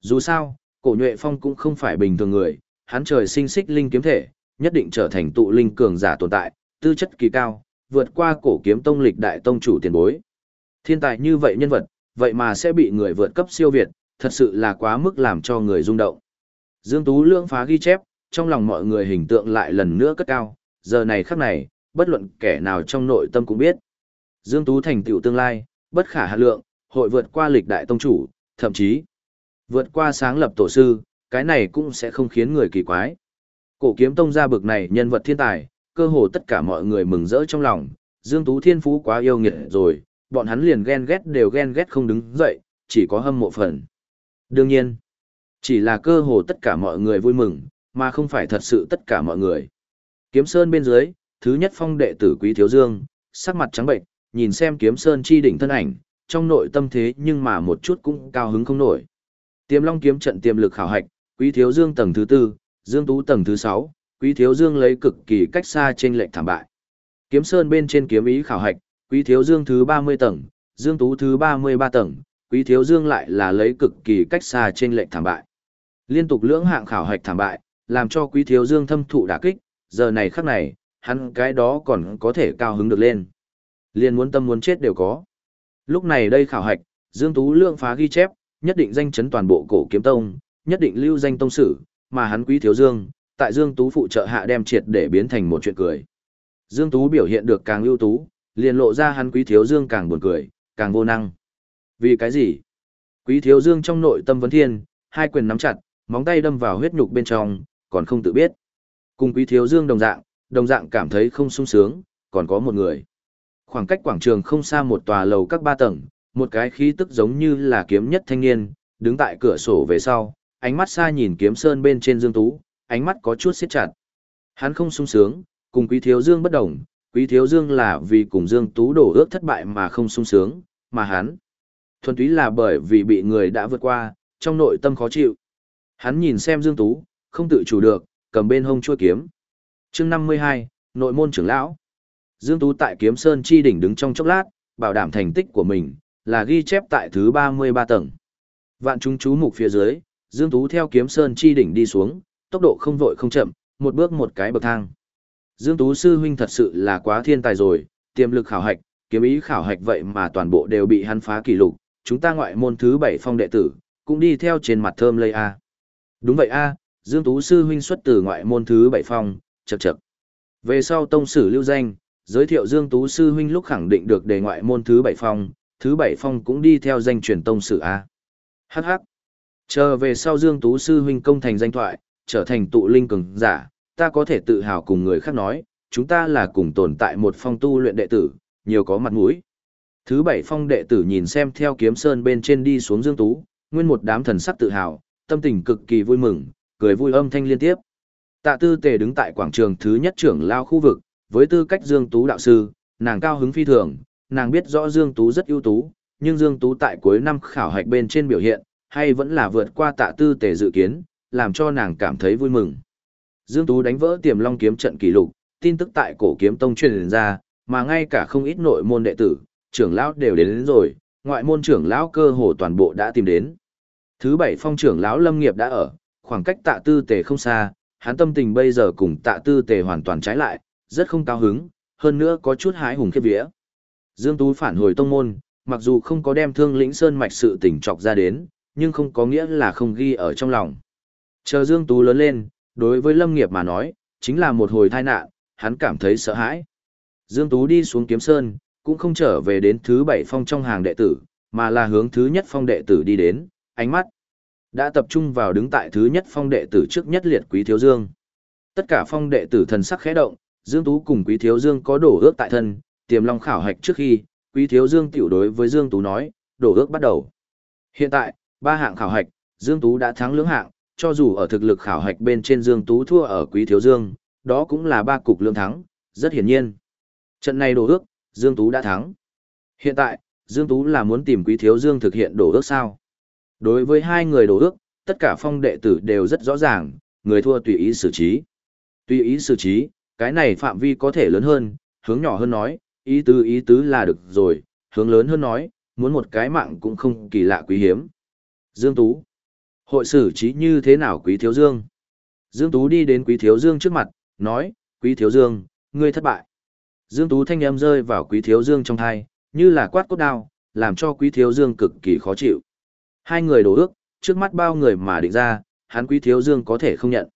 Dù sao, cổ nhuệ phong cũng không phải bình thường người, hắn trời sinh xích linh kiếm thể, nhất định trở thành tụ linh cường giả tồn tại, tư chất kỳ cao, vượt qua cổ kiếm tông lịch đại tông chủ tiền bối. Thiên tài như vậy nhân vật, vậy mà sẽ bị người vượt cấp siêu việt, thật sự là quá mức làm cho người rung động. Dương Tú lương phá ghi chép, trong lòng mọi người hình tượng lại lần nữa cất cao, giờ này khắc này, bất luận kẻ nào trong nội tâm cũng biết. Dương Tú thành tựu tương lai, bất khả hạ lượng, hội vượt qua lịch đại tông chủ, thậm chí vượt qua sáng lập tổ sư, cái này cũng sẽ không khiến người kỳ quái. Cổ kiếm tông ra bực này nhân vật thiên tài, cơ hồ tất cả mọi người mừng rỡ trong lòng, Dương Tú thiên phú quá yêu nghiệt rồi, bọn hắn liền ghen ghét đều ghen ghét không đứng dậy, chỉ có hâm mộ phần. Đương nhiên, chỉ là cơ hồ tất cả mọi người vui mừng, mà không phải thật sự tất cả mọi người. Kiếm Sơn bên dưới, thứ nhất phong đệ tử Quý Thiếu Dương, sắc mặt trắng bệnh, nhìn xem Kiếm Sơn chi đỉnh thân ảnh, trong nội tâm thế nhưng mà một chút cũng cao hứng không nổi. Tiềm Long kiếm trận tiềm lực khảo hạch, Quý Thiếu Dương tầng thứ tư, Dương Tú tầng thứ sáu Quý Thiếu Dương lấy cực kỳ cách xa trên lệnh thảm bại. Kiếm Sơn bên trên kiếm ý khảo hạch, Quý Thiếu Dương thứ 30 tầng, Dương Tú thứ 33 tầng, Quý Thiếu Dương lại là lấy cực kỳ cách xa trên lệnh thảm bại. Liên tục lưỡng hạng khảo hạch thảm bại, làm cho Quý Thiếu Dương thâm thụ đả kích, giờ này khắc này, hắn cái đó còn có thể cao hứng được lên. Liên muốn tâm muốn chết đều có. Lúc này đây khảo hạch, Dương Tú lượng phá ghi chép, nhất định danh chấn toàn bộ cổ kiếm tông, nhất định lưu danh tông sử, mà hắn Quý Thiếu Dương, tại Dương Tú phụ trợ hạ đem triệt để biến thành một chuyện cười. Dương Tú biểu hiện được càng ưu tú, liền lộ ra hắn Quý Thiếu Dương càng buồn cười, càng vô năng. Vì cái gì? Quý Thiếu Dương trong nội tâm vấn thiên, hai quyền nắm chặt, móng tay đâm vào huyết nhục bên trong, còn không tự biết. Cùng Quý Thiếu Dương đồng dạng, đồng dạng cảm thấy không sung sướng, còn có một người. Khoảng cách quảng trường không xa một tòa lầu các ba tầng, một cái khí tức giống như là kiếm nhất thanh niên, đứng tại cửa sổ về sau, ánh mắt xa nhìn kiếm sơn bên trên Dương Tú, ánh mắt có chút siết chặt. Hắn không sung sướng, cùng Quý Thiếu Dương bất đồng, Quý Thiếu Dương là vì cùng Dương Tú đổ ước thất bại mà không sung sướng, mà hắn thuần túy là bởi vì bị người đã vượt qua, trong nội tâm khó chịu. Hắn nhìn xem Dương Tú, không tự chủ được, cầm bên hông chua kiếm. chương 52, nội môn trưởng lão. Dương Tú tại Kiếm Sơn Chi đỉnh đứng trong chốc lát, bảo đảm thành tích của mình, là ghi chép tại thứ 33 tầng. Vạn chúng chú mục phía dưới, Dương Tú theo Kiếm Sơn Chi đỉnh đi xuống, tốc độ không vội không chậm, một bước một cái bậc thang. Dương Tú sư huynh thật sự là quá thiên tài rồi, tiềm lực khảo hạch, kiếm ý khảo hạch vậy mà toàn bộ đều bị hắn phá kỷ lục, chúng ta ngoại môn thứ 7 phong đệ tử, cũng đi theo trên mặt thơm lây a. Đúng vậy a, Dương Tú sư huynh xuất từ ngoại môn thứ 7 phong, chậc chậc. Về sau tông sử lưu danh, giới thiệu Dương Tú sư huynh lúc khẳng định được đề ngoại môn thứ 7 phong, thứ 7 phong cũng đi theo danh truyền tông sử a. Hắc hắc. Chờ về sau Dương Tú sư huynh công thành danh thoại, trở thành tụ linh cường giả, ta có thể tự hào cùng người khác nói, chúng ta là cùng tồn tại một phong tu luyện đệ tử, nhiều có mặt mũi. Thứ bảy phong đệ tử nhìn xem theo kiếm sơn bên trên đi xuống Dương Tú, nguyên một đám thần sắc tự hào, tâm tình cực kỳ vui mừng, cười vui âm thanh liên tiếp. Tạ tư tề đứng tại quảng trường thứ nhất trưởng lao khu vực, với tư cách Dương Tú đạo sư, nàng cao hứng phi thường, nàng biết rõ Dương Tú rất ưu tú, nhưng Dương Tú tại cuối năm khảo hạch bên trên biểu hiện, hay vẫn là vượt qua tạ tư tề dự kiến, làm cho nàng cảm thấy vui mừng. Dương Tú đánh vỡ tiềm long kiếm trận kỷ lục, tin tức tại cổ kiếm tông truyền ra, mà ngay cả không ít nội môn đệ tử, trưởng lão đều đến, đến rồi, ngoại môn trưởng lão cơ hồ toàn bộ đã tìm đến. Thứ bảy phong trưởng lão lâm nghiệp đã ở, khoảng cách tạ tư tề không xa, hắn tâm tình bây giờ cùng tạ tư tề hoàn toàn trái lại, rất không cao hứng, hơn nữa có chút hái hùng khiếp vía. Dương Tú phản hồi tông môn, mặc dù không có đem thương lĩnh sơn mạch sự tình trọc ra đến, nhưng không có nghĩa là không ghi ở trong lòng. Chờ Dương Tú lớn lên, đối với Lâm Nghiệp mà nói, chính là một hồi tai nạn, hắn cảm thấy sợ hãi. Dương Tú đi xuống kiếm sơn, cũng không trở về đến thứ bảy phong trong hàng đệ tử, mà là hướng thứ nhất phong đệ tử đi đến, ánh mắt đã tập trung vào đứng tại thứ nhất phong đệ tử trước nhất liệt Quý Thiếu Dương. Tất cả phong đệ tử thần sắc khẽ động, Dương Tú cùng Quý Thiếu Dương có đổ ước tại thân, tiềm long khảo hạch trước khi, Quý Thiếu Dương tiểu đối với Dương Tú nói, đổ ước bắt đầu. Hiện tại, ba hạng khảo hạch, Dương Tú đã thắng lưỡng hạng, cho dù ở thực lực khảo hạch bên trên Dương Tú thua ở Quý Thiếu Dương, đó cũng là ba cục lương thắng, rất hiển nhiên. Trận này đổ ước, Dương Tú đã thắng. Hiện tại, Dương Tú là muốn tìm Quý Thiếu Dương thực hiện đổ ước sao? Đối với hai người đổ ước, tất cả phong đệ tử đều rất rõ ràng, người thua tùy ý xử trí. Tùy ý xử trí, cái này phạm vi có thể lớn hơn, hướng nhỏ hơn nói, ý tứ ý tứ là được rồi, hướng lớn hơn nói, muốn một cái mạng cũng không kỳ lạ quý hiếm. Dương Tú, Hội xử trí như thế nào Quý Thiếu Dương? Dương Tú đi đến Quý Thiếu Dương trước mặt, nói, Quý Thiếu Dương, ngươi thất bại. Dương Tú thanh âm rơi vào Quý Thiếu Dương trong thai, như là quát cốt đao, làm cho Quý Thiếu Dương cực kỳ khó chịu. Hai người đổ ước, trước mắt bao người mà định ra, hắn Quý Thiếu Dương có thể không nhận.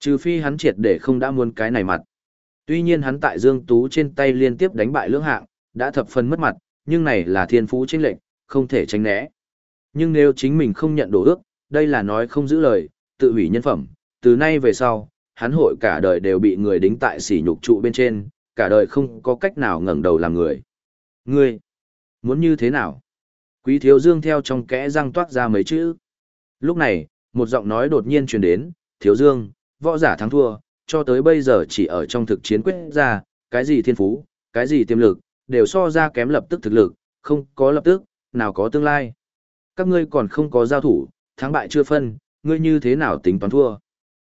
Trừ phi hắn triệt để không đã muốn cái này mặt. Tuy nhiên hắn tại Dương Tú trên tay liên tiếp đánh bại lưỡng hạng, đã thập phần mất mặt, nhưng này là thiên phú chênh lệnh, không thể tránh né. Nhưng nếu chính mình không nhận đổ ước, đây là nói không giữ lời, tự hủy nhân phẩm, từ nay về sau, hắn hội cả đời đều bị người đính tại sỉ nhục trụ bên trên, cả đời không có cách nào ngẩng đầu làm người. Ngươi, muốn như thế nào? Quý thiếu dương theo trong kẽ răng toát ra mấy chữ. Lúc này, một giọng nói đột nhiên truyền đến, thiếu dương, võ giả thắng thua, cho tới bây giờ chỉ ở trong thực chiến quyết ra, cái gì thiên phú, cái gì tiềm lực, đều so ra kém lập tức thực lực, không có lập tức, nào có tương lai. Các ngươi còn không có giao thủ, thắng bại chưa phân, ngươi như thế nào tính toán thua.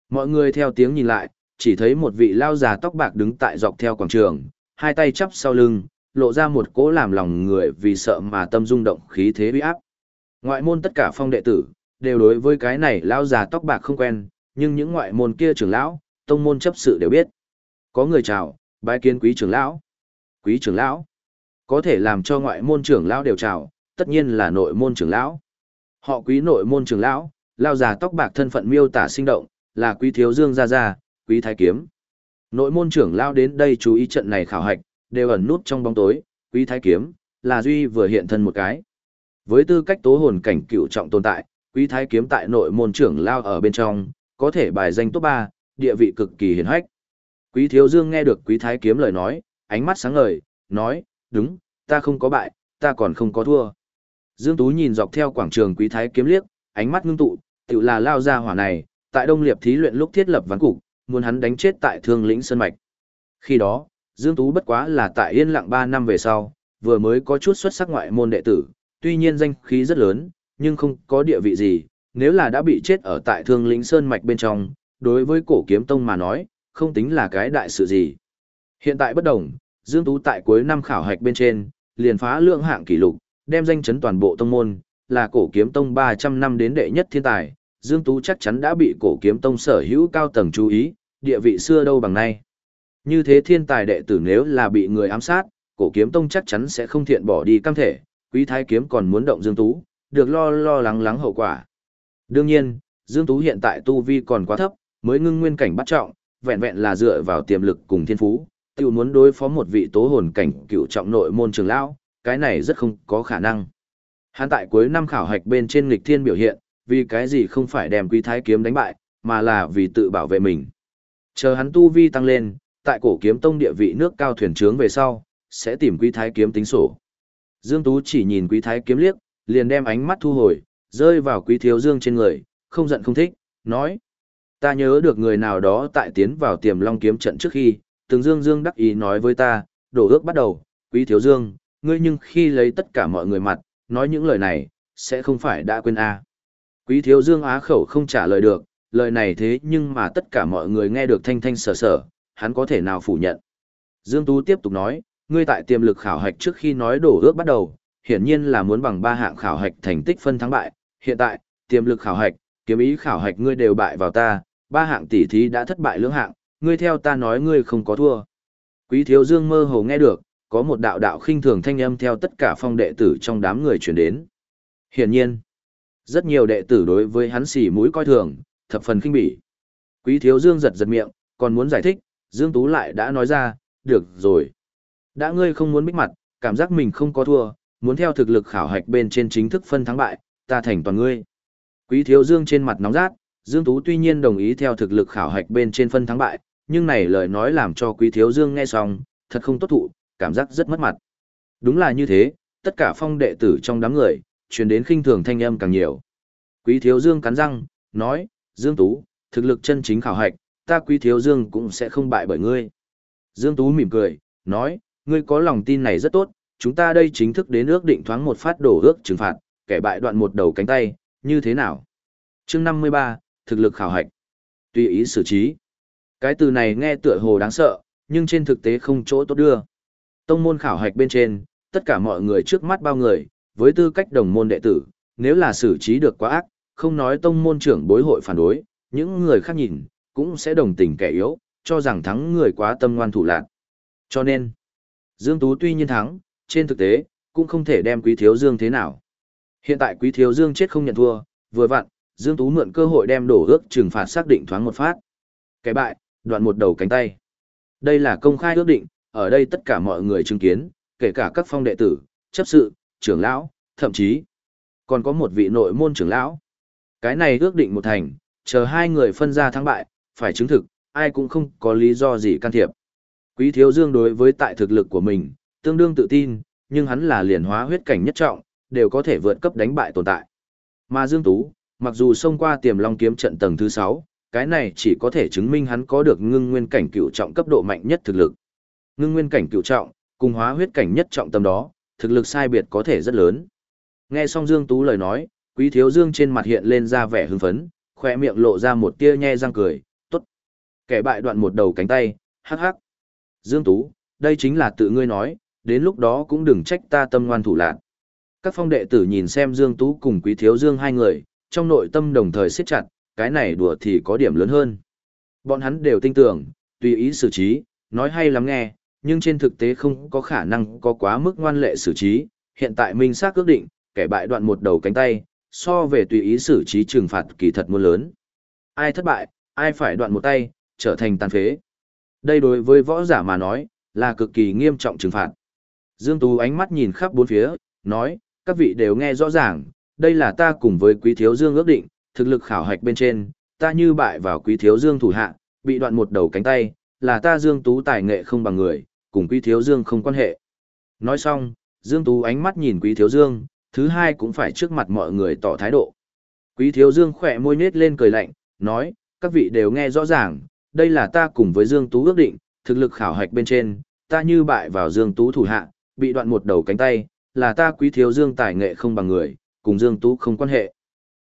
Mọi người theo tiếng nhìn lại, chỉ thấy một vị lao già tóc bạc đứng tại dọc theo quảng trường, hai tay chắp sau lưng, lộ ra một cỗ làm lòng người vì sợ mà tâm rung động khí thế uy áp. Ngoại môn tất cả phong đệ tử, đều đối với cái này lao già tóc bạc không quen, nhưng những ngoại môn kia trưởng lão, tông môn chấp sự đều biết. Có người chào, bái kiến quý trưởng lão. Quý trưởng lão. Có thể làm cho ngoại môn trưởng lão đều chào, tất nhiên là nội môn trưởng lão. Họ quý nội môn trưởng lão, lao già tóc bạc thân phận miêu tả sinh động, là quý thiếu dương gia gia, quý thái kiếm. Nội môn trưởng lão đến đây chú ý trận này khảo hạch, đều ẩn nút trong bóng tối, quý thái kiếm, là duy vừa hiện thân một cái. Với tư cách tố hồn cảnh cựu trọng tồn tại, quý thái kiếm tại nội môn trưởng lao ở bên trong, có thể bài danh top 3, địa vị cực kỳ hiển hách. Quý thiếu dương nghe được quý thái kiếm lời nói, ánh mắt sáng ngời, nói, đúng, ta không có bại, ta còn không có thua. Dương Tú nhìn dọc theo quảng trường quý thái kiếm liếc, ánh mắt ngưng tụ, tự là lao ra hỏa này, tại Đông Liệp thí luyện lúc thiết lập ván cục, muốn hắn đánh chết tại Thương lĩnh Sơn Mạch. Khi đó, Dương Tú bất quá là tại yên lặng 3 năm về sau, vừa mới có chút xuất sắc ngoại môn đệ tử, tuy nhiên danh khí rất lớn, nhưng không có địa vị gì, nếu là đã bị chết ở tại Thương lĩnh Sơn Mạch bên trong, đối với cổ kiếm tông mà nói, không tính là cái đại sự gì. Hiện tại bất đồng, Dương Tú tại cuối năm khảo hạch bên trên, liền phá lượng hạng kỷ lục, đem danh chấn toàn bộ tông môn, là cổ kiếm tông 300 năm đến đệ nhất thiên tài, Dương Tú chắc chắn đã bị cổ kiếm tông sở hữu cao tầng chú ý, địa vị xưa đâu bằng nay. Như thế thiên tài đệ tử nếu là bị người ám sát, cổ kiếm tông chắc chắn sẽ không thiện bỏ đi cam thể, quý thái kiếm còn muốn động Dương Tú, được lo lo lắng lắng hậu quả. Đương nhiên, Dương Tú hiện tại tu vi còn quá thấp, mới ngưng nguyên cảnh bắt trọng, vẹn vẹn là dựa vào tiềm lực cùng thiên phú, tiểu muốn đối phó một vị tố hồn cảnh cựu trọng nội môn trường lão, cái này rất không có khả năng. Hắn tại cuối năm khảo hạch bên trên nghịch thiên biểu hiện, vì cái gì không phải đem quý thái kiếm đánh bại, mà là vì tự bảo vệ mình. Chờ hắn tu vi tăng lên, tại cổ kiếm tông địa vị nước cao thuyền trướng về sau, sẽ tìm quý thái kiếm tính sổ. Dương Tú chỉ nhìn quý thái kiếm liếc, liền đem ánh mắt thu hồi, rơi vào quý thiếu dương trên người, không giận không thích, nói. Ta nhớ được người nào đó tại tiến vào tiềm long kiếm trận trước khi, từng dương dương đắc ý nói với ta, đổ ước bắt đầu, quý thiếu dương, ngươi nhưng khi lấy tất cả mọi người mặt, nói những lời này, sẽ không phải đã quên a Quý thiếu dương á khẩu không trả lời được, lời này thế nhưng mà tất cả mọi người nghe được thanh thanh sở sở, hắn có thể nào phủ nhận. Dương Tú tiếp tục nói, ngươi tại tiềm lực khảo hạch trước khi nói đổ ước bắt đầu, hiển nhiên là muốn bằng ba hạng khảo hạch thành tích phân thắng bại, hiện tại, tiềm lực khảo hạch, kiếm ý khảo hạch ngươi đều bại vào ta, ba hạng tỷ thí đã thất bại lưỡng hạng, ngươi theo ta nói ngươi không có thua. Quý thiếu dương mơ hồ nghe được, có một đạo đạo khinh thường thanh âm theo tất cả phong đệ tử trong đám người chuyển đến. Hiển nhiên, rất nhiều đệ tử đối với hắn xỉ mũi coi thường, thập phần khinh bỉ. Quý thiếu dương giật giật miệng, còn muốn giải thích, Dương Tú lại đã nói ra, được rồi. Đã ngươi không muốn bích mặt, cảm giác mình không có thua, muốn theo thực lực khảo hạch bên trên chính thức phân thắng bại, ta thành toàn ngươi. Quý thiếu dương trên mặt nóng rát, Dương Tú tuy nhiên đồng ý theo thực lực khảo hạch bên trên phân thắng bại, nhưng này lời nói làm cho quý thiếu dương nghe xong, thật không tốt thụ, cảm giác rất mất mặt. Đúng là như thế, tất cả phong đệ tử trong đám người, truyền đến khinh thường thanh âm càng nhiều. Quý thiếu dương cắn răng, nói, Dương Tú, thực lực chân chính khảo hạch, ta quý thiếu dương cũng sẽ không bại bởi ngươi. Dương Tú mỉm cười, nói, ngươi có lòng tin này rất tốt, chúng ta đây chính thức đến ước định thoáng một phát đổ ước trừng phạt, kẻ bại đoạn một đầu cánh tay, như thế nào? chương 53, thực lực khảo hạch. Tùy ý xử trí. Cái từ này nghe tựa hồ đáng sợ, nhưng trên thực tế không chỗ tốt đưa. Tông môn khảo hạch bên trên, tất cả mọi người trước mắt bao người, với tư cách đồng môn đệ tử, nếu là xử trí được quá ác, không nói tông môn trưởng bối hội phản đối, những người khác nhìn, cũng sẽ đồng tình kẻ yếu, cho rằng thắng người quá tâm ngoan thủ lạc. Cho nên, Dương Tú tuy nhiên thắng, trên thực tế, cũng không thể đem Quý Thiếu Dương thế nào. Hiện tại Quý Thiếu Dương chết không nhận thua, vừa vặn, Dương Tú mượn cơ hội đem đổ ước trừng phạt xác định thoáng một phát. Cái bại, đoạn một đầu cánh tay. Đây là công khai ước định, ở đây tất cả mọi người chứng kiến, kể cả các phong đệ tử, chấp sự, trưởng lão, thậm chí còn có một vị nội môn trưởng lão. Cái này ước định một thành, chờ hai người phân ra thắng bại, phải chứng thực, ai cũng không có lý do gì can thiệp. Quý Thiếu Dương đối với tại thực lực của mình, tương đương tự tin, nhưng hắn là liền hóa huyết cảnh nhất trọng, đều có thể vượt cấp đánh bại tồn tại. Mà Dương Tú, mặc dù xông qua tiềm long kiếm trận tầng thứ 6, cái này chỉ có thể chứng minh hắn có được ngưng nguyên cảnh cựu trọng cấp độ mạnh nhất thực lực. Ngưng nguyên cảnh cựu trọng, cùng hóa huyết cảnh nhất trọng tầm đó, thực lực sai biệt có thể rất lớn. Nghe xong Dương Tú lời nói, Quý Thiếu Dương trên mặt hiện lên ra vẻ hưng phấn, khỏe miệng lộ ra một tia nhe răng cười, tốt. Kẻ bại đoạn một đầu cánh tay, hắc hắc. Dương Tú, đây chính là tự ngươi nói, đến lúc đó cũng đừng trách ta tâm ngoan thủ lạc. Các phong đệ tử nhìn xem Dương Tú cùng Quý Thiếu Dương hai người, trong nội tâm đồng thời siết chặt, cái này đùa thì có điểm lớn hơn. Bọn hắn đều tin tưởng, tùy ý xử trí, nói hay lắm nghe, nhưng trên thực tế không có khả năng có quá mức ngoan lệ xử trí. Hiện tại minh xác ước định, kẻ bại đoạn một đầu cánh tay, so về tùy ý xử trí trừng phạt kỳ thật muôn lớn. Ai thất bại, ai phải đoạn một tay, trở thành tàn phế. Đây đối với võ giả mà nói, là cực kỳ nghiêm trọng trừng phạt. Dương Tú ánh mắt nhìn khắp bốn phía, nói, các vị đều nghe rõ ràng, đây là ta cùng với quý thiếu dương ước định, thực lực khảo hạch bên trên, ta như bại vào quý thiếu dương thủ hạ, bị đoạn một đầu cánh tay, là ta Dương Tú tài nghệ không bằng người, cùng quý thiếu dương không quan hệ. Nói xong, Dương Tú ánh mắt nhìn quý thiếu dương, thứ hai cũng phải trước mặt mọi người tỏ thái độ. Quý thiếu dương khỏe môi nết lên cười lạnh, nói, các vị đều nghe rõ ràng, đây là ta cùng với Dương Tú ước định, thực lực khảo hạch bên trên, ta như bại vào Dương Tú thủ hạ, bị đoạn một đầu cánh tay, là ta quý thiếu Dương tài nghệ không bằng người, cùng Dương Tú không quan hệ.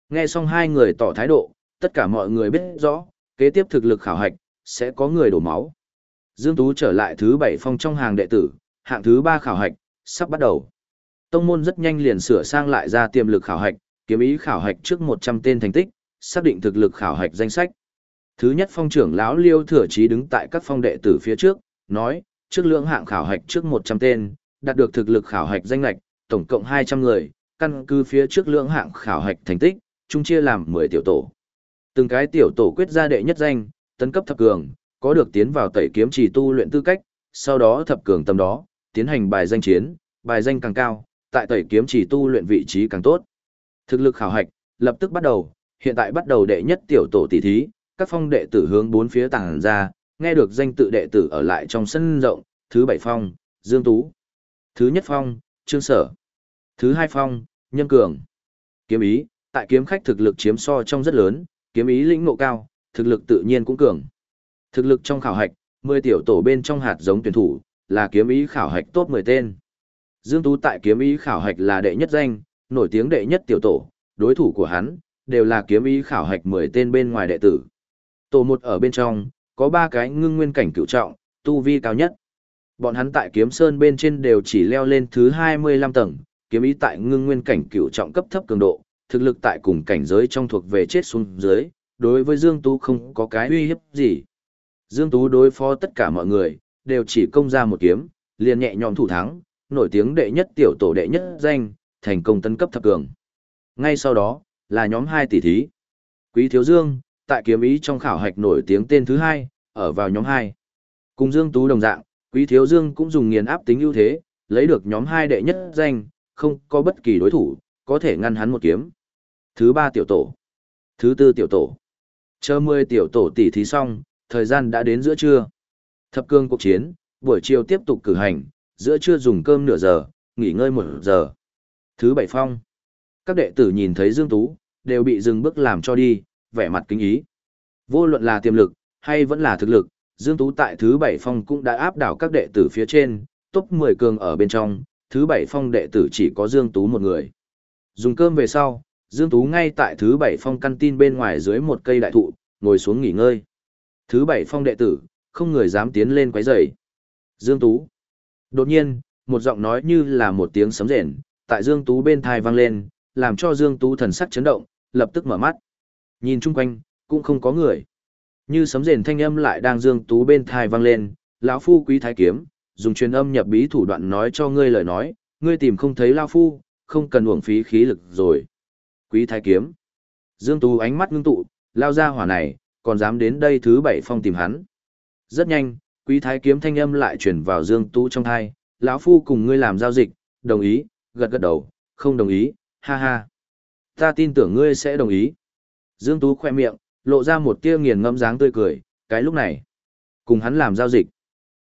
Nghe xong hai người tỏ thái độ, tất cả mọi người biết rõ, kế tiếp thực lực khảo hạch, sẽ có người đổ máu. Dương Tú trở lại thứ bảy phong trong hàng đệ tử, hạng thứ ba khảo hạch, sắp bắt đầu. Tông môn rất nhanh liền sửa sang lại ra tiềm lực khảo hạch, kiếm ý khảo hạch trước 100 tên thành tích, xác định thực lực khảo hạch danh sách. Thứ nhất phong trưởng lão Liêu Thừa Chí đứng tại các phong đệ tử phía trước, nói, trước lượng hạng khảo hạch trước 100 tên, đạt được thực lực khảo hạch danh lạch, tổng cộng 200 người, căn cứ phía trước lượng hạng khảo hạch thành tích, chung chia làm 10 tiểu tổ. Từng cái tiểu tổ quyết ra đệ nhất danh, tấn cấp thập cường, có được tiến vào tẩy kiếm chỉ tu luyện tư cách, sau đó thập cường tâm đó, tiến hành bài danh chiến, bài danh càng cao, tại tẩy kiếm chỉ tu luyện vị trí càng tốt. Thực lực khảo hạch, lập tức bắt đầu, hiện tại bắt đầu đệ nhất tiểu tổ tỷ thí, các phong đệ tử hướng bốn phía tàng ra, nghe được danh tự đệ tử ở lại trong sân rộng, thứ bảy phong, Dương Tú. Thứ nhất phong, Trương Sở. Thứ hai phong, Nhân Cường. Kiếm ý, tại kiếm khách thực lực chiếm so trong rất lớn, kiếm ý lĩnh ngộ cao, thực lực tự nhiên cũng cường. Thực lực trong khảo hạch, 10 tiểu tổ bên trong hạt giống tuyển thủ, là kiếm ý khảo hạch top 10 tên. Dương Tú tại kiếm ý khảo hạch là đệ nhất danh, nổi tiếng đệ nhất tiểu tổ, đối thủ của hắn, đều là kiếm ý khảo hạch 10 tên bên ngoài đệ tử. Tổ một ở bên trong, có 3 cái ngưng nguyên cảnh cựu trọng, tu vi cao nhất. Bọn hắn tại kiếm sơn bên trên đều chỉ leo lên thứ 25 tầng, kiếm ý tại ngưng nguyên cảnh cựu trọng cấp thấp cường độ, thực lực tại cùng cảnh giới trong thuộc về chết xuống dưới, đối với Dương Tú không có cái uy hiếp gì. Dương Tú đối phó tất cả mọi người, đều chỉ công ra một kiếm, liền nhẹ nhõm thủ thắng, nổi tiếng đệ nhất tiểu tổ đệ nhất danh, thành công tấn cấp thập cường. Ngay sau đó, là nhóm 2 tỷ thí. Quý Thiếu Dương, tại kiếm ý trong khảo hạch nổi tiếng tên thứ hai ở vào nhóm 2. Cùng Dương Tú đồng dạng, Quý Thiếu Dương cũng dùng nghiền áp tính ưu thế, lấy được nhóm 2 đệ nhất danh, không có bất kỳ đối thủ, có thể ngăn hắn một kiếm. Thứ 3 tiểu tổ. Thứ 4 tiểu tổ. Chờ 10 tiểu tổ tỷ thí xong, thời gian đã đến giữa trưa. Thập cương cuộc chiến, buổi chiều tiếp tục cử hành, giữa trưa dùng cơm nửa giờ, nghỉ ngơi một giờ. Thứ bảy phong. Các đệ tử nhìn thấy Dương Tú, đều bị dừng bước làm cho đi, vẻ mặt kính ý. Vô luận là tiềm lực, hay vẫn là thực lực, Dương Tú tại thứ bảy phong cũng đã áp đảo các đệ tử phía trên, top 10 cường ở bên trong, thứ bảy phong đệ tử chỉ có Dương Tú một người. Dùng cơm về sau, Dương Tú ngay tại thứ bảy phong căn tin bên ngoài dưới một cây đại thụ, ngồi xuống nghỉ ngơi. Thứ bảy phong đệ tử, không người dám tiến lên quấy rầy. Dương Tú. Đột nhiên, một giọng nói như là một tiếng sấm rền, tại Dương Tú bên thai vang lên, làm cho Dương Tú thần sắc chấn động, lập tức mở mắt. Nhìn chung quanh, cũng không có người. Như sấm rền thanh âm lại đang Dương Tú bên thai vang lên, lão phu quý thái kiếm, dùng truyền âm nhập bí thủ đoạn nói cho ngươi lời nói, ngươi tìm không thấy lão phu, không cần uổng phí khí lực rồi. Quý thái kiếm. Dương Tú ánh mắt ngưng tụ, lao ra hỏa này, còn dám đến đây thứ bảy phong tìm hắn. Rất nhanh, quý thái kiếm thanh âm lại chuyển vào Dương Tú trong thai, lão phu cùng ngươi làm giao dịch, đồng ý, gật gật đầu, không đồng ý, ha ha. Ta tin tưởng ngươi sẽ đồng ý. Dương Tú khoe miệng, lộ ra một tia nghiền ngẫm dáng tươi cười, cái lúc này, cùng hắn làm giao dịch.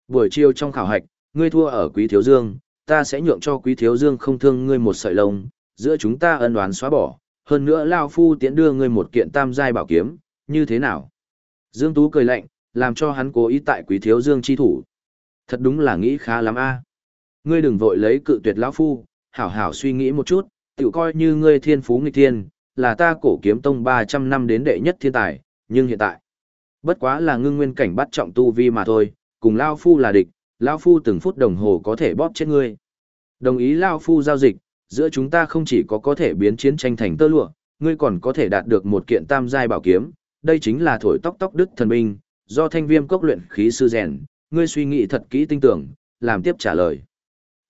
Buổi chiều trong khảo hạch, ngươi thua ở Quý Thiếu Dương, ta sẽ nhượng cho Quý Thiếu Dương không thương ngươi một sợi lông, giữa chúng ta ân oán xóa bỏ, hơn nữa Lao Phu tiễn đưa ngươi một kiện tam giai bảo kiếm, như thế nào? Dương Tú cười lạnh, làm cho hắn cố ý tại Quý Thiếu Dương chi thủ. Thật đúng là nghĩ khá lắm a. Ngươi đừng vội lấy cự tuyệt lão phu, hảo hảo suy nghĩ một chút, tự coi như ngươi thiên phú nghịch thiên, là ta cổ kiếm tông 300 năm đến đệ nhất thiên tài, nhưng hiện tại, Bất quá là ngưng nguyên cảnh bắt trọng tu vi mà thôi, cùng Lao Phu là địch, Lao Phu từng phút đồng hồ có thể bóp chết ngươi. Đồng ý Lao Phu giao dịch, giữa chúng ta không chỉ có có thể biến chiến tranh thành tơ lụa, ngươi còn có thể đạt được một kiện tam giai bảo kiếm, đây chính là thổi tóc tóc đức thần binh, do thanh viêm cốc luyện khí sư rèn, ngươi suy nghĩ thật kỹ tinh tưởng, làm tiếp trả lời.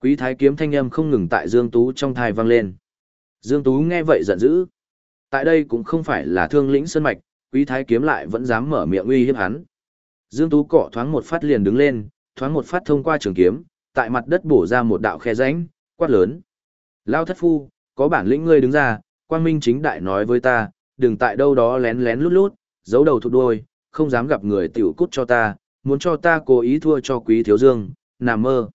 Quý thái kiếm thanh âm không ngừng tại Dương Tú trong thai vang lên. Dương Tú nghe vậy giận dữ. Tại đây cũng không phải là thương lĩnh sơn mạch, quý thái kiếm lại vẫn dám mở miệng uy hiếp hắn. Dương Tú cọ thoáng một phát liền đứng lên, thoáng một phát thông qua trường kiếm, tại mặt đất bổ ra một đạo khe rãnh, quát lớn. Lao thất phu, có bản lĩnh ngươi đứng ra, quang minh chính đại nói với ta, đừng tại đâu đó lén lén lút lút, giấu đầu thụt đuôi, không dám gặp người tiểu cút cho ta, muốn cho ta cố ý thua cho quý thiếu dương, nằm mơ.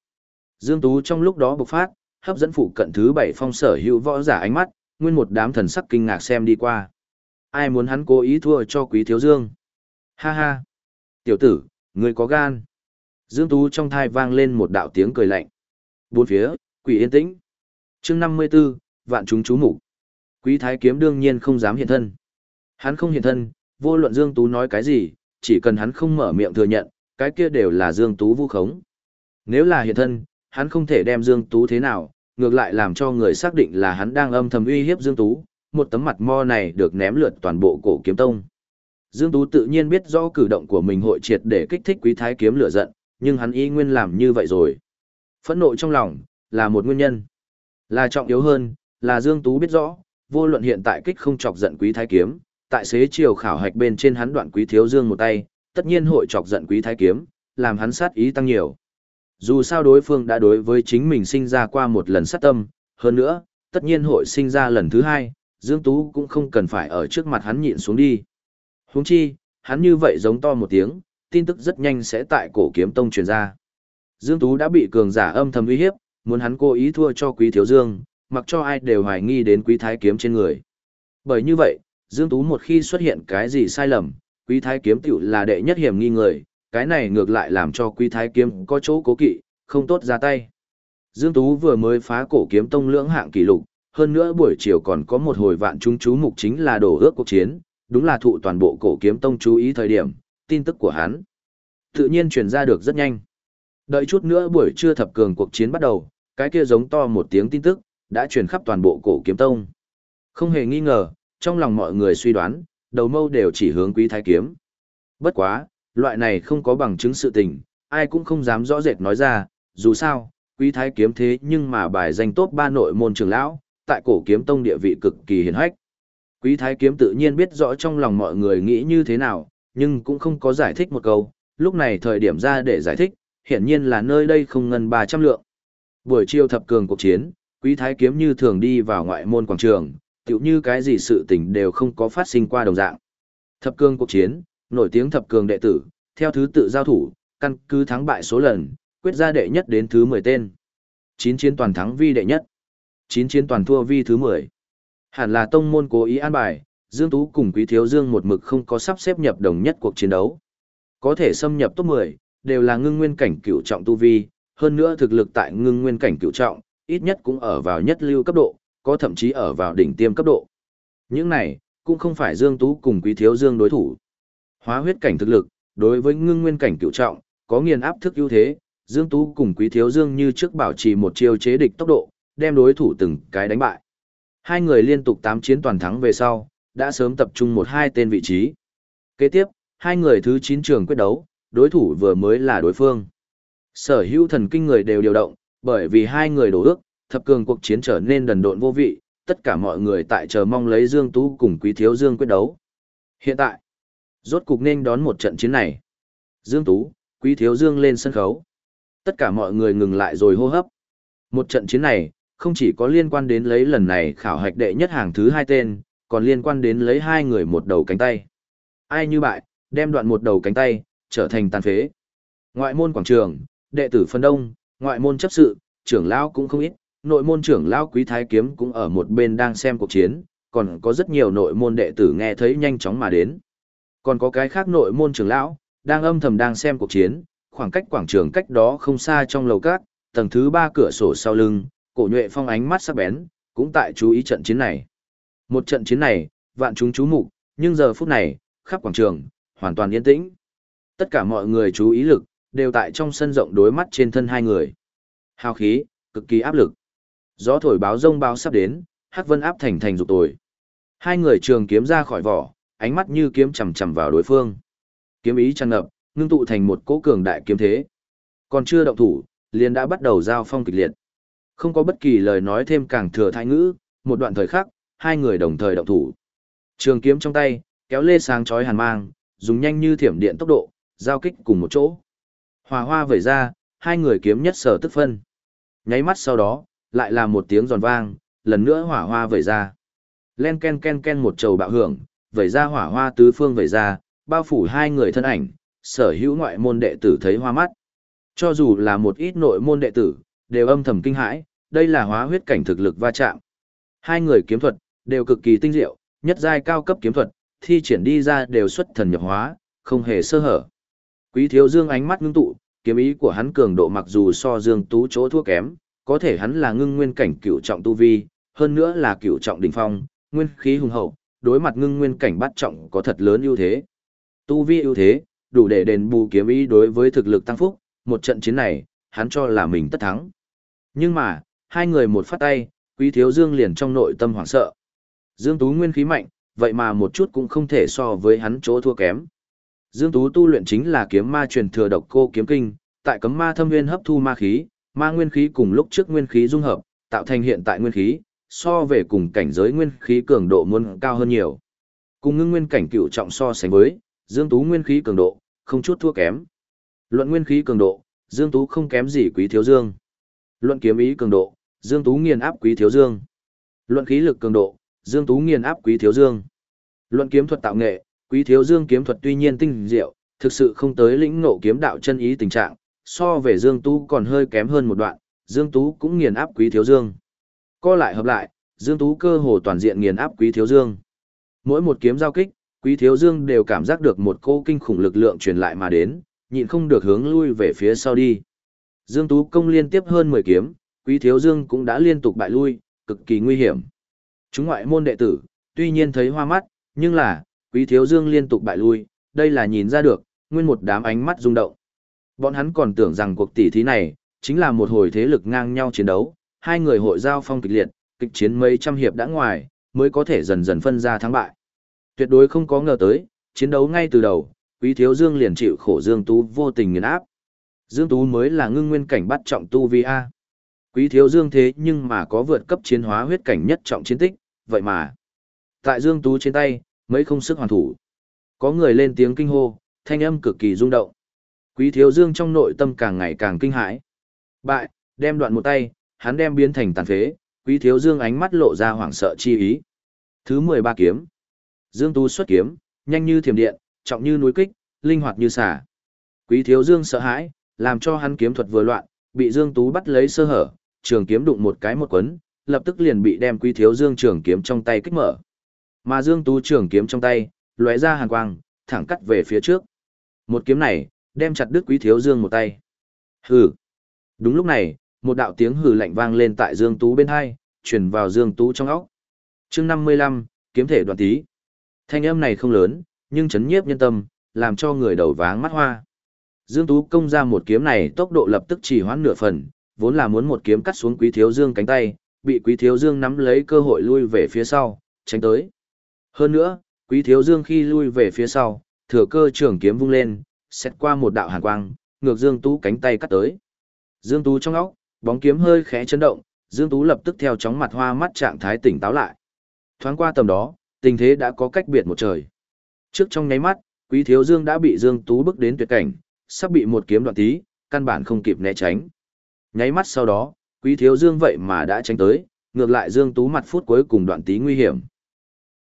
Dương Tú trong lúc đó bộc phát, hấp dẫn phụ cận thứ bảy phong sở hữu võ giả ánh mắt, nguyên một đám thần sắc kinh ngạc xem đi qua. Ai muốn hắn cố ý thua cho quý thiếu dương? Ha ha! Tiểu tử, người có gan. Dương Tú trong thai vang lên một đạo tiếng cười lạnh. Bốn phía, quỷ yên tĩnh. chương 54, vạn chúng chú mục Quý thái kiếm đương nhiên không dám hiện thân. Hắn không hiện thân, vô luận Dương Tú nói cái gì, chỉ cần hắn không mở miệng thừa nhận, cái kia đều là Dương Tú vu khống. Nếu là hiện thân, hắn không thể đem Dương Tú thế nào, ngược lại làm cho người xác định là hắn đang âm thầm uy hiếp Dương Tú, một tấm mặt mo này được ném lượt toàn bộ cổ kiếm tông. Dương Tú tự nhiên biết rõ cử động của mình hội triệt để kích thích quý thái kiếm lửa giận, nhưng hắn y nguyên làm như vậy rồi. Phẫn nộ trong lòng, là một nguyên nhân. Là trọng yếu hơn, là Dương Tú biết rõ, vô luận hiện tại kích không chọc giận quý thái kiếm, tại xế chiều khảo hạch bên trên hắn đoạn quý thiếu dương một tay, tất nhiên hội chọc giận quý thái kiếm, làm hắn sát ý tăng nhiều. Dù sao đối phương đã đối với chính mình sinh ra qua một lần sát tâm, hơn nữa, tất nhiên hội sinh ra lần thứ hai, Dương Tú cũng không cần phải ở trước mặt hắn nhịn xuống đi. Huống chi, hắn như vậy giống to một tiếng, tin tức rất nhanh sẽ tại cổ kiếm tông truyền ra. Dương Tú đã bị cường giả âm thầm uy hiếp, muốn hắn cố ý thua cho quý thiếu dương, mặc cho ai đều hoài nghi đến quý thái kiếm trên người. Bởi như vậy, Dương Tú một khi xuất hiện cái gì sai lầm, quý thái kiếm tiểu là đệ nhất hiểm nghi người, cái này ngược lại làm cho quý thái kiếm có chỗ cố kỵ, không tốt ra tay. Dương Tú vừa mới phá cổ kiếm tông lưỡng hạng kỷ lục, hơn nữa buổi chiều còn có một hồi vạn chúng chú mục chính là đổ ước cuộc chiến, đúng là thụ toàn bộ cổ kiếm tông chú ý thời điểm, tin tức của hắn. Tự nhiên truyền ra được rất nhanh. Đợi chút nữa buổi trưa thập cường cuộc chiến bắt đầu, cái kia giống to một tiếng tin tức, đã truyền khắp toàn bộ cổ kiếm tông. Không hề nghi ngờ, trong lòng mọi người suy đoán, đầu mâu đều chỉ hướng quý thái kiếm. Bất quá, loại này không có bằng chứng sự tình, ai cũng không dám rõ rệt nói ra, dù sao, quý thái kiếm thế nhưng mà bài danh tốt ba nội môn trưởng lão, tại cổ kiếm tông địa vị cực kỳ hiển hách. Quý thái kiếm tự nhiên biết rõ trong lòng mọi người nghĩ như thế nào, nhưng cũng không có giải thích một câu, lúc này thời điểm ra để giải thích, hiển nhiên là nơi đây không ngân 300 lượng. Buổi chiều thập cường cuộc chiến, quý thái kiếm như thường đi vào ngoại môn quảng trường, tựu như cái gì sự tình đều không có phát sinh qua đồng dạng. Thập cường cuộc chiến, nổi tiếng thập cường đệ tử, theo thứ tự giao thủ, căn cứ thắng bại số lần, quyết ra đệ nhất đến thứ 10 tên. 9 chiến toàn thắng vi đệ nhất, 9 chiến toàn thua vi thứ 10. Hẳn là tông môn cố ý an bài, Dương Tú cùng Quý Thiếu Dương một mực không có sắp xếp nhập đồng nhất cuộc chiến đấu. Có thể xâm nhập top 10, đều là ngưng nguyên cảnh cửu trọng tu vi, hơn nữa thực lực tại ngưng nguyên cảnh cửu trọng, ít nhất cũng ở vào nhất lưu cấp độ, có thậm chí ở vào đỉnh tiêm cấp độ. Những này, cũng không phải Dương Tú cùng Quý Thiếu Dương đối thủ. Hóa huyết cảnh thực lực, đối với ngưng nguyên cảnh cựu trọng, có nghiền áp thức ưu thế, Dương Tú cùng Quý Thiếu Dương như trước bảo trì một chiêu chế địch tốc độ, đem đối thủ từng cái đánh bại. Hai người liên tục 8 chiến toàn thắng về sau, đã sớm tập trung một hai tên vị trí. Kế tiếp, hai người thứ 9 trường quyết đấu, đối thủ vừa mới là đối phương. Sở hữu thần kinh người đều điều động, bởi vì hai người đổ ước, thập cường cuộc chiến trở nên đần độn vô vị, tất cả mọi người tại chờ mong lấy Dương Tú cùng Quý Thiếu Dương quyết đấu. Hiện tại, rốt cục nên đón một trận chiến này. Dương Tú, Quý Thiếu Dương lên sân khấu. Tất cả mọi người ngừng lại rồi hô hấp. Một trận chiến này, không chỉ có liên quan đến lấy lần này khảo hạch đệ nhất hàng thứ hai tên, còn liên quan đến lấy hai người một đầu cánh tay. Ai như bại, đem đoạn một đầu cánh tay, trở thành tàn phế. Ngoại môn quảng trường, đệ tử phân đông, ngoại môn chấp sự, trưởng lão cũng không ít, nội môn trưởng lão quý thái kiếm cũng ở một bên đang xem cuộc chiến, còn có rất nhiều nội môn đệ tử nghe thấy nhanh chóng mà đến. Còn có cái khác nội môn trưởng lão, đang âm thầm đang xem cuộc chiến, khoảng cách quảng trường cách đó không xa trong lầu cát, tầng thứ ba cửa sổ sau lưng, cổ nhuệ phong ánh mắt sắc bén, cũng tại chú ý trận chiến này. Một trận chiến này, vạn chúng chú mục, nhưng giờ phút này, khắp quảng trường, hoàn toàn yên tĩnh. Tất cả mọi người chú ý lực, đều tại trong sân rộng đối mắt trên thân hai người. Hào khí, cực kỳ áp lực. Gió thổi báo rông báo sắp đến, Hắc Vân áp thành thành dục tồi. Hai người trường kiếm ra khỏi vỏ, ánh mắt như kiếm chầm chầm vào đối phương. Kiếm ý tràn ngập, ngưng tụ thành một cỗ cường đại kiếm thế. Còn chưa động thủ, liền đã bắt đầu giao phong kịch liệt. Không có bất kỳ lời nói thêm càng thừa thái ngữ, một đoạn thời khắc, hai người đồng thời động thủ. Trường kiếm trong tay, kéo lê sáng chói hàn mang, dùng nhanh như thiểm điện tốc độ, giao kích cùng một chỗ. Hòa hoa vẩy ra, hai người kiếm nhất sở tức phân. Nháy mắt sau đó, lại là một tiếng giòn vang, lần nữa hỏa hoa vẩy ra. Len ken ken ken một trầu bạo hưởng, vẩy ra hỏa hoa tứ phương vẩy ra, bao phủ hai người thân ảnh, sở hữu ngoại môn đệ tử thấy hoa mắt. Cho dù là một ít nội môn đệ tử, đều âm thầm kinh hãi, đây là hóa huyết cảnh thực lực va chạm. Hai người kiếm thuật, đều cực kỳ tinh diệu, nhất giai cao cấp kiếm thuật, thi triển đi ra đều xuất thần nhập hóa, không hề sơ hở. Quý thiếu dương ánh mắt ngưng tụ, kiếm ý của hắn cường độ mặc dù so dương tú chỗ thua kém, có thể hắn là ngưng nguyên cảnh cửu trọng tu vi, hơn nữa là cửu trọng đỉnh phong, nguyên khí hùng hậu, đối mặt ngưng nguyên cảnh bắt trọng có thật lớn ưu thế. Tu vi ưu thế, đủ để đền bù kiếm ý đối với thực lực tăng phúc, một trận chiến này, hắn cho là mình tất thắng. Nhưng mà, hai người một phát tay, Quý Thiếu Dương liền trong nội tâm hoảng sợ. Dương Tú nguyên khí mạnh, vậy mà một chút cũng không thể so với hắn chỗ thua kém. Dương Tú tu luyện chính là kiếm ma truyền thừa độc cô kiếm kinh, tại cấm ma thâm nguyên hấp thu ma khí, ma nguyên khí cùng lúc trước nguyên khí dung hợp, tạo thành hiện tại nguyên khí, so về cùng cảnh giới nguyên khí cường độ muốn cao hơn nhiều. Cùng ngưng nguyên cảnh cựu trọng so sánh với, Dương Tú nguyên khí cường độ, không chút thua kém. Luận nguyên khí cường độ, Dương Tú không kém gì Quý Thiếu Dương. Luận kiếm ý cường độ, Dương Tú nghiền áp Quý Thiếu Dương. Luận khí lực cường độ, Dương Tú nghiền áp Quý Thiếu Dương. Luận kiếm thuật tạo nghệ, Quý Thiếu Dương kiếm thuật tuy nhiên tinh diệu, thực sự không tới lĩnh ngộ kiếm đạo chân ý tình trạng, so về Dương Tú còn hơi kém hơn một đoạn, Dương Tú cũng nghiền áp Quý Thiếu Dương. Co lại hợp lại, Dương Tú cơ hồ toàn diện nghiền áp Quý Thiếu Dương. Mỗi một kiếm giao kích, Quý Thiếu Dương đều cảm giác được một cô kinh khủng lực lượng truyền lại mà đến, nhịn không được hướng lui về phía sau đi. Dương Tú công liên tiếp hơn 10 kiếm, Quý Thiếu Dương cũng đã liên tục bại lui, cực kỳ nguy hiểm. Chúng ngoại môn đệ tử, tuy nhiên thấy hoa mắt, nhưng là, Quý Thiếu Dương liên tục bại lui, đây là nhìn ra được, nguyên một đám ánh mắt rung động. Bọn hắn còn tưởng rằng cuộc tỷ thí này, chính là một hồi thế lực ngang nhau chiến đấu, hai người hội giao phong kịch liệt, kịch chiến mấy trăm hiệp đã ngoài, mới có thể dần dần phân ra thắng bại. Tuyệt đối không có ngờ tới, chiến đấu ngay từ đầu, Quý Thiếu Dương liền chịu khổ Dương Tú vô tình nghiền áp. Dương Tú mới là ngưng nguyên cảnh bắt trọng tu vi A. Quý Thiếu Dương thế nhưng mà có vượt cấp chiến hóa huyết cảnh nhất trọng chiến tích, vậy mà. Tại Dương Tú trên tay, mấy không sức hoàn thủ. Có người lên tiếng kinh hô, thanh âm cực kỳ rung động. Quý Thiếu Dương trong nội tâm càng ngày càng kinh hãi. Bại, đem đoạn một tay, hắn đem biến thành tàn phế, Quý Thiếu Dương ánh mắt lộ ra hoảng sợ chi ý. Thứ 13 kiếm. Dương Tú xuất kiếm, nhanh như thiểm điện, trọng như núi kích, linh hoạt như xả. Quý Thiếu Dương sợ hãi, làm cho hắn kiếm thuật vừa loạn, bị Dương Tú bắt lấy sơ hở, trường kiếm đụng một cái một quấn, lập tức liền bị đem Quý Thiếu Dương trường kiếm trong tay kích mở. Mà Dương Tú trường kiếm trong tay, lóe ra hàn quang, thẳng cắt về phía trước. Một kiếm này, đem chặt đứt Quý Thiếu Dương một tay. Hừ. Đúng lúc này, một đạo tiếng hừ lạnh vang lên tại Dương Tú bên hai, truyền vào Dương Tú trong óc. Chương 55, kiếm thể đoạn tí. Thanh âm này không lớn, nhưng chấn nhiếp nhân tâm, làm cho người đầu váng mắt hoa. Dương Tú công ra một kiếm này tốc độ lập tức chỉ hoãn nửa phần, vốn là muốn một kiếm cắt xuống Quý Thiếu Dương cánh tay, bị Quý Thiếu Dương nắm lấy cơ hội lui về phía sau, tránh tới. Hơn nữa, Quý Thiếu Dương khi lui về phía sau, thừa cơ trường kiếm vung lên, xét qua một đạo hàn quang, ngược Dương Tú cánh tay cắt tới. Dương Tú trong óc, bóng kiếm hơi khẽ chấn động, Dương Tú lập tức theo chóng mặt hoa mắt trạng thái tỉnh táo lại. Thoáng qua tầm đó, tình thế đã có cách biệt một trời. Trước trong nháy mắt, Quý Thiếu Dương đã bị Dương Tú bước đến tuyệt cảnh, sắp bị một kiếm đoạn tí, căn bản không kịp né tránh. Nháy mắt sau đó, Quý Thiếu Dương vậy mà đã tránh tới, ngược lại Dương Tú mặt phút cuối cùng đoạn tí nguy hiểm.